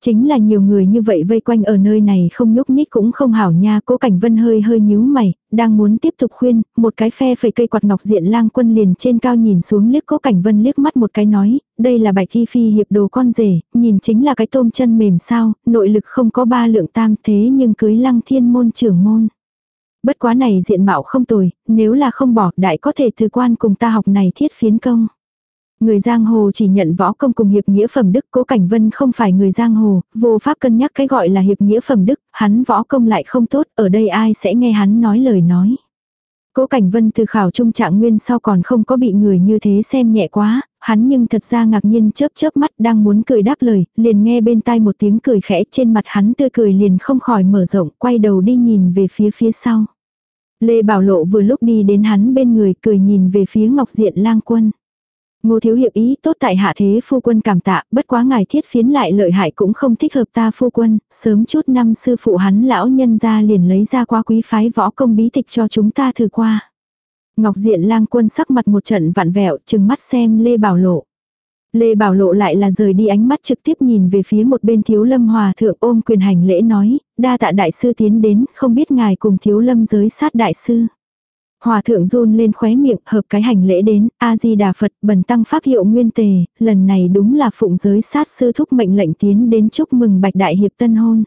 Chính là nhiều người như vậy vây quanh ở nơi này không nhúc nhích cũng không hảo nha, cố cảnh vân hơi hơi nhíu mày, đang muốn tiếp tục khuyên, một cái phe phẩy cây quạt ngọc diện lang quân liền trên cao nhìn xuống liếc cố cảnh vân liếc mắt một cái nói, đây là bạch thi phi hiệp đồ con rể, nhìn chính là cái tôm chân mềm sao, nội lực không có ba lượng tam thế nhưng cưới lăng thiên môn trưởng môn. Bất quá này diện mạo không tồi, nếu là không bỏ đại có thể từ quan cùng ta học này thiết phiến công. Người giang hồ chỉ nhận võ công cùng hiệp nghĩa phẩm đức, Cố Cảnh Vân không phải người giang hồ, vô pháp cân nhắc cái gọi là hiệp nghĩa phẩm đức, hắn võ công lại không tốt, ở đây ai sẽ nghe hắn nói lời nói. Cố Cảnh Vân từ khảo trung trạng nguyên sau còn không có bị người như thế xem nhẹ quá, hắn nhưng thật ra ngạc nhiên chớp chớp mắt đang muốn cười đáp lời, liền nghe bên tai một tiếng cười khẽ trên mặt hắn tươi cười liền không khỏi mở rộng, quay đầu đi nhìn về phía phía sau. Lê Bảo Lộ vừa lúc đi đến hắn bên người cười nhìn về phía Ngọc Diện lang quân. Ngô thiếu hiệp ý tốt tại hạ thế phu quân cảm tạ, bất quá ngài thiết phiến lại lợi hại cũng không thích hợp ta phu quân, sớm chút năm sư phụ hắn lão nhân ra liền lấy ra qua quý phái võ công bí tịch cho chúng ta thử qua. Ngọc diện lang quân sắc mặt một trận vặn vẹo, chừng mắt xem Lê Bảo Lộ. Lê Bảo Lộ lại là rời đi ánh mắt trực tiếp nhìn về phía một bên thiếu lâm hòa thượng ôm quyền hành lễ nói, đa tạ đại sư tiến đến, không biết ngài cùng thiếu lâm giới sát đại sư. Hòa thượng run lên khóe miệng, hợp cái hành lễ đến, A-di-đà Phật, bần tăng pháp hiệu nguyên tề, lần này đúng là phụng giới sát sư thúc mệnh lệnh tiến đến chúc mừng bạch đại hiệp tân hôn.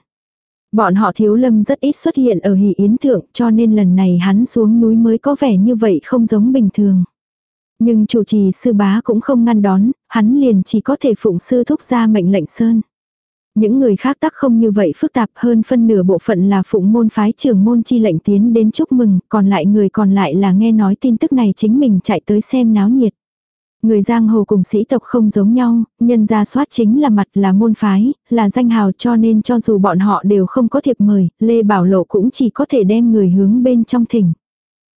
Bọn họ thiếu lâm rất ít xuất hiện ở hỷ yến thượng cho nên lần này hắn xuống núi mới có vẻ như vậy không giống bình thường. Nhưng chủ trì sư bá cũng không ngăn đón, hắn liền chỉ có thể phụng sư thúc ra mệnh lệnh sơn. Những người khác tắc không như vậy phức tạp hơn phân nửa bộ phận là phụng môn phái trưởng môn chi lệnh tiến đến chúc mừng, còn lại người còn lại là nghe nói tin tức này chính mình chạy tới xem náo nhiệt. Người giang hồ cùng sĩ tộc không giống nhau, nhân gia soát chính là mặt là môn phái, là danh hào cho nên cho dù bọn họ đều không có thiệp mời, Lê Bảo Lộ cũng chỉ có thể đem người hướng bên trong thỉnh.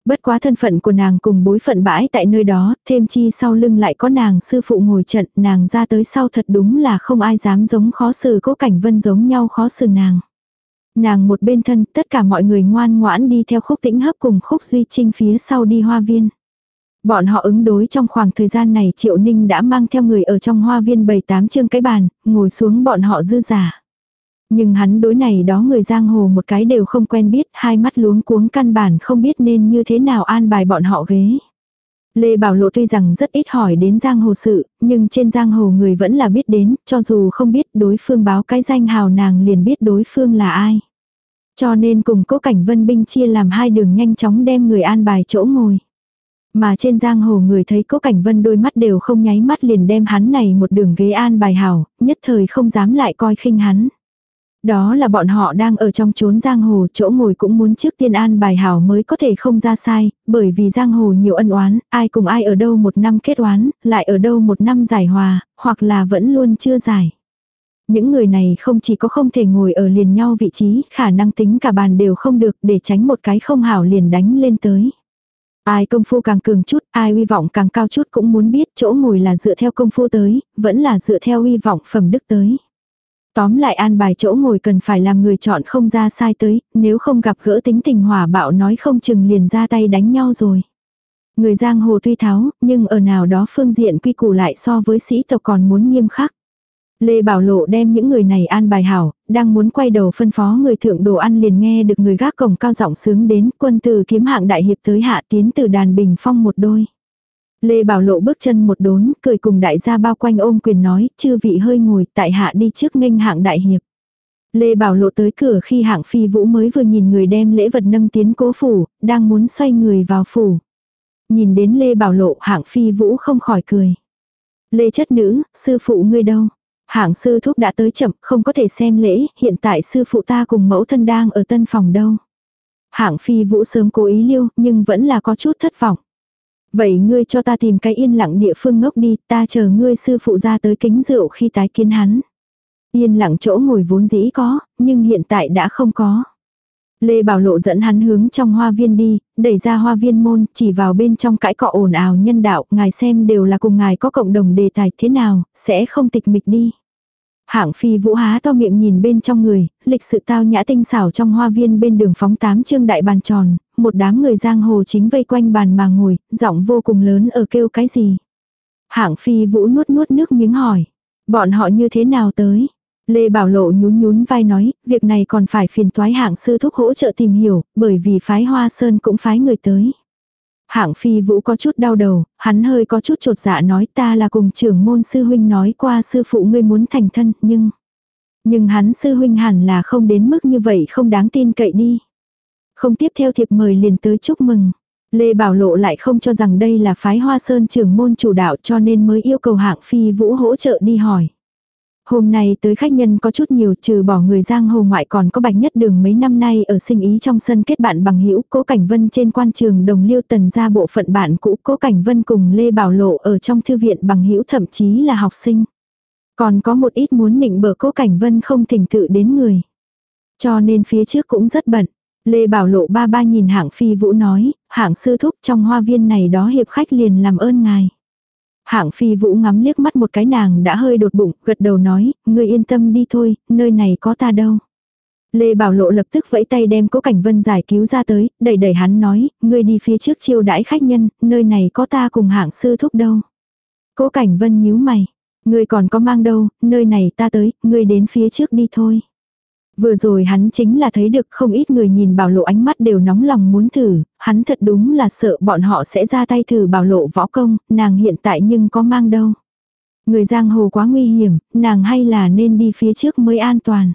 Bất quá thân phận của nàng cùng bối phận bãi tại nơi đó, thêm chi sau lưng lại có nàng sư phụ ngồi trận, nàng ra tới sau thật đúng là không ai dám giống khó xử cố cảnh vân giống nhau khó xử nàng. Nàng một bên thân, tất cả mọi người ngoan ngoãn đi theo khúc tĩnh hấp cùng khúc duy trinh phía sau đi hoa viên. Bọn họ ứng đối trong khoảng thời gian này Triệu Ninh đã mang theo người ở trong hoa viên bày tám chương cái bàn, ngồi xuống bọn họ dư giả. Nhưng hắn đối này đó người giang hồ một cái đều không quen biết, hai mắt luống cuống căn bản không biết nên như thế nào an bài bọn họ ghế. Lê Bảo Lộ tuy rằng rất ít hỏi đến giang hồ sự, nhưng trên giang hồ người vẫn là biết đến, cho dù không biết đối phương báo cái danh hào nàng liền biết đối phương là ai. Cho nên cùng cố cảnh vân binh chia làm hai đường nhanh chóng đem người an bài chỗ ngồi. Mà trên giang hồ người thấy cố cảnh vân đôi mắt đều không nháy mắt liền đem hắn này một đường ghế an bài hảo, nhất thời không dám lại coi khinh hắn. Đó là bọn họ đang ở trong chốn giang hồ, chỗ ngồi cũng muốn trước tiên an bài hảo mới có thể không ra sai, bởi vì giang hồ nhiều ân oán, ai cùng ai ở đâu một năm kết oán, lại ở đâu một năm giải hòa, hoặc là vẫn luôn chưa giải. Những người này không chỉ có không thể ngồi ở liền nhau vị trí, khả năng tính cả bàn đều không được để tránh một cái không hảo liền đánh lên tới. Ai công phu càng cường chút, ai uy vọng càng cao chút cũng muốn biết chỗ ngồi là dựa theo công phu tới, vẫn là dựa theo uy vọng phẩm đức tới. Tóm lại an bài chỗ ngồi cần phải làm người chọn không ra sai tới, nếu không gặp gỡ tính tình hỏa bạo nói không chừng liền ra tay đánh nhau rồi. Người giang hồ tuy tháo, nhưng ở nào đó phương diện quy củ lại so với sĩ tộc còn muốn nghiêm khắc. Lê Bảo Lộ đem những người này an bài hảo, đang muốn quay đầu phân phó người thượng đồ ăn liền nghe được người gác cổng cao giọng sướng đến quân từ kiếm hạng đại hiệp tới hạ tiến từ đàn bình phong một đôi. Lê Bảo Lộ bước chân một đốn, cười cùng đại gia bao quanh ôm quyền nói, chư vị hơi ngồi, tại hạ đi trước nghênh hạng đại hiệp. Lê Bảo Lộ tới cửa khi hạng phi vũ mới vừa nhìn người đem lễ vật nâng tiến cố phủ, đang muốn xoay người vào phủ. Nhìn đến Lê Bảo Lộ hạng phi vũ không khỏi cười. Lê chất nữ, sư phụ ngươi đâu? Hạng sư thúc đã tới chậm, không có thể xem lễ, hiện tại sư phụ ta cùng mẫu thân đang ở tân phòng đâu. Hạng phi vũ sớm cố ý liêu, nhưng vẫn là có chút thất vọng. Vậy ngươi cho ta tìm cái yên lặng địa phương ngốc đi, ta chờ ngươi sư phụ ra tới kính rượu khi tái kiến hắn. Yên lặng chỗ ngồi vốn dĩ có, nhưng hiện tại đã không có. Lê Bảo Lộ dẫn hắn hướng trong hoa viên đi, đẩy ra hoa viên môn, chỉ vào bên trong cãi cọ ồn ào nhân đạo, ngài xem đều là cùng ngài có cộng đồng đề tài thế nào, sẽ không tịch mịch đi. Hạng phi vũ há to miệng nhìn bên trong người, lịch sự tao nhã tinh xảo trong hoa viên bên đường phóng tám trương đại bàn tròn, một đám người giang hồ chính vây quanh bàn mà ngồi, giọng vô cùng lớn ở kêu cái gì. Hạng phi vũ nuốt nuốt nước miếng hỏi, bọn họ như thế nào tới? Lê Bảo Lộ nhún nhún vai nói, việc này còn phải phiền toái hạng sư thúc hỗ trợ tìm hiểu, bởi vì phái Hoa Sơn cũng phái người tới. Hạng phi vũ có chút đau đầu, hắn hơi có chút trột dạ nói ta là cùng trưởng môn sư huynh nói qua sư phụ ngươi muốn thành thân, nhưng... Nhưng hắn sư huynh hẳn là không đến mức như vậy không đáng tin cậy đi. Không tiếp theo thiệp mời liền tới chúc mừng. Lê Bảo Lộ lại không cho rằng đây là phái Hoa Sơn trưởng môn chủ đạo cho nên mới yêu cầu hạng phi vũ hỗ trợ đi hỏi. Hôm nay tới khách nhân có chút nhiều trừ bỏ người giang hồ ngoại còn có bạch nhất đường mấy năm nay ở sinh ý trong sân kết bạn bằng hữu cố cảnh vân trên quan trường đồng liêu tần ra bộ phận bạn cũ cố cảnh vân cùng Lê Bảo Lộ ở trong thư viện bằng hữu thậm chí là học sinh. Còn có một ít muốn nịnh bờ cố cảnh vân không thỉnh tự đến người. Cho nên phía trước cũng rất bận. Lê Bảo Lộ ba ba nhìn hạng phi vũ nói, hạng sư thúc trong hoa viên này đó hiệp khách liền làm ơn ngài. Hạng phi vũ ngắm liếc mắt một cái nàng đã hơi đột bụng, gật đầu nói, ngươi yên tâm đi thôi, nơi này có ta đâu. Lê Bảo Lộ lập tức vẫy tay đem Cố Cảnh Vân giải cứu ra tới, đẩy đẩy hắn nói, ngươi đi phía trước chiêu đãi khách nhân, nơi này có ta cùng hạng sư thúc đâu. Cố Cảnh Vân nhíu mày, ngươi còn có mang đâu, nơi này ta tới, ngươi đến phía trước đi thôi. Vừa rồi hắn chính là thấy được không ít người nhìn bảo lộ ánh mắt đều nóng lòng muốn thử, hắn thật đúng là sợ bọn họ sẽ ra tay thử bảo lộ võ công, nàng hiện tại nhưng có mang đâu. Người giang hồ quá nguy hiểm, nàng hay là nên đi phía trước mới an toàn.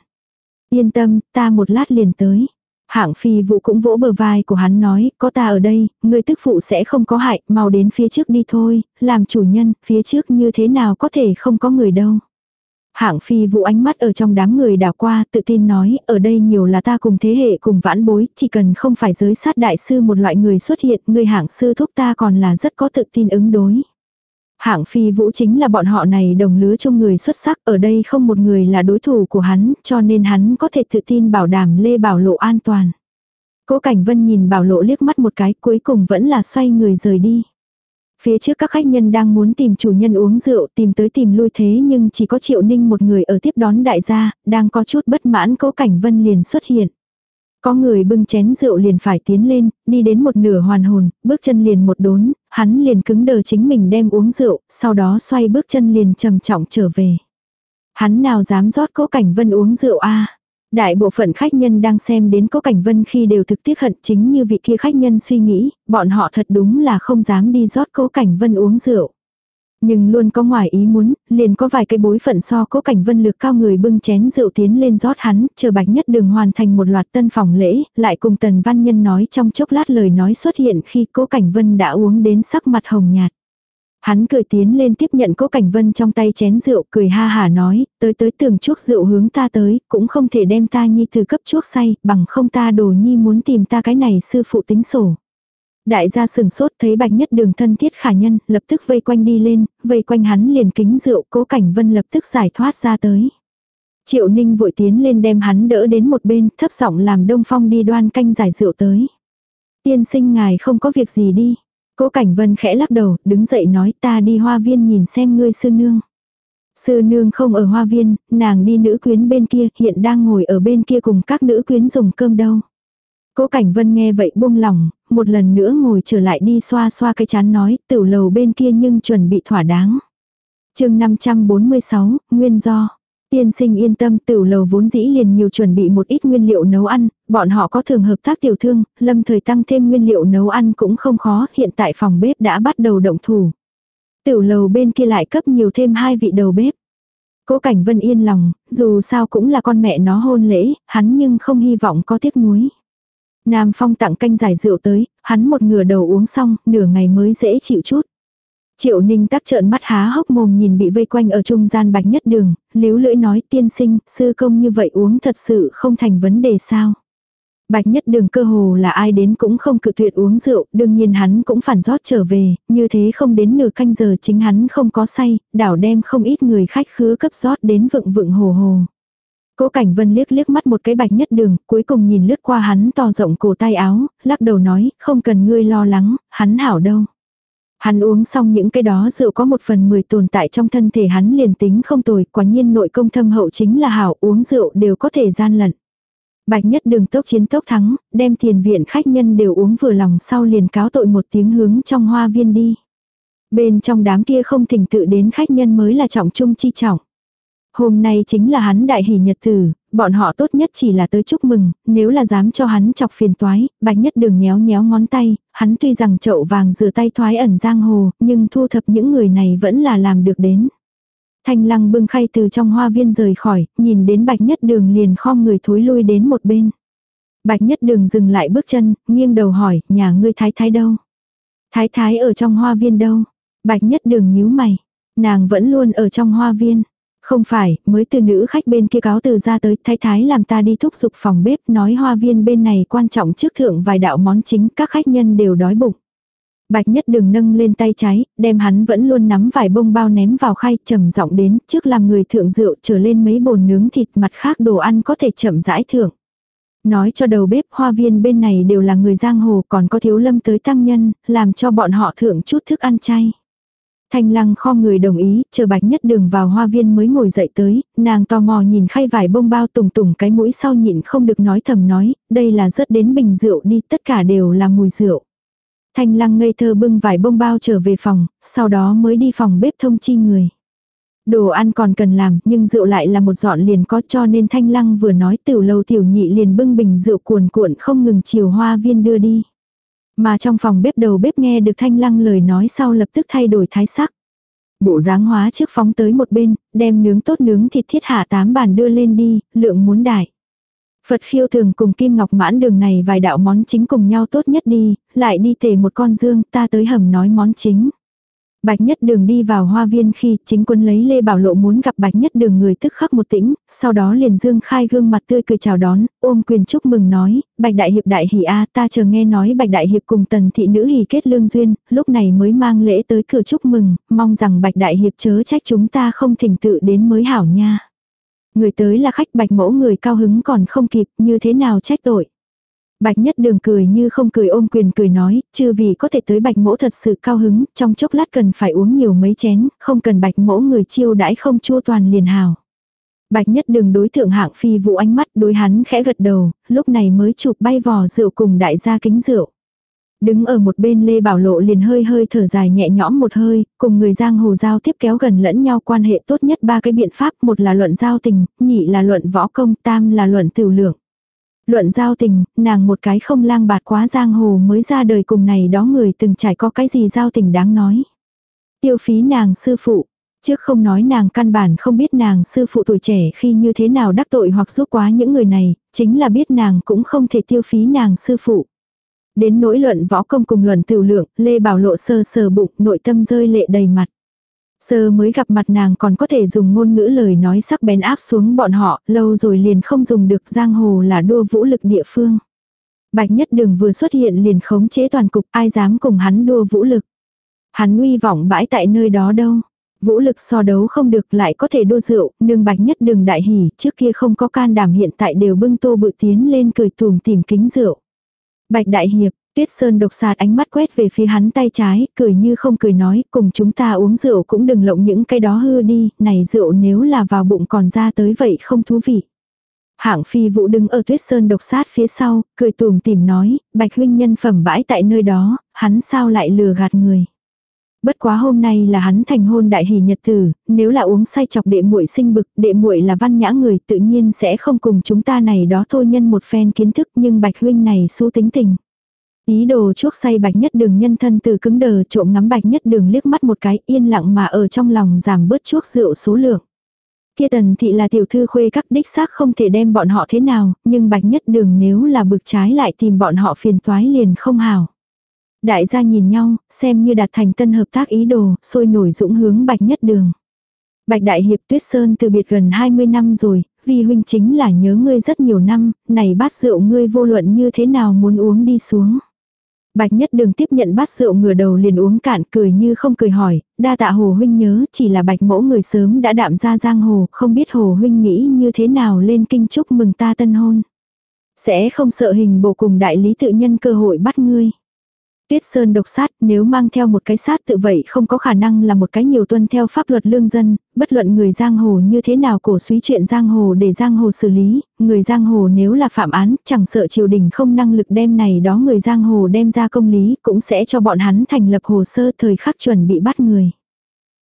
Yên tâm, ta một lát liền tới. Hạng phi vụ cũng vỗ bờ vai của hắn nói, có ta ở đây, người tức phụ sẽ không có hại, mau đến phía trước đi thôi, làm chủ nhân, phía trước như thế nào có thể không có người đâu. Hạng phi vụ ánh mắt ở trong đám người đảo qua, tự tin nói, ở đây nhiều là ta cùng thế hệ cùng vãn bối, chỉ cần không phải giới sát đại sư một loại người xuất hiện, người hạng sư thúc ta còn là rất có tự tin ứng đối. Hạng phi vũ chính là bọn họ này đồng lứa trong người xuất sắc, ở đây không một người là đối thủ của hắn, cho nên hắn có thể tự tin bảo đảm Lê Bảo Lộ an toàn. Cố Cảnh Vân nhìn Bảo Lộ liếc mắt một cái cuối cùng vẫn là xoay người rời đi. Phía trước các khách nhân đang muốn tìm chủ nhân uống rượu tìm tới tìm lui thế nhưng chỉ có Triệu Ninh một người ở tiếp đón đại gia, đang có chút bất mãn cố cảnh vân liền xuất hiện. Có người bưng chén rượu liền phải tiến lên, đi đến một nửa hoàn hồn, bước chân liền một đốn, hắn liền cứng đờ chính mình đem uống rượu, sau đó xoay bước chân liền trầm trọng trở về. Hắn nào dám rót cố cảnh vân uống rượu a Đại bộ phận khách nhân đang xem đến Cố Cảnh Vân khi đều thực tiếc hận chính như vị kia khách nhân suy nghĩ, bọn họ thật đúng là không dám đi rót Cố Cảnh Vân uống rượu. Nhưng luôn có ngoài ý muốn, liền có vài cái bối phận so cố cảnh vân lược cao người bưng chén rượu tiến lên rót hắn, chờ bạch nhất đường hoàn thành một loạt tân phòng lễ, lại cùng tần văn nhân nói trong chốc lát lời nói xuất hiện khi cố cảnh vân đã uống đến sắc mặt hồng nhạt. Hắn cười tiến lên tiếp nhận cố cảnh vân trong tay chén rượu cười ha hả nói, tới tới tường chuốc rượu hướng ta tới, cũng không thể đem ta nhi từ cấp chuốc say, bằng không ta đồ nhi muốn tìm ta cái này sư phụ tính sổ. Đại gia sừng sốt thấy bạch nhất đường thân thiết khả nhân, lập tức vây quanh đi lên, vây quanh hắn liền kính rượu, cố cảnh vân lập tức giải thoát ra tới. Triệu ninh vội tiến lên đem hắn đỡ đến một bên, thấp giọng làm đông phong đi đoan canh giải rượu tới. Tiên sinh ngài không có việc gì đi. Cố cảnh vân khẽ lắc đầu, đứng dậy nói ta đi hoa viên nhìn xem ngươi sư nương. Sư nương không ở hoa viên, nàng đi nữ quyến bên kia, hiện đang ngồi ở bên kia cùng các nữ quyến dùng cơm đâu. Cố Cảnh Vân nghe vậy buông lòng, một lần nữa ngồi trở lại đi xoa xoa cái chán nói, tiểu lầu bên kia nhưng chuẩn bị thỏa đáng. chương 546, Nguyên do. Tiên sinh yên tâm tiểu lầu vốn dĩ liền nhiều chuẩn bị một ít nguyên liệu nấu ăn, bọn họ có thường hợp tác tiểu thương, lâm thời tăng thêm nguyên liệu nấu ăn cũng không khó, hiện tại phòng bếp đã bắt đầu động thủ. Tiểu lầu bên kia lại cấp nhiều thêm hai vị đầu bếp. Cố Cảnh Vân yên lòng, dù sao cũng là con mẹ nó hôn lễ, hắn nhưng không hy vọng có tiếc nuối. Nam Phong tặng canh giải rượu tới, hắn một ngửa đầu uống xong, nửa ngày mới dễ chịu chút. Triệu Ninh tắc trợn mắt há hốc mồm nhìn bị vây quanh ở trung gian bạch nhất đường, liếu lưỡi nói tiên sinh, sư công như vậy uống thật sự không thành vấn đề sao. Bạch nhất đường cơ hồ là ai đến cũng không cự tuyệt uống rượu, đương nhiên hắn cũng phản rót trở về, như thế không đến nửa canh giờ chính hắn không có say, đảo đem không ít người khách khứa cấp rót đến vựng vựng hồ hồ. Cố Cảnh Vân liếc liếc mắt một cái bạch nhất đường, cuối cùng nhìn lướt qua hắn to rộng cổ tay áo, lắc đầu nói, không cần ngươi lo lắng, hắn hảo đâu. Hắn uống xong những cái đó rượu có một phần mười tồn tại trong thân thể hắn liền tính không tồi, quả nhiên nội công thâm hậu chính là hảo uống rượu đều có thể gian lận. Bạch nhất đường tốc chiến tốc thắng, đem tiền viện khách nhân đều uống vừa lòng sau liền cáo tội một tiếng hướng trong hoa viên đi. Bên trong đám kia không thỉnh tự đến khách nhân mới là trọng trung chi trọng. Hôm nay chính là hắn đại hỷ nhật tử, bọn họ tốt nhất chỉ là tới chúc mừng, nếu là dám cho hắn chọc phiền toái, bạch nhất đường nhéo nhéo ngón tay, hắn tuy rằng chậu vàng rửa tay thoái ẩn giang hồ, nhưng thu thập những người này vẫn là làm được đến. Thanh lăng bưng khay từ trong hoa viên rời khỏi, nhìn đến bạch nhất đường liền khom người thối lui đến một bên. Bạch nhất đường dừng lại bước chân, nghiêng đầu hỏi, nhà ngươi thái thái đâu? Thái thái ở trong hoa viên đâu? Bạch nhất đường nhíu mày. Nàng vẫn luôn ở trong hoa viên. Không phải, mới từ nữ khách bên kia cáo từ ra tới, thái thái làm ta đi thúc giục phòng bếp, nói hoa viên bên này quan trọng trước thượng vài đạo món chính, các khách nhân đều đói bụng. Bạch nhất đừng nâng lên tay trái, đem hắn vẫn luôn nắm vài bông bao ném vào khay, trầm giọng đến, trước làm người thượng rượu trở lên mấy bồn nướng thịt, mặt khác đồ ăn có thể chậm rãi thượng. Nói cho đầu bếp hoa viên bên này đều là người giang hồ còn có thiếu lâm tới tăng nhân, làm cho bọn họ thượng chút thức ăn chay. Thanh lăng kho người đồng ý, chờ bạch nhất đường vào hoa viên mới ngồi dậy tới, nàng tò mò nhìn khay vải bông bao tùng tùng cái mũi sau nhịn không được nói thầm nói, đây là rớt đến bình rượu đi, tất cả đều là mùi rượu. Thanh lăng ngây thơ bưng vải bông bao trở về phòng, sau đó mới đi phòng bếp thông chi người. Đồ ăn còn cần làm, nhưng rượu lại là một dọn liền có cho nên thanh lăng vừa nói tiểu lâu tiểu nhị liền bưng bình rượu cuồn cuộn không ngừng chiều hoa viên đưa đi. Mà trong phòng bếp đầu bếp nghe được thanh lăng lời nói sau lập tức thay đổi thái sắc. Bộ dáng hóa trước phóng tới một bên, đem nướng tốt nướng thịt thiết hạ tám bàn đưa lên đi, lượng muốn đại. Phật khiêu thường cùng kim ngọc mãn đường này vài đạo món chính cùng nhau tốt nhất đi, lại đi tề một con dương ta tới hầm nói món chính. Bạch Nhất Đường đi vào hoa viên khi chính quân lấy Lê Bảo Lộ muốn gặp Bạch Nhất Đường người tức khắc một tĩnh, sau đó liền dương khai gương mặt tươi cười chào đón, ôm quyền chúc mừng nói, Bạch Đại Hiệp Đại Hỷ A ta chờ nghe nói Bạch Đại Hiệp cùng tần thị nữ hỷ kết lương duyên, lúc này mới mang lễ tới cửa chúc mừng, mong rằng Bạch Đại Hiệp chớ trách chúng ta không thỉnh tự đến mới hảo nha. Người tới là khách Bạch mẫu người cao hứng còn không kịp, như thế nào trách tội. Bạch nhất đường cười như không cười ôm quyền cười nói, chư vì có thể tới bạch mỗ thật sự cao hứng, trong chốc lát cần phải uống nhiều mấy chén, không cần bạch mỗ người chiêu đãi không chua toàn liền hào. Bạch nhất đường đối thượng hạng phi vụ ánh mắt đối hắn khẽ gật đầu, lúc này mới chụp bay vò rượu cùng đại gia kính rượu. Đứng ở một bên Lê Bảo Lộ liền hơi hơi thở dài nhẹ nhõm một hơi, cùng người giang hồ giao tiếp kéo gần lẫn nhau quan hệ tốt nhất ba cái biện pháp, một là luận giao tình, nhị là luận võ công, tam là luận tiểu lượng. Luận giao tình, nàng một cái không lang bạt quá giang hồ mới ra đời cùng này đó người từng trải có cái gì giao tình đáng nói. Tiêu phí nàng sư phụ, Trước không nói nàng căn bản không biết nàng sư phụ tuổi trẻ khi như thế nào đắc tội hoặc giúp quá những người này, chính là biết nàng cũng không thể tiêu phí nàng sư phụ. Đến nỗi luận võ công cùng luận tiểu lượng, Lê Bảo Lộ sơ sờ bụng, nội tâm rơi lệ đầy mặt. Sơ mới gặp mặt nàng còn có thể dùng ngôn ngữ lời nói sắc bén áp xuống bọn họ, lâu rồi liền không dùng được giang hồ là đua vũ lực địa phương. Bạch nhất đường vừa xuất hiện liền khống chế toàn cục, ai dám cùng hắn đua vũ lực. Hắn uy vọng bãi tại nơi đó đâu. Vũ lực so đấu không được lại có thể đua rượu, nương bạch nhất đường đại hỉ, trước kia không có can đảm hiện tại đều bưng tô bự tiến lên cười tùm tìm kính rượu. Bạch đại hiệp, Tuyết Sơn độc sạt ánh mắt quét về phía hắn tay trái, cười như không cười nói, cùng chúng ta uống rượu cũng đừng lộng những cái đó hư đi, này rượu nếu là vào bụng còn ra tới vậy không thú vị. Hạng phi vũ đứng ở tuyết sơn độc sát phía sau, cười tùm tìm nói, bạch huynh nhân phẩm bãi tại nơi đó, hắn sao lại lừa gạt người. Bất quá hôm nay là hắn thành hôn đại hỷ nhật tử, nếu là uống say chọc đệ muội sinh bực, đệ muội là văn nhã người tự nhiên sẽ không cùng chúng ta này đó thôi nhân một phen kiến thức nhưng bạch huynh này su tính tình. Ý đồ chuốc say bạch nhất đường nhân thân từ cứng đờ trộm ngắm bạch nhất đường liếc mắt một cái yên lặng mà ở trong lòng giảm bớt chuốc rượu số lượng. Kia tần thị là tiểu thư khuê các đích xác không thể đem bọn họ thế nào, nhưng bạch nhất đường nếu là bực trái lại tìm bọn họ phiền toái liền không hào. Đại gia nhìn nhau, xem như đạt thành tân hợp tác ý đồ, sôi nổi dũng hướng bạch nhất đường. Bạch Đại Hiệp Tuyết Sơn từ biệt gần 20 năm rồi, vì huynh chính là nhớ ngươi rất nhiều năm, này bát rượu ngươi vô luận như thế nào muốn uống đi xuống. Bạch Nhất Đường tiếp nhận bát rượu ngửa đầu liền uống cạn cười như không cười hỏi, đa tạ Hồ Huynh nhớ chỉ là Bạch mẫu người sớm đã đạm ra giang hồ, không biết Hồ Huynh nghĩ như thế nào lên kinh chúc mừng ta tân hôn. Sẽ không sợ hình bộ cùng đại lý tự nhân cơ hội bắt ngươi. Tuyết Sơn độc sát nếu mang theo một cái sát tự vậy không có khả năng là một cái nhiều tuân theo pháp luật lương dân, bất luận người giang hồ như thế nào cổ suý chuyện giang hồ để giang hồ xử lý, người giang hồ nếu là phạm án chẳng sợ triều đình không năng lực đem này đó người giang hồ đem ra công lý cũng sẽ cho bọn hắn thành lập hồ sơ thời khắc chuẩn bị bắt người.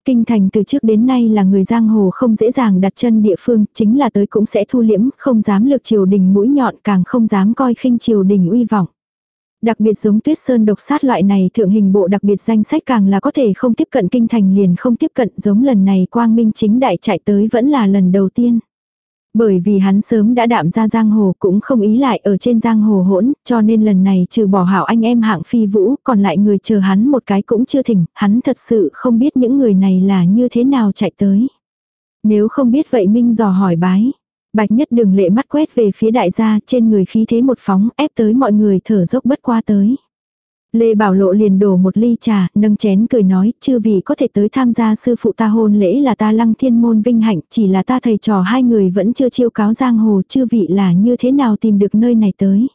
Kinh thành từ trước đến nay là người giang hồ không dễ dàng đặt chân địa phương, chính là tới cũng sẽ thu liễm, không dám lược triều đình mũi nhọn càng không dám coi khinh triều đình uy vọng. Đặc biệt giống tuyết sơn độc sát loại này thượng hình bộ đặc biệt danh sách càng là có thể không tiếp cận kinh thành liền không tiếp cận giống lần này quang minh chính đại chạy tới vẫn là lần đầu tiên. Bởi vì hắn sớm đã đạm ra giang hồ cũng không ý lại ở trên giang hồ hỗn, cho nên lần này trừ bỏ hảo anh em hạng phi vũ, còn lại người chờ hắn một cái cũng chưa thỉnh, hắn thật sự không biết những người này là như thế nào chạy tới. Nếu không biết vậy Minh dò hỏi bái. Bạch nhất đường lệ mắt quét về phía đại gia trên người khí thế một phóng ép tới mọi người thở dốc bất qua tới. Lê Bảo Lộ liền đổ một ly trà, nâng chén cười nói, chư vì có thể tới tham gia sư phụ ta hôn lễ là ta lăng thiên môn vinh hạnh, chỉ là ta thầy trò hai người vẫn chưa chiêu cáo giang hồ, chư vị là như thế nào tìm được nơi này tới.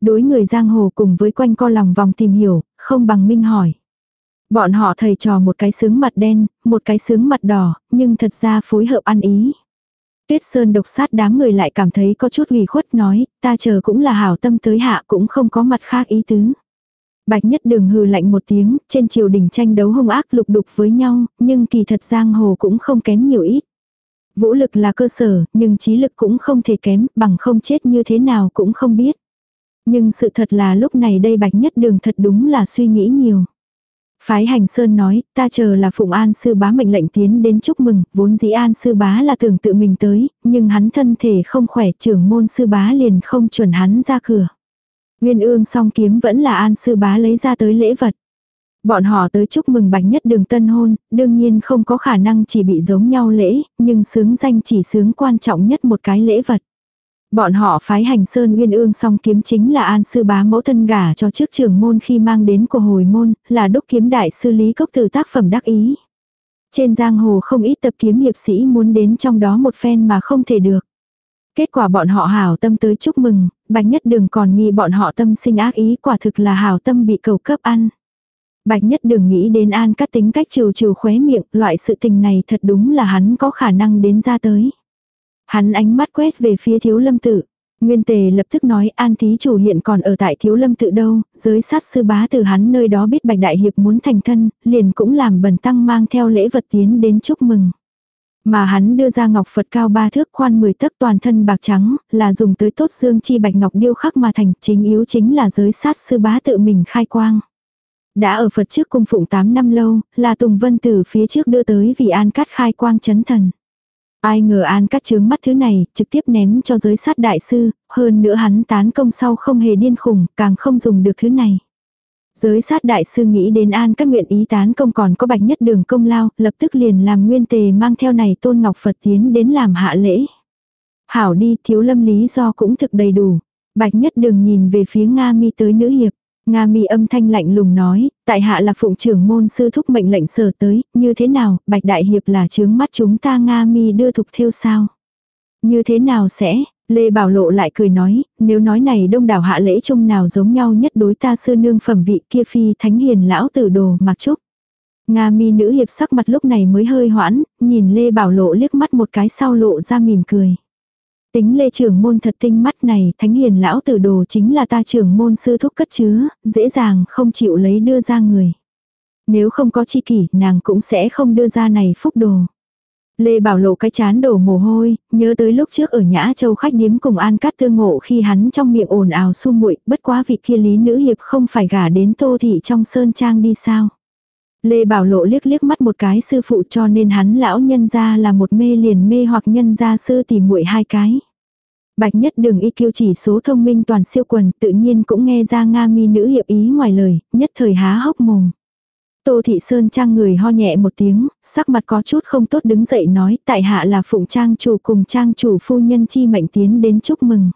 Đối người giang hồ cùng với quanh co lòng vòng tìm hiểu, không bằng minh hỏi. Bọn họ thầy trò một cái sướng mặt đen, một cái sướng mặt đỏ, nhưng thật ra phối hợp ăn ý. Tuyết Sơn độc sát đám người lại cảm thấy có chút ủy khuất nói, ta chờ cũng là hảo tâm tới hạ cũng không có mặt khác ý tứ. Bạch nhất đường hừ lạnh một tiếng, trên triều đình tranh đấu hung ác lục đục với nhau, nhưng kỳ thật giang hồ cũng không kém nhiều ít. Vũ lực là cơ sở, nhưng trí lực cũng không thể kém, bằng không chết như thế nào cũng không biết. Nhưng sự thật là lúc này đây bạch nhất đường thật đúng là suy nghĩ nhiều. Phái hành sơn nói, ta chờ là Phụng An sư bá mệnh lệnh tiến đến chúc mừng, vốn dĩ An sư bá là tưởng tự mình tới, nhưng hắn thân thể không khỏe trưởng môn sư bá liền không chuẩn hắn ra cửa. Nguyên ương song kiếm vẫn là An sư bá lấy ra tới lễ vật. Bọn họ tới chúc mừng bạch nhất đường tân hôn, đương nhiên không có khả năng chỉ bị giống nhau lễ, nhưng sướng danh chỉ sướng quan trọng nhất một cái lễ vật. Bọn họ phái hành sơn uyên ương song kiếm chính là an sư bá mẫu thân gả cho trước trưởng môn khi mang đến của hồi môn, là đúc kiếm đại sư lý cốc từ tác phẩm đắc ý. Trên giang hồ không ít tập kiếm hiệp sĩ muốn đến trong đó một phen mà không thể được. Kết quả bọn họ hảo tâm tới chúc mừng, bạch nhất đường còn nghi bọn họ tâm sinh ác ý quả thực là hảo tâm bị cầu cấp ăn. Bạch nhất đường nghĩ đến an các tính cách trừ trừ khóe miệng, loại sự tình này thật đúng là hắn có khả năng đến ra tới. Hắn ánh mắt quét về phía thiếu lâm tự Nguyên tề lập tức nói an thí chủ hiện còn ở tại thiếu lâm tự đâu, giới sát sư bá từ hắn nơi đó biết bạch đại hiệp muốn thành thân, liền cũng làm bần tăng mang theo lễ vật tiến đến chúc mừng. Mà hắn đưa ra ngọc Phật cao ba thước khoan 10 tấc toàn thân bạc trắng, là dùng tới tốt dương chi bạch ngọc điêu khắc mà thành, chính yếu chính là giới sát sư bá tự mình khai quang. Đã ở Phật trước cung phụng 8 năm lâu, là Tùng Vân từ phía trước đưa tới vì an cắt khai quang chấn thần. Ai ngờ an Cát chướng mắt thứ này, trực tiếp ném cho giới sát đại sư, hơn nữa hắn tán công sau không hề điên khủng, càng không dùng được thứ này. Giới sát đại sư nghĩ đến an các nguyện ý tán công còn có bạch nhất đường công lao, lập tức liền làm nguyên tề mang theo này tôn ngọc Phật tiến đến làm hạ lễ. Hảo đi, thiếu lâm lý do cũng thực đầy đủ. Bạch nhất đường nhìn về phía Nga mi tới nữ hiệp. Nga mi âm thanh lạnh lùng nói, tại hạ là phụng trưởng môn sư thúc mệnh lệnh sở tới, như thế nào, bạch đại hiệp là chướng mắt chúng ta Nga mi đưa thục theo sao? Như thế nào sẽ, Lê Bảo Lộ lại cười nói, nếu nói này đông đảo hạ lễ chung nào giống nhau nhất đối ta sư nương phẩm vị kia phi thánh hiền lão tử đồ mặc trúc. Nga mi nữ hiệp sắc mặt lúc này mới hơi hoãn, nhìn Lê Bảo Lộ liếc mắt một cái sau lộ ra mỉm cười. Tính Lê trưởng môn thật tinh mắt này, thánh hiền lão tử đồ chính là ta trưởng môn sư thúc cất chứa, dễ dàng không chịu lấy đưa ra người. Nếu không có chi kỷ, nàng cũng sẽ không đưa ra này phúc đồ. Lê Bảo Lộ cái chán đổ mồ hôi, nhớ tới lúc trước ở Nhã Châu khách điếm cùng An Cát Tương Ngộ khi hắn trong miệng ồn ào su muội, bất quá vị kia lý nữ hiệp không phải gả đến Tô thị trong sơn trang đi sao? Lê Bảo Lộ liếc liếc mắt một cái sư phụ cho nên hắn lão nhân gia là một mê liền mê hoặc nhân gia sư tỉ muội hai cái. Bạch nhất đường y kiêu chỉ số thông minh toàn siêu quần tự nhiên cũng nghe ra Nga mi nữ hiệp ý ngoài lời, nhất thời há hốc mồm. Tô Thị Sơn Trang người ho nhẹ một tiếng, sắc mặt có chút không tốt đứng dậy nói tại hạ là phụng trang chủ cùng trang chủ phu nhân chi mệnh tiến đến chúc mừng.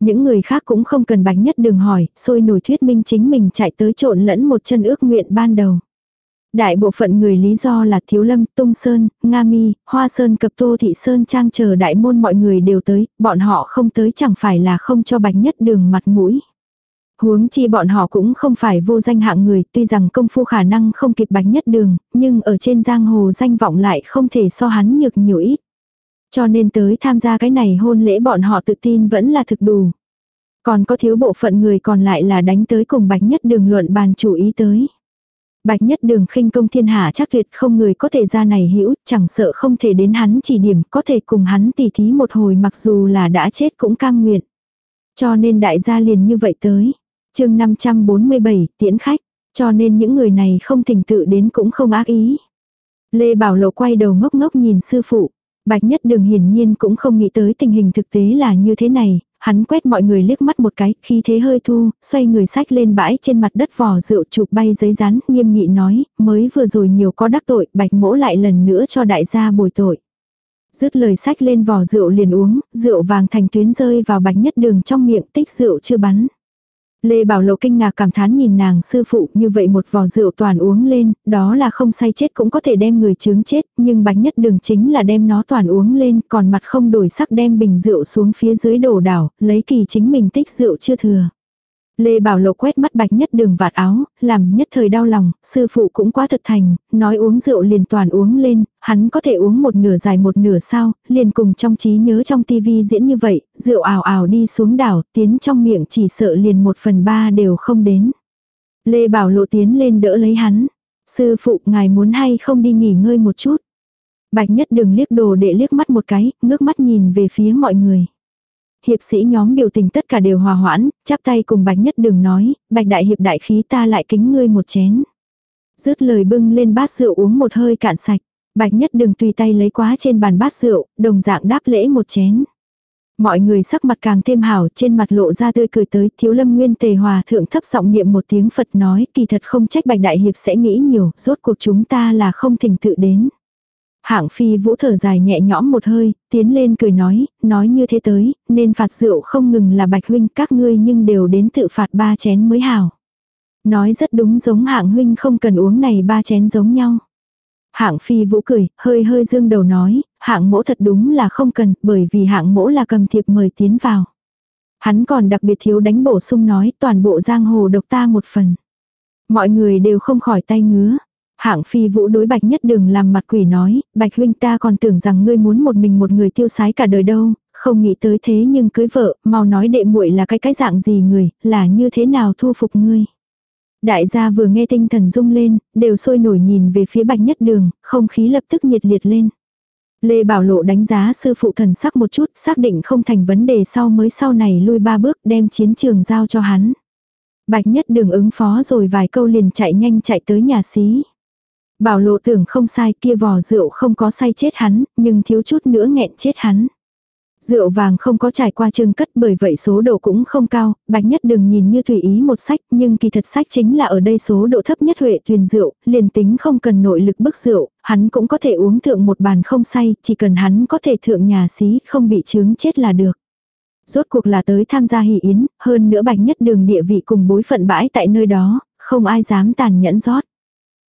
Những người khác cũng không cần bạch nhất đường hỏi, sôi nổi thuyết minh chính mình chạy tới trộn lẫn một chân ước nguyện ban đầu. Đại bộ phận người lý do là Thiếu Lâm, Tung Sơn, Nga Mi, Hoa Sơn cập Tô Thị Sơn Trang chờ đại môn mọi người đều tới, bọn họ không tới chẳng phải là không cho bạch nhất đường mặt mũi. Huống chi bọn họ cũng không phải vô danh hạng người, tuy rằng công phu khả năng không kịp bạch nhất đường, nhưng ở trên giang hồ danh vọng lại không thể so hắn nhược nhiều ít. Cho nên tới tham gia cái này hôn lễ bọn họ tự tin vẫn là thực đủ. Còn có thiếu bộ phận người còn lại là đánh tới cùng bạch nhất đường luận bàn chủ ý tới. Bạch nhất đường khinh công thiên hạ chắc tuyệt không người có thể ra này hữu chẳng sợ không thể đến hắn chỉ điểm, có thể cùng hắn tỉ thí một hồi mặc dù là đã chết cũng cam nguyện. Cho nên đại gia liền như vậy tới chương 547, tiễn khách. Cho nên những người này không thỉnh tự đến cũng không ác ý. Lê Bảo Lộ quay đầu ngốc ngốc nhìn sư phụ. Bạch Nhất Đường hiển nhiên cũng không nghĩ tới tình hình thực tế là như thế này, hắn quét mọi người liếc mắt một cái, khi thế hơi thu, xoay người sách lên bãi trên mặt đất vỏ rượu chụp bay giấy rán, nghiêm nghị nói, mới vừa rồi nhiều có đắc tội, bạch mỗ lại lần nữa cho đại gia bồi tội. Dứt lời sách lên vỏ rượu liền uống, rượu vàng thành tuyến rơi vào bạch nhất đường trong miệng tích rượu chưa bắn. Lê Bảo Lộ kinh ngạc cảm thán nhìn nàng sư phụ như vậy một vò rượu toàn uống lên, đó là không say chết cũng có thể đem người chướng chết, nhưng bánh nhất đường chính là đem nó toàn uống lên, còn mặt không đổi sắc đem bình rượu xuống phía dưới đổ đảo, lấy kỳ chính mình tích rượu chưa thừa. Lê Bảo Lộ quét mắt bạch nhất đường vạt áo, làm nhất thời đau lòng, sư phụ cũng quá thật thành, nói uống rượu liền toàn uống lên, hắn có thể uống một nửa dài một nửa sao, liền cùng trong trí nhớ trong tivi diễn như vậy, rượu ảo ảo đi xuống đảo, tiến trong miệng chỉ sợ liền một phần ba đều không đến. Lê Bảo Lộ tiến lên đỡ lấy hắn, sư phụ ngài muốn hay không đi nghỉ ngơi một chút. Bạch nhất đường liếc đồ để liếc mắt một cái, ngước mắt nhìn về phía mọi người. Hiệp sĩ nhóm biểu tình tất cả đều hòa hoãn, chắp tay cùng bạch nhất đường nói, bạch đại hiệp đại khí ta lại kính ngươi một chén. Dứt lời bưng lên bát rượu uống một hơi cạn sạch. Bạch nhất đường tùy tay lấy quá trên bàn bát rượu, đồng dạng đáp lễ một chén. Mọi người sắc mặt càng thêm hảo trên mặt lộ ra tươi cười tới thiếu lâm nguyên tề hòa thượng thấp giọng niệm một tiếng Phật nói kỳ thật không trách bạch đại hiệp sẽ nghĩ nhiều, rốt cuộc chúng ta là không thỉnh tự đến. Hạng phi vũ thở dài nhẹ nhõm một hơi, tiến lên cười nói, nói như thế tới, nên phạt rượu không ngừng là bạch huynh các ngươi nhưng đều đến tự phạt ba chén mới hảo. Nói rất đúng giống hạng huynh không cần uống này ba chén giống nhau. Hạng phi vũ cười, hơi hơi dương đầu nói, hạng mỗ thật đúng là không cần, bởi vì hạng mỗ là cầm thiệp mời tiến vào. Hắn còn đặc biệt thiếu đánh bổ sung nói toàn bộ giang hồ độc ta một phần. Mọi người đều không khỏi tay ngứa, Hạng phi vũ đối bạch nhất đường làm mặt quỷ nói, bạch huynh ta còn tưởng rằng ngươi muốn một mình một người tiêu sái cả đời đâu, không nghĩ tới thế nhưng cưới vợ, mau nói đệ muội là cái cái dạng gì người, là như thế nào thu phục ngươi. Đại gia vừa nghe tinh thần rung lên, đều sôi nổi nhìn về phía bạch nhất đường, không khí lập tức nhiệt liệt lên. Lê Bảo Lộ đánh giá sư phụ thần sắc một chút, xác định không thành vấn đề sau mới sau này lui ba bước đem chiến trường giao cho hắn. Bạch nhất đường ứng phó rồi vài câu liền chạy nhanh chạy tới nhà xí. Bảo lộ tưởng không sai kia vò rượu không có say chết hắn, nhưng thiếu chút nữa nghẹn chết hắn. Rượu vàng không có trải qua trưng cất bởi vậy số độ cũng không cao, bạch nhất đừng nhìn như tùy ý một sách nhưng kỳ thật sách chính là ở đây số độ thấp nhất huệ thuyền rượu, liền tính không cần nội lực bức rượu, hắn cũng có thể uống thượng một bàn không say, chỉ cần hắn có thể thượng nhà xí không bị chướng chết là được. Rốt cuộc là tới tham gia hỷ yến, hơn nữa bạch nhất đường địa vị cùng bối phận bãi tại nơi đó, không ai dám tàn nhẫn rót.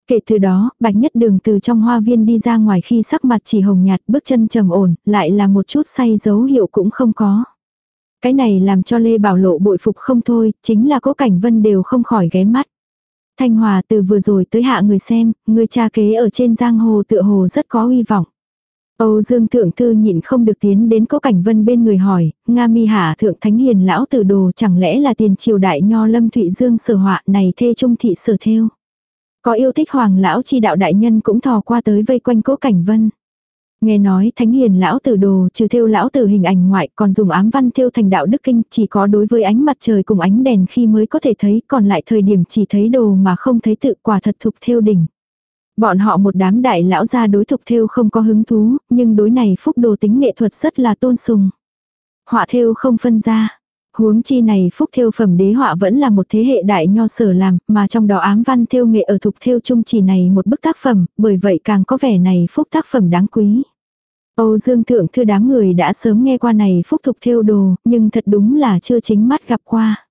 Kể từ đó, bạch nhất đường từ trong hoa viên đi ra ngoài khi sắc mặt chỉ hồng nhạt bước chân trầm ổn, lại là một chút say dấu hiệu cũng không có. Cái này làm cho Lê Bảo Lộ bội phục không thôi, chính là cố cảnh vân đều không khỏi ghé mắt. Thanh Hòa từ vừa rồi tới hạ người xem, người cha kế ở trên giang hồ tựa hồ rất có uy vọng. Âu Dương Thượng Thư nhịn không được tiến đến cố cảnh vân bên người hỏi, Nga mi hạ Thượng Thánh Hiền Lão Tử Đồ chẳng lẽ là tiền triều đại nho lâm Thụy Dương sở họa này thê trung thị sở theo. Có yêu thích hoàng lão chi đạo đại nhân cũng thò qua tới vây quanh cố cảnh vân. Nghe nói thánh hiền lão tử đồ, trừ thêu lão tử hình ảnh ngoại, còn dùng ám văn thêu thành đạo đức kinh, chỉ có đối với ánh mặt trời cùng ánh đèn khi mới có thể thấy, còn lại thời điểm chỉ thấy đồ mà không thấy tự, quả thật thục thêu đỉnh. Bọn họ một đám đại lão gia đối thục thêu không có hứng thú, nhưng đối này phúc đồ tính nghệ thuật rất là tôn sùng. Họa thêu không phân ra. Huống chi này phúc thêu phẩm đế họa vẫn là một thế hệ đại nho sở làm, mà trong đó ám văn thêu nghệ ở thục thêu trung chỉ này một bức tác phẩm, bởi vậy càng có vẻ này phúc tác phẩm đáng quý. Âu Dương Thượng Thư đám người đã sớm nghe qua này phúc thục thêu đồ, nhưng thật đúng là chưa chính mắt gặp qua.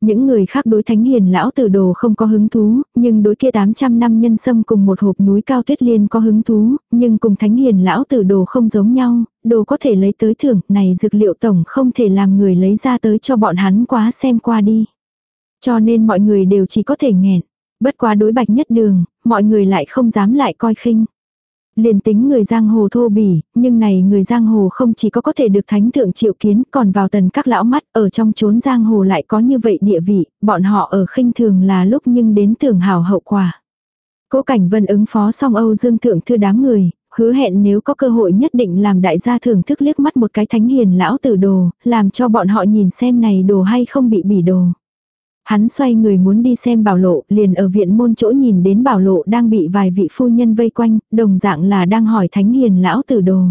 Những người khác đối thánh hiền lão tử đồ không có hứng thú, nhưng đối kia 800 năm nhân sâm cùng một hộp núi cao tuyết liên có hứng thú, nhưng cùng thánh hiền lão tử đồ không giống nhau, đồ có thể lấy tới thưởng, này dược liệu tổng không thể làm người lấy ra tới cho bọn hắn quá xem qua đi. Cho nên mọi người đều chỉ có thể nghẹn. Bất quá đối bạch nhất đường, mọi người lại không dám lại coi khinh. Liền tính người giang hồ thô bỉ, nhưng này người giang hồ không chỉ có có thể được thánh thượng triệu kiến, còn vào tần các lão mắt, ở trong chốn giang hồ lại có như vậy địa vị, bọn họ ở khinh thường là lúc nhưng đến tưởng hào hậu quả. Cố Cảnh Vân ứng phó xong Âu Dương Thượng thư đám người, hứa hẹn nếu có cơ hội nhất định làm đại gia thưởng thức liếc mắt một cái thánh hiền lão tử đồ, làm cho bọn họ nhìn xem này đồ hay không bị bỉ đồ. Hắn xoay người muốn đi xem bảo lộ, liền ở viện môn chỗ nhìn đến bảo lộ đang bị vài vị phu nhân vây quanh, đồng dạng là đang hỏi thánh hiền lão tử đồ.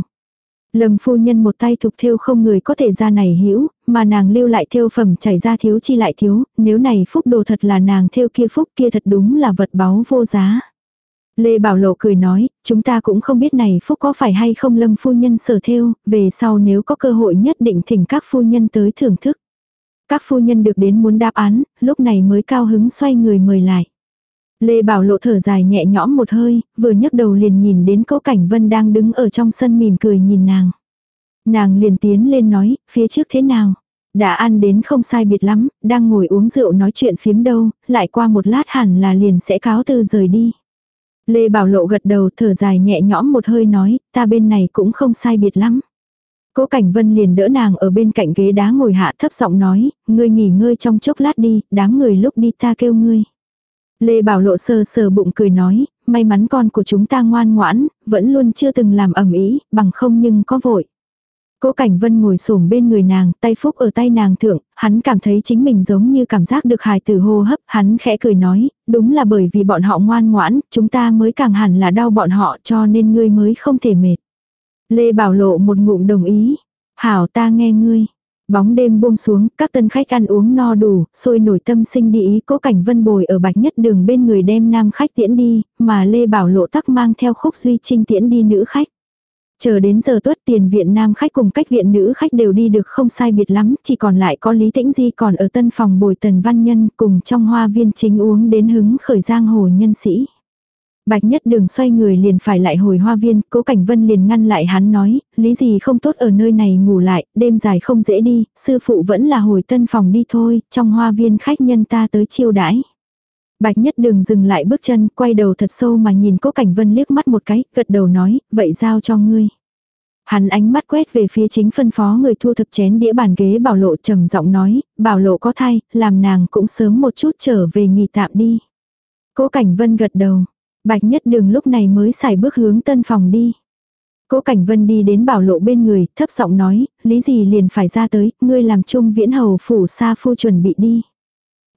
Lâm phu nhân một tay thục thêu không người có thể ra này hữu mà nàng lưu lại thêu phẩm chảy ra thiếu chi lại thiếu, nếu này phúc đồ thật là nàng thêu kia phúc kia thật đúng là vật báu vô giá. Lê Bảo Lộ cười nói, chúng ta cũng không biết này phúc có phải hay không lâm phu nhân sở thêu, về sau nếu có cơ hội nhất định thỉnh các phu nhân tới thưởng thức. Các phu nhân được đến muốn đáp án, lúc này mới cao hứng xoay người mời lại. Lê Bảo Lộ thở dài nhẹ nhõm một hơi, vừa nhấc đầu liền nhìn đến Cố Cảnh Vân đang đứng ở trong sân mỉm cười nhìn nàng. Nàng liền tiến lên nói, phía trước thế nào? Đã ăn đến không sai biệt lắm, đang ngồi uống rượu nói chuyện phiếm đâu, lại qua một lát hẳn là liền sẽ cáo từ rời đi. Lê Bảo Lộ gật đầu thở dài nhẹ nhõm một hơi nói, ta bên này cũng không sai biệt lắm. Cố Cảnh Vân liền đỡ nàng ở bên cạnh ghế đá ngồi hạ thấp giọng nói, ngươi nghỉ ngơi trong chốc lát đi, đám người lúc đi ta kêu ngươi. Lê Bảo Lộ sờ sờ bụng cười nói, may mắn con của chúng ta ngoan ngoãn, vẫn luôn chưa từng làm ẩm ý, bằng không nhưng có vội. Cố Cảnh Vân ngồi xổm bên người nàng, tay phúc ở tay nàng thượng, hắn cảm thấy chính mình giống như cảm giác được hài tử hô hấp, hắn khẽ cười nói, đúng là bởi vì bọn họ ngoan ngoãn, chúng ta mới càng hẳn là đau bọn họ cho nên ngươi mới không thể mệt. Lê Bảo Lộ một ngụm đồng ý. Hảo ta nghe ngươi. Bóng đêm buông xuống, các tân khách ăn uống no đủ, sôi nổi tâm sinh đi ý cố cảnh vân bồi ở bạch nhất đường bên người đem nam khách tiễn đi, mà Lê Bảo Lộ tắc mang theo khúc duy trinh tiễn đi nữ khách. Chờ đến giờ tuất tiền viện nam khách cùng cách viện nữ khách đều đi được không sai biệt lắm, chỉ còn lại có Lý Tĩnh Di còn ở tân phòng bồi tần văn nhân cùng trong hoa viên chính uống đến hứng khởi giang hồ nhân sĩ. Bạch nhất đường xoay người liền phải lại hồi hoa viên, cố cảnh vân liền ngăn lại hắn nói, lý gì không tốt ở nơi này ngủ lại, đêm dài không dễ đi, sư phụ vẫn là hồi tân phòng đi thôi, trong hoa viên khách nhân ta tới chiêu đãi. Bạch nhất đường dừng lại bước chân, quay đầu thật sâu mà nhìn cố cảnh vân liếc mắt một cái, gật đầu nói, vậy giao cho ngươi. Hắn ánh mắt quét về phía chính phân phó người thu thập chén đĩa bàn ghế bảo lộ trầm giọng nói, bảo lộ có thai, làm nàng cũng sớm một chút trở về nghỉ tạm đi. Cố Cảnh Vân gật đầu, Bạch Nhất Đường lúc này mới xài bước hướng tân phòng đi. Cố Cảnh Vân đi đến bảo lộ bên người, thấp giọng nói, lý gì liền phải ra tới, ngươi làm chung viễn hầu phủ sa phu chuẩn bị đi.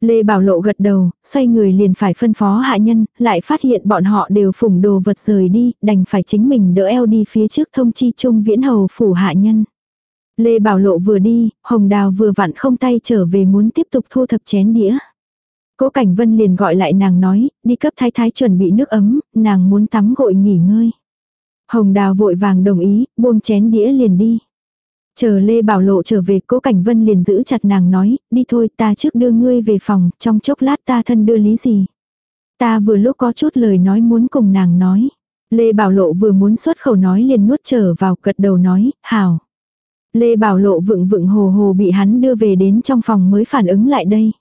Lê Bảo Lộ gật đầu, xoay người liền phải phân phó hạ nhân, lại phát hiện bọn họ đều phủng đồ vật rời đi, đành phải chính mình đỡ eo đi phía trước thông chi chung viễn hầu phủ hạ nhân. Lê Bảo Lộ vừa đi, Hồng Đào vừa vặn không tay trở về muốn tiếp tục thu thập chén đĩa. Cố Cảnh Vân liền gọi lại nàng nói, đi cấp thái thái chuẩn bị nước ấm, nàng muốn tắm gội nghỉ ngơi. Hồng Đào vội vàng đồng ý, buông chén đĩa liền đi. Chờ Lê Bảo Lộ trở về cố Cảnh Vân liền giữ chặt nàng nói, đi thôi ta trước đưa ngươi về phòng, trong chốc lát ta thân đưa lý gì. Ta vừa lúc có chút lời nói muốn cùng nàng nói. Lê Bảo Lộ vừa muốn xuất khẩu nói liền nuốt trở vào cật đầu nói, hảo. Lê Bảo Lộ vựng vựng hồ hồ bị hắn đưa về đến trong phòng mới phản ứng lại đây.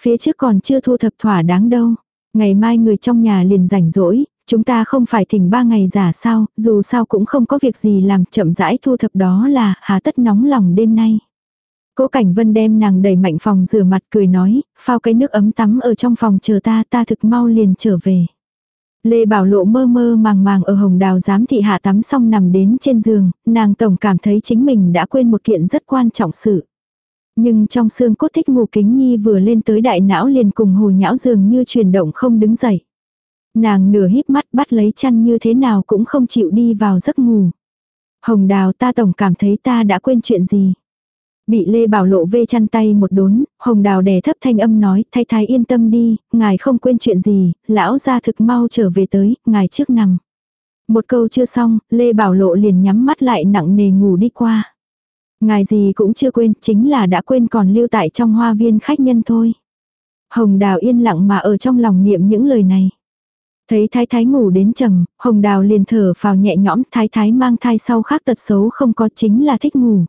Phía trước còn chưa thu thập thỏa đáng đâu. Ngày mai người trong nhà liền rảnh rỗi, Chúng ta không phải thỉnh ba ngày giả sao, dù sao cũng không có việc gì làm chậm rãi thu thập đó là hà tất nóng lòng đêm nay. Cố Cảnh Vân đem nàng đẩy mạnh phòng rửa mặt cười nói, phao cái nước ấm tắm ở trong phòng chờ ta ta thực mau liền trở về. Lê Bảo Lộ mơ mơ màng màng ở hồng đào giám thị hạ tắm xong nằm đến trên giường, nàng tổng cảm thấy chính mình đã quên một kiện rất quan trọng sự. Nhưng trong xương cốt thích ngủ kính nhi vừa lên tới đại não liền cùng hồ nhão dường như chuyển động không đứng dậy. Nàng nửa híp mắt bắt lấy chăn như thế nào cũng không chịu đi vào giấc ngủ. Hồng đào ta tổng cảm thấy ta đã quên chuyện gì. Bị Lê Bảo Lộ vê chăn tay một đốn, Hồng Đào đè thấp thanh âm nói, thay thái yên tâm đi, ngài không quên chuyện gì, lão ra thực mau trở về tới, ngài trước nằm. Một câu chưa xong, Lê Bảo Lộ liền nhắm mắt lại nặng nề ngủ đi qua. Ngài gì cũng chưa quên, chính là đã quên còn lưu tại trong hoa viên khách nhân thôi. Hồng Đào yên lặng mà ở trong lòng niệm những lời này. Thấy thái thái ngủ đến trầm, hồng đào liền thở vào nhẹ nhõm thái thái mang thai sau khác tật xấu không có chính là thích ngủ.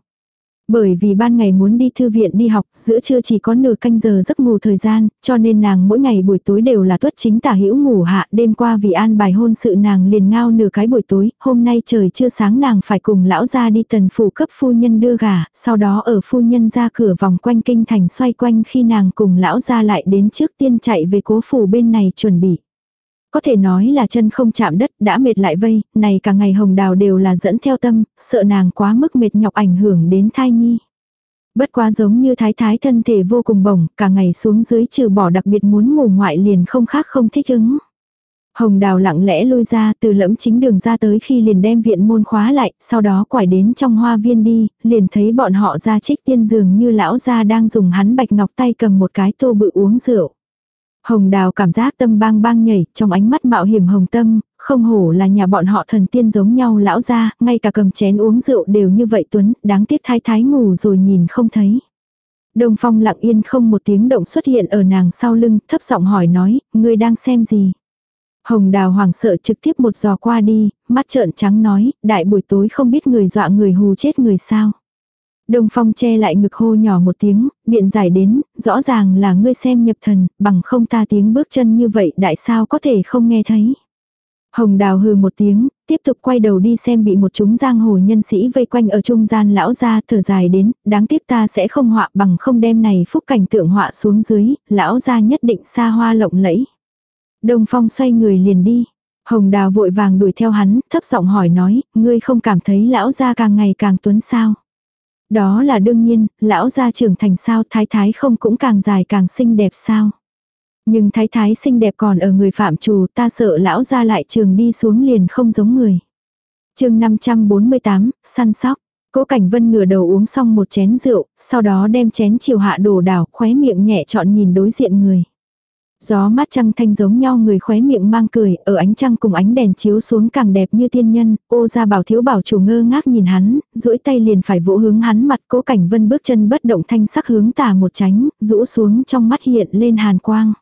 Bởi vì ban ngày muốn đi thư viện đi học, giữa trưa chỉ có nửa canh giờ giấc ngủ thời gian, cho nên nàng mỗi ngày buổi tối đều là tuất chính tả hữu ngủ hạ, đêm qua vì an bài hôn sự nàng liền ngao nửa cái buổi tối, hôm nay trời chưa sáng nàng phải cùng lão ra đi tần phủ cấp phu nhân đưa gà, sau đó ở phu nhân ra cửa vòng quanh kinh thành xoay quanh khi nàng cùng lão ra lại đến trước tiên chạy về cố phủ bên này chuẩn bị. Có thể nói là chân không chạm đất đã mệt lại vây, này cả ngày hồng đào đều là dẫn theo tâm, sợ nàng quá mức mệt nhọc ảnh hưởng đến thai nhi. Bất quá giống như thái thái thân thể vô cùng bổng, cả ngày xuống dưới trừ bỏ đặc biệt muốn ngủ ngoại liền không khác không thích ứng. Hồng đào lặng lẽ lôi ra từ lẫm chính đường ra tới khi liền đem viện môn khóa lại, sau đó quải đến trong hoa viên đi, liền thấy bọn họ ra trích tiên dường như lão gia đang dùng hắn bạch ngọc tay cầm một cái tô bự uống rượu. Hồng đào cảm giác tâm bang bang nhảy, trong ánh mắt mạo hiểm hồng tâm, không hổ là nhà bọn họ thần tiên giống nhau lão ra, ngay cả cầm chén uống rượu đều như vậy tuấn, đáng tiếc thái thái ngủ rồi nhìn không thấy. Đông phong lặng yên không một tiếng động xuất hiện ở nàng sau lưng, thấp giọng hỏi nói, ngươi đang xem gì? Hồng đào hoàng sợ trực tiếp một giò qua đi, mắt trợn trắng nói, đại buổi tối không biết người dọa người hù chết người sao. Đông Phong che lại ngực hô nhỏ một tiếng, biện giải đến, rõ ràng là ngươi xem nhập thần, bằng không ta tiếng bước chân như vậy đại sao có thể không nghe thấy. Hồng đào hừ một tiếng, tiếp tục quay đầu đi xem bị một chúng giang hồ nhân sĩ vây quanh ở trung gian lão ra thở dài đến, đáng tiếc ta sẽ không họa bằng không đem này phúc cảnh tượng họa xuống dưới, lão ra nhất định xa hoa lộng lẫy. Đông Phong xoay người liền đi. Hồng đào vội vàng đuổi theo hắn, thấp giọng hỏi nói, ngươi không cảm thấy lão ra càng ngày càng tuấn sao. Đó là đương nhiên, lão gia trưởng thành sao thái thái không cũng càng dài càng xinh đẹp sao. Nhưng thái thái xinh đẹp còn ở người phạm trù ta sợ lão gia lại trường đi xuống liền không giống người. chương 548, săn sóc. Cố Cảnh Vân ngửa đầu uống xong một chén rượu, sau đó đem chén chiều hạ đổ đảo, khóe miệng nhẹ chọn nhìn đối diện người. Gió mát trăng thanh giống nhau người khóe miệng mang cười, ở ánh trăng cùng ánh đèn chiếu xuống càng đẹp như tiên nhân, ô ra bảo thiếu bảo chủ ngơ ngác nhìn hắn, duỗi tay liền phải vỗ hướng hắn mặt cố cảnh vân bước chân bất động thanh sắc hướng tà một tránh, rũ xuống trong mắt hiện lên hàn quang.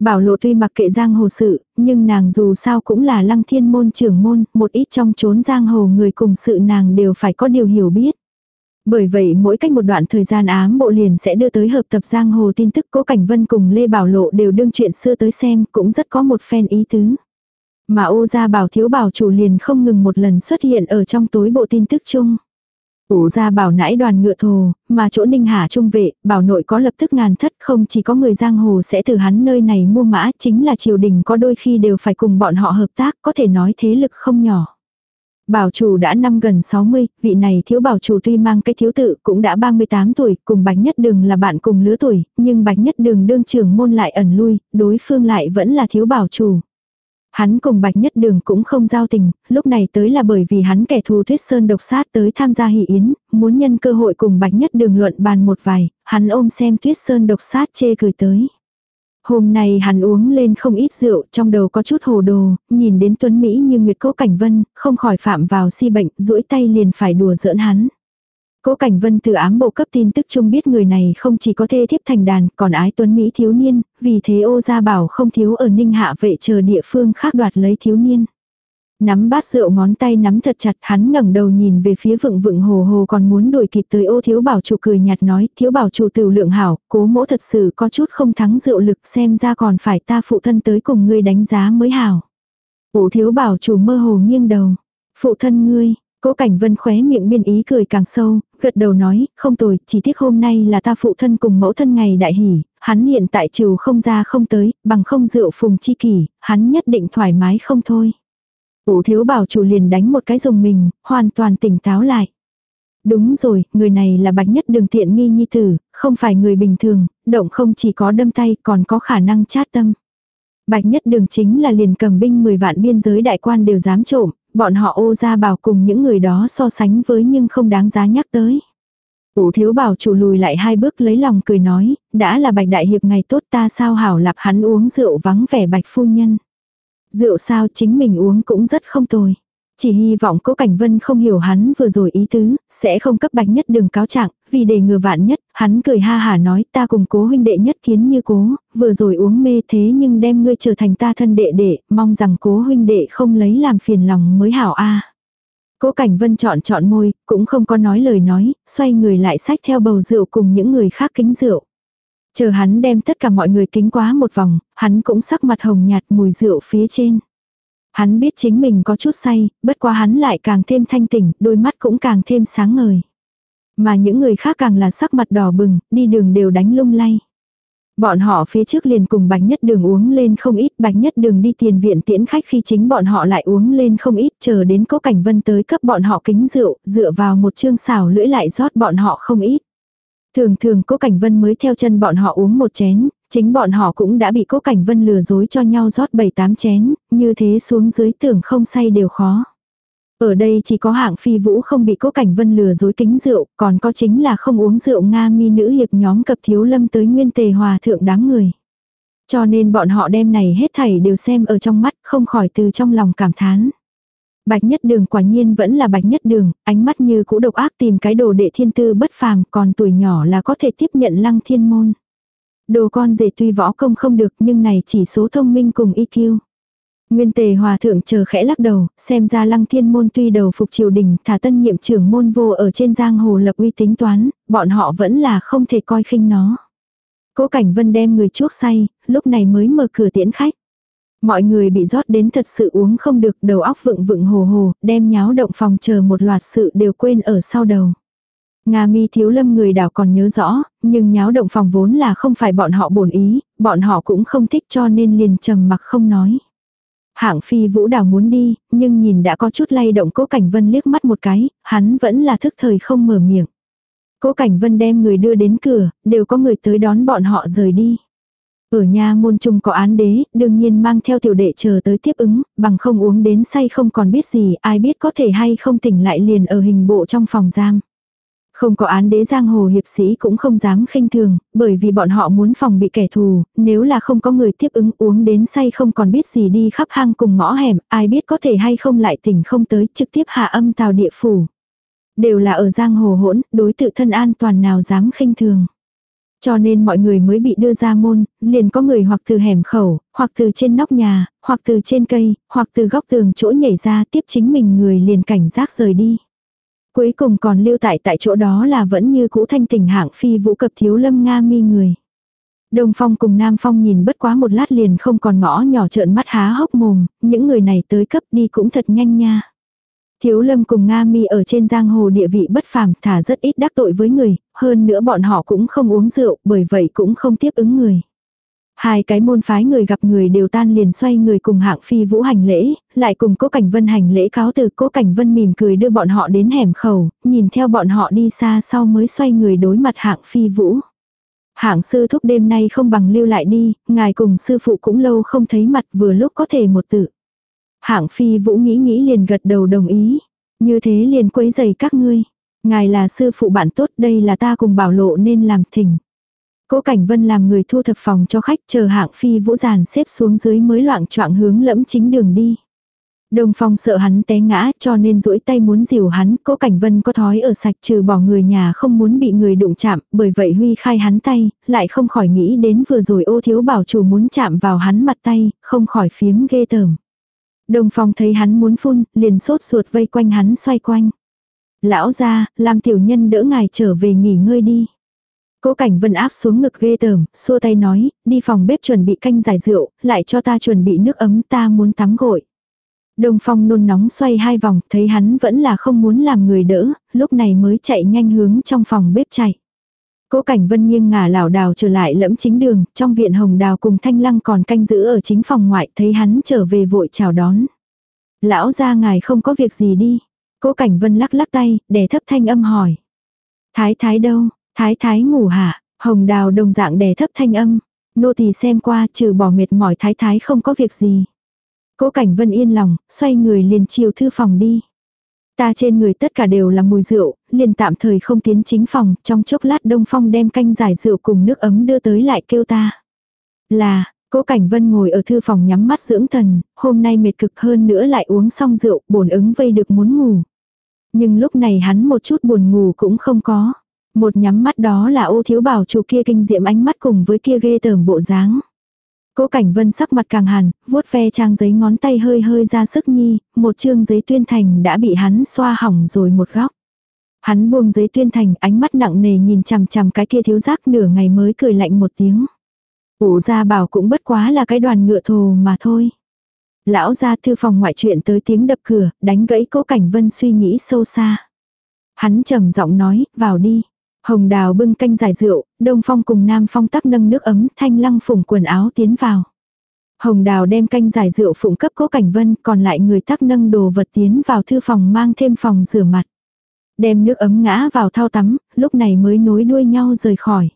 Bảo lộ tuy mặc kệ giang hồ sự, nhưng nàng dù sao cũng là lăng thiên môn trưởng môn, một ít trong chốn giang hồ người cùng sự nàng đều phải có điều hiểu biết. Bởi vậy mỗi cách một đoạn thời gian ám bộ liền sẽ đưa tới hợp tập giang hồ tin tức cố cảnh vân cùng Lê Bảo Lộ đều đương chuyện xưa tới xem cũng rất có một phen ý tứ. Mà ô gia bảo thiếu bảo chủ liền không ngừng một lần xuất hiện ở trong tối bộ tin tức chung. Ủ ra bảo nãi đoàn ngựa thồ, mà chỗ ninh hà trung vệ, bảo nội có lập tức ngàn thất không chỉ có người giang hồ sẽ từ hắn nơi này mua mã chính là triều đình có đôi khi đều phải cùng bọn họ hợp tác có thể nói thế lực không nhỏ. Bảo chủ đã năm gần 60, vị này thiếu bảo chủ tuy mang cái thiếu tự cũng đã 38 tuổi, cùng Bạch Nhất Đường là bạn cùng lứa tuổi, nhưng Bạch Nhất Đường đương trưởng môn lại ẩn lui, đối phương lại vẫn là thiếu bảo chủ. Hắn cùng Bạch Nhất Đường cũng không giao tình, lúc này tới là bởi vì hắn kẻ thù Tuyết Sơn độc sát tới tham gia hỷ yến, muốn nhân cơ hội cùng Bạch Nhất Đường luận bàn một vài, hắn ôm xem Tuyết Sơn độc sát chê cười tới. Hôm nay hắn uống lên không ít rượu, trong đầu có chút hồ đồ, nhìn đến Tuấn Mỹ như Nguyệt Cố Cảnh Vân, không khỏi phạm vào si bệnh, duỗi tay liền phải đùa giỡn hắn. Cố Cảnh Vân từ ám bộ cấp tin tức chung biết người này không chỉ có thê thiếp thành đàn, còn ái tuấn Mỹ thiếu niên, vì thế ô gia bảo không thiếu ở ninh hạ vệ chờ địa phương khác đoạt lấy thiếu niên. Nắm bát rượu ngón tay nắm thật chặt hắn ngẩng đầu nhìn về phía vựng vựng hồ hồ còn muốn đuổi kịp tới ô thiếu bảo chủ cười nhạt nói thiếu bảo chủ tiểu lượng hảo, cố mỗ thật sự có chút không thắng rượu lực xem ra còn phải ta phụ thân tới cùng ngươi đánh giá mới hảo. Ô thiếu bảo chủ mơ hồ nghiêng đầu. Phụ thân ngươi, Cố Cảnh Vân khóe miệng biên ý cười càng sâu, gật đầu nói, không tồi, chỉ tiếc hôm nay là ta phụ thân cùng mẫu thân ngày đại hỷ, hắn hiện tại trừ không ra không tới, bằng không rượu phùng chi kỷ, hắn nhất định thoải mái không thôi. Ủ thiếu bảo chủ liền đánh một cái dùng mình, hoàn toàn tỉnh táo lại. Đúng rồi, người này là bạch nhất đường tiện nghi nhi tử, không phải người bình thường, động không chỉ có đâm tay còn có khả năng chát tâm. Bạch nhất đường chính là liền cầm binh 10 vạn biên giới đại quan đều dám trộm, bọn họ ô ra bảo cùng những người đó so sánh với nhưng không đáng giá nhắc tới. Ủ thiếu bảo chủ lùi lại hai bước lấy lòng cười nói, đã là bạch đại hiệp ngày tốt ta sao hảo lạp hắn uống rượu vắng vẻ bạch phu nhân. Rượu sao chính mình uống cũng rất không tồi. Chỉ hy vọng cố Cảnh Vân không hiểu hắn vừa rồi ý tứ, sẽ không cấp bạch nhất đường cáo trạng, vì để ngừa vạn nhất, hắn cười ha hà nói ta cùng cố huynh đệ nhất kiến như cố, vừa rồi uống mê thế nhưng đem ngươi trở thành ta thân đệ đệ, mong rằng cố huynh đệ không lấy làm phiền lòng mới hảo a. Cố Cảnh Vân chọn chọn môi, cũng không có nói lời nói, xoay người lại sách theo bầu rượu cùng những người khác kính rượu. Chờ hắn đem tất cả mọi người kính quá một vòng, hắn cũng sắc mặt hồng nhạt mùi rượu phía trên. Hắn biết chính mình có chút say, bất quá hắn lại càng thêm thanh tỉnh, đôi mắt cũng càng thêm sáng ngời. Mà những người khác càng là sắc mặt đỏ bừng, đi đường đều đánh lung lay. Bọn họ phía trước liền cùng bạch nhất đường uống lên không ít, bạch nhất đường đi tiền viện tiễn khách khi chính bọn họ lại uống lên không ít, chờ đến cố cảnh vân tới cấp bọn họ kính rượu, dựa vào một chương xào lưỡi lại rót bọn họ không ít. Thường thường cố cảnh vân mới theo chân bọn họ uống một chén, chính bọn họ cũng đã bị cố cảnh vân lừa dối cho nhau rót bảy tám chén, như thế xuống dưới tưởng không say đều khó. Ở đây chỉ có hạng phi vũ không bị cố cảnh vân lừa dối kính rượu, còn có chính là không uống rượu Nga mi nữ hiệp nhóm cập thiếu lâm tới nguyên tề hòa thượng đám người. Cho nên bọn họ đem này hết thảy đều xem ở trong mắt, không khỏi từ trong lòng cảm thán. Bạch nhất đường quả nhiên vẫn là bạch nhất đường, ánh mắt như cũ độc ác tìm cái đồ đệ thiên tư bất phàm, còn tuổi nhỏ là có thể tiếp nhận lăng thiên môn. Đồ con rể tuy võ công không được nhưng này chỉ số thông minh cùng IQ. Nguyên tề hòa thượng chờ khẽ lắc đầu, xem ra lăng thiên môn tuy đầu phục triều đình thả tân nhiệm trưởng môn vô ở trên giang hồ lập uy tính toán, bọn họ vẫn là không thể coi khinh nó. Cố cảnh vân đem người chuốc say, lúc này mới mở cửa tiễn khách. Mọi người bị rót đến thật sự uống không được đầu óc vựng vựng hồ hồ, đem nháo động phòng chờ một loạt sự đều quên ở sau đầu. Nga mi thiếu lâm người đảo còn nhớ rõ, nhưng nháo động phòng vốn là không phải bọn họ bổn ý, bọn họ cũng không thích cho nên liền trầm mặc không nói. Hạng phi vũ đảo muốn đi, nhưng nhìn đã có chút lay động cố cảnh vân liếc mắt một cái, hắn vẫn là thức thời không mở miệng. Cố cảnh vân đem người đưa đến cửa, đều có người tới đón bọn họ rời đi. Ở nhà môn trung có án đế, đương nhiên mang theo tiểu đệ chờ tới tiếp ứng, bằng không uống đến say không còn biết gì, ai biết có thể hay không tỉnh lại liền ở hình bộ trong phòng giam. Không có án đế giang hồ hiệp sĩ cũng không dám khinh thường, bởi vì bọn họ muốn phòng bị kẻ thù, nếu là không có người tiếp ứng uống đến say không còn biết gì đi khắp hang cùng ngõ hẻm, ai biết có thể hay không lại tỉnh không tới trực tiếp hạ âm tào địa phủ. Đều là ở giang hồ hỗn, đối tự thân an toàn nào dám khinh thường. Cho nên mọi người mới bị đưa ra môn, liền có người hoặc từ hẻm khẩu, hoặc từ trên nóc nhà, hoặc từ trên cây, hoặc từ góc tường chỗ nhảy ra tiếp chính mình người liền cảnh giác rời đi. Cuối cùng còn lưu tại tại chỗ đó là vẫn như cũ thanh tình hạng phi vũ cập thiếu lâm Nga mi người. Đông Phong cùng Nam Phong nhìn bất quá một lát liền không còn ngõ nhỏ trợn mắt há hốc mồm, những người này tới cấp đi cũng thật nhanh nha. Thiếu lâm cùng Nga mi ở trên giang hồ địa vị bất phàm thả rất ít đắc tội với người, hơn nữa bọn họ cũng không uống rượu, bởi vậy cũng không tiếp ứng người. Hai cái môn phái người gặp người đều tan liền xoay người cùng hạng phi vũ hành lễ, lại cùng cố cảnh vân hành lễ cáo từ cố cảnh vân mỉm cười đưa bọn họ đến hẻm khẩu, nhìn theo bọn họ đi xa sau mới xoay người đối mặt hạng phi vũ. Hạng sư thúc đêm nay không bằng lưu lại đi, ngài cùng sư phụ cũng lâu không thấy mặt vừa lúc có thể một tự. Hạng phi vũ nghĩ nghĩ liền gật đầu đồng ý. Như thế liền quấy giày các ngươi. Ngài là sư phụ bạn tốt đây là ta cùng bảo lộ nên làm thỉnh. Cố Cảnh Vân làm người thu thập phòng cho khách chờ hạng phi vũ giàn xếp xuống dưới mới loạn choạng hướng lẫm chính đường đi. Đông Phong sợ hắn té ngã cho nên duỗi tay muốn dìu hắn, Cố Cảnh Vân có thói ở sạch trừ bỏ người nhà không muốn bị người đụng chạm, bởi vậy Huy khai hắn tay, lại không khỏi nghĩ đến vừa rồi ô thiếu bảo chủ muốn chạm vào hắn mặt tay, không khỏi phiếm ghê tởm đồng phòng thấy hắn muốn phun, liền sốt ruột vây quanh hắn xoay quanh. Lão ra, làm tiểu nhân đỡ ngài trở về nghỉ ngơi đi. Cố cảnh vân áp xuống ngực ghê tởm, xua tay nói, đi phòng bếp chuẩn bị canh giải rượu, lại cho ta chuẩn bị nước ấm ta muốn tắm gội. đồng phong nôn nóng xoay hai vòng, thấy hắn vẫn là không muốn làm người đỡ, lúc này mới chạy nhanh hướng trong phòng bếp chạy. Cố cảnh vân nghiêng ngả lảo đảo trở lại lẫm chính đường, trong viện hồng đào cùng thanh lăng còn canh giữ ở chính phòng ngoại, thấy hắn trở về vội chào đón. Lão ra ngài không có việc gì đi. Cố cảnh vân lắc lắc tay, để thấp thanh âm hỏi. Thái thái đâu, thái thái ngủ hả, hồng đào đồng dạng đè thấp thanh âm. Nô tỳ xem qua trừ bỏ mệt mỏi thái thái không có việc gì. Cố cảnh vân yên lòng, xoay người liền chiều thư phòng đi. Ta trên người tất cả đều là mùi rượu, liền tạm thời không tiến chính phòng, trong chốc lát Đông Phong đem canh giải rượu cùng nước ấm đưa tới lại kêu ta. Là, Cố Cảnh Vân ngồi ở thư phòng nhắm mắt dưỡng thần, hôm nay mệt cực hơn nữa lại uống xong rượu, bổn ứng vây được muốn ngủ. Nhưng lúc này hắn một chút buồn ngủ cũng không có. Một nhắm mắt đó là ô thiếu bảo chủ kia kinh diệm ánh mắt cùng với kia ghê tởm bộ dáng. Cố Cảnh Vân sắc mặt càng hàn, vuốt ve trang giấy ngón tay hơi hơi ra sức nhi, một chương giấy tuyên thành đã bị hắn xoa hỏng rồi một góc. Hắn buông giấy tuyên thành, ánh mắt nặng nề nhìn chằm chằm cái kia thiếu giác nửa ngày mới cười lạnh một tiếng. Ủ ra bảo cũng bất quá là cái đoàn ngựa thồ mà thôi. Lão ra thư phòng ngoại chuyện tới tiếng đập cửa, đánh gãy cố cảnh vân suy nghĩ sâu xa. Hắn trầm giọng nói, vào đi. Hồng đào bưng canh giải rượu, đông phong cùng nam phong tắc nâng nước ấm, thanh lăng phủng quần áo tiến vào. Hồng đào đem canh giải rượu phụng cấp cố cảnh vân, còn lại người tắc nâng đồ vật tiến vào thư phòng mang thêm phòng rửa mặt. Đem nước ấm ngã vào thao tắm, lúc này mới nối đuôi nhau rời khỏi.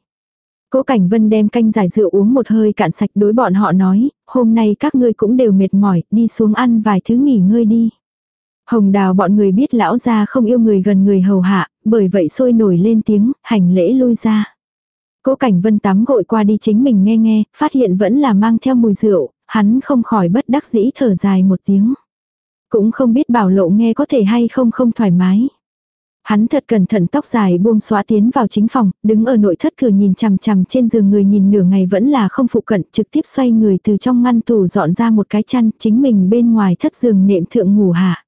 Cố Cảnh Vân đem canh giải rượu uống một hơi cạn sạch đối bọn họ nói, hôm nay các ngươi cũng đều mệt mỏi, đi xuống ăn vài thứ nghỉ ngơi đi. Hồng đào bọn người biết lão gia không yêu người gần người hầu hạ, bởi vậy sôi nổi lên tiếng, hành lễ lui ra. Cố Cảnh Vân tắm gội qua đi chính mình nghe nghe, phát hiện vẫn là mang theo mùi rượu, hắn không khỏi bất đắc dĩ thở dài một tiếng. Cũng không biết bảo lộ nghe có thể hay không không thoải mái. Hắn thật cẩn thận tóc dài buông xóa tiến vào chính phòng, đứng ở nội thất cửa nhìn chằm chằm trên giường người nhìn nửa ngày vẫn là không phụ cận, trực tiếp xoay người từ trong ngăn tủ dọn ra một cái chăn, chính mình bên ngoài thất giường nệm thượng ngủ hạ.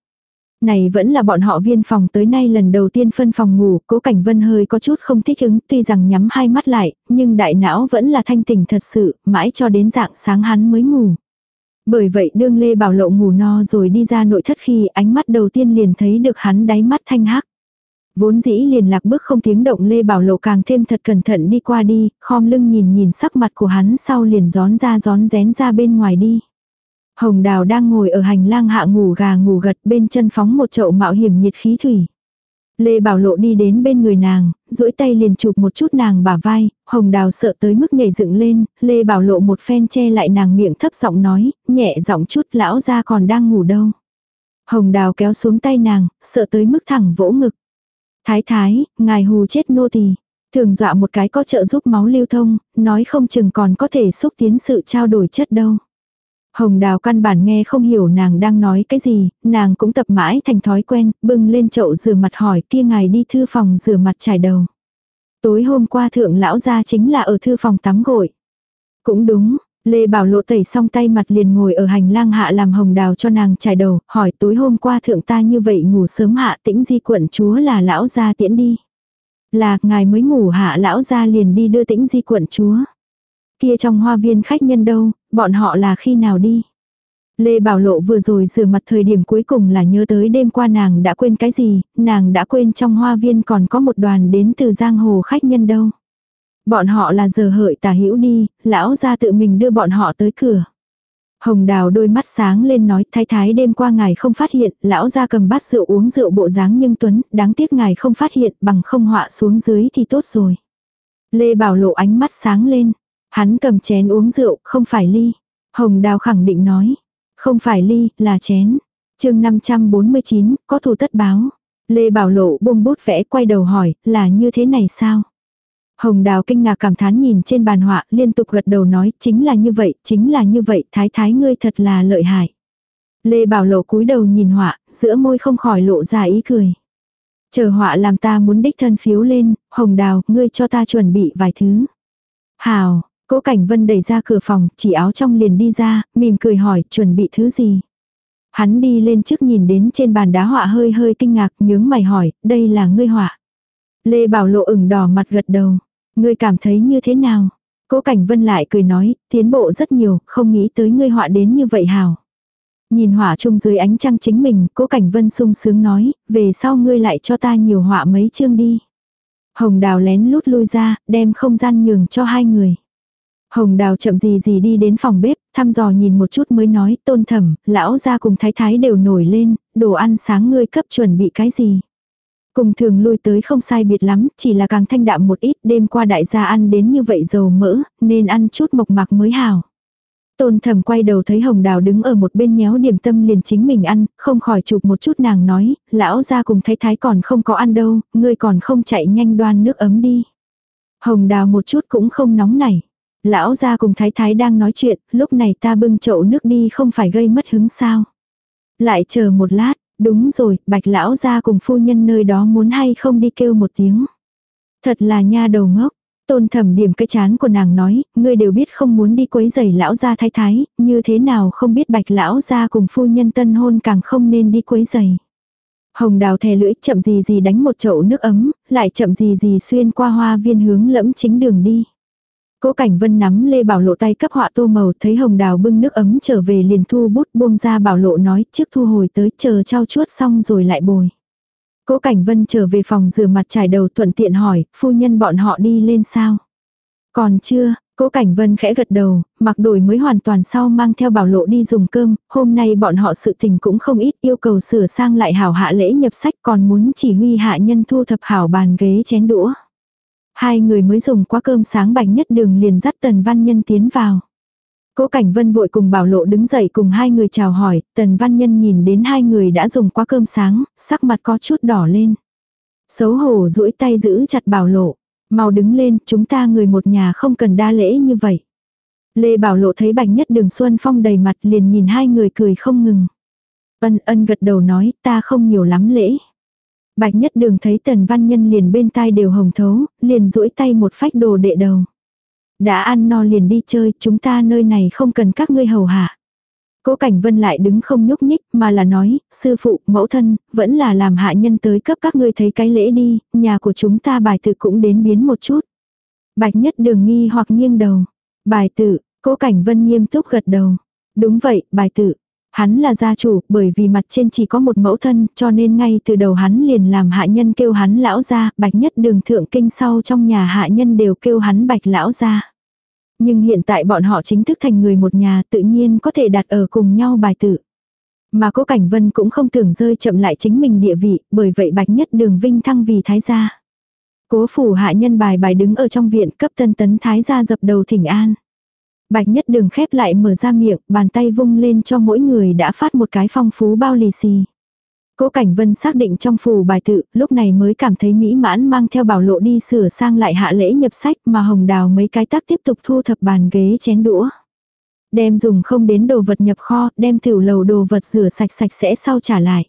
Này vẫn là bọn họ viên phòng tới nay lần đầu tiên phân phòng ngủ, cố cảnh vân hơi có chút không thích ứng, tuy rằng nhắm hai mắt lại, nhưng đại não vẫn là thanh tỉnh thật sự, mãi cho đến dạng sáng hắn mới ngủ. Bởi vậy đương Lê Bảo Lộ ngủ no rồi đi ra nội thất khi ánh mắt đầu tiên liền thấy được hắn đáy mắt thanh hắc. Vốn dĩ liền lạc bước không tiếng động Lê Bảo Lộ càng thêm thật cẩn thận đi qua đi, khom lưng nhìn nhìn sắc mặt của hắn sau liền gión ra gión rén ra bên ngoài đi. Hồng Đào đang ngồi ở hành lang hạ ngủ gà ngủ gật bên chân phóng một chậu mạo hiểm nhiệt khí thủy. Lê Bảo Lộ đi đến bên người nàng, duỗi tay liền chụp một chút nàng bả vai, Hồng Đào sợ tới mức nhảy dựng lên, Lê Bảo Lộ một phen che lại nàng miệng thấp giọng nói, nhẹ giọng chút lão ra còn đang ngủ đâu. Hồng Đào kéo xuống tay nàng, sợ tới mức thẳng vỗ ngực. Thái thái, ngài hù chết nô tỳ. Thường dọa một cái có trợ giúp máu lưu thông, nói không chừng còn có thể xúc tiến sự trao đổi chất đâu. Hồng đào căn bản nghe không hiểu nàng đang nói cái gì, nàng cũng tập mãi thành thói quen, bưng lên chậu rửa mặt hỏi kia ngài đi thư phòng rửa mặt trải đầu. Tối hôm qua thượng lão gia chính là ở thư phòng tắm gội. Cũng đúng, Lê Bảo Lộ tẩy xong tay mặt liền ngồi ở hành lang hạ làm hồng đào cho nàng trải đầu, hỏi tối hôm qua thượng ta như vậy ngủ sớm hạ tĩnh di quận chúa là lão gia tiễn đi. Là, ngài mới ngủ hạ lão gia liền đi đưa tĩnh di quận chúa. Kia trong hoa viên khách nhân đâu, bọn họ là khi nào đi? Lê Bảo Lộ vừa rồi rửa mặt thời điểm cuối cùng là nhớ tới đêm qua nàng đã quên cái gì, nàng đã quên trong hoa viên còn có một đoàn đến từ giang hồ khách nhân đâu. Bọn họ là giờ hợi tả hữu đi, lão ra tự mình đưa bọn họ tới cửa. Hồng đào đôi mắt sáng lên nói thái thái đêm qua ngài không phát hiện, lão ra cầm bát rượu uống rượu bộ dáng nhưng tuấn, đáng tiếc ngài không phát hiện bằng không họa xuống dưới thì tốt rồi. Lê Bảo lộ ánh mắt sáng lên, hắn cầm chén uống rượu, không phải ly. Hồng đào khẳng định nói, không phải ly, là chén. chương 549, có thù tất báo. Lê Bảo lộ buông bút vẽ quay đầu hỏi, là như thế này sao? Hồng Đào kinh ngạc cảm thán nhìn trên bàn họa, liên tục gật đầu nói, chính là như vậy, chính là như vậy, thái thái ngươi thật là lợi hại. Lê Bảo Lộ cúi đầu nhìn họa, giữa môi không khỏi lộ ra ý cười. Chờ họa làm ta muốn đích thân phiếu lên, Hồng Đào, ngươi cho ta chuẩn bị vài thứ. Hào, Cố Cảnh Vân đẩy ra cửa phòng, chỉ áo trong liền đi ra, mỉm cười hỏi, chuẩn bị thứ gì? Hắn đi lên trước nhìn đến trên bàn đá họa hơi hơi kinh ngạc, nhướng mày hỏi, đây là ngươi họa. Lê Bảo Lộ ửng đỏ mặt gật đầu. Ngươi cảm thấy như thế nào? Cố Cảnh Vân lại cười nói, tiến bộ rất nhiều, không nghĩ tới ngươi họa đến như vậy hào. Nhìn họa chung dưới ánh trăng chính mình, Cố Cảnh Vân sung sướng nói, về sau ngươi lại cho ta nhiều họa mấy chương đi. Hồng Đào lén lút lui ra, đem không gian nhường cho hai người. Hồng Đào chậm gì gì đi đến phòng bếp, thăm dò nhìn một chút mới nói, tôn thẩm, lão gia cùng thái thái đều nổi lên, đồ ăn sáng ngươi cấp chuẩn bị cái gì. Cùng thường lui tới không sai biệt lắm, chỉ là càng thanh đạm một ít, đêm qua đại gia ăn đến như vậy dầu mỡ, nên ăn chút mộc mạc mới hào. Tôn thầm quay đầu thấy hồng đào đứng ở một bên nhéo điểm tâm liền chính mình ăn, không khỏi chụp một chút nàng nói, lão ra cùng thái thái còn không có ăn đâu, ngươi còn không chạy nhanh đoan nước ấm đi. Hồng đào một chút cũng không nóng nảy. Lão gia cùng thái thái đang nói chuyện, lúc này ta bưng chậu nước đi không phải gây mất hứng sao. Lại chờ một lát, Đúng rồi, bạch lão gia cùng phu nhân nơi đó muốn hay không đi kêu một tiếng. Thật là nha đầu ngốc. Tôn thẩm điểm cái chán của nàng nói, ngươi đều biết không muốn đi quấy giày lão gia thái thái, như thế nào không biết bạch lão gia cùng phu nhân tân hôn càng không nên đi quấy giày. Hồng đào thè lưỡi chậm gì gì đánh một chậu nước ấm, lại chậm gì gì xuyên qua hoa viên hướng lẫm chính đường đi. Cố Cảnh Vân nắm Lê Bảo Lộ tay cấp họa tô màu thấy Hồng Đào bưng nước ấm trở về liền thu bút buông ra Bảo Lộ nói trước thu hồi tới chờ trao chuốt xong rồi lại bồi. Cố Cảnh Vân trở về phòng rửa mặt trải đầu thuận tiện hỏi, phu nhân bọn họ đi lên sao? Còn chưa, Cố Cảnh Vân khẽ gật đầu, mặc đổi mới hoàn toàn sau mang theo bảo lộ đi dùng cơm, hôm nay bọn họ sự tình cũng không ít yêu cầu sửa sang lại hảo hạ lễ nhập sách còn muốn chỉ huy hạ nhân thu thập hảo bàn ghế chén đũa. Hai người mới dùng qua cơm sáng bánh nhất đường liền dắt tần văn nhân tiến vào. Cố Cảnh Vân vội cùng Bảo Lộ đứng dậy cùng hai người chào hỏi, Tần Văn Nhân nhìn đến hai người đã dùng qua cơm sáng, sắc mặt có chút đỏ lên. Xấu hổ duỗi tay giữ chặt Bảo Lộ, mau đứng lên, chúng ta người một nhà không cần đa lễ như vậy. Lê Bảo Lộ thấy Bạch Nhất Đường Xuân Phong đầy mặt liền nhìn hai người cười không ngừng. Ân ân gật đầu nói ta không nhiều lắm lễ. Bạch nhất đường thấy tần văn nhân liền bên tai đều hồng thấu, liền duỗi tay một phách đồ đệ đầu. Đã ăn no liền đi chơi, chúng ta nơi này không cần các ngươi hầu hạ. Cố Cảnh Vân lại đứng không nhúc nhích mà là nói, sư phụ, mẫu thân, vẫn là làm hạ nhân tới cấp các ngươi thấy cái lễ đi, nhà của chúng ta bài tử cũng đến biến một chút. Bạch nhất đường nghi hoặc nghiêng đầu. Bài tử, cố Cảnh Vân nghiêm túc gật đầu. Đúng vậy, bài tử. Hắn là gia chủ, bởi vì mặt trên chỉ có một mẫu thân, cho nên ngay từ đầu hắn liền làm hạ nhân kêu hắn lão gia, bạch nhất đường thượng kinh sau trong nhà hạ nhân đều kêu hắn bạch lão gia. Nhưng hiện tại bọn họ chính thức thành người một nhà tự nhiên có thể đặt ở cùng nhau bài tự. Mà cố cảnh vân cũng không tưởng rơi chậm lại chính mình địa vị, bởi vậy bạch nhất đường vinh thăng vì thái gia. Cố phủ hạ nhân bài bài đứng ở trong viện cấp tân tấn thái gia dập đầu thỉnh an. Bạch nhất đường khép lại mở ra miệng, bàn tay vung lên cho mỗi người đã phát một cái phong phú bao lì xì. Cố Cảnh Vân xác định trong phủ bài tự, lúc này mới cảm thấy mỹ mãn mang theo bảo lộ đi sửa sang lại hạ lễ nhập sách mà hồng đào mấy cái tác tiếp tục thu thập bàn ghế chén đũa. Đem dùng không đến đồ vật nhập kho, đem tiểu lầu đồ vật rửa sạch sạch sẽ sau trả lại.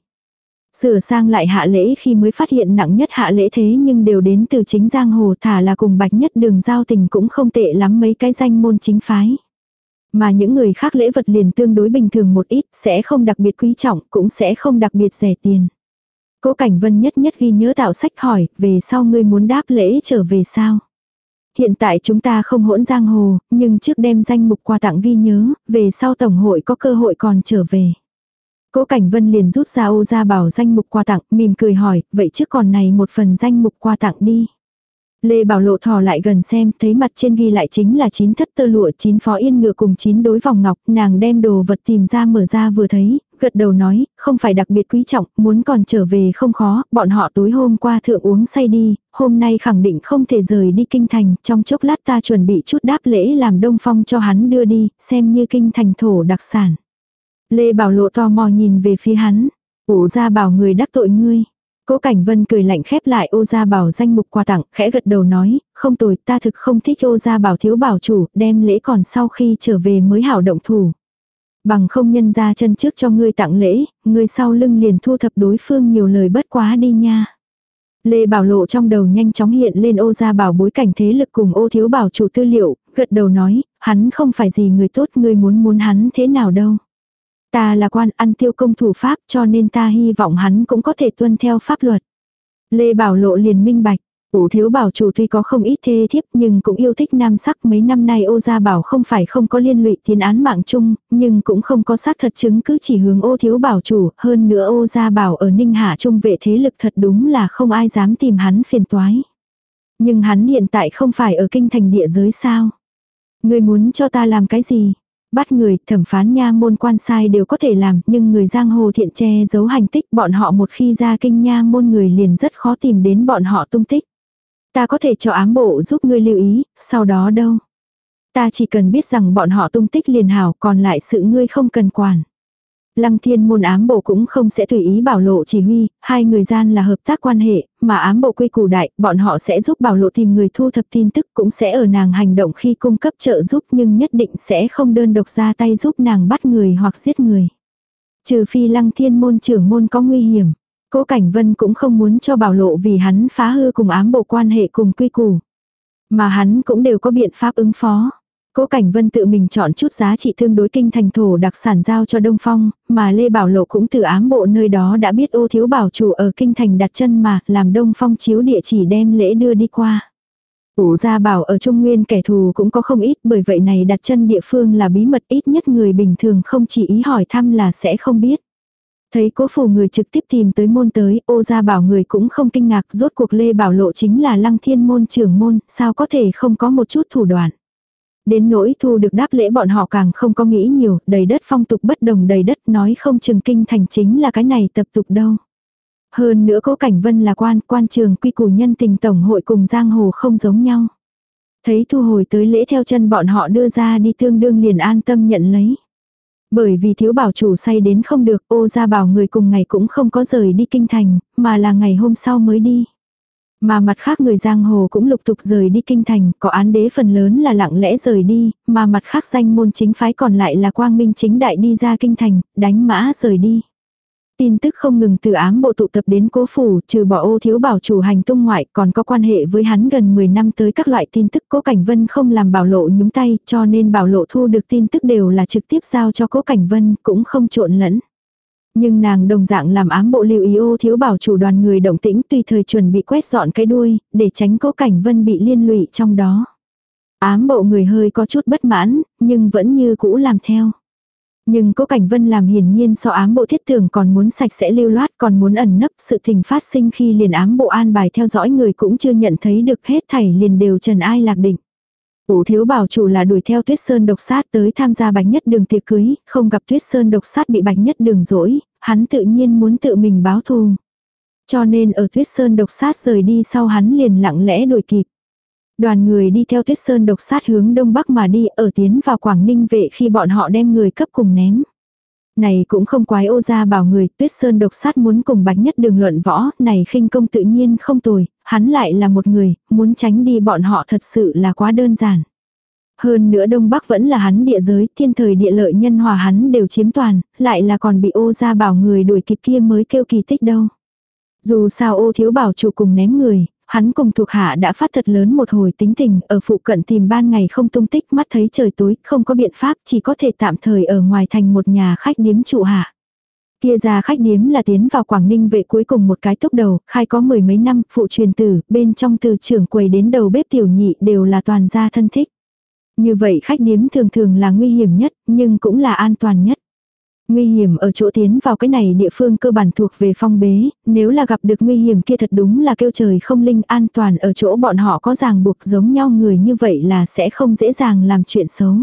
Sửa sang lại hạ lễ khi mới phát hiện nặng nhất hạ lễ thế nhưng đều đến từ chính giang hồ thả là cùng bạch nhất đường giao tình cũng không tệ lắm mấy cái danh môn chính phái. Mà những người khác lễ vật liền tương đối bình thường một ít sẽ không đặc biệt quý trọng cũng sẽ không đặc biệt rẻ tiền. Cố Cảnh Vân nhất nhất ghi nhớ tạo sách hỏi về sau ngươi muốn đáp lễ trở về sao. hiện tại chúng ta không hỗn giang hồ, nhưng trước đem danh mục quà tặng ghi nhớ, về sau tổng hội có cơ hội còn trở về. Cố Cảnh Vân liền rút ra ô ra bảo danh mục quà tặng, mỉm cười hỏi, vậy trước còn này một phần danh mục quà tặng đi. Lê Bảo Lộ thò lại gần xem, thấy mặt trên ghi lại chính là chín thất tơ lụa, chín phó yên ngựa cùng chín đối vòng ngọc, nàng đem đồ vật tìm ra mở ra vừa thấy, gật đầu nói, không phải đặc biệt quý trọng, muốn còn trở về không khó, bọn họ tối hôm qua thượng uống say đi, hôm nay khẳng định không thể rời đi kinh thành, trong chốc lát ta chuẩn bị chút đáp lễ làm đông phong cho hắn đưa đi, xem như kinh thành thổ đặc sản. Lê Bảo Lộ tò mò nhìn về phía hắn, ủ ra bảo người đắc tội ngươi. Cố Cảnh Vân cười lạnh khép lại ô gia bảo danh mục quà tặng, khẽ gật đầu nói, không tồi, ta thực không thích ô gia bảo thiếu bảo chủ, đem lễ còn sau khi trở về mới hảo động thủ. Bằng không nhân ra chân trước cho ngươi tặng lễ, ngươi sau lưng liền thu thập đối phương nhiều lời bất quá đi nha. Lê Bảo Lộ trong đầu nhanh chóng hiện lên ô gia bảo bối cảnh thế lực cùng ô thiếu bảo chủ tư liệu, gật đầu nói, hắn không phải gì người tốt ngươi muốn muốn hắn thế nào đâu. Ta là quan ăn tiêu công thủ pháp cho nên ta hy vọng hắn cũng có thể tuân theo pháp luật. Lê Bảo Lộ liền minh bạch. Ủ thiếu bảo chủ tuy có không ít thê thiếp nhưng cũng yêu thích nam sắc mấy năm nay ô gia bảo không phải không có liên lụy tiến án mạng chung, nhưng cũng không có xác thật chứng cứ chỉ hướng ô thiếu bảo chủ, hơn nữa ô gia bảo ở ninh hạ trung vệ thế lực thật đúng là không ai dám tìm hắn phiền toái. Nhưng hắn hiện tại không phải ở kinh thành địa giới sao. Người muốn cho ta làm cái gì? Bắt người, thẩm phán nha môn quan sai đều có thể làm, nhưng người giang hồ thiện che giấu hành tích bọn họ một khi ra kinh nha môn người liền rất khó tìm đến bọn họ tung tích. Ta có thể cho ám bộ giúp ngươi lưu ý, sau đó đâu. Ta chỉ cần biết rằng bọn họ tung tích liền hảo, còn lại sự ngươi không cần quản. Lăng thiên môn ám bộ cũng không sẽ tùy ý bảo lộ chỉ huy, hai người gian là hợp tác quan hệ, mà ám bộ quy củ đại, bọn họ sẽ giúp bảo lộ tìm người thu thập tin tức cũng sẽ ở nàng hành động khi cung cấp trợ giúp nhưng nhất định sẽ không đơn độc ra tay giúp nàng bắt người hoặc giết người. Trừ phi lăng thiên môn trưởng môn có nguy hiểm. Cố Cảnh Vân cũng không muốn cho bảo lộ vì hắn phá hư cùng ám bộ quan hệ cùng quy củ. Mà hắn cũng đều có biện pháp ứng phó. Cố Cảnh Vân tự mình chọn chút giá trị tương đối kinh thành thổ đặc sản giao cho Đông Phong, mà Lê Bảo Lộ cũng từ ám bộ nơi đó đã biết ô thiếu bảo chủ ở kinh thành đặt chân mà, làm Đông Phong chiếu địa chỉ đem lễ đưa đi qua. Ủ gia bảo ở Trung Nguyên kẻ thù cũng có không ít bởi vậy này đặt chân địa phương là bí mật ít nhất người bình thường không chỉ ý hỏi thăm là sẽ không biết. Thấy cố phủ người trực tiếp tìm tới môn tới, ô gia bảo người cũng không kinh ngạc, rốt cuộc Lê Bảo Lộ chính là lăng thiên môn trưởng môn, sao có thể không có một chút thủ đoạn. Đến nỗi thu được đáp lễ bọn họ càng không có nghĩ nhiều, đầy đất phong tục bất đồng đầy đất nói không chừng kinh thành chính là cái này tập tục đâu. Hơn nữa cố cảnh vân là quan, quan trường quy củ nhân tình tổng hội cùng giang hồ không giống nhau. Thấy thu hồi tới lễ theo chân bọn họ đưa ra đi tương đương liền an tâm nhận lấy. Bởi vì thiếu bảo chủ say đến không được ô ra bảo người cùng ngày cũng không có rời đi kinh thành, mà là ngày hôm sau mới đi. Mà mặt khác người giang hồ cũng lục tục rời đi kinh thành, có án đế phần lớn là lặng lẽ rời đi, mà mặt khác danh môn chính phái còn lại là quang minh chính đại đi ra kinh thành, đánh mã rời đi. Tin tức không ngừng từ ám bộ tụ tập đến cố phủ, trừ bỏ ô thiếu bảo chủ hành tung ngoại, còn có quan hệ với hắn gần 10 năm tới các loại tin tức cố cảnh vân không làm bảo lộ nhúng tay, cho nên bảo lộ thu được tin tức đều là trực tiếp giao cho cố cảnh vân, cũng không trộn lẫn. Nhưng nàng đồng dạng làm ám bộ lưu ý ô thiếu bảo chủ đoàn người động tĩnh tùy thời chuẩn bị quét dọn cái đuôi, để tránh cố cảnh vân bị liên lụy trong đó. Ám bộ người hơi có chút bất mãn, nhưng vẫn như cũ làm theo. Nhưng cố cảnh vân làm hiển nhiên so ám bộ thiết tưởng còn muốn sạch sẽ lưu loát còn muốn ẩn nấp sự tình phát sinh khi liền ám bộ an bài theo dõi người cũng chưa nhận thấy được hết thảy liền đều trần ai lạc định. Ủ thiếu bảo chủ là đuổi theo tuyết sơn độc sát tới tham gia bạch nhất đường tiệc cưới, không gặp tuyết sơn độc sát bị bạch nhất đường dỗi, hắn tự nhiên muốn tự mình báo thù. Cho nên ở tuyết sơn độc sát rời đi sau hắn liền lặng lẽ đuổi kịp. Đoàn người đi theo tuyết sơn độc sát hướng đông bắc mà đi ở tiến vào Quảng Ninh vệ khi bọn họ đem người cấp cùng ném. Này cũng không quái ô ra bảo người tuyết sơn độc sát muốn cùng bạch nhất đường luận võ, này khinh công tự nhiên không tồi, hắn lại là một người, muốn tránh đi bọn họ thật sự là quá đơn giản. Hơn nữa Đông Bắc vẫn là hắn địa giới, thiên thời địa lợi nhân hòa hắn đều chiếm toàn, lại là còn bị ô ra bảo người đuổi kịp kia mới kêu kỳ tích đâu. Dù sao ô thiếu bảo chủ cùng ném người, hắn cùng thuộc hạ đã phát thật lớn một hồi tính tình, ở phụ cận tìm ban ngày không tung tích mắt thấy trời tối, không có biện pháp chỉ có thể tạm thời ở ngoài thành một nhà khách điếm trụ hạ. Kia ra khách điếm là tiến vào Quảng Ninh vệ cuối cùng một cái tốc đầu, khai có mười mấy năm, phụ truyền tử, bên trong từ trưởng quầy đến đầu bếp tiểu nhị đều là toàn gia thân thích. Như vậy khách điếm thường thường là nguy hiểm nhất, nhưng cũng là an toàn nhất. Nguy hiểm ở chỗ tiến vào cái này địa phương cơ bản thuộc về phong bế, nếu là gặp được nguy hiểm kia thật đúng là kêu trời không linh an toàn ở chỗ bọn họ có ràng buộc giống nhau người như vậy là sẽ không dễ dàng làm chuyện xấu.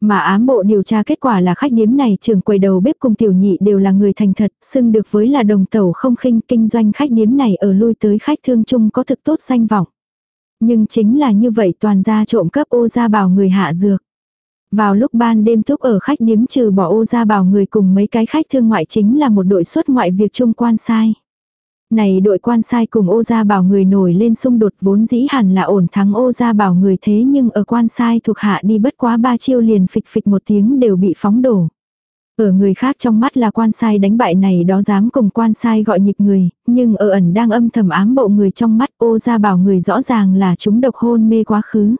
Mà ám bộ điều tra kết quả là khách điếm này trưởng quầy đầu bếp cùng tiểu nhị đều là người thành thật, xưng được với là đồng tàu không khinh kinh doanh khách điếm này ở lui tới khách thương chung có thực tốt danh vọng. Nhưng chính là như vậy toàn ra trộm cấp ô ra bảo người hạ dược. Vào lúc ban đêm thúc ở khách điếm trừ bỏ ô ra bảo người cùng mấy cái khách thương ngoại chính là một đội xuất ngoại việc chung quan sai. Này đội quan sai cùng ô gia bảo người nổi lên xung đột vốn dĩ hẳn là ổn thắng ô gia bảo người thế nhưng ở quan sai thuộc hạ đi bất quá ba chiêu liền phịch phịch một tiếng đều bị phóng đổ. Ở người khác trong mắt là quan sai đánh bại này đó dám cùng quan sai gọi nhịp người, nhưng ở ẩn đang âm thầm ám bộ người trong mắt ô gia bảo người rõ ràng là chúng độc hôn mê quá khứ.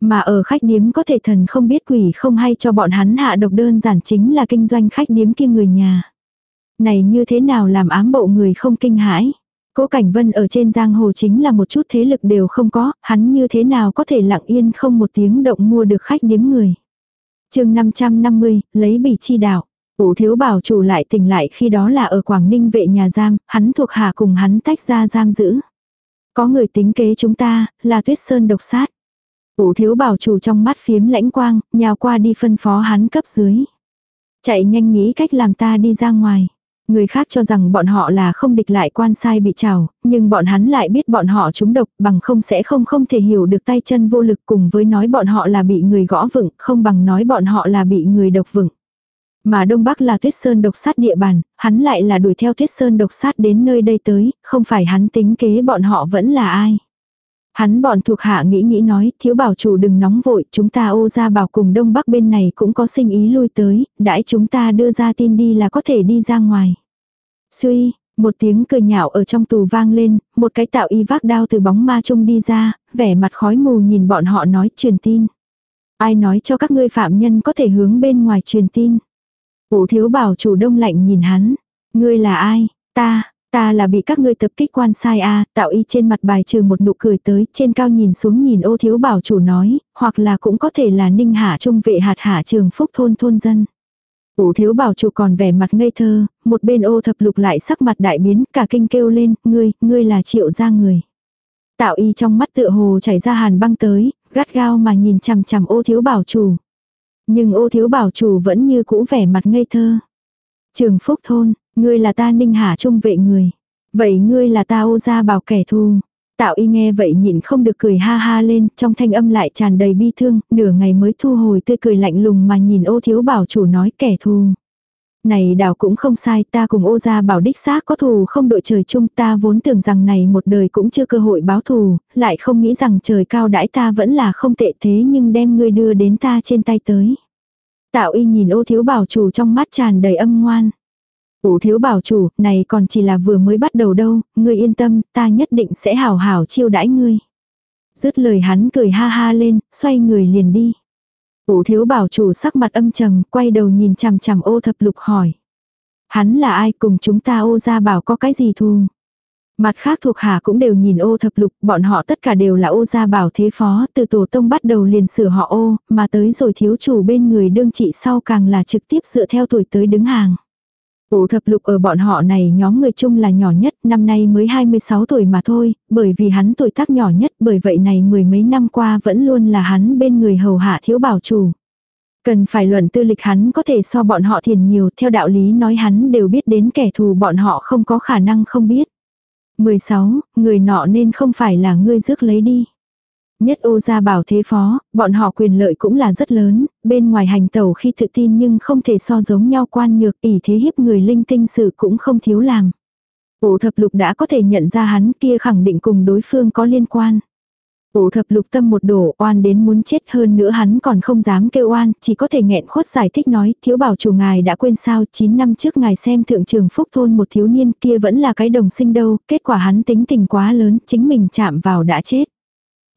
Mà ở khách điếm có thể thần không biết quỷ không hay cho bọn hắn hạ độc đơn giản chính là kinh doanh khách điếm kia người nhà. Này như thế nào làm ám bộ người không kinh hãi? Cố Cảnh Vân ở trên giang hồ chính là một chút thế lực đều không có, hắn như thế nào có thể lặng yên không một tiếng động mua được khách điếm người. chương 550, lấy bỉ chi đạo. Ủ thiếu bảo chủ lại tỉnh lại khi đó là ở Quảng Ninh vệ nhà giam, hắn thuộc hạ cùng hắn tách ra giam giữ. Có người tính kế chúng ta, là tuyết sơn độc sát. Ủ thiếu bảo chủ trong mắt phiếm lãnh quang, nhào qua đi phân phó hắn cấp dưới. Chạy nhanh nghĩ cách làm ta đi ra ngoài. Người khác cho rằng bọn họ là không địch lại quan sai bị trào, nhưng bọn hắn lại biết bọn họ trúng độc bằng không sẽ không không thể hiểu được tay chân vô lực cùng với nói bọn họ là bị người gõ vựng, không bằng nói bọn họ là bị người độc vựng. Mà Đông Bắc là Tuyết Sơn độc sát địa bàn, hắn lại là đuổi theo Tuyết Sơn độc sát đến nơi đây tới, không phải hắn tính kế bọn họ vẫn là ai. Hắn bọn thuộc hạ nghĩ nghĩ nói, thiếu bảo chủ đừng nóng vội, chúng ta ô ra bảo cùng đông bắc bên này cũng có sinh ý lui tới, đãi chúng ta đưa ra tin đi là có thể đi ra ngoài. Suy, một tiếng cười nhạo ở trong tù vang lên, một cái tạo y vác đao từ bóng ma trung đi ra, vẻ mặt khói mù nhìn bọn họ nói truyền tin. Ai nói cho các ngươi phạm nhân có thể hướng bên ngoài truyền tin. Ủ thiếu bảo chủ đông lạnh nhìn hắn. Ngươi là ai? Ta, Ta là bị các ngươi tập kích quan sai a tạo y trên mặt bài trừ một nụ cười tới, trên cao nhìn xuống nhìn ô thiếu bảo chủ nói, hoặc là cũng có thể là ninh hạ trung vệ hạt hạ trường phúc thôn thôn dân. ô thiếu bảo chủ còn vẻ mặt ngây thơ, một bên ô thập lục lại sắc mặt đại biến, cả kinh kêu lên, ngươi, ngươi là triệu gia người. Tạo y trong mắt tựa hồ chảy ra hàn băng tới, gắt gao mà nhìn chằm chằm ô thiếu bảo chủ. Nhưng ô thiếu bảo chủ vẫn như cũ vẻ mặt ngây thơ. Trường phúc thôn, Ngươi là ta ninh hà trung vệ người. Vậy ngươi là ta ô gia bảo kẻ thù. Tạo y nghe vậy nhịn không được cười ha ha lên, trong thanh âm lại tràn đầy bi thương, nửa ngày mới thu hồi tươi cười lạnh lùng mà nhìn ô thiếu bảo chủ nói kẻ thù. Này đảo cũng không sai, ta cùng ô gia bảo đích xác có thù không đội trời chung ta vốn tưởng rằng này một đời cũng chưa cơ hội báo thù, lại không nghĩ rằng trời cao đãi ta vẫn là không tệ thế nhưng đem ngươi đưa đến ta trên tay tới. Tạo y nhìn ô thiếu bảo chủ trong mắt tràn đầy âm ngoan. Ủ thiếu bảo chủ, này còn chỉ là vừa mới bắt đầu đâu, ngươi yên tâm, ta nhất định sẽ hảo hảo chiêu đãi ngươi. Dứt lời hắn cười ha ha lên, xoay người liền đi. Ủ thiếu bảo chủ sắc mặt âm trầm, quay đầu nhìn chằm chằm ô thập lục hỏi. Hắn là ai cùng chúng ta ô ra bảo có cái gì thù? Mặt khác thuộc hạ cũng đều nhìn ô thập lục, bọn họ tất cả đều là ô gia bảo thế phó, từ tổ tông bắt đầu liền sửa họ ô, mà tới rồi thiếu chủ bên người đương trị sau càng là trực tiếp dựa theo tuổi tới đứng hàng. Ủ thập lục ở bọn họ này nhóm người chung là nhỏ nhất, năm nay mới 26 tuổi mà thôi, bởi vì hắn tuổi tác nhỏ nhất, bởi vậy này mười mấy năm qua vẫn luôn là hắn bên người hầu hạ thiếu bảo chủ. Cần phải luận tư lịch hắn có thể so bọn họ thiền nhiều, theo đạo lý nói hắn đều biết đến kẻ thù bọn họ không có khả năng không biết. 16, người nọ nên không phải là ngươi rước lấy đi. Nhất ô gia bảo thế phó, bọn họ quyền lợi cũng là rất lớn, bên ngoài hành tẩu khi tự tin nhưng không thể so giống nhau quan nhược ỷ thế hiếp người linh tinh sự cũng không thiếu làm. Ổ thập lục đã có thể nhận ra hắn kia khẳng định cùng đối phương có liên quan. Ổ thập lục tâm một đổ oan đến muốn chết hơn nữa hắn còn không dám kêu oan, chỉ có thể nghẹn khuất giải thích nói, thiếu bảo chủ ngài đã quên sao, 9 năm trước ngài xem thượng trường phúc thôn một thiếu niên kia vẫn là cái đồng sinh đâu, kết quả hắn tính tình quá lớn, chính mình chạm vào đã chết.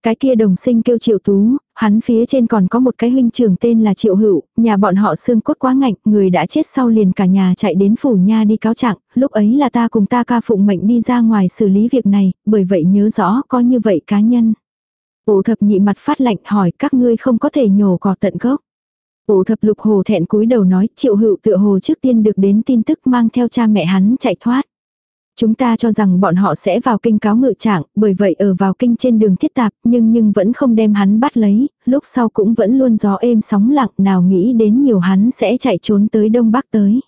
Cái kia đồng sinh kêu triệu tú, hắn phía trên còn có một cái huynh trưởng tên là triệu hữu, nhà bọn họ xương cốt quá ngạnh, người đã chết sau liền cả nhà chạy đến phủ nha đi cáo trạng, lúc ấy là ta cùng ta ca phụng mệnh đi ra ngoài xử lý việc này, bởi vậy nhớ rõ có như vậy cá nhân. Ổ thập nhị mặt phát lạnh hỏi các ngươi không có thể nhổ cỏ tận gốc. Ổ thập lục hồ thẹn cúi đầu nói triệu hữu tựa hồ trước tiên được đến tin tức mang theo cha mẹ hắn chạy thoát. Chúng ta cho rằng bọn họ sẽ vào kinh cáo ngự trạng, bởi vậy ở vào kinh trên đường thiết tạp, nhưng nhưng vẫn không đem hắn bắt lấy, lúc sau cũng vẫn luôn gió êm sóng lặng nào nghĩ đến nhiều hắn sẽ chạy trốn tới Đông Bắc tới.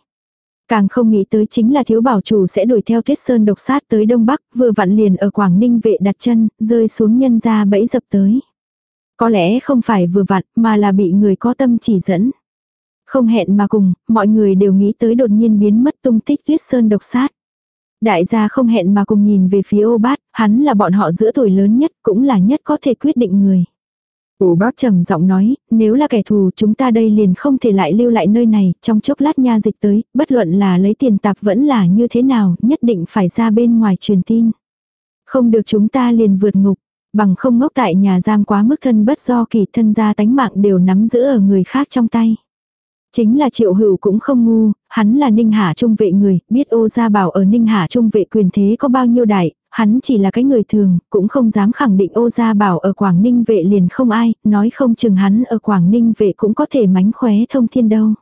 Càng không nghĩ tới chính là thiếu bảo chủ sẽ đuổi theo tuyết sơn độc sát tới Đông Bắc, vừa vặn liền ở Quảng Ninh vệ đặt chân, rơi xuống nhân ra bẫy dập tới. Có lẽ không phải vừa vặn, mà là bị người có tâm chỉ dẫn. Không hẹn mà cùng, mọi người đều nghĩ tới đột nhiên biến mất tung tích tuyết sơn độc sát. Đại gia không hẹn mà cùng nhìn về phía ô bát, hắn là bọn họ giữa tuổi lớn nhất, cũng là nhất có thể quyết định người. Ô bác trầm giọng nói, nếu là kẻ thù chúng ta đây liền không thể lại lưu lại nơi này, trong chốc lát nha dịch tới, bất luận là lấy tiền tạp vẫn là như thế nào, nhất định phải ra bên ngoài truyền tin. Không được chúng ta liền vượt ngục, bằng không ngốc tại nhà giam quá mức thân bất do kỳ thân gia tánh mạng đều nắm giữ ở người khác trong tay. Chính là triệu hữu cũng không ngu, hắn là ninh hạ trung vệ người, biết ô gia bảo ở ninh hạ trung vệ quyền thế có bao nhiêu đại, hắn chỉ là cái người thường, cũng không dám khẳng định ô gia bảo ở Quảng Ninh vệ liền không ai, nói không chừng hắn ở Quảng Ninh vệ cũng có thể mánh khóe thông thiên đâu.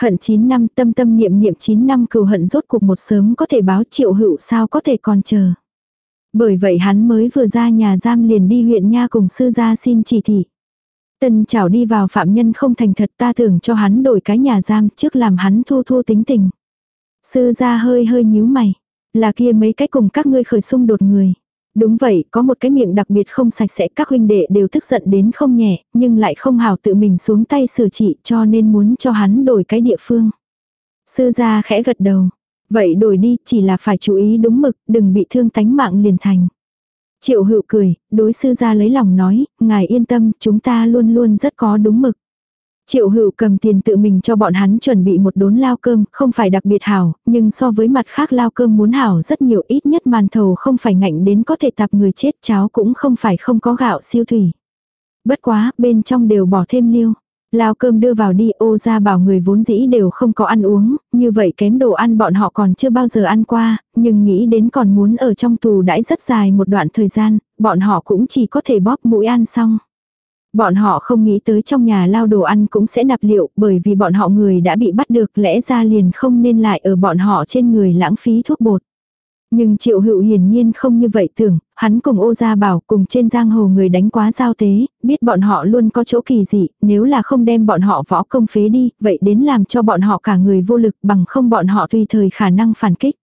Hận 9 năm tâm tâm niệm niệm 9 năm cừu hận rốt cuộc một sớm có thể báo triệu hữu sao có thể còn chờ. Bởi vậy hắn mới vừa ra nhà giam liền đi huyện nha cùng sư gia xin chỉ thị. Tân chảo đi vào phạm nhân không thành thật ta tưởng cho hắn đổi cái nhà giam trước làm hắn thu thu tính tình. Sư gia hơi hơi nhíu mày. Là kia mấy cái cùng các ngươi khởi xung đột người. Đúng vậy, có một cái miệng đặc biệt không sạch sẽ các huynh đệ đều tức giận đến không nhẹ, nhưng lại không hào tự mình xuống tay xử trị cho nên muốn cho hắn đổi cái địa phương. Sư gia khẽ gật đầu. Vậy đổi đi, chỉ là phải chú ý đúng mực, đừng bị thương tánh mạng liền thành. Triệu hữu cười, đối sư ra lấy lòng nói, ngài yên tâm, chúng ta luôn luôn rất có đúng mực. Triệu hữu cầm tiền tự mình cho bọn hắn chuẩn bị một đốn lao cơm, không phải đặc biệt hảo, nhưng so với mặt khác lao cơm muốn hảo rất nhiều ít nhất màn thầu không phải ngạnh đến có thể tạp người chết cháo cũng không phải không có gạo siêu thủy. Bất quá, bên trong đều bỏ thêm liêu. Lao cơm đưa vào đi ô ra bảo người vốn dĩ đều không có ăn uống, như vậy kém đồ ăn bọn họ còn chưa bao giờ ăn qua, nhưng nghĩ đến còn muốn ở trong tù đãi rất dài một đoạn thời gian, bọn họ cũng chỉ có thể bóp mũi ăn xong. Bọn họ không nghĩ tới trong nhà lao đồ ăn cũng sẽ nạp liệu bởi vì bọn họ người đã bị bắt được lẽ ra liền không nên lại ở bọn họ trên người lãng phí thuốc bột. Nhưng triệu hữu hiển nhiên không như vậy tưởng, hắn cùng ô gia bảo cùng trên giang hồ người đánh quá giao tế, biết bọn họ luôn có chỗ kỳ dị, nếu là không đem bọn họ võ công phế đi, vậy đến làm cho bọn họ cả người vô lực bằng không bọn họ tùy thời khả năng phản kích.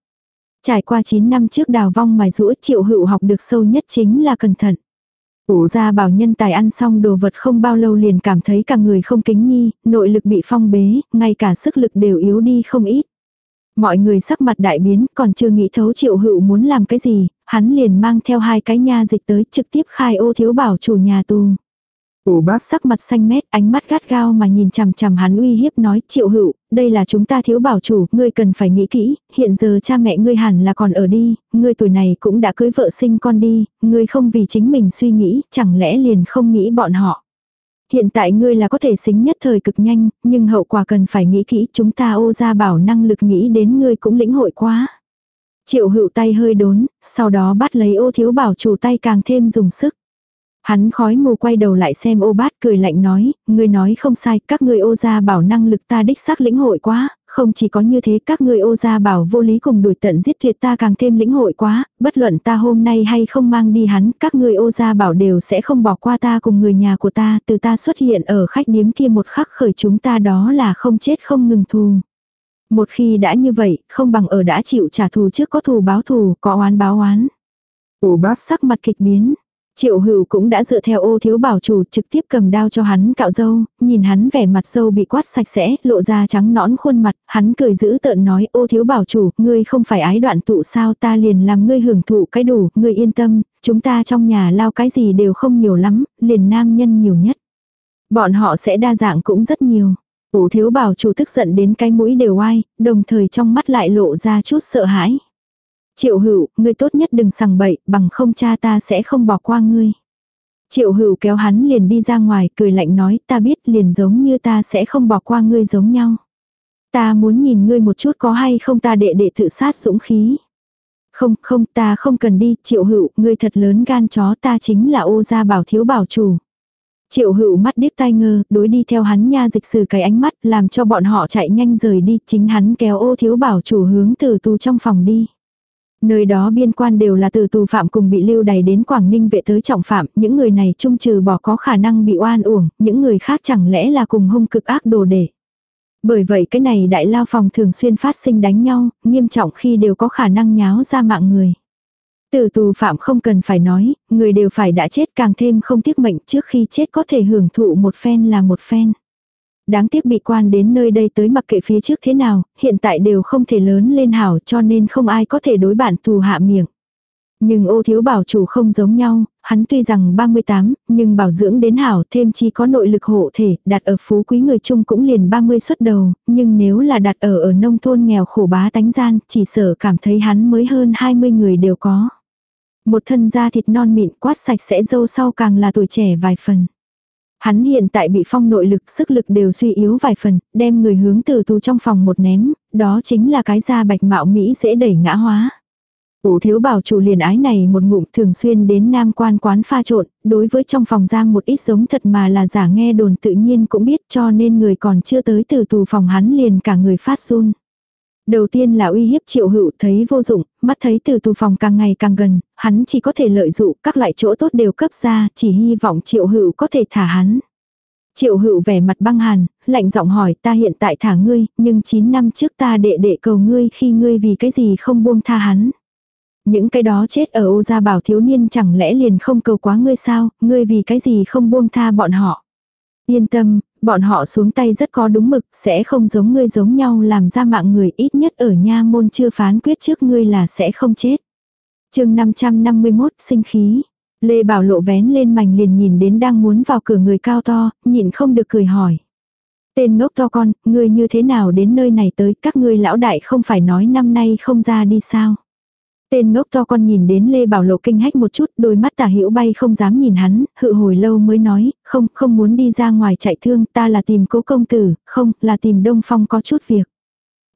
Trải qua 9 năm trước đào vong mài rũa triệu hữu học được sâu nhất chính là cẩn thận. Ủ ra bảo nhân tài ăn xong đồ vật không bao lâu liền cảm thấy cả người không kính nhi, nội lực bị phong bế, ngay cả sức lực đều yếu đi không ít. Mọi người sắc mặt đại biến, còn chưa nghĩ thấu triệu hữu muốn làm cái gì, hắn liền mang theo hai cái nha dịch tới trực tiếp khai ô thiếu bảo chủ nhà tù. Ủ bác sắc mặt xanh mét, ánh mắt gắt gao mà nhìn chằm chằm hắn uy hiếp nói, triệu hữu, đây là chúng ta thiếu bảo chủ, ngươi cần phải nghĩ kỹ, hiện giờ cha mẹ ngươi hẳn là còn ở đi, ngươi tuổi này cũng đã cưới vợ sinh con đi, ngươi không vì chính mình suy nghĩ, chẳng lẽ liền không nghĩ bọn họ. Hiện tại ngươi là có thể xính nhất thời cực nhanh, nhưng hậu quả cần phải nghĩ kỹ, chúng ta ô ra bảo năng lực nghĩ đến ngươi cũng lĩnh hội quá. Triệu hữu tay hơi đốn, sau đó bắt lấy ô thiếu bảo chủ tay càng thêm dùng sức. Hắn khói mù quay đầu lại xem ô bát cười lạnh nói, ngươi nói không sai, các ngươi ô gia bảo năng lực ta đích xác lĩnh hội quá, không chỉ có như thế các ngươi ô gia bảo vô lý cùng đuổi tận giết tuyệt ta càng thêm lĩnh hội quá, bất luận ta hôm nay hay không mang đi hắn, các ngươi ô gia bảo đều sẽ không bỏ qua ta cùng người nhà của ta, từ ta xuất hiện ở khách điếm kia một khắc khởi chúng ta đó là không chết không ngừng thù. Một khi đã như vậy, không bằng ở đã chịu trả thù trước có thù báo thù, có oán báo oán. Ô bát sắc mặt kịch biến, Triệu hữu cũng đã dựa theo ô thiếu bảo chủ trực tiếp cầm đao cho hắn cạo dâu, nhìn hắn vẻ mặt dâu bị quát sạch sẽ, lộ ra trắng nõn khuôn mặt, hắn cười giữ tợn nói ô thiếu bảo chủ, ngươi không phải ái đoạn tụ sao ta liền làm ngươi hưởng thụ cái đủ, ngươi yên tâm, chúng ta trong nhà lao cái gì đều không nhiều lắm, liền nam nhân nhiều nhất. Bọn họ sẽ đa dạng cũng rất nhiều. Ô thiếu bảo chủ tức giận đến cái mũi đều oai, đồng thời trong mắt lại lộ ra chút sợ hãi. Triệu hữu, ngươi tốt nhất đừng sằng bậy, bằng không cha ta sẽ không bỏ qua ngươi. Triệu hữu kéo hắn liền đi ra ngoài, cười lạnh nói, ta biết liền giống như ta sẽ không bỏ qua ngươi giống nhau. Ta muốn nhìn ngươi một chút có hay không ta đệ đệ tự sát dũng khí. Không, không, ta không cần đi, triệu hữu, ngươi thật lớn gan chó ta chính là ô gia bảo thiếu bảo chủ. Triệu hữu mắt điếc tai ngơ, đối đi theo hắn nha dịch sử cái ánh mắt làm cho bọn họ chạy nhanh rời đi, chính hắn kéo ô thiếu bảo chủ hướng từ tù trong phòng đi. Nơi đó biên quan đều là từ tù phạm cùng bị lưu đày đến Quảng Ninh vệ tới trọng phạm, những người này trung trừ bỏ có khả năng bị oan uổng, những người khác chẳng lẽ là cùng hung cực ác đồ để. Bởi vậy cái này đại lao phòng thường xuyên phát sinh đánh nhau, nghiêm trọng khi đều có khả năng nháo ra mạng người. Từ tù phạm không cần phải nói, người đều phải đã chết càng thêm không tiếc mệnh trước khi chết có thể hưởng thụ một phen là một phen. Đáng tiếc bị quan đến nơi đây tới mặc kệ phía trước thế nào, hiện tại đều không thể lớn lên hảo cho nên không ai có thể đối bản tù hạ miệng. Nhưng ô thiếu bảo chủ không giống nhau, hắn tuy rằng 38, nhưng bảo dưỡng đến hảo thêm chi có nội lực hộ thể, đặt ở phú quý người chung cũng liền 30 xuất đầu, nhưng nếu là đặt ở ở nông thôn nghèo khổ bá tánh gian, chỉ sợ cảm thấy hắn mới hơn 20 người đều có. Một thân da thịt non mịn quát sạch sẽ dâu sau càng là tuổi trẻ vài phần. Hắn hiện tại bị phong nội lực sức lực đều suy yếu vài phần, đem người hướng từ tù trong phòng một ném, đó chính là cái da bạch mạo Mỹ dễ đẩy ngã hóa. Ủ thiếu bảo chủ liền ái này một ngụm thường xuyên đến nam quan quán pha trộn, đối với trong phòng giam một ít giống thật mà là giả nghe đồn tự nhiên cũng biết cho nên người còn chưa tới từ tù phòng hắn liền cả người phát run. Đầu tiên là uy hiếp triệu hữu thấy vô dụng, mắt thấy từ tù phòng càng ngày càng gần, hắn chỉ có thể lợi dụng các loại chỗ tốt đều cấp ra, chỉ hy vọng triệu hữu có thể thả hắn. Triệu hữu vẻ mặt băng hàn, lạnh giọng hỏi ta hiện tại thả ngươi, nhưng 9 năm trước ta đệ đệ cầu ngươi khi ngươi vì cái gì không buông tha hắn. Những cái đó chết ở ô gia bảo thiếu niên chẳng lẽ liền không cầu quá ngươi sao, ngươi vì cái gì không buông tha bọn họ. Yên tâm, bọn họ xuống tay rất có đúng mực, sẽ không giống ngươi giống nhau làm ra mạng người ít nhất ở nha môn chưa phán quyết trước ngươi là sẽ không chết. chương 551 sinh khí. Lê Bảo Lộ vén lên mảnh liền nhìn đến đang muốn vào cửa người cao to, nhịn không được cười hỏi. Tên ngốc to con, ngươi như thế nào đến nơi này tới, các ngươi lão đại không phải nói năm nay không ra đi sao. Tên ngốc to con nhìn đến Lê Bảo Lộ kinh hách một chút, đôi mắt tả hữu bay không dám nhìn hắn, hự hồi lâu mới nói, không, không muốn đi ra ngoài chạy thương, ta là tìm cố công tử, không, là tìm Đông Phong có chút việc.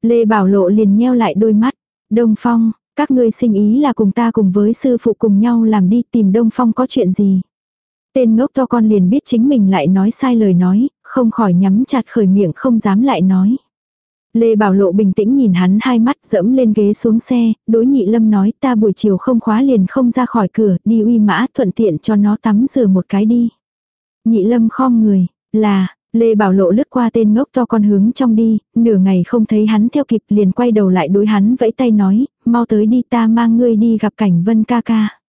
Lê Bảo Lộ liền nheo lại đôi mắt, Đông Phong, các ngươi sinh ý là cùng ta cùng với sư phụ cùng nhau làm đi tìm Đông Phong có chuyện gì. Tên ngốc to con liền biết chính mình lại nói sai lời nói, không khỏi nhắm chặt khởi miệng không dám lại nói. Lê Bảo Lộ bình tĩnh nhìn hắn hai mắt dẫm lên ghế xuống xe, đối nhị lâm nói ta buổi chiều không khóa liền không ra khỏi cửa, đi uy mã thuận tiện cho nó tắm rửa một cái đi. Nhị lâm khom người, là, Lê Bảo Lộ lướt qua tên ngốc to con hướng trong đi, nửa ngày không thấy hắn theo kịp liền quay đầu lại đối hắn vẫy tay nói, mau tới đi ta mang ngươi đi gặp cảnh vân ca ca.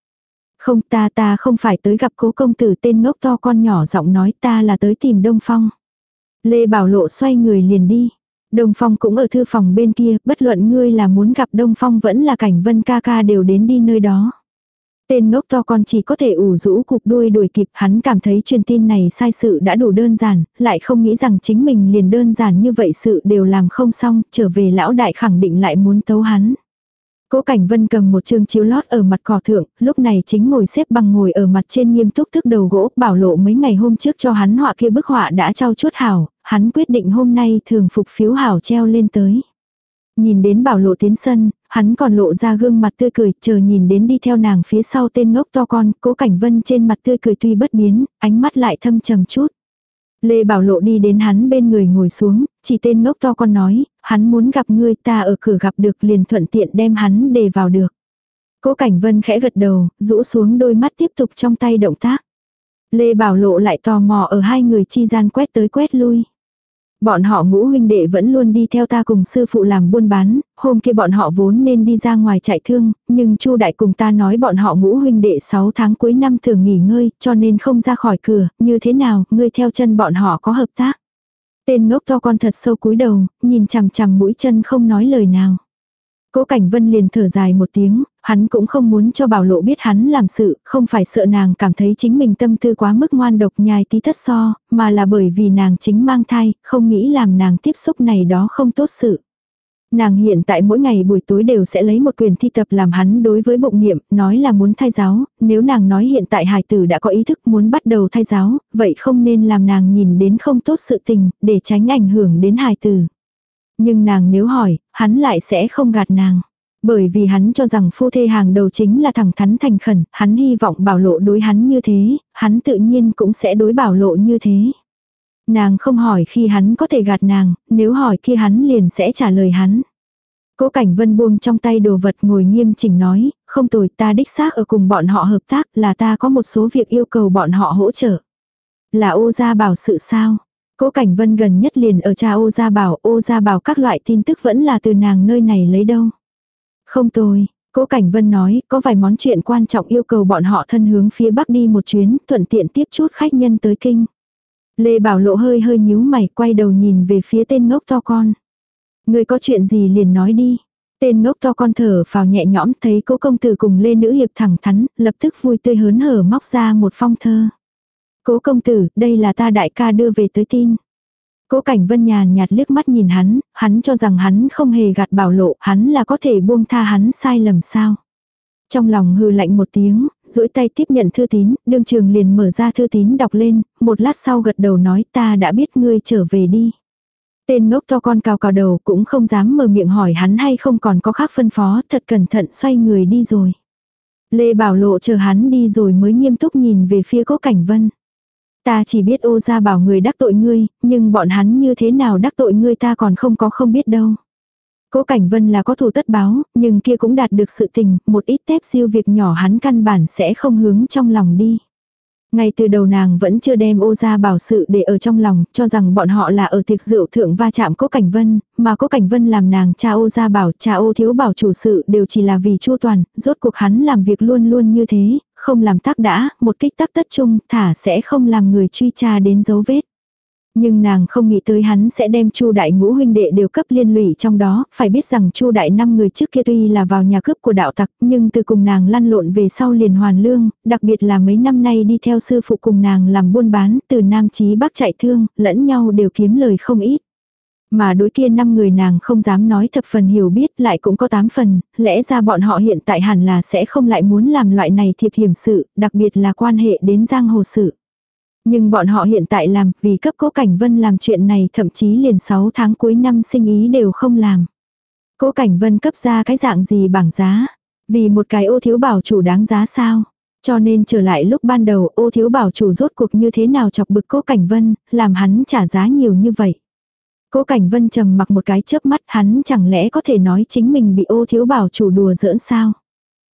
Không ta ta không phải tới gặp cố công tử tên ngốc to con nhỏ giọng nói ta là tới tìm Đông Phong. Lê Bảo Lộ xoay người liền đi. Đông Phong cũng ở thư phòng bên kia, bất luận ngươi là muốn gặp Đông Phong vẫn là cảnh vân ca ca đều đến đi nơi đó. Tên ngốc to con chỉ có thể ủ rũ cục đuôi đuổi kịp hắn cảm thấy truyền tin này sai sự đã đủ đơn giản, lại không nghĩ rằng chính mình liền đơn giản như vậy sự đều làm không xong, trở về lão đại khẳng định lại muốn tấu hắn. Cố Cảnh Vân cầm một chương chiếu lót ở mặt cỏ thượng, lúc này chính ngồi xếp bằng ngồi ở mặt trên nghiêm túc thức đầu gỗ, bảo lộ mấy ngày hôm trước cho hắn họa kia bức họa đã trao chuốt hảo, hắn quyết định hôm nay thường phục phiếu hảo treo lên tới. Nhìn đến bảo lộ tiến sân, hắn còn lộ ra gương mặt tươi cười, chờ nhìn đến đi theo nàng phía sau tên ngốc to con, cố cảnh vân trên mặt tươi cười tuy bất biến, ánh mắt lại thâm trầm chút. Lê Bảo Lộ đi đến hắn bên người ngồi xuống, chỉ tên ngốc to con nói, hắn muốn gặp ngươi ta ở cửa gặp được liền thuận tiện đem hắn đề vào được. Cố Cảnh Vân khẽ gật đầu, rũ xuống đôi mắt tiếp tục trong tay động tác. Lê Bảo Lộ lại tò mò ở hai người chi gian quét tới quét lui. Bọn họ ngũ huynh đệ vẫn luôn đi theo ta cùng sư phụ làm buôn bán, hôm kia bọn họ vốn nên đi ra ngoài chạy thương, nhưng Chu đại cùng ta nói bọn họ ngũ huynh đệ 6 tháng cuối năm thường nghỉ ngơi, cho nên không ra khỏi cửa, như thế nào, ngươi theo chân bọn họ có hợp tác. Tên ngốc to con thật sâu cúi đầu, nhìn chằm chằm mũi chân không nói lời nào. Cố Cảnh Vân liền thở dài một tiếng, hắn cũng không muốn cho Bảo Lộ biết hắn làm sự, không phải sợ nàng cảm thấy chính mình tâm tư quá mức ngoan độc nhai tí thất so, mà là bởi vì nàng chính mang thai, không nghĩ làm nàng tiếp xúc này đó không tốt sự. Nàng hiện tại mỗi ngày buổi tối đều sẽ lấy một quyền thi tập làm hắn đối với bụng niệm, nói là muốn thay giáo, nếu nàng nói hiện tại hài tử đã có ý thức muốn bắt đầu thay giáo, vậy không nên làm nàng nhìn đến không tốt sự tình, để tránh ảnh hưởng đến hài tử. Nhưng nàng nếu hỏi, hắn lại sẽ không gạt nàng. Bởi vì hắn cho rằng phu thê hàng đầu chính là thẳng thắn thành khẩn, hắn hy vọng bảo lộ đối hắn như thế, hắn tự nhiên cũng sẽ đối bảo lộ như thế. Nàng không hỏi khi hắn có thể gạt nàng, nếu hỏi khi hắn liền sẽ trả lời hắn. Cố Cảnh Vân buông trong tay đồ vật ngồi nghiêm chỉnh nói, không tồi ta đích xác ở cùng bọn họ hợp tác là ta có một số việc yêu cầu bọn họ hỗ trợ. Là ô gia bảo sự sao? Cố Cảnh Vân gần nhất liền ở cha ô gia bảo, ô gia bảo các loại tin tức vẫn là từ nàng nơi này lấy đâu. Không tôi, Cố Cảnh Vân nói, có vài món chuyện quan trọng yêu cầu bọn họ thân hướng phía bắc đi một chuyến, thuận tiện tiếp chút khách nhân tới kinh. Lê Bảo Lộ hơi hơi nhíu mày, quay đầu nhìn về phía tên ngốc to con. Người có chuyện gì liền nói đi. Tên ngốc to con thở vào nhẹ nhõm thấy cố công tử cùng Lê Nữ Hiệp thẳng thắn, lập tức vui tươi hớn hở móc ra một phong thơ. Cố công tử, đây là ta đại ca đưa về tới tin. Cố cảnh vân nhàn nhạt liếc mắt nhìn hắn, hắn cho rằng hắn không hề gạt bảo lộ, hắn là có thể buông tha hắn sai lầm sao. Trong lòng hư lạnh một tiếng, duỗi tay tiếp nhận thư tín, đương trường liền mở ra thư tín đọc lên, một lát sau gật đầu nói ta đã biết ngươi trở về đi. Tên ngốc to con cào cào đầu cũng không dám mở miệng hỏi hắn hay không còn có khác phân phó, thật cẩn thận xoay người đi rồi. Lê Bảo Lộ chờ hắn đi rồi mới nghiêm túc nhìn về phía cố cảnh vân. Ta chỉ biết ô ra bảo người đắc tội ngươi, nhưng bọn hắn như thế nào đắc tội ngươi ta còn không có không biết đâu. Cố Cảnh Vân là có thù tất báo, nhưng kia cũng đạt được sự tình, một ít tép siêu việc nhỏ hắn căn bản sẽ không hướng trong lòng đi. Ngay từ đầu nàng vẫn chưa đem ô gia bảo sự để ở trong lòng, cho rằng bọn họ là ở tiệc rượu thượng va chạm cố cảnh vân, mà cố cảnh vân làm nàng cha ô gia bảo, cha ô thiếu bảo chủ sự đều chỉ là vì chu toàn, rốt cuộc hắn làm việc luôn luôn như thế, không làm tác đã, một kích tác tất chung, thả sẽ không làm người truy tra đến dấu vết. Nhưng nàng không nghĩ tới hắn sẽ đem Chu đại ngũ huynh đệ đều cấp liên lụy trong đó, phải biết rằng Chu đại năm người trước kia tuy là vào nhà cướp của đạo tặc, nhưng từ cùng nàng lăn lộn về sau liền hoàn lương, đặc biệt là mấy năm nay đi theo sư phụ cùng nàng làm buôn bán, từ nam chí bắc chạy thương, lẫn nhau đều kiếm lời không ít. Mà đối kia năm người nàng không dám nói thập phần hiểu biết lại cũng có tám phần, lẽ ra bọn họ hiện tại hẳn là sẽ không lại muốn làm loại này thiệp hiểm sự, đặc biệt là quan hệ đến giang hồ sự. Nhưng bọn họ hiện tại làm, vì cấp cố Cảnh Vân làm chuyện này thậm chí liền 6 tháng cuối năm sinh ý đều không làm. Cố Cảnh Vân cấp ra cái dạng gì bảng giá? Vì một cái ô thiếu bảo chủ đáng giá sao? Cho nên trở lại lúc ban đầu ô thiếu bảo chủ rốt cuộc như thế nào chọc bực cố Cảnh Vân, làm hắn trả giá nhiều như vậy. Cố Cảnh Vân trầm mặc một cái chớp mắt hắn chẳng lẽ có thể nói chính mình bị ô thiếu bảo chủ đùa giỡn sao?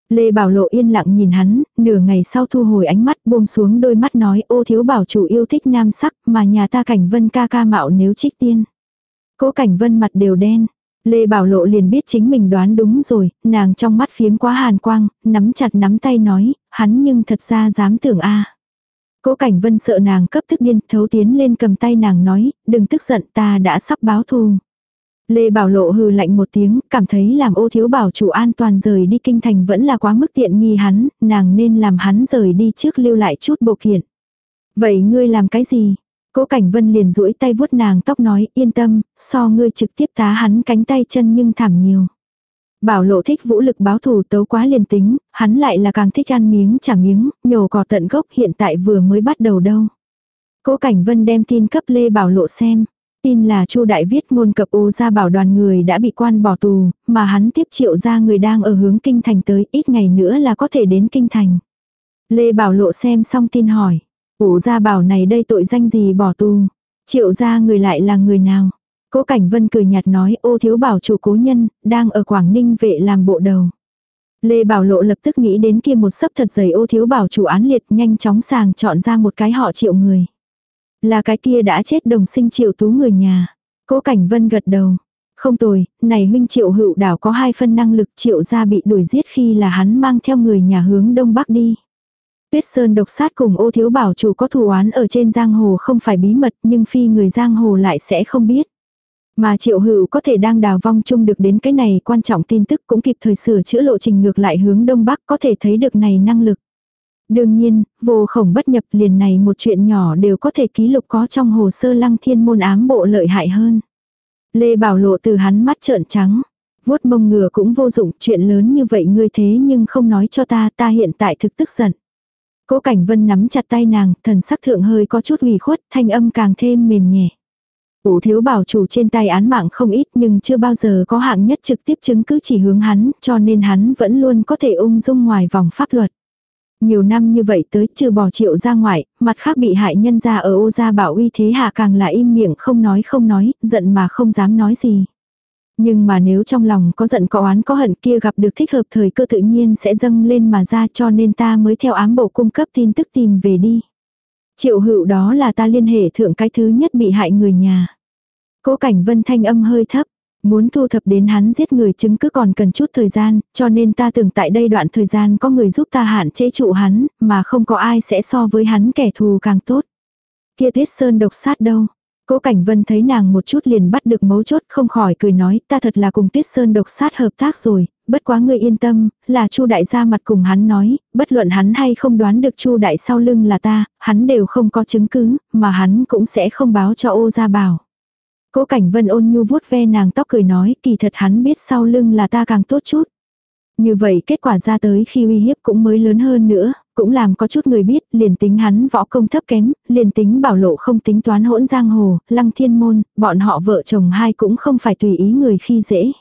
Lê Bảo Lộ yên lặng nhìn hắn, nửa ngày sau thu hồi ánh mắt buông xuống đôi mắt nói ô thiếu bảo chủ yêu thích nam sắc mà nhà ta cảnh vân ca ca mạo nếu trích tiên. Cố cảnh vân mặt đều đen. Lê Bảo Lộ liền biết chính mình đoán đúng rồi, nàng trong mắt phiếm quá hàn quang, nắm chặt nắm tay nói, hắn nhưng thật ra dám tưởng a. Cố Cảnh Vân sợ nàng cấp tức điên, thấu tiến lên cầm tay nàng nói, đừng tức giận ta đã sắp báo thù. Lê Bảo Lộ hừ lạnh một tiếng, cảm thấy làm ô thiếu bảo chủ an toàn rời đi kinh thành vẫn là quá mức tiện nghi hắn, nàng nên làm hắn rời đi trước lưu lại chút bộ kiện. Vậy ngươi làm cái gì? Cố Cảnh Vân liền duỗi tay vuốt nàng tóc nói, yên tâm, so ngươi trực tiếp tá hắn cánh tay chân nhưng thảm nhiều. Bảo lộ thích vũ lực báo thù tấu quá liền tính, hắn lại là càng thích ăn miếng trả miếng, nhổ cỏ tận gốc hiện tại vừa mới bắt đầu đâu. Cố Cảnh Vân đem tin cấp Lê Bảo lộ xem. Tin là Chu Đại viết ngôn cập ô ra bảo đoàn người đã bị quan bỏ tù, mà hắn tiếp triệu ra người đang ở hướng kinh thành tới ít ngày nữa là có thể đến kinh thành. Lê Bảo Lộ xem xong tin hỏi. Ủ gia bảo này đây tội danh gì bỏ tù. Triệu ra người lại là người nào. Cố Cảnh Vân cười nhạt nói ô thiếu bảo chủ cố nhân, đang ở Quảng Ninh vệ làm bộ đầu. Lê Bảo Lộ lập tức nghĩ đến kia một sấp thật dày ô thiếu bảo chủ án liệt nhanh chóng sàng chọn ra một cái họ triệu người. Là cái kia đã chết đồng sinh triệu tú người nhà. Cố Cảnh Vân gật đầu. Không tồi, này huynh triệu hữu đảo có hai phân năng lực triệu gia bị đuổi giết khi là hắn mang theo người nhà hướng đông bắc đi. Tuyết Sơn độc sát cùng ô thiếu bảo chủ có thù oán ở trên giang hồ không phải bí mật nhưng phi người giang hồ lại sẽ không biết. Mà triệu hữu có thể đang đào vong chung được đến cái này quan trọng tin tức cũng kịp thời sửa chữa lộ trình ngược lại hướng đông bắc có thể thấy được này năng lực. Đương nhiên, vô khổng bất nhập liền này một chuyện nhỏ đều có thể ký lục có trong hồ sơ lăng thiên môn ám bộ lợi hại hơn. Lê Bảo Lộ từ hắn mắt trợn trắng. vuốt mông ngừa cũng vô dụng, chuyện lớn như vậy ngươi thế nhưng không nói cho ta, ta hiện tại thực tức giận. Cố Cảnh Vân nắm chặt tay nàng, thần sắc thượng hơi có chút ủy khuất, thanh âm càng thêm mềm nhẹ. Ủ thiếu bảo chủ trên tay án mạng không ít nhưng chưa bao giờ có hạng nhất trực tiếp chứng cứ chỉ hướng hắn, cho nên hắn vẫn luôn có thể ung dung ngoài vòng pháp luật. Nhiều năm như vậy tới trừ bỏ triệu ra ngoài, mặt khác bị hại nhân ra ở ô gia bảo uy thế hạ càng là im miệng không nói không nói, giận mà không dám nói gì. Nhưng mà nếu trong lòng có giận có oán có hận kia gặp được thích hợp thời cơ tự nhiên sẽ dâng lên mà ra cho nên ta mới theo ám bộ cung cấp tin tức tìm về đi. Triệu hữu đó là ta liên hệ thượng cái thứ nhất bị hại người nhà. Cố cảnh vân thanh âm hơi thấp. Muốn thu thập đến hắn giết người chứng cứ còn cần chút thời gian, cho nên ta tưởng tại đây đoạn thời gian có người giúp ta hạn chế trụ hắn, mà không có ai sẽ so với hắn kẻ thù càng tốt. Kia tiết sơn độc sát đâu? Cố Cảnh Vân thấy nàng một chút liền bắt được mấu chốt không khỏi cười nói ta thật là cùng tuyết Sơn độc sát hợp tác rồi, bất quá ngươi yên tâm, là Chu đại gia mặt cùng hắn nói, bất luận hắn hay không đoán được Chu đại sau lưng là ta, hắn đều không có chứng cứ, mà hắn cũng sẽ không báo cho ô gia bảo. Cố Cảnh Vân ôn nhu vuốt ve nàng tóc cười nói, kỳ thật hắn biết sau lưng là ta càng tốt chút. Như vậy kết quả ra tới khi uy hiếp cũng mới lớn hơn nữa, cũng làm có chút người biết, liền tính hắn võ công thấp kém, liền tính bảo lộ không tính toán hỗn giang hồ, lăng thiên môn, bọn họ vợ chồng hai cũng không phải tùy ý người khi dễ.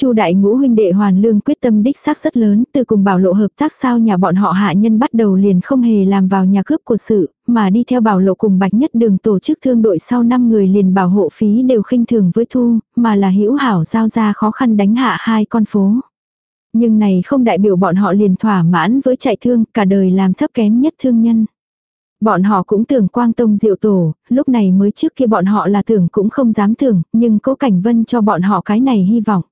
Chu đại ngũ huynh đệ hoàn lương quyết tâm đích xác rất lớn, từ cùng bảo lộ hợp tác sao nhà bọn họ hạ nhân bắt đầu liền không hề làm vào nhà cướp của sự, mà đi theo bảo lộ cùng bạch nhất đường tổ chức thương đội sau 5 người liền bảo hộ phí đều khinh thường với thu, mà là hữu hảo giao ra khó khăn đánh hạ hai con phố. Nhưng này không đại biểu bọn họ liền thỏa mãn với chạy thương, cả đời làm thấp kém nhất thương nhân. Bọn họ cũng tưởng quang tông diệu tổ, lúc này mới trước kia bọn họ là tưởng cũng không dám tưởng, nhưng cố cảnh vân cho bọn họ cái này hy vọng.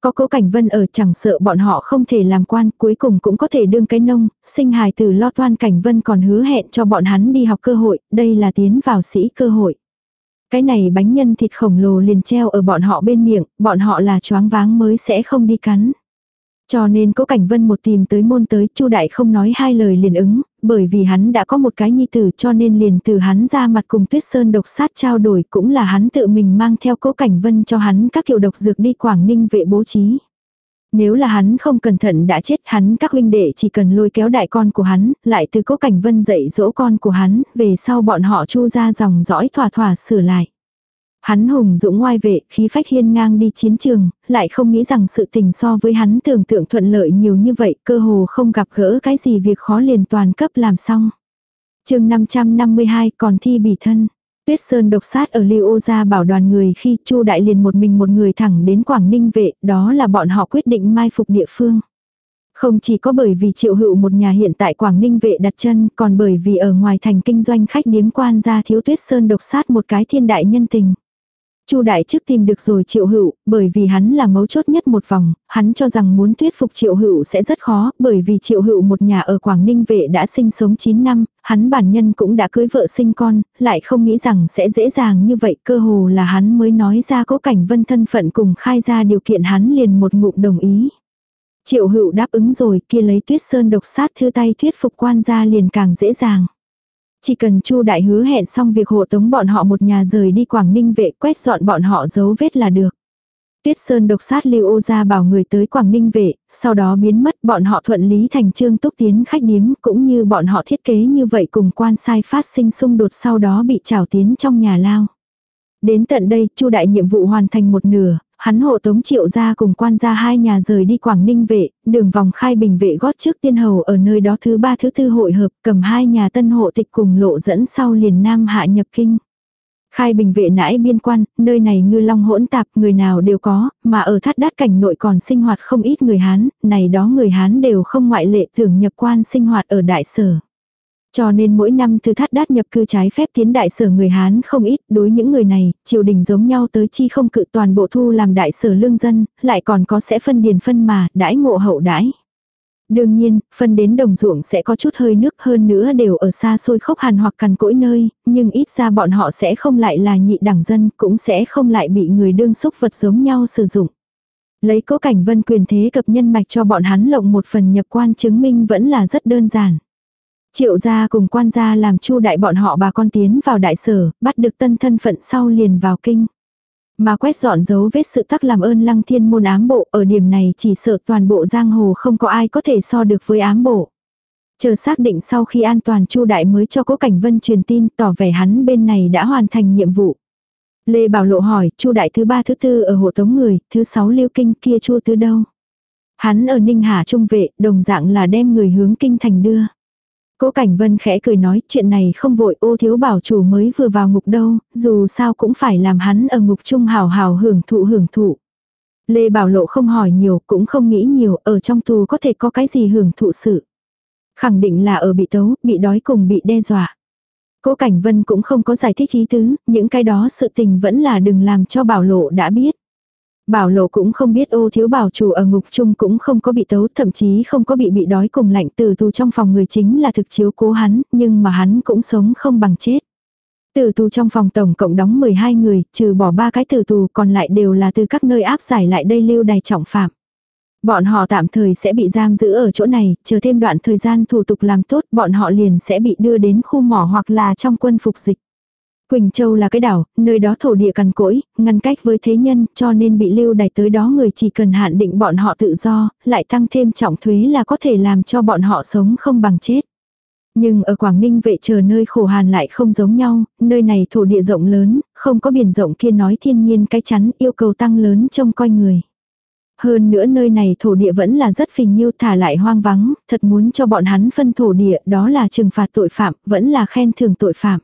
Có cố cảnh vân ở chẳng sợ bọn họ không thể làm quan, cuối cùng cũng có thể đương cái nông, sinh hài từ lo toan cảnh vân còn hứa hẹn cho bọn hắn đi học cơ hội, đây là tiến vào sĩ cơ hội. Cái này bánh nhân thịt khổng lồ liền treo ở bọn họ bên miệng, bọn họ là choáng váng mới sẽ không đi cắn. Cho nên cố cảnh vân một tìm tới môn tới, chu đại không nói hai lời liền ứng, bởi vì hắn đã có một cái nhi tử cho nên liền từ hắn ra mặt cùng tuyết sơn độc sát trao đổi cũng là hắn tự mình mang theo cố cảnh vân cho hắn các kiểu độc dược đi Quảng Ninh vệ bố trí. Nếu là hắn không cẩn thận đã chết hắn các huynh đệ chỉ cần lôi kéo đại con của hắn, lại từ cố cảnh vân dạy dỗ con của hắn, về sau bọn họ chu ra dòng dõi thỏa thỏa sửa lại. Hắn hùng dũng ngoai vệ, khí phách hiên ngang đi chiến trường, lại không nghĩ rằng sự tình so với hắn tưởng tượng thuận lợi nhiều như vậy, cơ hồ không gặp gỡ cái gì việc khó liền toàn cấp làm xong. chương 552 còn thi bỉ thân. Tuyết Sơn độc sát ở Lưu Ô Gia bảo đoàn người khi Chu Đại liền một mình một người thẳng đến Quảng Ninh vệ, đó là bọn họ quyết định mai phục địa phương. Không chỉ có bởi vì triệu hữu một nhà hiện tại Quảng Ninh vệ đặt chân, còn bởi vì ở ngoài thành kinh doanh khách điếm quan gia thiếu Tuyết Sơn độc sát một cái thiên đại nhân tình. Chu đại trước tìm được rồi triệu hữu, bởi vì hắn là mấu chốt nhất một vòng, hắn cho rằng muốn thuyết phục triệu hữu sẽ rất khó, bởi vì triệu hữu một nhà ở Quảng Ninh vệ đã sinh sống 9 năm, hắn bản nhân cũng đã cưới vợ sinh con, lại không nghĩ rằng sẽ dễ dàng như vậy, cơ hồ là hắn mới nói ra cố cảnh vân thân phận cùng khai ra điều kiện hắn liền một ngụm đồng ý. Triệu hữu đáp ứng rồi kia lấy tuyết sơn độc sát thư tay thuyết phục quan gia liền càng dễ dàng. Chỉ cần Chu đại hứa hẹn xong việc hộ tống bọn họ một nhà rời đi Quảng Ninh vệ quét dọn bọn họ dấu vết là được. Tuyết Sơn độc sát Lưu Ô gia bảo người tới Quảng Ninh vệ, sau đó biến mất bọn họ thuận lý thành trương túc tiến khách điếm cũng như bọn họ thiết kế như vậy cùng quan sai phát sinh xung đột sau đó bị trào tiến trong nhà lao. Đến tận đây, Chu đại nhiệm vụ hoàn thành một nửa, hắn hộ tống triệu gia cùng quan gia hai nhà rời đi Quảng Ninh vệ, đường vòng khai bình vệ gót trước tiên hầu ở nơi đó thứ ba thứ tư hội hợp cầm hai nhà tân hộ tịch cùng lộ dẫn sau liền nam hạ nhập kinh. Khai bình vệ nãi biên quan, nơi này ngư long hỗn tạp người nào đều có, mà ở thắt đát cảnh nội còn sinh hoạt không ít người Hán, này đó người Hán đều không ngoại lệ thường nhập quan sinh hoạt ở đại sở. Cho nên mỗi năm từ thắt đát nhập cư trái phép tiến đại sở người Hán không ít, đối những người này, triều đình giống nhau tới chi không cự toàn bộ thu làm đại sở lương dân, lại còn có sẽ phân điền phân mà, đãi ngộ hậu đãi. Đương nhiên, phân đến đồng ruộng sẽ có chút hơi nước hơn nữa đều ở xa xôi khốc hàn hoặc cằn cỗi nơi, nhưng ít ra bọn họ sẽ không lại là nhị đẳng dân, cũng sẽ không lại bị người đương xúc vật giống nhau sử dụng. Lấy cố cảnh vân quyền thế cập nhân mạch cho bọn hắn lộng một phần nhập quan chứng minh vẫn là rất đơn giản. Triệu gia cùng quan gia làm chu đại bọn họ bà con tiến vào đại sở, bắt được tân thân phận sau liền vào kinh. Mà quét dọn dấu vết sự tắc làm ơn lăng thiên môn ám bộ ở điểm này chỉ sợ toàn bộ giang hồ không có ai có thể so được với ám bộ. Chờ xác định sau khi an toàn Chu Đại mới cho Cố Cảnh Vân truyền tin tỏ vẻ hắn bên này đã hoàn thành nhiệm vụ. Lê Bảo Lộ hỏi, Chu Đại thứ ba thứ tư ở hộ tống người, thứ sáu liêu kinh kia Chu từ đâu? Hắn ở Ninh Hà Trung vệ, đồng dạng là đem người hướng kinh thành đưa. Cố Cảnh Vân khẽ cười nói chuyện này không vội ô thiếu bảo chủ mới vừa vào ngục đâu, dù sao cũng phải làm hắn ở ngục trung hào hào hưởng thụ hưởng thụ. Lê Bảo Lộ không hỏi nhiều cũng không nghĩ nhiều ở trong tù có thể có cái gì hưởng thụ sự. Khẳng định là ở bị tấu, bị đói cùng bị đe dọa. Cố Cảnh Vân cũng không có giải thích ý tứ, những cái đó sự tình vẫn là đừng làm cho Bảo Lộ đã biết. Bảo lộ cũng không biết ô thiếu bảo chủ ở ngục chung cũng không có bị tấu, thậm chí không có bị bị đói cùng lạnh từ tù trong phòng người chính là thực chiếu cố hắn, nhưng mà hắn cũng sống không bằng chết. Tử tù trong phòng tổng cộng đóng 12 người, trừ bỏ ba cái tử tù còn lại đều là từ các nơi áp giải lại đây lưu đày trọng phạm. Bọn họ tạm thời sẽ bị giam giữ ở chỗ này, chờ thêm đoạn thời gian thủ tục làm tốt bọn họ liền sẽ bị đưa đến khu mỏ hoặc là trong quân phục dịch. Quỳnh Châu là cái đảo, nơi đó thổ địa cằn cỗi, ngăn cách với thế nhân, cho nên bị lưu đày tới đó người chỉ cần hạn định bọn họ tự do, lại tăng thêm trọng thuế là có thể làm cho bọn họ sống không bằng chết. Nhưng ở Quảng Ninh vệ chờ nơi khổ hàn lại không giống nhau, nơi này thổ địa rộng lớn, không có biển rộng kia nói thiên nhiên cái chắn yêu cầu tăng lớn trông coi người. Hơn nữa nơi này thổ địa vẫn là rất phình nhiêu thả lại hoang vắng, thật muốn cho bọn hắn phân thổ địa đó là trừng phạt tội phạm, vẫn là khen thưởng tội phạm.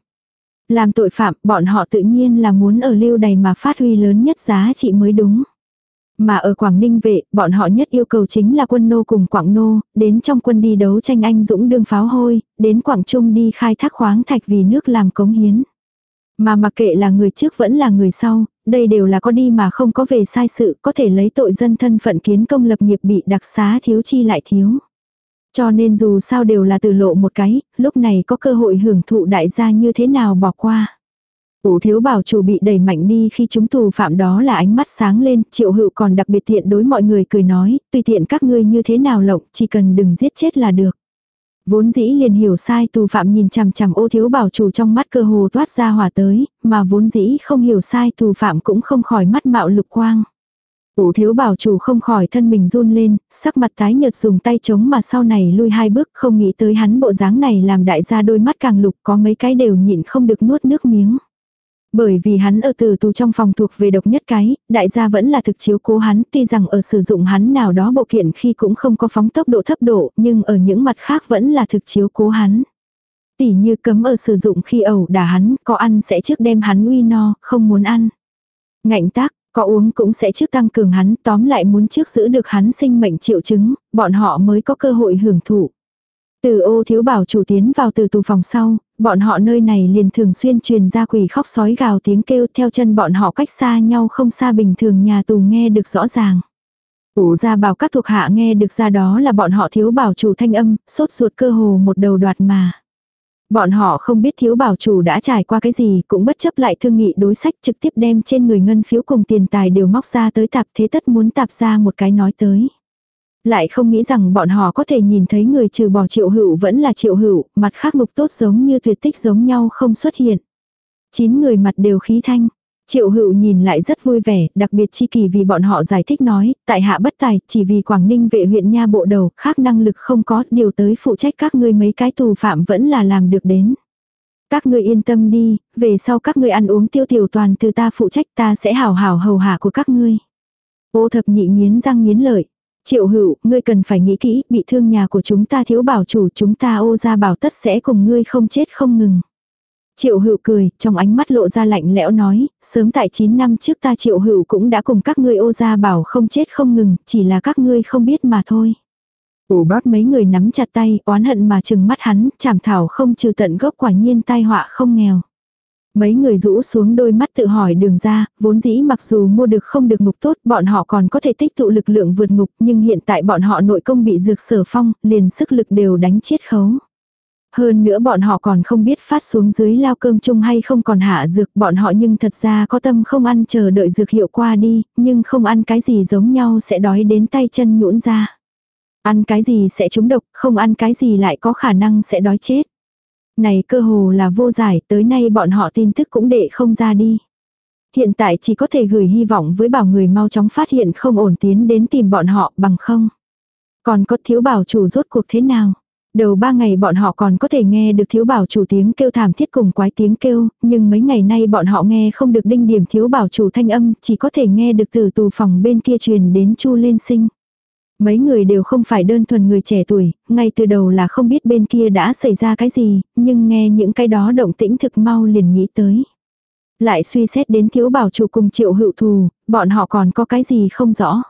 Làm tội phạm, bọn họ tự nhiên là muốn ở lưu đầy mà phát huy lớn nhất giá trị mới đúng. Mà ở Quảng Ninh vệ, bọn họ nhất yêu cầu chính là quân nô cùng Quảng nô, đến trong quân đi đấu tranh anh dũng đương pháo hôi, đến Quảng Trung đi khai thác khoáng thạch vì nước làm cống hiến. Mà mặc kệ là người trước vẫn là người sau, đây đều là có đi mà không có về sai sự, có thể lấy tội dân thân phận kiến công lập nghiệp bị đặc xá thiếu chi lại thiếu. Cho nên dù sao đều là từ lộ một cái, lúc này có cơ hội hưởng thụ đại gia như thế nào bỏ qua. Ủ thiếu bảo chủ bị đẩy mạnh đi khi chúng tù phạm đó là ánh mắt sáng lên, triệu hữu còn đặc biệt tiện đối mọi người cười nói, tùy tiện các ngươi như thế nào lộng, chỉ cần đừng giết chết là được. Vốn dĩ liền hiểu sai tù phạm nhìn chằm chằm ô thiếu bảo chủ trong mắt cơ hồ toát ra hỏa tới, mà vốn dĩ không hiểu sai tù phạm cũng không khỏi mắt mạo lục quang. Ủ thiếu bảo chủ không khỏi thân mình run lên, sắc mặt tái nhợt dùng tay chống mà sau này lui hai bước không nghĩ tới hắn bộ dáng này làm đại gia đôi mắt càng lục có mấy cái đều nhịn không được nuốt nước miếng. Bởi vì hắn ở từ tù trong phòng thuộc về độc nhất cái, đại gia vẫn là thực chiếu cố hắn, tuy rằng ở sử dụng hắn nào đó bộ kiện khi cũng không có phóng tốc độ thấp độ, nhưng ở những mặt khác vẫn là thực chiếu cố hắn. Tỉ như cấm ở sử dụng khi ẩu đả hắn, có ăn sẽ trước đem hắn uy no, không muốn ăn. Ngạnh tác, có uống cũng sẽ trước tăng cường hắn, tóm lại muốn trước giữ được hắn sinh mệnh triệu chứng, bọn họ mới có cơ hội hưởng thụ. Từ ô thiếu bảo chủ tiến vào từ tù phòng sau, bọn họ nơi này liền thường xuyên truyền ra quỷ khóc sói gào tiếng kêu theo chân bọn họ cách xa nhau không xa bình thường nhà tù nghe được rõ ràng. Ủ ra bảo các thuộc hạ nghe được ra đó là bọn họ thiếu bảo chủ thanh âm, sốt ruột cơ hồ một đầu đoạt mà. Bọn họ không biết thiếu bảo chủ đã trải qua cái gì, cũng bất chấp lại thương nghị đối sách trực tiếp đem trên người ngân phiếu cùng tiền tài đều móc ra tới tạp thế tất muốn tạp ra một cái nói tới. Lại không nghĩ rằng bọn họ có thể nhìn thấy người trừ bỏ triệu hữu vẫn là triệu hữu, mặt khác mục tốt giống như tuyệt tích giống nhau không xuất hiện. Chín người mặt đều khí thanh. Triệu hữu nhìn lại rất vui vẻ, đặc biệt chi kỳ vì bọn họ giải thích nói, tại hạ bất tài, chỉ vì Quảng Ninh vệ huyện nha bộ đầu, khác năng lực không có, điều tới phụ trách các ngươi mấy cái tù phạm vẫn là làm được đến. Các ngươi yên tâm đi, về sau các ngươi ăn uống tiêu tiểu toàn từ ta phụ trách ta sẽ hảo hảo hầu hạ của các ngươi. Ô thập nhị nghiến răng nghiến lợi. Triệu hữu, ngươi cần phải nghĩ kỹ, bị thương nhà của chúng ta thiếu bảo chủ chúng ta ô ra bảo tất sẽ cùng ngươi không chết không ngừng. Triệu hữu cười, trong ánh mắt lộ ra lạnh lẽo nói, sớm tại 9 năm trước ta triệu hữu cũng đã cùng các ngươi ô ra bảo không chết không ngừng, chỉ là các ngươi không biết mà thôi. Ủ bát mấy người nắm chặt tay, oán hận mà chừng mắt hắn, chảm thảo không trừ tận gốc quả nhiên tai họa không nghèo. Mấy người rũ xuống đôi mắt tự hỏi đường ra, vốn dĩ mặc dù mua được không được ngục tốt, bọn họ còn có thể tích tụ lực lượng vượt ngục, nhưng hiện tại bọn họ nội công bị dược sở phong, liền sức lực đều đánh chiết khấu. Hơn nữa bọn họ còn không biết phát xuống dưới lao cơm chung hay không còn hạ dược bọn họ nhưng thật ra có tâm không ăn chờ đợi dược hiệu qua đi, nhưng không ăn cái gì giống nhau sẽ đói đến tay chân nhũn ra. Ăn cái gì sẽ trúng độc, không ăn cái gì lại có khả năng sẽ đói chết. Này cơ hồ là vô giải, tới nay bọn họ tin tức cũng đệ không ra đi. hiện tại chỉ có thể gửi hy vọng với bảo người mau chóng phát hiện không ổn tiến đến tìm bọn họ bằng không. Còn có thiếu bảo chủ rốt cuộc thế nào? Đầu ba ngày bọn họ còn có thể nghe được thiếu bảo chủ tiếng kêu thảm thiết cùng quái tiếng kêu, nhưng mấy ngày nay bọn họ nghe không được đinh điểm thiếu bảo chủ thanh âm, chỉ có thể nghe được từ tù phòng bên kia truyền đến chu lên sinh. Mấy người đều không phải đơn thuần người trẻ tuổi, ngay từ đầu là không biết bên kia đã xảy ra cái gì, nhưng nghe những cái đó động tĩnh thực mau liền nghĩ tới. Lại suy xét đến thiếu bảo chủ cùng triệu hữu thù, bọn họ còn có cái gì không rõ.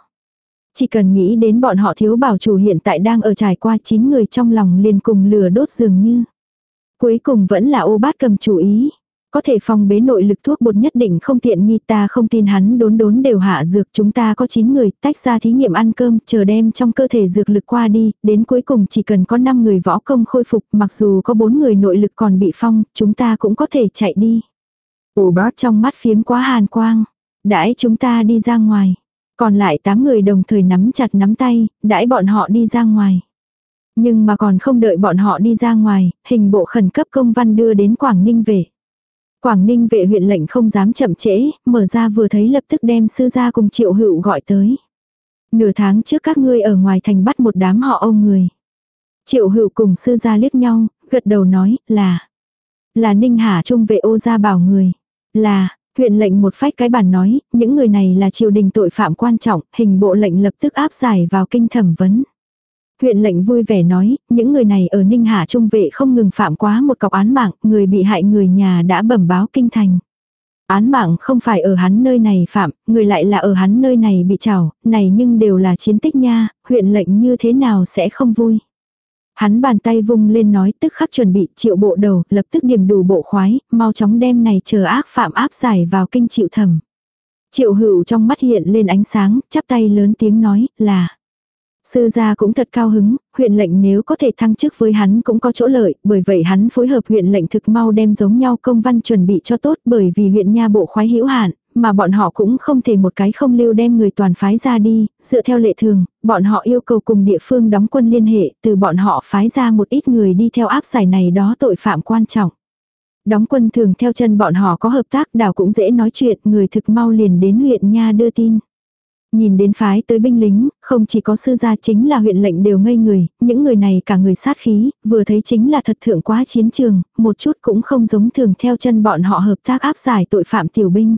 Chỉ cần nghĩ đến bọn họ thiếu bảo chủ hiện tại đang ở trải qua 9 người trong lòng liền cùng lửa đốt dường như. Cuối cùng vẫn là ô bát cầm chủ ý. Có thể phòng bế nội lực thuốc bột nhất định không tiện nghi ta không tin hắn đốn đốn đều hạ dược chúng ta có 9 người tách ra thí nghiệm ăn cơm chờ đem trong cơ thể dược lực qua đi, đến cuối cùng chỉ cần có 5 người võ công khôi phục mặc dù có 4 người nội lực còn bị phong, chúng ta cũng có thể chạy đi. Ô bát trong mắt phiếm quá hàn quang. Đãi chúng ta đi ra ngoài. Còn lại 8 người đồng thời nắm chặt nắm tay, đãi bọn họ đi ra ngoài. Nhưng mà còn không đợi bọn họ đi ra ngoài, hình bộ khẩn cấp công văn đưa đến Quảng Ninh về. Quảng Ninh vệ huyện lệnh không dám chậm trễ, mở ra vừa thấy lập tức đem sư gia cùng triệu hữu gọi tới. Nửa tháng trước các ngươi ở ngoài thành bắt một đám họ ông người. Triệu hữu cùng sư gia liếc nhau, gật đầu nói là. Là Ninh Hà Trung vệ ô gia bảo người. Là, huyện lệnh một phách cái bản nói, những người này là triều đình tội phạm quan trọng, hình bộ lệnh lập tức áp giải vào kinh thẩm vấn. Huyện lệnh vui vẻ nói, những người này ở Ninh Hà Trung vệ không ngừng phạm quá một cọc án mạng, người bị hại người nhà đã bẩm báo kinh thành. Án mạng không phải ở hắn nơi này phạm, người lại là ở hắn nơi này bị trào, này nhưng đều là chiến tích nha, huyện lệnh như thế nào sẽ không vui. Hắn bàn tay vung lên nói tức khắc chuẩn bị triệu bộ đầu, lập tức điểm đủ bộ khoái, mau chóng đem này chờ ác phạm áp giải vào kinh triệu thẩm. Triệu hữu trong mắt hiện lên ánh sáng, chắp tay lớn tiếng nói, là. Sư gia cũng thật cao hứng, huyện lệnh nếu có thể thăng chức với hắn cũng có chỗ lợi, bởi vậy hắn phối hợp huyện lệnh thực mau đem giống nhau công văn chuẩn bị cho tốt bởi vì huyện nha bộ khoái hữu hạn, mà bọn họ cũng không thể một cái không lưu đem người toàn phái ra đi, dựa theo lệ thường, bọn họ yêu cầu cùng địa phương đóng quân liên hệ, từ bọn họ phái ra một ít người đi theo áp giải này đó tội phạm quan trọng. Đóng quân thường theo chân bọn họ có hợp tác đảo cũng dễ nói chuyện, người thực mau liền đến huyện nha đưa tin. Nhìn đến phái tới binh lính, không chỉ có sư gia chính là huyện lệnh đều ngây người, những người này cả người sát khí, vừa thấy chính là thật thượng quá chiến trường, một chút cũng không giống thường theo chân bọn họ hợp tác áp giải tội phạm tiểu binh.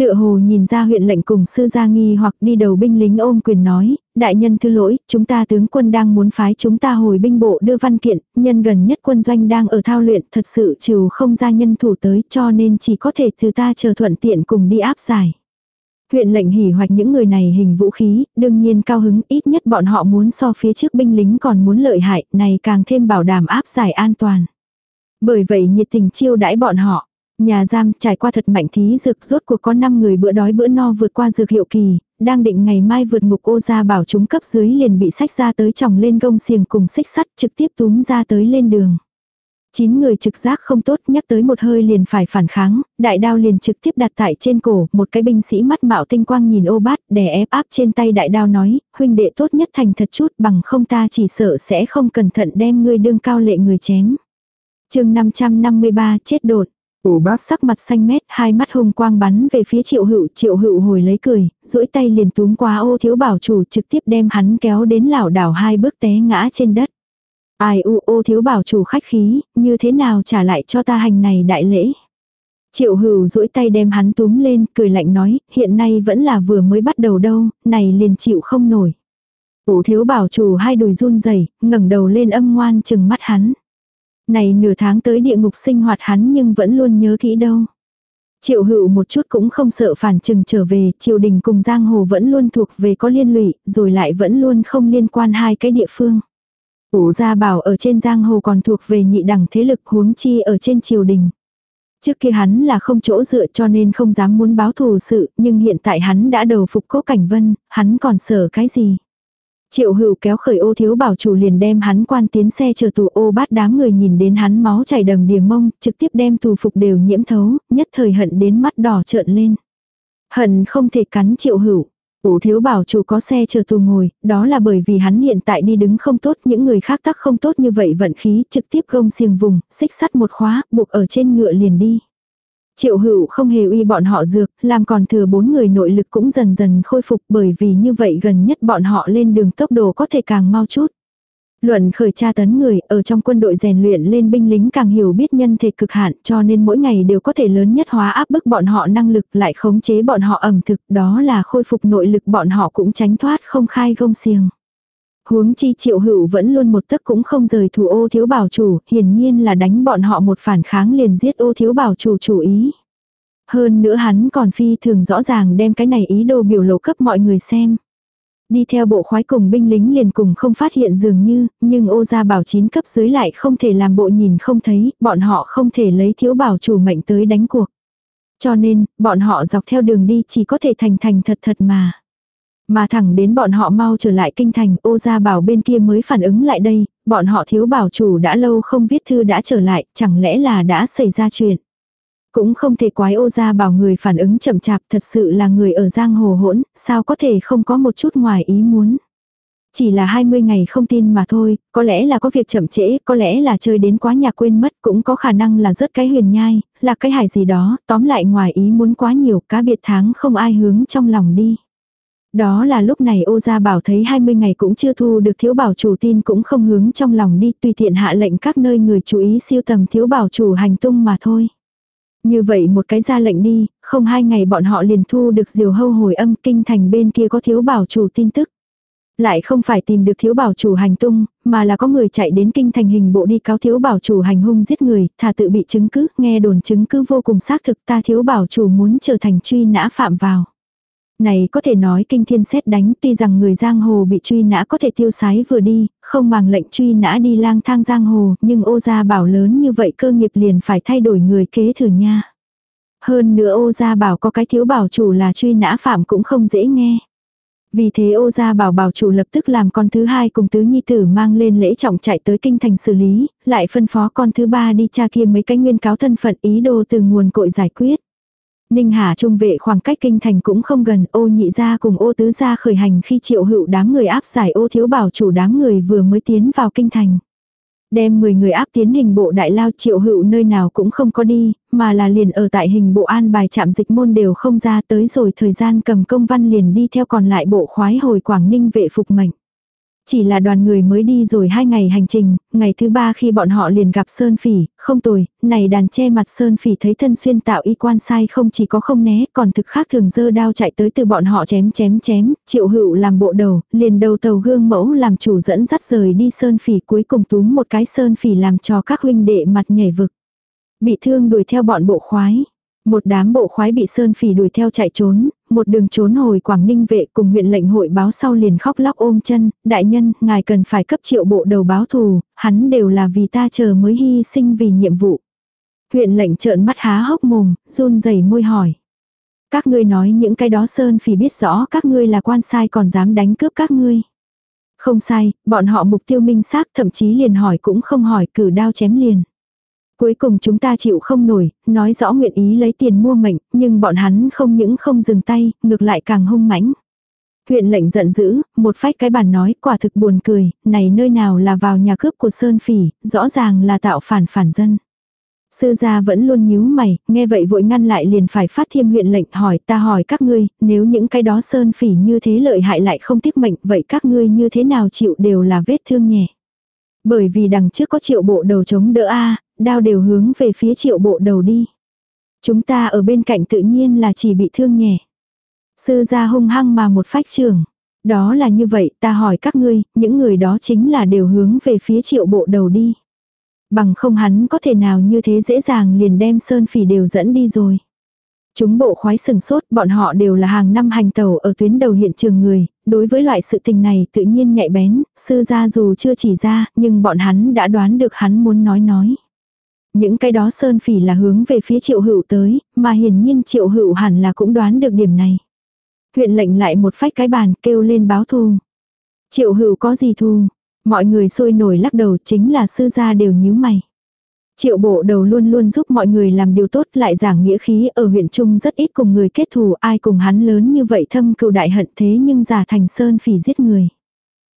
Tựa hồ nhìn ra huyện lệnh cùng sư gia nghi hoặc đi đầu binh lính ôm quyền nói, đại nhân thư lỗi, chúng ta tướng quân đang muốn phái chúng ta hồi binh bộ đưa văn kiện, nhân gần nhất quân doanh đang ở thao luyện thật sự trừ không ra nhân thủ tới cho nên chỉ có thể từ ta chờ thuận tiện cùng đi áp giải. Huyện lệnh hỉ hoạch những người này hình vũ khí, đương nhiên cao hứng ít nhất bọn họ muốn so phía trước binh lính còn muốn lợi hại, này càng thêm bảo đảm áp giải an toàn. Bởi vậy nhiệt tình chiêu đãi bọn họ. Nhà giam trải qua thật mạnh thí dược rốt cuộc có 5 người bữa đói bữa no vượt qua dược hiệu kỳ, đang định ngày mai vượt ngục ô ra bảo chúng cấp dưới liền bị sách ra tới chồng lên gông xiềng cùng xích sắt trực tiếp túm ra tới lên đường. Chín người trực giác không tốt nhắc tới một hơi liền phải phản kháng, đại đao liền trực tiếp đặt tại trên cổ, một cái binh sĩ mắt mạo tinh quang nhìn ô bát, đè ép áp trên tay đại đao nói, huynh đệ tốt nhất thành thật chút bằng không ta chỉ sợ sẽ không cẩn thận đem ngươi đương cao lệ người chém. chương 553 chết đột. Ủ bát sắc mặt xanh mét, hai mắt hung quang bắn về phía triệu hữu, triệu hữu hồi lấy cười, duỗi tay liền túm qua ô thiếu bảo chủ trực tiếp đem hắn kéo đến lảo đảo hai bước té ngã trên đất. Ai u ô thiếu bảo chủ khách khí, như thế nào trả lại cho ta hành này đại lễ. Triệu hữu duỗi tay đem hắn túm lên, cười lạnh nói, hiện nay vẫn là vừa mới bắt đầu đâu, này liền chịu không nổi. Ủ thiếu bảo chủ hai đùi run rẩy ngẩng đầu lên âm ngoan chừng mắt hắn. Này nửa tháng tới địa ngục sinh hoạt hắn nhưng vẫn luôn nhớ kỹ đâu. Triệu hữu một chút cũng không sợ phản trừng trở về, triều đình cùng giang hồ vẫn luôn thuộc về có liên lụy, rồi lại vẫn luôn không liên quan hai cái địa phương. Ủ gia bảo ở trên giang hồ còn thuộc về nhị đẳng thế lực huống chi ở trên triều đình. Trước kia hắn là không chỗ dựa cho nên không dám muốn báo thù sự, nhưng hiện tại hắn đã đầu phục cố cảnh vân, hắn còn sợ cái gì. Triệu hữu kéo khởi ô thiếu bảo chủ liền đem hắn quan tiến xe chờ tù ô bát đám người nhìn đến hắn máu chảy đầm đìa mông, trực tiếp đem tù phục đều nhiễm thấu, nhất thời hận đến mắt đỏ trợn lên. Hận không thể cắn triệu hữu. Ủ thiếu bảo chủ có xe chờ tù ngồi, đó là bởi vì hắn hiện tại đi đứng không tốt, những người khác tắc không tốt như vậy vận khí, trực tiếp gông xiềng vùng, xích sắt một khóa, buộc ở trên ngựa liền đi. Triệu hữu không hề uy bọn họ dược, làm còn thừa bốn người nội lực cũng dần dần khôi phục bởi vì như vậy gần nhất bọn họ lên đường tốc độ có thể càng mau chút. Luận khởi tra tấn người ở trong quân đội rèn luyện lên binh lính càng hiểu biết nhân thể cực hạn cho nên mỗi ngày đều có thể lớn nhất hóa áp bức bọn họ năng lực lại khống chế bọn họ ẩm thực đó là khôi phục nội lực bọn họ cũng tránh thoát không khai gông xiềng. Huống chi triệu hữu vẫn luôn một tấc cũng không rời thủ ô thiếu bảo chủ, hiển nhiên là đánh bọn họ một phản kháng liền giết ô thiếu bảo chủ chủ ý. Hơn nữa hắn còn phi thường rõ ràng đem cái này ý đồ biểu lộ cấp mọi người xem. Đi theo bộ khoái cùng binh lính liền cùng không phát hiện dường như, nhưng ô gia bảo chín cấp dưới lại không thể làm bộ nhìn không thấy, bọn họ không thể lấy thiếu bảo chủ mệnh tới đánh cuộc. Cho nên, bọn họ dọc theo đường đi chỉ có thể thành thành thật thật mà. Mà thẳng đến bọn họ mau trở lại kinh thành, ô gia bảo bên kia mới phản ứng lại đây, bọn họ thiếu bảo chủ đã lâu không viết thư đã trở lại, chẳng lẽ là đã xảy ra chuyện. Cũng không thể quái ô gia bảo người phản ứng chậm chạp thật sự là người ở giang hồ hỗn, sao có thể không có một chút ngoài ý muốn. Chỉ là 20 ngày không tin mà thôi, có lẽ là có việc chậm trễ, có lẽ là chơi đến quá nhà quên mất, cũng có khả năng là rớt cái huyền nhai, là cái hải gì đó, tóm lại ngoài ý muốn quá nhiều, cá biệt tháng không ai hướng trong lòng đi. Đó là lúc này ô gia bảo thấy 20 ngày cũng chưa thu được thiếu bảo chủ tin cũng không hướng trong lòng đi tùy tiện hạ lệnh các nơi người chú ý siêu tầm thiếu bảo chủ hành tung mà thôi. Như vậy một cái ra lệnh đi, không hai ngày bọn họ liền thu được diều hâu hồi âm kinh thành bên kia có thiếu bảo chủ tin tức. Lại không phải tìm được thiếu bảo chủ hành tung, mà là có người chạy đến kinh thành hình bộ đi cáo thiếu bảo chủ hành hung giết người, thà tự bị chứng cứ, nghe đồn chứng cứ vô cùng xác thực ta thiếu bảo chủ muốn trở thành truy nã phạm vào. Này có thể nói kinh thiên xét đánh tuy rằng người giang hồ bị truy nã có thể tiêu sái vừa đi, không màng lệnh truy nã đi lang thang giang hồ, nhưng ô gia bảo lớn như vậy cơ nghiệp liền phải thay đổi người kế thừa nha. Hơn nữa ô gia bảo có cái thiếu bảo chủ là truy nã phạm cũng không dễ nghe. Vì thế ô gia bảo bảo chủ lập tức làm con thứ hai cùng tứ nhi tử mang lên lễ trọng chạy tới kinh thành xử lý, lại phân phó con thứ ba đi tra kia mấy cái nguyên cáo thân phận ý đồ từ nguồn cội giải quyết. Ninh Hà trung vệ khoảng cách kinh thành cũng không gần ô nhị gia cùng ô tứ gia khởi hành khi triệu hữu đám người áp giải ô thiếu bảo chủ đám người vừa mới tiến vào kinh thành. Đem 10 người áp tiến hình bộ đại lao triệu hữu nơi nào cũng không có đi, mà là liền ở tại hình bộ an bài chạm dịch môn đều không ra tới rồi thời gian cầm công văn liền đi theo còn lại bộ khoái hồi Quảng Ninh vệ phục mệnh. Chỉ là đoàn người mới đi rồi hai ngày hành trình, ngày thứ ba khi bọn họ liền gặp Sơn Phỉ, không tồi, này đàn che mặt Sơn Phỉ thấy thân xuyên tạo y quan sai không chỉ có không né, còn thực khác thường dơ đao chạy tới từ bọn họ chém chém chém, triệu hữu làm bộ đầu, liền đầu tàu gương mẫu làm chủ dẫn dắt rời đi Sơn Phỉ cuối cùng túm một cái Sơn Phỉ làm cho các huynh đệ mặt nhảy vực. Bị thương đuổi theo bọn bộ khoái. Một đám bộ khoái bị Sơn Phỉ đuổi theo chạy trốn, một đường trốn hồi Quảng Ninh vệ cùng huyện lệnh hội báo sau liền khóc lóc ôm chân, đại nhân, ngài cần phải cấp triệu bộ đầu báo thù, hắn đều là vì ta chờ mới hy sinh vì nhiệm vụ. Huyện lệnh trợn mắt há hốc mồm, run rẩy môi hỏi. Các ngươi nói những cái đó Sơn Phỉ biết rõ các ngươi là quan sai còn dám đánh cướp các ngươi. Không sai, bọn họ mục tiêu minh xác thậm chí liền hỏi cũng không hỏi cử đao chém liền. Cuối cùng chúng ta chịu không nổi, nói rõ nguyện ý lấy tiền mua mệnh, nhưng bọn hắn không những không dừng tay, ngược lại càng hung mãnh. Huyện lệnh giận dữ, một phách cái bàn nói quả thực buồn cười, này nơi nào là vào nhà cướp của Sơn Phỉ, rõ ràng là tạo phản phản dân. Sư gia vẫn luôn nhíu mày, nghe vậy vội ngăn lại liền phải phát thiêm huyện lệnh hỏi ta hỏi các ngươi, nếu những cái đó Sơn Phỉ như thế lợi hại lại không tiếc mệnh, vậy các ngươi như thế nào chịu đều là vết thương nhẹ. Bởi vì đằng trước có triệu bộ đầu chống đỡ A, đao đều hướng về phía triệu bộ đầu đi. Chúng ta ở bên cạnh tự nhiên là chỉ bị thương nhẹ. Sư gia hung hăng mà một phách trường. Đó là như vậy, ta hỏi các ngươi, những người đó chính là đều hướng về phía triệu bộ đầu đi. Bằng không hắn có thể nào như thế dễ dàng liền đem sơn phỉ đều dẫn đi rồi. Chúng bộ khoái sừng sốt, bọn họ đều là hàng năm hành tàu ở tuyến đầu hiện trường người, đối với loại sự tình này tự nhiên nhạy bén, sư gia dù chưa chỉ ra, nhưng bọn hắn đã đoán được hắn muốn nói nói. Những cái đó sơn phỉ là hướng về phía triệu hữu tới, mà hiển nhiên triệu hữu hẳn là cũng đoán được điểm này. Huyện lệnh lại một phách cái bàn kêu lên báo thù. Triệu hữu có gì thù? Mọi người sôi nổi lắc đầu chính là sư gia đều nhíu mày. Triệu bộ đầu luôn luôn giúp mọi người làm điều tốt lại giảng nghĩa khí ở huyện Trung rất ít cùng người kết thù ai cùng hắn lớn như vậy thâm cựu đại hận thế nhưng giả thành sơn phỉ giết người.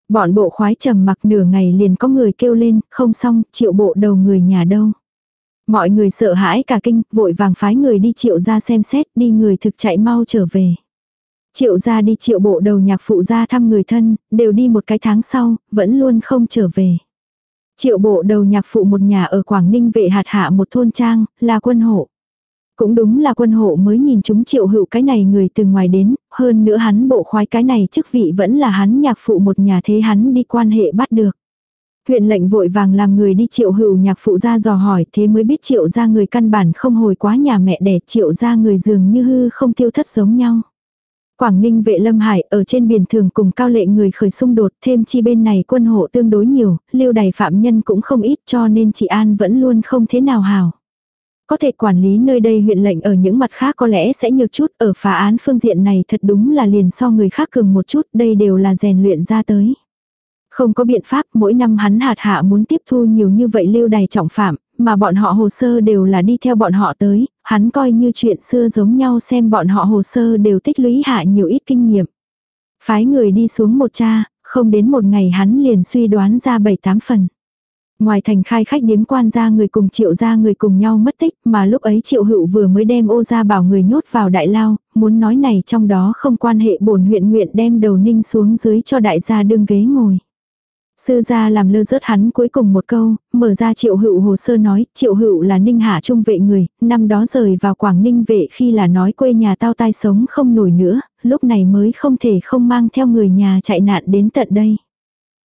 Bọn bộ khoái trầm mặc nửa ngày liền có người kêu lên, không xong, triệu bộ đầu người nhà đâu. Mọi người sợ hãi cả kinh, vội vàng phái người đi triệu ra xem xét, đi người thực chạy mau trở về. Triệu ra đi triệu bộ đầu nhạc phụ ra thăm người thân, đều đi một cái tháng sau, vẫn luôn không trở về. Triệu bộ đầu nhạc phụ một nhà ở Quảng Ninh vệ hạt hạ một thôn trang, là quân hộ. Cũng đúng là quân hộ mới nhìn chúng triệu hữu cái này người từ ngoài đến, hơn nữa hắn bộ khoái cái này chức vị vẫn là hắn nhạc phụ một nhà thế hắn đi quan hệ bắt được. Huyện lệnh vội vàng làm người đi triệu hữu nhạc phụ ra dò hỏi thế mới biết triệu ra người căn bản không hồi quá nhà mẹ đẻ triệu ra người dường như hư không tiêu thất giống nhau. Quảng Ninh vệ Lâm Hải ở trên biển thường cùng cao lệ người khởi xung đột thêm chi bên này quân hộ tương đối nhiều, lưu đày phạm nhân cũng không ít cho nên chị An vẫn luôn không thế nào hào. Có thể quản lý nơi đây huyện lệnh ở những mặt khác có lẽ sẽ nhược chút ở phá án phương diện này thật đúng là liền so người khác cường một chút đây đều là rèn luyện ra tới. Không có biện pháp mỗi năm hắn hạt hạ muốn tiếp thu nhiều như vậy lưu đày trọng phạm, mà bọn họ hồ sơ đều là đi theo bọn họ tới, hắn coi như chuyện xưa giống nhau xem bọn họ hồ sơ đều tích lũy hạ nhiều ít kinh nghiệm. Phái người đi xuống một cha, không đến một ngày hắn liền suy đoán ra bảy tám phần. Ngoài thành khai khách điếm quan ra người cùng triệu ra người cùng nhau mất tích mà lúc ấy triệu hữu vừa mới đem ô ra bảo người nhốt vào đại lao, muốn nói này trong đó không quan hệ bổn huyện nguyện đem đầu ninh xuống dưới cho đại gia đương ghế ngồi. Sư gia làm lơ rớt hắn cuối cùng một câu, mở ra triệu hữu hồ sơ nói, triệu hữu là ninh hạ trung vệ người, năm đó rời vào Quảng Ninh vệ khi là nói quê nhà tao tai sống không nổi nữa, lúc này mới không thể không mang theo người nhà chạy nạn đến tận đây.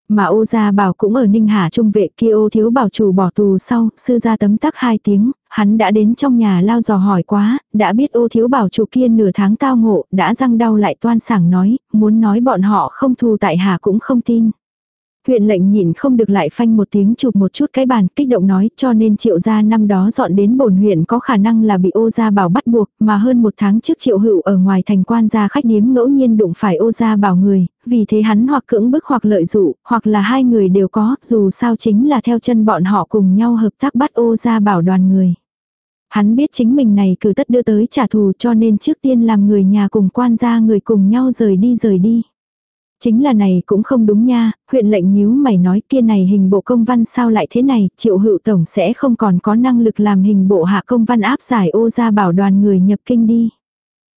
Mà ô gia bảo cũng ở ninh hạ trung vệ kia ô thiếu bảo chủ bỏ tù sau, sư gia tấm tắc hai tiếng, hắn đã đến trong nhà lao dò hỏi quá, đã biết ô thiếu bảo chủ kia nửa tháng tao ngộ, đã răng đau lại toan sảng nói, muốn nói bọn họ không thù tại hạ cũng không tin. Huyện lệnh nhìn không được lại phanh một tiếng chụp một chút cái bàn, kích động nói, cho nên triệu gia năm đó dọn đến bổn huyện có khả năng là bị ô gia bảo bắt buộc, mà hơn một tháng trước triệu hữu ở ngoài thành quan gia khách điếm ngẫu nhiên đụng phải ô gia bảo người, vì thế hắn hoặc cưỡng bức hoặc lợi dụ, hoặc là hai người đều có, dù sao chính là theo chân bọn họ cùng nhau hợp tác bắt ô gia bảo đoàn người. Hắn biết chính mình này cử tất đưa tới trả thù cho nên trước tiên làm người nhà cùng quan gia người cùng nhau rời đi rời đi. Chính là này cũng không đúng nha, huyện lệnh nhíu mày nói kia này hình bộ công văn sao lại thế này, triệu hữu tổng sẽ không còn có năng lực làm hình bộ hạ công văn áp giải ô ra bảo đoàn người nhập kinh đi.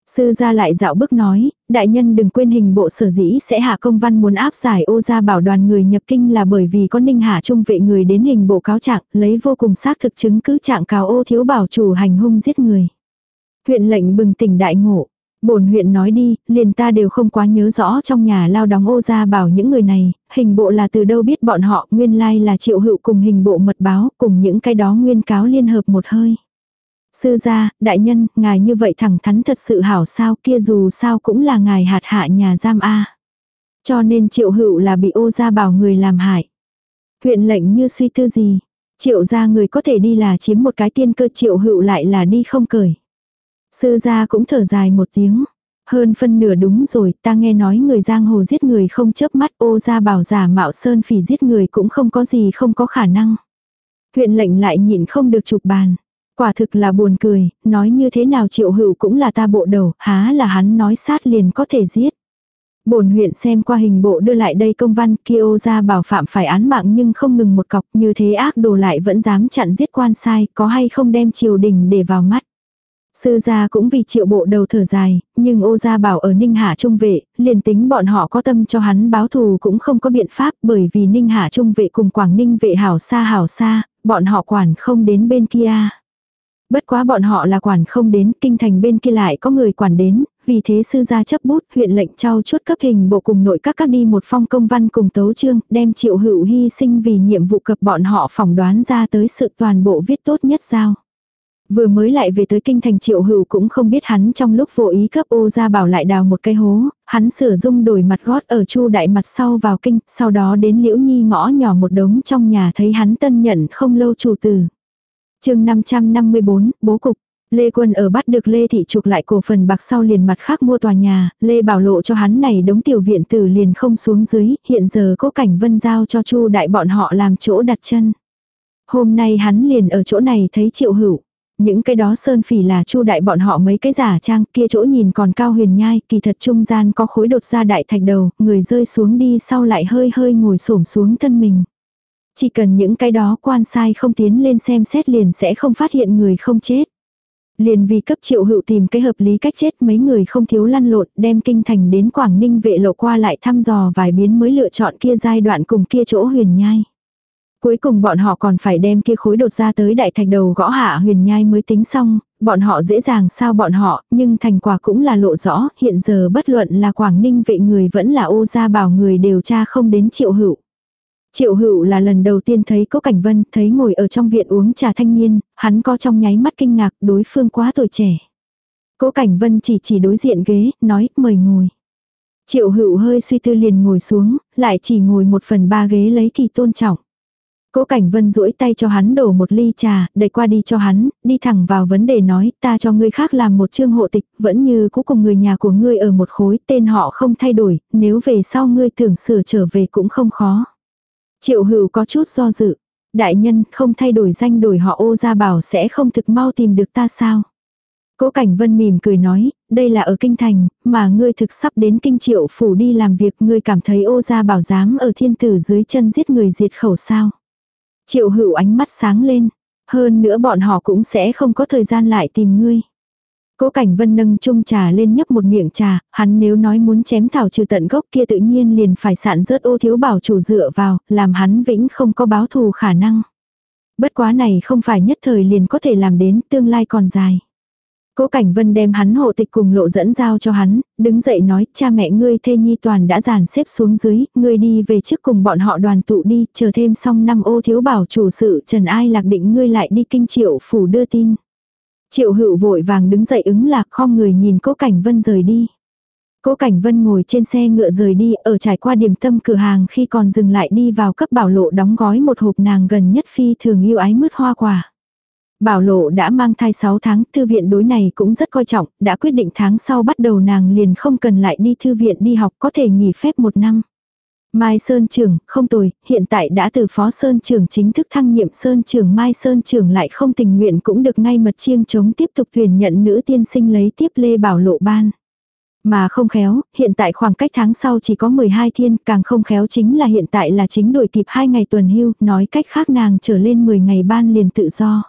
Sư gia lại dạo bước nói, đại nhân đừng quên hình bộ sở dĩ sẽ hạ công văn muốn áp giải ô ra bảo đoàn người nhập kinh là bởi vì có ninh hạ trung vệ người đến hình bộ cáo trạng, lấy vô cùng xác thực chứng cứ trạng cáo ô thiếu bảo chủ hành hung giết người. Huyện lệnh bừng tỉnh đại ngộ, Bổn huyện nói đi, liền ta đều không quá nhớ rõ trong nhà lao đóng ô ra bảo những người này, hình bộ là từ đâu biết bọn họ, nguyên lai là triệu hữu cùng hình bộ mật báo, cùng những cái đó nguyên cáo liên hợp một hơi. Sư gia, đại nhân, ngài như vậy thẳng thắn thật sự hảo sao kia dù sao cũng là ngài hạt hạ nhà giam A. Cho nên triệu hữu là bị ô ra bảo người làm hại. Huyện lệnh như suy tư gì. Triệu gia người có thể đi là chiếm một cái tiên cơ triệu hữu lại là đi không cởi. Sư gia cũng thở dài một tiếng. Hơn phân nửa đúng rồi, ta nghe nói người giang hồ giết người không chớp mắt ô gia bảo giả mạo sơn phỉ giết người cũng không có gì không có khả năng. Huyện lệnh lại nhịn không được chụp bàn. Quả thực là buồn cười, nói như thế nào triệu hữu cũng là ta bộ đầu, há là hắn nói sát liền có thể giết. Bổn huyện xem qua hình bộ đưa lại đây công văn kia ô gia bảo phạm phải án mạng nhưng không ngừng một cọc như thế ác đồ lại vẫn dám chặn giết quan sai có hay không đem triều đình để vào mắt. Sư gia cũng vì triệu bộ đầu thở dài, nhưng ô gia bảo ở Ninh Hạ Trung vệ, liền tính bọn họ có tâm cho hắn báo thù cũng không có biện pháp bởi vì Ninh Hạ Trung vệ cùng Quảng Ninh vệ hảo xa hảo xa, bọn họ quản không đến bên kia. Bất quá bọn họ là quản không đến, kinh thành bên kia lại có người quản đến, vì thế sư gia chấp bút huyện lệnh trao chốt cấp hình bộ cùng nội các các đi một phong công văn cùng tấu chương, đem triệu hữu hy sinh vì nhiệm vụ cập bọn họ phỏng đoán ra tới sự toàn bộ viết tốt nhất giao. Vừa mới lại về tới kinh thành triệu hữu cũng không biết hắn trong lúc vô ý cấp ô ra bảo lại đào một cây hố, hắn sửa dung đổi mặt gót ở chu đại mặt sau vào kinh, sau đó đến liễu nhi ngõ nhỏ một đống trong nhà thấy hắn tân nhận không lâu chủ tử. chương 554, bố cục. Lê Quân ở bắt được Lê Thị trục lại cổ phần bạc sau liền mặt khác mua tòa nhà, Lê bảo lộ cho hắn này đống tiểu viện tử liền không xuống dưới, hiện giờ có cảnh vân giao cho chu đại bọn họ làm chỗ đặt chân. Hôm nay hắn liền ở chỗ này thấy triệu hữu. Những cái đó sơn phỉ là chu đại bọn họ mấy cái giả trang kia chỗ nhìn còn cao huyền nhai, kỳ thật trung gian có khối đột ra đại thạch đầu, người rơi xuống đi sau lại hơi hơi ngồi xổm xuống thân mình. Chỉ cần những cái đó quan sai không tiến lên xem xét liền sẽ không phát hiện người không chết. Liền vì cấp triệu hữu tìm cái hợp lý cách chết mấy người không thiếu lăn lộn đem kinh thành đến Quảng Ninh vệ lộ qua lại thăm dò vài biến mới lựa chọn kia giai đoạn cùng kia chỗ huyền nhai. Cuối cùng bọn họ còn phải đem kia khối đột ra tới đại thạch đầu gõ hạ huyền nhai mới tính xong, bọn họ dễ dàng sao bọn họ, nhưng thành quả cũng là lộ rõ, hiện giờ bất luận là Quảng Ninh vệ người vẫn là ô gia bảo người đều tra không đến triệu hữu. Triệu hữu là lần đầu tiên thấy Cố Cảnh Vân, thấy ngồi ở trong viện uống trà thanh niên, hắn có trong nháy mắt kinh ngạc đối phương quá tuổi trẻ. Cố Cảnh Vân chỉ chỉ đối diện ghế, nói mời ngồi. Triệu hữu hơi suy tư liền ngồi xuống, lại chỉ ngồi một phần ba ghế lấy kỳ tôn trọng. Cố Cảnh Vân duỗi tay cho hắn đổ một ly trà, đẩy qua đi cho hắn, đi thẳng vào vấn đề nói, ta cho ngươi khác làm một chương hộ tịch, vẫn như cũ cùng người nhà của ngươi ở một khối, tên họ không thay đổi, nếu về sau ngươi tưởng sửa trở về cũng không khó. Triệu hữu có chút do dự. Đại nhân không thay đổi danh đổi họ ô ra bảo sẽ không thực mau tìm được ta sao. Cố Cảnh Vân mỉm cười nói, đây là ở kinh thành, mà ngươi thực sắp đến kinh triệu phủ đi làm việc ngươi cảm thấy ô gia bảo dám ở thiên tử dưới chân giết người diệt khẩu sao. Triệu hữu ánh mắt sáng lên, hơn nữa bọn họ cũng sẽ không có thời gian lại tìm ngươi. Cố Cảnh Vân nâng chung trà lên nhấp một miệng trà, hắn nếu nói muốn chém thảo trừ tận gốc kia tự nhiên liền phải sạn rớt ô thiếu bảo chủ dựa vào, làm hắn vĩnh không có báo thù khả năng. Bất quá này không phải nhất thời liền có thể làm đến, tương lai còn dài. Cố Cảnh Vân đem hắn hộ tịch cùng lộ dẫn giao cho hắn, đứng dậy nói, cha mẹ ngươi thê nhi toàn đã dàn xếp xuống dưới, ngươi đi về trước cùng bọn họ đoàn tụ đi, chờ thêm xong năm ô thiếu bảo chủ sự Trần Ai lạc định ngươi lại đi kinh triệu phủ đưa tin. Triệu hữu vội vàng đứng dậy ứng lạc khom người nhìn cố cảnh vân rời đi. Cố Cảnh Vân ngồi trên xe ngựa rời đi, ở trải qua điểm tâm cửa hàng khi còn dừng lại đi vào cấp bảo lộ đóng gói một hộp nàng gần nhất phi thường yêu ái mứt hoa quả. Bảo lộ đã mang thai 6 tháng, thư viện đối này cũng rất coi trọng, đã quyết định tháng sau bắt đầu nàng liền không cần lại đi thư viện đi học có thể nghỉ phép một năm. Mai Sơn trường không tồi, hiện tại đã từ Phó Sơn trường chính thức thăng nhiệm Sơn trường Mai Sơn trường lại không tình nguyện cũng được ngay mật chiêng chống tiếp tục tuyển nhận nữ tiên sinh lấy tiếp Lê Bảo Lộ ban. Mà không khéo, hiện tại khoảng cách tháng sau chỉ có 12 thiên, càng không khéo chính là hiện tại là chính đổi kịp 2 ngày tuần hưu, nói cách khác nàng trở lên 10 ngày ban liền tự do.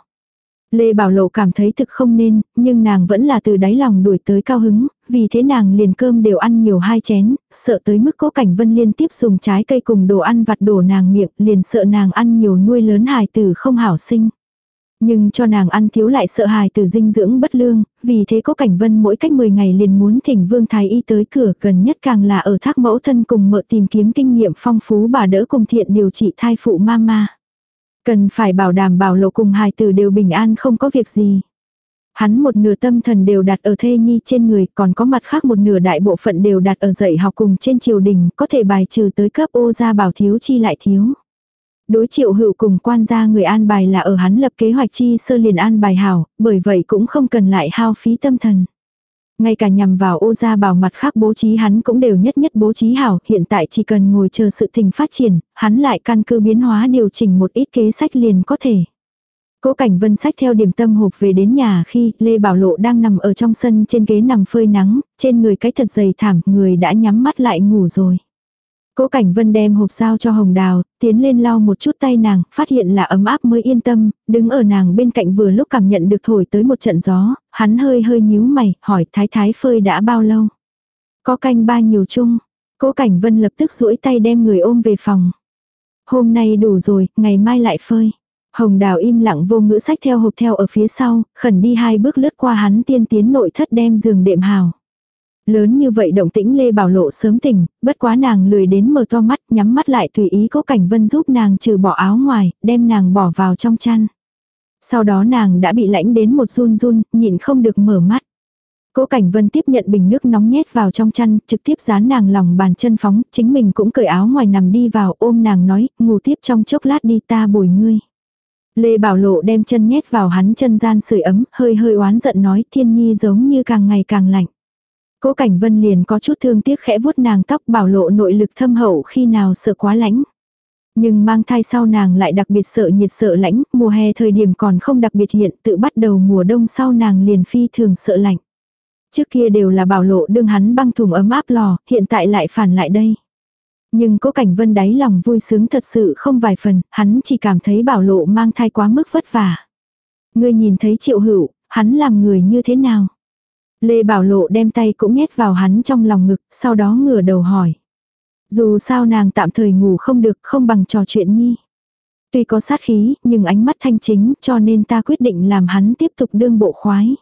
Lê Bảo Lộ cảm thấy thực không nên, nhưng nàng vẫn là từ đáy lòng đuổi tới cao hứng, vì thế nàng liền cơm đều ăn nhiều hai chén, sợ tới mức cố cảnh vân liên tiếp dùng trái cây cùng đồ ăn vặt đổ nàng miệng, liền sợ nàng ăn nhiều nuôi lớn hài tử không hảo sinh. Nhưng cho nàng ăn thiếu lại sợ hài tử dinh dưỡng bất lương, vì thế cố cảnh vân mỗi cách 10 ngày liền muốn thỉnh vương thái y tới cửa gần nhất càng là ở thác mẫu thân cùng mợ tìm kiếm kinh nghiệm phong phú bà đỡ cùng thiện điều trị thai phụ mama. Cần phải bảo đảm bảo lộ cùng hài tử đều bình an không có việc gì. Hắn một nửa tâm thần đều đặt ở thê nhi trên người, còn có mặt khác một nửa đại bộ phận đều đặt ở dạy học cùng trên triều đình, có thể bài trừ tới cấp ô gia bảo thiếu chi lại thiếu. Đối triệu hữu cùng quan gia người an bài là ở hắn lập kế hoạch chi sơ liền an bài hảo, bởi vậy cũng không cần lại hao phí tâm thần. Ngay cả nhằm vào ô gia bảo mặt khác bố trí hắn cũng đều nhất nhất bố trí hảo, hiện tại chỉ cần ngồi chờ sự tình phát triển, hắn lại căn cứ biến hóa điều chỉnh một ít kế sách liền có thể. Cố cảnh vân sách theo điểm tâm hộp về đến nhà khi Lê Bảo Lộ đang nằm ở trong sân trên ghế nằm phơi nắng, trên người cái thật dày thảm, người đã nhắm mắt lại ngủ rồi. Cố Cảnh Vân đem hộp sao cho Hồng Đào, tiến lên lau một chút tay nàng, phát hiện là ấm áp mới yên tâm, đứng ở nàng bên cạnh vừa lúc cảm nhận được thổi tới một trận gió, hắn hơi hơi nhíu mày, hỏi thái thái phơi đã bao lâu. Có canh ba nhiều chung. Cố Cảnh Vân lập tức duỗi tay đem người ôm về phòng. Hôm nay đủ rồi, ngày mai lại phơi. Hồng Đào im lặng vô ngữ sách theo hộp theo ở phía sau, khẩn đi hai bước lướt qua hắn tiên tiến nội thất đem giường đệm hào. Lớn như vậy động tĩnh Lê Bảo Lộ sớm tỉnh, bất quá nàng lười đến mở to mắt, nhắm mắt lại tùy ý cố cảnh vân giúp nàng trừ bỏ áo ngoài, đem nàng bỏ vào trong chăn. Sau đó nàng đã bị lãnh đến một run run, nhịn không được mở mắt. Cố Cảnh Vân tiếp nhận bình nước nóng nhét vào trong chăn, trực tiếp dán nàng lòng bàn chân phóng, chính mình cũng cởi áo ngoài nằm đi vào ôm nàng nói, ngủ tiếp trong chốc lát đi ta bồi ngươi. Lê Bảo Lộ đem chân nhét vào hắn chân gian sưởi ấm, hơi hơi oán giận nói thiên nhi giống như càng ngày càng lạnh. Cố Cảnh Vân liền có chút thương tiếc khẽ vuốt nàng tóc bảo lộ nội lực thâm hậu khi nào sợ quá lạnh. Nhưng mang thai sau nàng lại đặc biệt sợ nhiệt sợ lạnh. mùa hè thời điểm còn không đặc biệt hiện, tự bắt đầu mùa đông sau nàng liền phi thường sợ lạnh. Trước kia đều là bảo lộ đương hắn băng thùng ấm áp lò, hiện tại lại phản lại đây. Nhưng cố cảnh vân đáy lòng vui sướng thật sự không vài phần, hắn chỉ cảm thấy bảo lộ mang thai quá mức vất vả. Ngươi nhìn thấy triệu hữu, hắn làm người như thế nào? Lê Bảo Lộ đem tay cũng nhét vào hắn trong lòng ngực, sau đó ngửa đầu hỏi. Dù sao nàng tạm thời ngủ không được không bằng trò chuyện nhi. Tuy có sát khí, nhưng ánh mắt thanh chính cho nên ta quyết định làm hắn tiếp tục đương bộ khoái.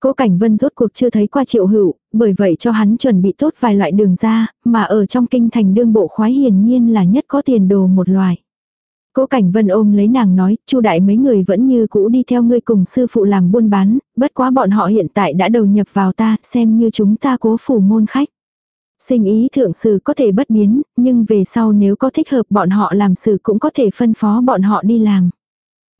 Cố Cảnh Vân rốt cuộc chưa thấy qua triệu hữu, bởi vậy cho hắn chuẩn bị tốt vài loại đường ra, mà ở trong kinh thành đương bộ khoái hiển nhiên là nhất có tiền đồ một loại. Cố Cảnh Vân ôm lấy nàng nói, Chu đại mấy người vẫn như cũ đi theo ngươi cùng sư phụ làm buôn bán, bất quá bọn họ hiện tại đã đầu nhập vào ta, xem như chúng ta cố phủ môn khách. Sinh ý thượng sự có thể bất biến, nhưng về sau nếu có thích hợp bọn họ làm sự cũng có thể phân phó bọn họ đi làm.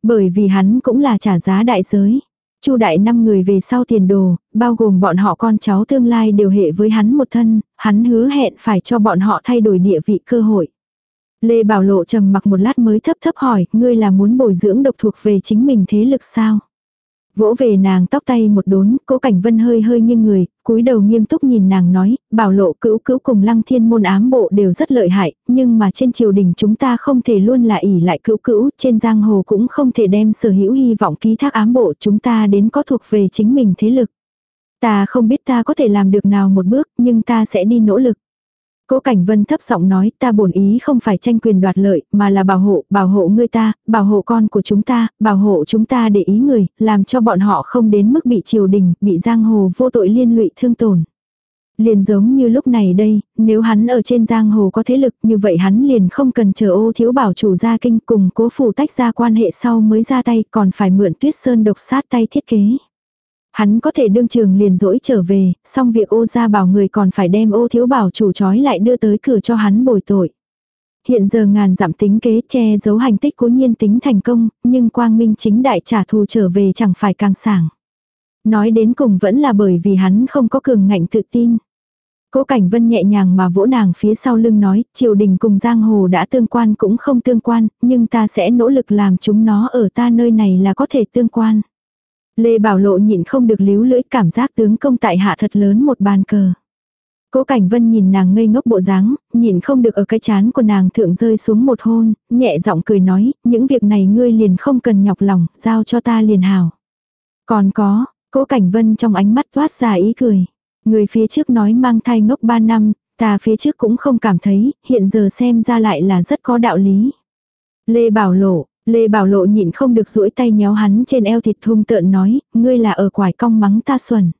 Bởi vì hắn cũng là trả giá đại giới. Chu đại năm người về sau tiền đồ, bao gồm bọn họ con cháu tương lai đều hệ với hắn một thân, hắn hứa hẹn phải cho bọn họ thay đổi địa vị cơ hội. Lê Bảo Lộ trầm mặc một lát mới thấp thấp hỏi, ngươi là muốn bồi dưỡng độc thuộc về chính mình thế lực sao? Vỗ về nàng tóc tay một đốn, cố cảnh vân hơi hơi nghiêng người, cúi đầu nghiêm túc nhìn nàng nói, bảo lộ cữu cữu cùng lăng thiên môn ám bộ đều rất lợi hại, nhưng mà trên triều đình chúng ta không thể luôn là ỉ lại cữu cữu, trên giang hồ cũng không thể đem sở hữu hy vọng ký thác ám bộ chúng ta đến có thuộc về chính mình thế lực. Ta không biết ta có thể làm được nào một bước, nhưng ta sẽ đi nỗ lực. Cố Cảnh Vân thấp giọng nói, ta bổn ý không phải tranh quyền đoạt lợi, mà là bảo hộ, bảo hộ ngươi ta, bảo hộ con của chúng ta, bảo hộ chúng ta để ý người, làm cho bọn họ không đến mức bị triều đình, bị giang hồ vô tội liên lụy thương tổn. Liền giống như lúc này đây, nếu hắn ở trên giang hồ có thế lực như vậy hắn liền không cần chờ ô thiếu bảo chủ gia kinh cùng cố phủ tách ra quan hệ sau mới ra tay còn phải mượn tuyết sơn độc sát tay thiết kế. Hắn có thể đương trường liền dỗi trở về, xong việc ô gia bảo người còn phải đem ô thiếu bảo chủ trói lại đưa tới cửa cho hắn bồi tội. Hiện giờ ngàn giảm tính kế che giấu hành tích cố nhiên tính thành công, nhưng quang minh chính đại trả thù trở về chẳng phải càng sảng. Nói đến cùng vẫn là bởi vì hắn không có cường ngạnh tự tin. Cố Cảnh Vân nhẹ nhàng mà vỗ nàng phía sau lưng nói, triều đình cùng giang hồ đã tương quan cũng không tương quan, nhưng ta sẽ nỗ lực làm chúng nó ở ta nơi này là có thể tương quan. Lê Bảo Lộ nhịn không được líu lưỡi cảm giác tướng công tại hạ thật lớn một bàn cờ. Cố Cảnh Vân nhìn nàng ngây ngốc bộ dáng, nhìn không được ở cái chán của nàng thượng rơi xuống một hôn, nhẹ giọng cười nói, những việc này ngươi liền không cần nhọc lòng, giao cho ta liền hào. Còn có, Cố Cảnh Vân trong ánh mắt toát ra ý cười. Người phía trước nói mang thai ngốc 3 năm, ta phía trước cũng không cảm thấy, hiện giờ xem ra lại là rất có đạo lý. Lê Bảo Lộ, Lê Bảo Lộ nhịn không được duỗi tay nhéo hắn trên eo thịt hung tợn nói, ngươi là ở quải cong mắng ta xuẩn.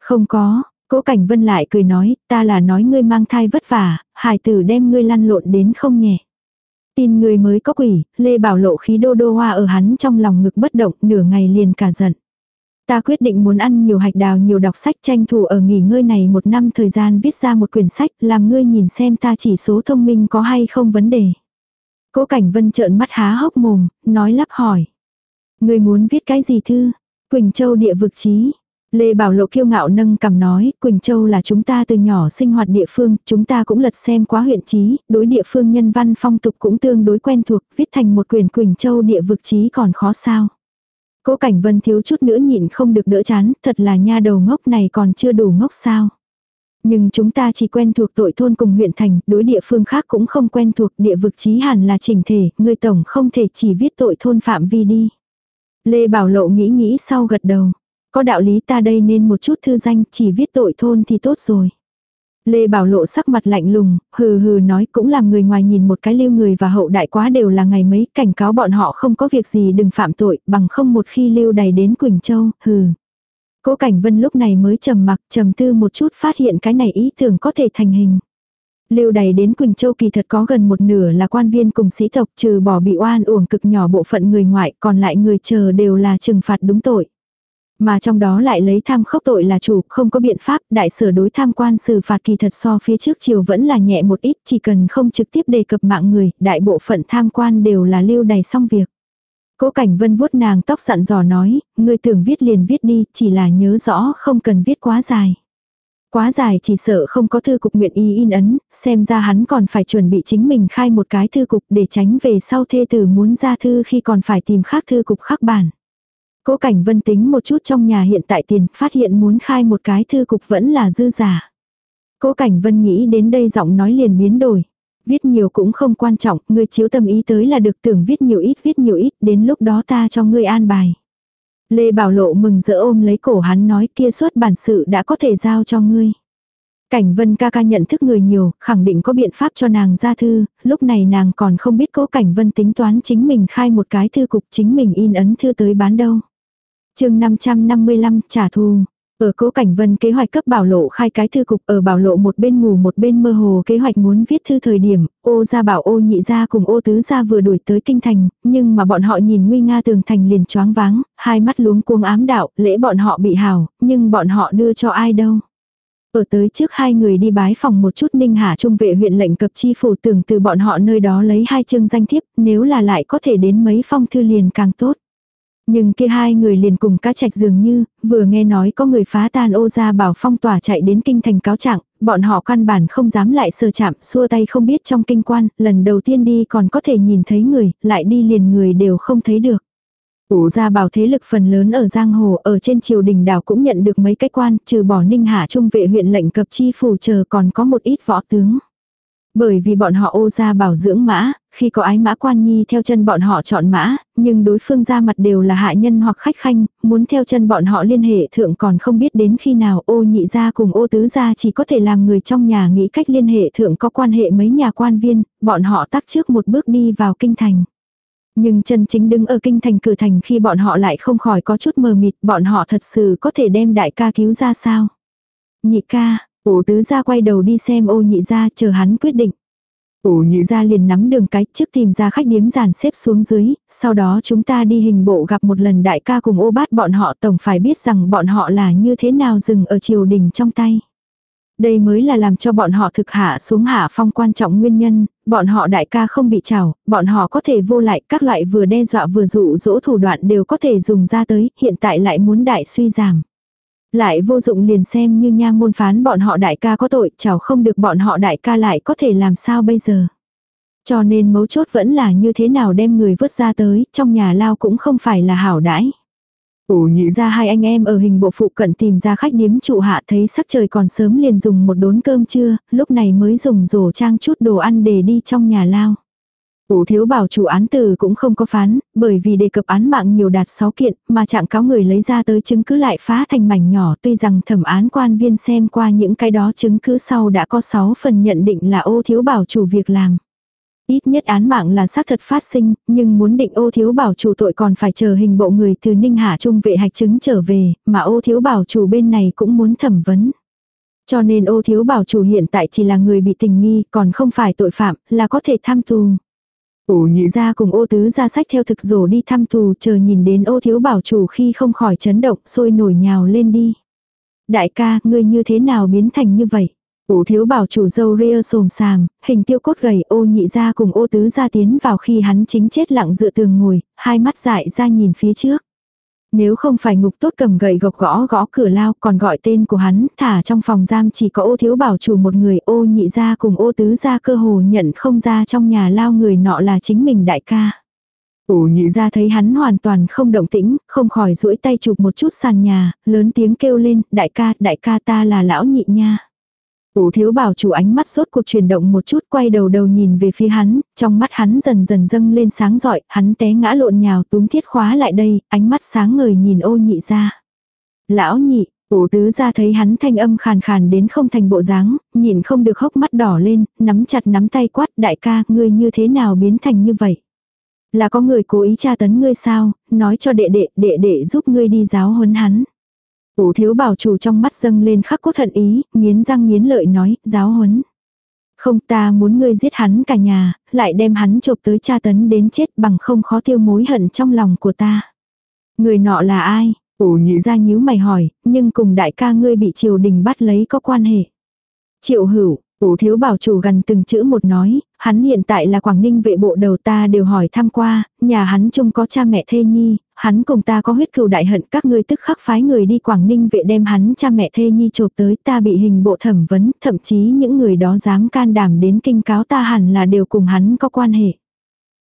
Không có, cố cảnh vân lại cười nói, ta là nói ngươi mang thai vất vả, hải tử đem ngươi lăn lộn đến không nhẹ. Tin người mới có quỷ, Lê Bảo Lộ khí đô đô hoa ở hắn trong lòng ngực bất động, nửa ngày liền cả giận. Ta quyết định muốn ăn nhiều hạch đào nhiều đọc sách tranh thủ ở nghỉ ngơi này một năm thời gian viết ra một quyển sách, làm ngươi nhìn xem ta chỉ số thông minh có hay không vấn đề. Cố Cảnh Vân trợn mắt há hốc mồm, nói lắp hỏi. Người muốn viết cái gì thư? Quỳnh Châu địa vực trí Lê Bảo Lộ kiêu ngạo nâng cầm nói, Quỳnh Châu là chúng ta từ nhỏ sinh hoạt địa phương, chúng ta cũng lật xem quá huyện chí, đối địa phương nhân văn phong tục cũng tương đối quen thuộc, viết thành một quyển Quỳnh Châu địa vực trí còn khó sao. Cố Cảnh Vân thiếu chút nữa nhịn không được đỡ chán, thật là nha đầu ngốc này còn chưa đủ ngốc sao. Nhưng chúng ta chỉ quen thuộc tội thôn cùng huyện thành, đối địa phương khác cũng không quen thuộc địa vực chí hẳn là chỉnh thể, người tổng không thể chỉ viết tội thôn phạm vi đi. Lê Bảo Lộ nghĩ nghĩ sau gật đầu. Có đạo lý ta đây nên một chút thư danh, chỉ viết tội thôn thì tốt rồi. Lê Bảo Lộ sắc mặt lạnh lùng, hừ hừ nói cũng làm người ngoài nhìn một cái lưu người và hậu đại quá đều là ngày mấy cảnh cáo bọn họ không có việc gì đừng phạm tội bằng không một khi lưu đầy đến Quỳnh Châu, hừ. Cố Cảnh Vân lúc này mới trầm mặc, trầm tư một chút phát hiện cái này ý tưởng có thể thành hình. Lưu đầy đến Quỳnh Châu kỳ thật có gần một nửa là quan viên cùng sĩ tộc trừ bỏ bị oan uổng cực nhỏ bộ phận người ngoại còn lại người chờ đều là trừng phạt đúng tội. Mà trong đó lại lấy tham khốc tội là chủ, không có biện pháp, đại sở đối tham quan xử phạt kỳ thật so phía trước chiều vẫn là nhẹ một ít, chỉ cần không trực tiếp đề cập mạng người, đại bộ phận tham quan đều là lưu đầy xong việc. Cố Cảnh Vân vuốt nàng tóc sặn dò nói, ngươi tưởng viết liền viết đi, chỉ là nhớ rõ không cần viết quá dài. Quá dài chỉ sợ không có thư cục nguyện ý in ấn, xem ra hắn còn phải chuẩn bị chính mình khai một cái thư cục để tránh về sau thê tử muốn ra thư khi còn phải tìm khác thư cục khác bản. Cố Cảnh Vân tính một chút trong nhà hiện tại tiền, phát hiện muốn khai một cái thư cục vẫn là dư giả. Cố Cảnh Vân nghĩ đến đây giọng nói liền biến đổi. Viết nhiều cũng không quan trọng, ngươi chiếu tâm ý tới là được tưởng viết nhiều ít viết nhiều ít, đến lúc đó ta cho ngươi an bài. Lê Bảo Lộ mừng rỡ ôm lấy cổ hắn nói kia suốt bản sự đã có thể giao cho ngươi. Cảnh Vân ca ca nhận thức người nhiều, khẳng định có biện pháp cho nàng ra thư, lúc này nàng còn không biết cố Cảnh Vân tính toán chính mình khai một cái thư cục chính mình in ấn thư tới bán đâu. chương 555 trả thù. Ở cố cảnh vân kế hoạch cấp bảo lộ khai cái thư cục ở bảo lộ một bên ngủ một bên mơ hồ kế hoạch muốn viết thư thời điểm, ô ra bảo ô nhị ra cùng ô tứ ra vừa đuổi tới kinh thành, nhưng mà bọn họ nhìn nguy nga tường thành liền choáng váng, hai mắt luống cuông ám đạo, lễ bọn họ bị hào, nhưng bọn họ đưa cho ai đâu. Ở tới trước hai người đi bái phòng một chút ninh hạ trung vệ huyện lệnh cập chi phủ tưởng từ bọn họ nơi đó lấy hai chương danh thiếp, nếu là lại có thể đến mấy phong thư liền càng tốt. Nhưng kia hai người liền cùng cá trạch dường như, vừa nghe nói có người phá tan ô ra bảo phong tỏa chạy đến kinh thành cáo trạng, bọn họ căn bản không dám lại sơ chạm, xua tay không biết trong kinh quan, lần đầu tiên đi còn có thể nhìn thấy người, lại đi liền người đều không thấy được. Ủ ra bảo thế lực phần lớn ở Giang Hồ, ở trên triều đình đảo cũng nhận được mấy cái quan, trừ bỏ ninh hạ trung vệ huyện lệnh cập chi phủ chờ còn có một ít võ tướng. Bởi vì bọn họ ô ra bảo dưỡng mã, khi có ái mã quan nhi theo chân bọn họ chọn mã, nhưng đối phương ra mặt đều là hạ nhân hoặc khách khanh, muốn theo chân bọn họ liên hệ thượng còn không biết đến khi nào ô nhị ra cùng ô tứ ra chỉ có thể làm người trong nhà nghĩ cách liên hệ thượng có quan hệ mấy nhà quan viên, bọn họ tắt trước một bước đi vào kinh thành. Nhưng chân chính đứng ở kinh thành cửa thành khi bọn họ lại không khỏi có chút mờ mịt, bọn họ thật sự có thể đem đại ca cứu ra sao. Nhị ca, Ổ tứ ra quay đầu đi xem ô nhị ra chờ hắn quyết định. Ổ nhị ra liền nắm đường cái trước tìm ra khách điếm giàn xếp xuống dưới, sau đó chúng ta đi hình bộ gặp một lần đại ca cùng ô bát bọn họ tổng phải biết rằng bọn họ là như thế nào dừng ở triều đình trong tay. Đây mới là làm cho bọn họ thực hạ xuống hạ phong quan trọng nguyên nhân, bọn họ đại ca không bị trào, bọn họ có thể vô lại các loại vừa đe dọa vừa dụ dỗ thủ đoạn đều có thể dùng ra tới, hiện tại lại muốn đại suy giảm. Lại vô dụng liền xem như nha môn phán bọn họ đại ca có tội, chào không được bọn họ đại ca lại có thể làm sao bây giờ. Cho nên mấu chốt vẫn là như thế nào đem người vớt ra tới, trong nhà lao cũng không phải là hảo đãi. Ủ nhị ra hai anh em ở hình bộ phụ cận tìm ra khách điếm trụ hạ thấy sắc trời còn sớm liền dùng một đốn cơm trưa, lúc này mới dùng rổ trang chút đồ ăn để đi trong nhà lao. Ủ thiếu bảo chủ án từ cũng không có phán, bởi vì đề cập án mạng nhiều đạt 6 kiện, mà trạng cáo người lấy ra tới chứng cứ lại phá thành mảnh nhỏ tuy rằng thẩm án quan viên xem qua những cái đó chứng cứ sau đã có 6 phần nhận định là ô thiếu bảo chủ việc làm. Ít nhất án mạng là xác thật phát sinh, nhưng muốn định ô thiếu bảo chủ tội còn phải chờ hình bộ người từ Ninh Hà Trung vệ hạch chứng trở về, mà ô thiếu bảo chủ bên này cũng muốn thẩm vấn. Cho nên ô thiếu bảo chủ hiện tại chỉ là người bị tình nghi, còn không phải tội phạm, là có thể tham tù. Ổ nhị ra cùng ô tứ ra sách theo thực rổ đi thăm tù chờ nhìn đến ô thiếu bảo chủ khi không khỏi chấn động sôi nổi nhào lên đi. Đại ca, ngươi như thế nào biến thành như vậy? Ổ thiếu bảo chủ dâu ria sồm sàm, hình tiêu cốt gầy ô nhị ra cùng ô tứ ra tiến vào khi hắn chính chết lặng dựa tường ngồi, hai mắt dại ra nhìn phía trước. Nếu không phải ngục tốt cầm gậy gộc gõ gõ cửa lao còn gọi tên của hắn, thả trong phòng giam chỉ có ô thiếu bảo chủ một người ô nhị ra cùng ô tứ ra cơ hồ nhận không ra trong nhà lao người nọ là chính mình đại ca. Ô nhị ra thấy hắn hoàn toàn không động tĩnh, không khỏi duỗi tay chụp một chút sàn nhà, lớn tiếng kêu lên, đại ca, đại ca ta là lão nhị nha. Ủ thiếu bảo chủ ánh mắt rốt cuộc chuyển động một chút quay đầu đầu nhìn về phía hắn, trong mắt hắn dần dần dâng lên sáng giỏi, hắn té ngã lộn nhào túm thiết khóa lại đây, ánh mắt sáng ngời nhìn ô nhị ra. Lão nhị, ủ tứ ra thấy hắn thanh âm khàn khàn đến không thành bộ dáng, nhìn không được hốc mắt đỏ lên, nắm chặt nắm tay quát đại ca, ngươi như thế nào biến thành như vậy. Là có người cố ý tra tấn ngươi sao, nói cho đệ đệ, đệ đệ giúp ngươi đi giáo huấn hắn. Ủ thiếu bảo chủ trong mắt dâng lên khắc cốt hận ý, nghiến răng nghiến lợi nói, giáo huấn. Không ta muốn ngươi giết hắn cả nhà, lại đem hắn chộp tới tra tấn đến chết bằng không khó tiêu mối hận trong lòng của ta. Người nọ là ai? Ủ nhị ra nhíu mày hỏi, nhưng cùng đại ca ngươi bị triều đình bắt lấy có quan hệ. Triệu hữu, Ủ thiếu bảo chủ gần từng chữ một nói, hắn hiện tại là Quảng Ninh vệ bộ đầu ta đều hỏi thăm qua, nhà hắn chung có cha mẹ thê nhi, hắn cùng ta có huyết cừu đại hận các ngươi tức khắc phái người đi Quảng Ninh vệ đem hắn cha mẹ thê nhi chộp tới ta bị hình bộ thẩm vấn, thậm chí những người đó dám can đảm đến kinh cáo ta hẳn là đều cùng hắn có quan hệ.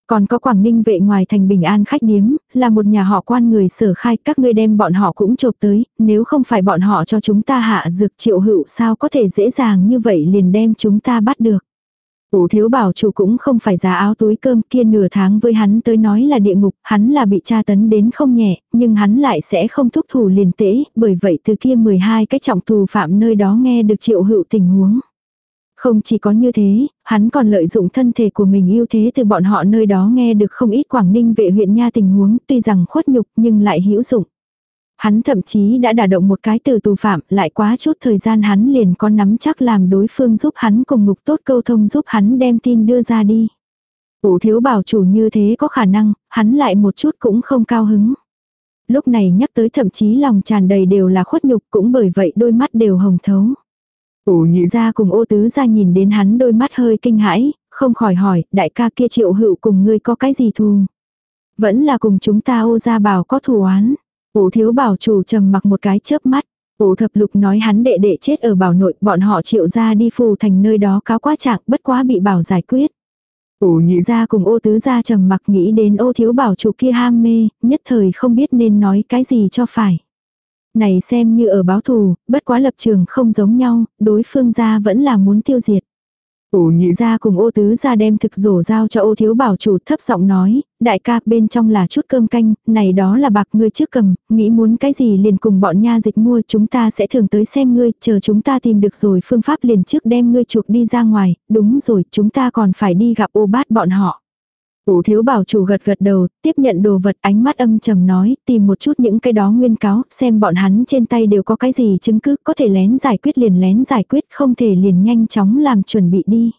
Còn có Quảng Ninh vệ ngoài thành Bình An khách điếm, là một nhà họ quan người sở khai, các ngươi đem bọn họ cũng chộp tới, nếu không phải bọn họ cho chúng ta hạ dược triệu hữu sao có thể dễ dàng như vậy liền đem chúng ta bắt được. Ủ thiếu bảo chủ cũng không phải giá áo túi cơm kia nửa tháng với hắn tới nói là địa ngục, hắn là bị tra tấn đến không nhẹ, nhưng hắn lại sẽ không thúc thủ liền tễ, bởi vậy từ kia 12 cái trọng tù phạm nơi đó nghe được triệu hữu tình huống. Không chỉ có như thế, hắn còn lợi dụng thân thể của mình ưu thế từ bọn họ nơi đó nghe được không ít Quảng Ninh vệ huyện nha tình huống tuy rằng khuất nhục nhưng lại hữu dụng. Hắn thậm chí đã đả động một cái từ tù phạm, lại quá chút thời gian hắn liền có nắm chắc làm đối phương giúp hắn cùng ngục tốt câu thông giúp hắn đem tin đưa ra đi. Ủ thiếu bảo chủ như thế có khả năng, hắn lại một chút cũng không cao hứng. Lúc này nhắc tới thậm chí lòng tràn đầy đều là khuất nhục cũng bởi vậy đôi mắt đều hồng thấu. Ủ nhị ra cùng ô tứ ra nhìn đến hắn đôi mắt hơi kinh hãi, không khỏi hỏi, đại ca kia triệu hữu cùng ngươi có cái gì thù? Vẫn là cùng chúng ta ô ra bảo có thù oán. Ủ thiếu bảo chủ trầm mặc một cái chớp mắt. Ủ thập lục nói hắn đệ đệ chết ở bảo nội, bọn họ triệu ra đi phù thành nơi đó cáo quá trạng, bất quá bị bảo giải quyết. Ủ nhị ra cùng ô tứ ra trầm mặc nghĩ đến ô thiếu bảo chủ kia ham mê, nhất thời không biết nên nói cái gì cho phải. Này xem như ở báo thù, bất quá lập trường không giống nhau, đối phương gia vẫn là muốn tiêu diệt. Ủ nhị ra cùng ô tứ ra đem thực rổ giao cho ô thiếu bảo chủ thấp giọng nói, đại ca bên trong là chút cơm canh, này đó là bạc ngươi trước cầm, nghĩ muốn cái gì liền cùng bọn nha dịch mua chúng ta sẽ thường tới xem ngươi, chờ chúng ta tìm được rồi phương pháp liền trước đem ngươi chuộc đi ra ngoài, đúng rồi chúng ta còn phải đi gặp ô bát bọn họ. Ủ thiếu bảo chủ gật gật đầu, tiếp nhận đồ vật ánh mắt âm trầm nói, tìm một chút những cái đó nguyên cáo, xem bọn hắn trên tay đều có cái gì chứng cứ, có thể lén giải quyết liền lén giải quyết, không thể liền nhanh chóng làm chuẩn bị đi.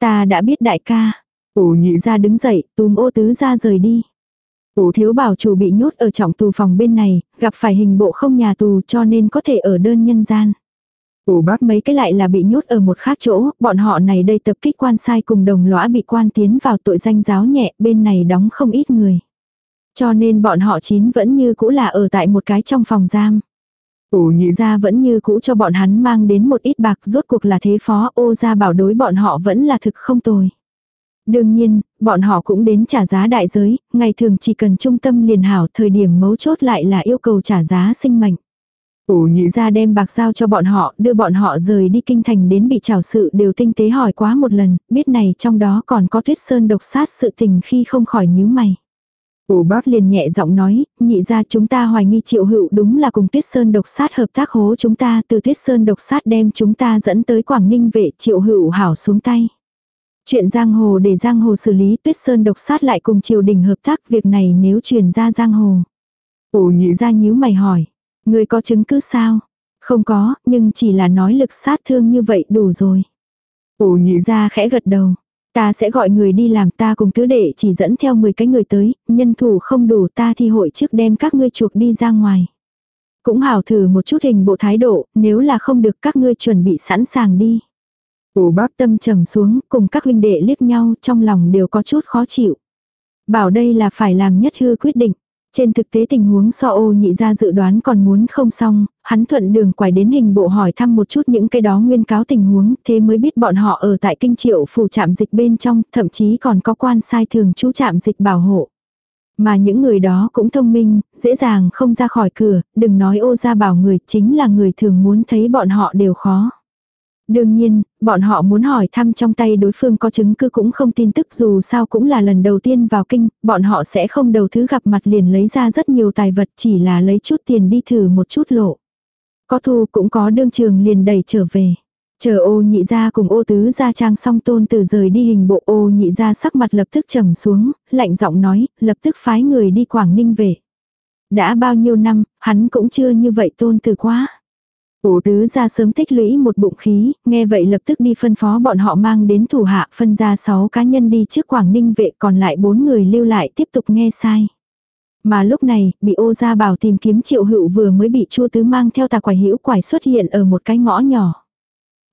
Ta đã biết đại ca. Ủ nhị ra đứng dậy, túm ô tứ ra rời đi. Ủ thiếu bảo chủ bị nhốt ở trọng tù phòng bên này, gặp phải hình bộ không nhà tù cho nên có thể ở đơn nhân gian. Ủ bát mấy cái lại là bị nhốt ở một khác chỗ, bọn họ này đây tập kích quan sai cùng đồng lõa bị quan tiến vào tội danh giáo nhẹ, bên này đóng không ít người. Cho nên bọn họ chín vẫn như cũ là ở tại một cái trong phòng giam. Ủ nhị ra vẫn như cũ cho bọn hắn mang đến một ít bạc rốt cuộc là thế phó ô ra bảo đối bọn họ vẫn là thực không tồi. Đương nhiên, bọn họ cũng đến trả giá đại giới, ngày thường chỉ cần trung tâm liền hảo thời điểm mấu chốt lại là yêu cầu trả giá sinh mệnh. Ủ nhị ra đem bạc giao cho bọn họ, đưa bọn họ rời đi kinh thành đến bị trào sự đều tinh tế hỏi quá một lần, biết này trong đó còn có tuyết sơn độc sát sự tình khi không khỏi nhíu mày. Ủ bác liền nhẹ giọng nói, nhị ra chúng ta hoài nghi triệu hữu đúng là cùng tuyết sơn độc sát hợp tác hố chúng ta từ tuyết sơn độc sát đem chúng ta dẫn tới Quảng Ninh vệ triệu hữu hảo xuống tay. Chuyện giang hồ để giang hồ xử lý tuyết sơn độc sát lại cùng triều đình hợp tác việc này nếu truyền ra giang hồ. Ủ nhị ra nhíu mày hỏi. Người có chứng cứ sao? Không có, nhưng chỉ là nói lực sát thương như vậy đủ rồi. Ủ nhị ra khẽ gật đầu. Ta sẽ gọi người đi làm ta cùng tứ đệ chỉ dẫn theo 10 cái người tới, nhân thủ không đủ ta thì hội trước đem các ngươi chuộc đi ra ngoài. Cũng hảo thử một chút hình bộ thái độ, nếu là không được các ngươi chuẩn bị sẵn sàng đi. Ủ bác tâm trầm xuống, cùng các huynh đệ liếc nhau trong lòng đều có chút khó chịu. Bảo đây là phải làm nhất hư quyết định. Trên thực tế tình huống so ô nhị ra dự đoán còn muốn không xong, hắn thuận đường quải đến hình bộ hỏi thăm một chút những cái đó nguyên cáo tình huống, thế mới biết bọn họ ở tại kinh triệu phủ trạm dịch bên trong, thậm chí còn có quan sai thường chú trạm dịch bảo hộ. Mà những người đó cũng thông minh, dễ dàng không ra khỏi cửa, đừng nói ô ra bảo người chính là người thường muốn thấy bọn họ đều khó. Đương nhiên, bọn họ muốn hỏi thăm trong tay đối phương có chứng cứ cũng không tin tức dù sao cũng là lần đầu tiên vào kinh, bọn họ sẽ không đầu thứ gặp mặt liền lấy ra rất nhiều tài vật chỉ là lấy chút tiền đi thử một chút lộ. Có thu cũng có đương trường liền đẩy trở về. Chờ ô nhị ra cùng ô tứ ra trang xong tôn từ rời đi hình bộ ô nhị ra sắc mặt lập tức trầm xuống, lạnh giọng nói, lập tức phái người đi Quảng Ninh về. Đã bao nhiêu năm, hắn cũng chưa như vậy tôn từ quá. Ổ tứ ra sớm tích lũy một bụng khí, nghe vậy lập tức đi phân phó bọn họ mang đến thủ hạ phân ra 6 cá nhân đi trước Quảng Ninh vệ còn lại 4 người lưu lại tiếp tục nghe sai. Mà lúc này, bị ô gia bảo tìm kiếm triệu hữu vừa mới bị chua tứ mang theo tà quải hữu quải xuất hiện ở một cái ngõ nhỏ.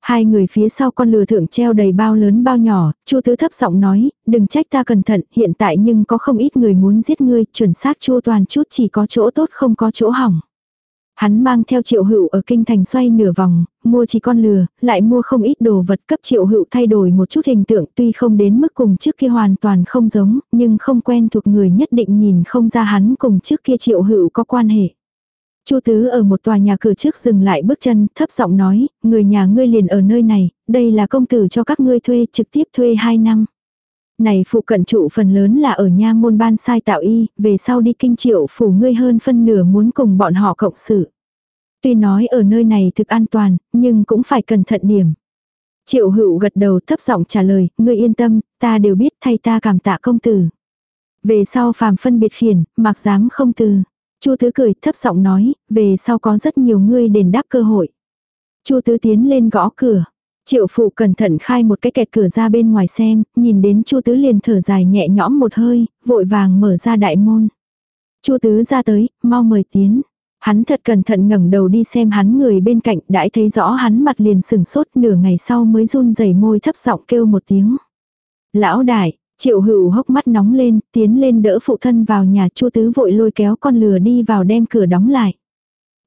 Hai người phía sau con lừa thượng treo đầy bao lớn bao nhỏ, Chu Tứ thấp giọng nói, đừng trách ta cẩn thận, hiện tại nhưng có không ít người muốn giết ngươi, chuẩn xác Chu toàn chút chỉ có chỗ tốt không có chỗ hỏng. Hắn mang theo triệu hữu ở kinh thành xoay nửa vòng, mua chỉ con lừa, lại mua không ít đồ vật cấp triệu hữu thay đổi một chút hình tượng tuy không đến mức cùng trước kia hoàn toàn không giống, nhưng không quen thuộc người nhất định nhìn không ra hắn cùng trước kia triệu hữu có quan hệ. Chu Tứ ở một tòa nhà cửa trước dừng lại bước chân, thấp giọng nói, người nhà ngươi liền ở nơi này, đây là công tử cho các ngươi thuê trực tiếp thuê 2 năm. Này phụ cận trụ phần lớn là ở nha môn ban sai tạo y, về sau đi kinh triệu phủ ngươi hơn phân nửa muốn cùng bọn họ cộng sự. Tuy nói ở nơi này thực an toàn, nhưng cũng phải cẩn thận điểm. Triệu hữu gật đầu thấp giọng trả lời, ngươi yên tâm, ta đều biết thay ta cảm tạ công tử. Về sau phàm phân biệt khiển, mặc dám không từ. Chu Tứ cười thấp giọng nói, về sau có rất nhiều ngươi đền đáp cơ hội. Chu Tứ tiến lên gõ cửa. Triệu phụ cẩn thận khai một cái kẹt cửa ra bên ngoài xem, nhìn đến Chu Tứ liền thở dài nhẹ nhõm một hơi, vội vàng mở ra đại môn. Chu Tứ ra tới, mau mời tiến. Hắn thật cẩn thận ngẩng đầu đi xem hắn người bên cạnh, đãi thấy rõ hắn mặt liền sừng sốt nửa ngày sau mới run rẩy môi thấp giọng kêu một tiếng. Lão đại, triệu hữu hốc mắt nóng lên, tiến lên đỡ phụ thân vào nhà chu tứ vội lôi kéo con lừa đi vào đem cửa đóng lại.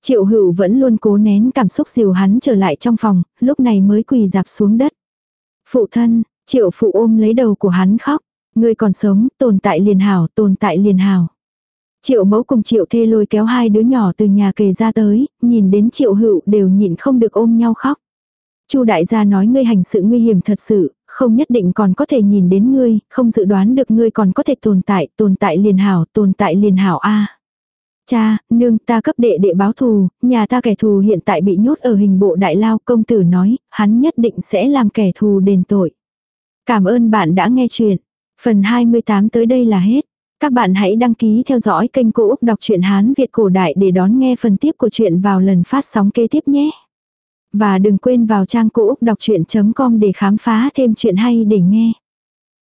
Triệu hữu vẫn luôn cố nén cảm xúc dìu hắn trở lại trong phòng, lúc này mới quỳ dạp xuống đất. Phụ thân, triệu phụ ôm lấy đầu của hắn khóc. Người còn sống, tồn tại liền hảo, tồn tại liền hảo. Triệu mẫu cùng triệu thê lôi kéo hai đứa nhỏ từ nhà kề ra tới, nhìn đến triệu hữu đều nhịn không được ôm nhau khóc. Chu đại gia nói ngươi hành sự nguy hiểm thật sự, không nhất định còn có thể nhìn đến ngươi, không dự đoán được ngươi còn có thể tồn tại, tồn tại liền hảo, tồn tại liền hảo a. Cha, nương ta cấp đệ đệ báo thù, nhà ta kẻ thù hiện tại bị nhốt ở hình bộ đại lao, công tử nói, hắn nhất định sẽ làm kẻ thù đền tội. Cảm ơn bạn đã nghe chuyện. Phần 28 tới đây là hết. Các bạn hãy đăng ký theo dõi kênh Cô Úc Đọc truyện Hán Việt Cổ Đại để đón nghe phần tiếp của chuyện vào lần phát sóng kế tiếp nhé. Và đừng quên vào trang Cô Úc Đọc Chuyện.com để khám phá thêm chuyện hay để nghe.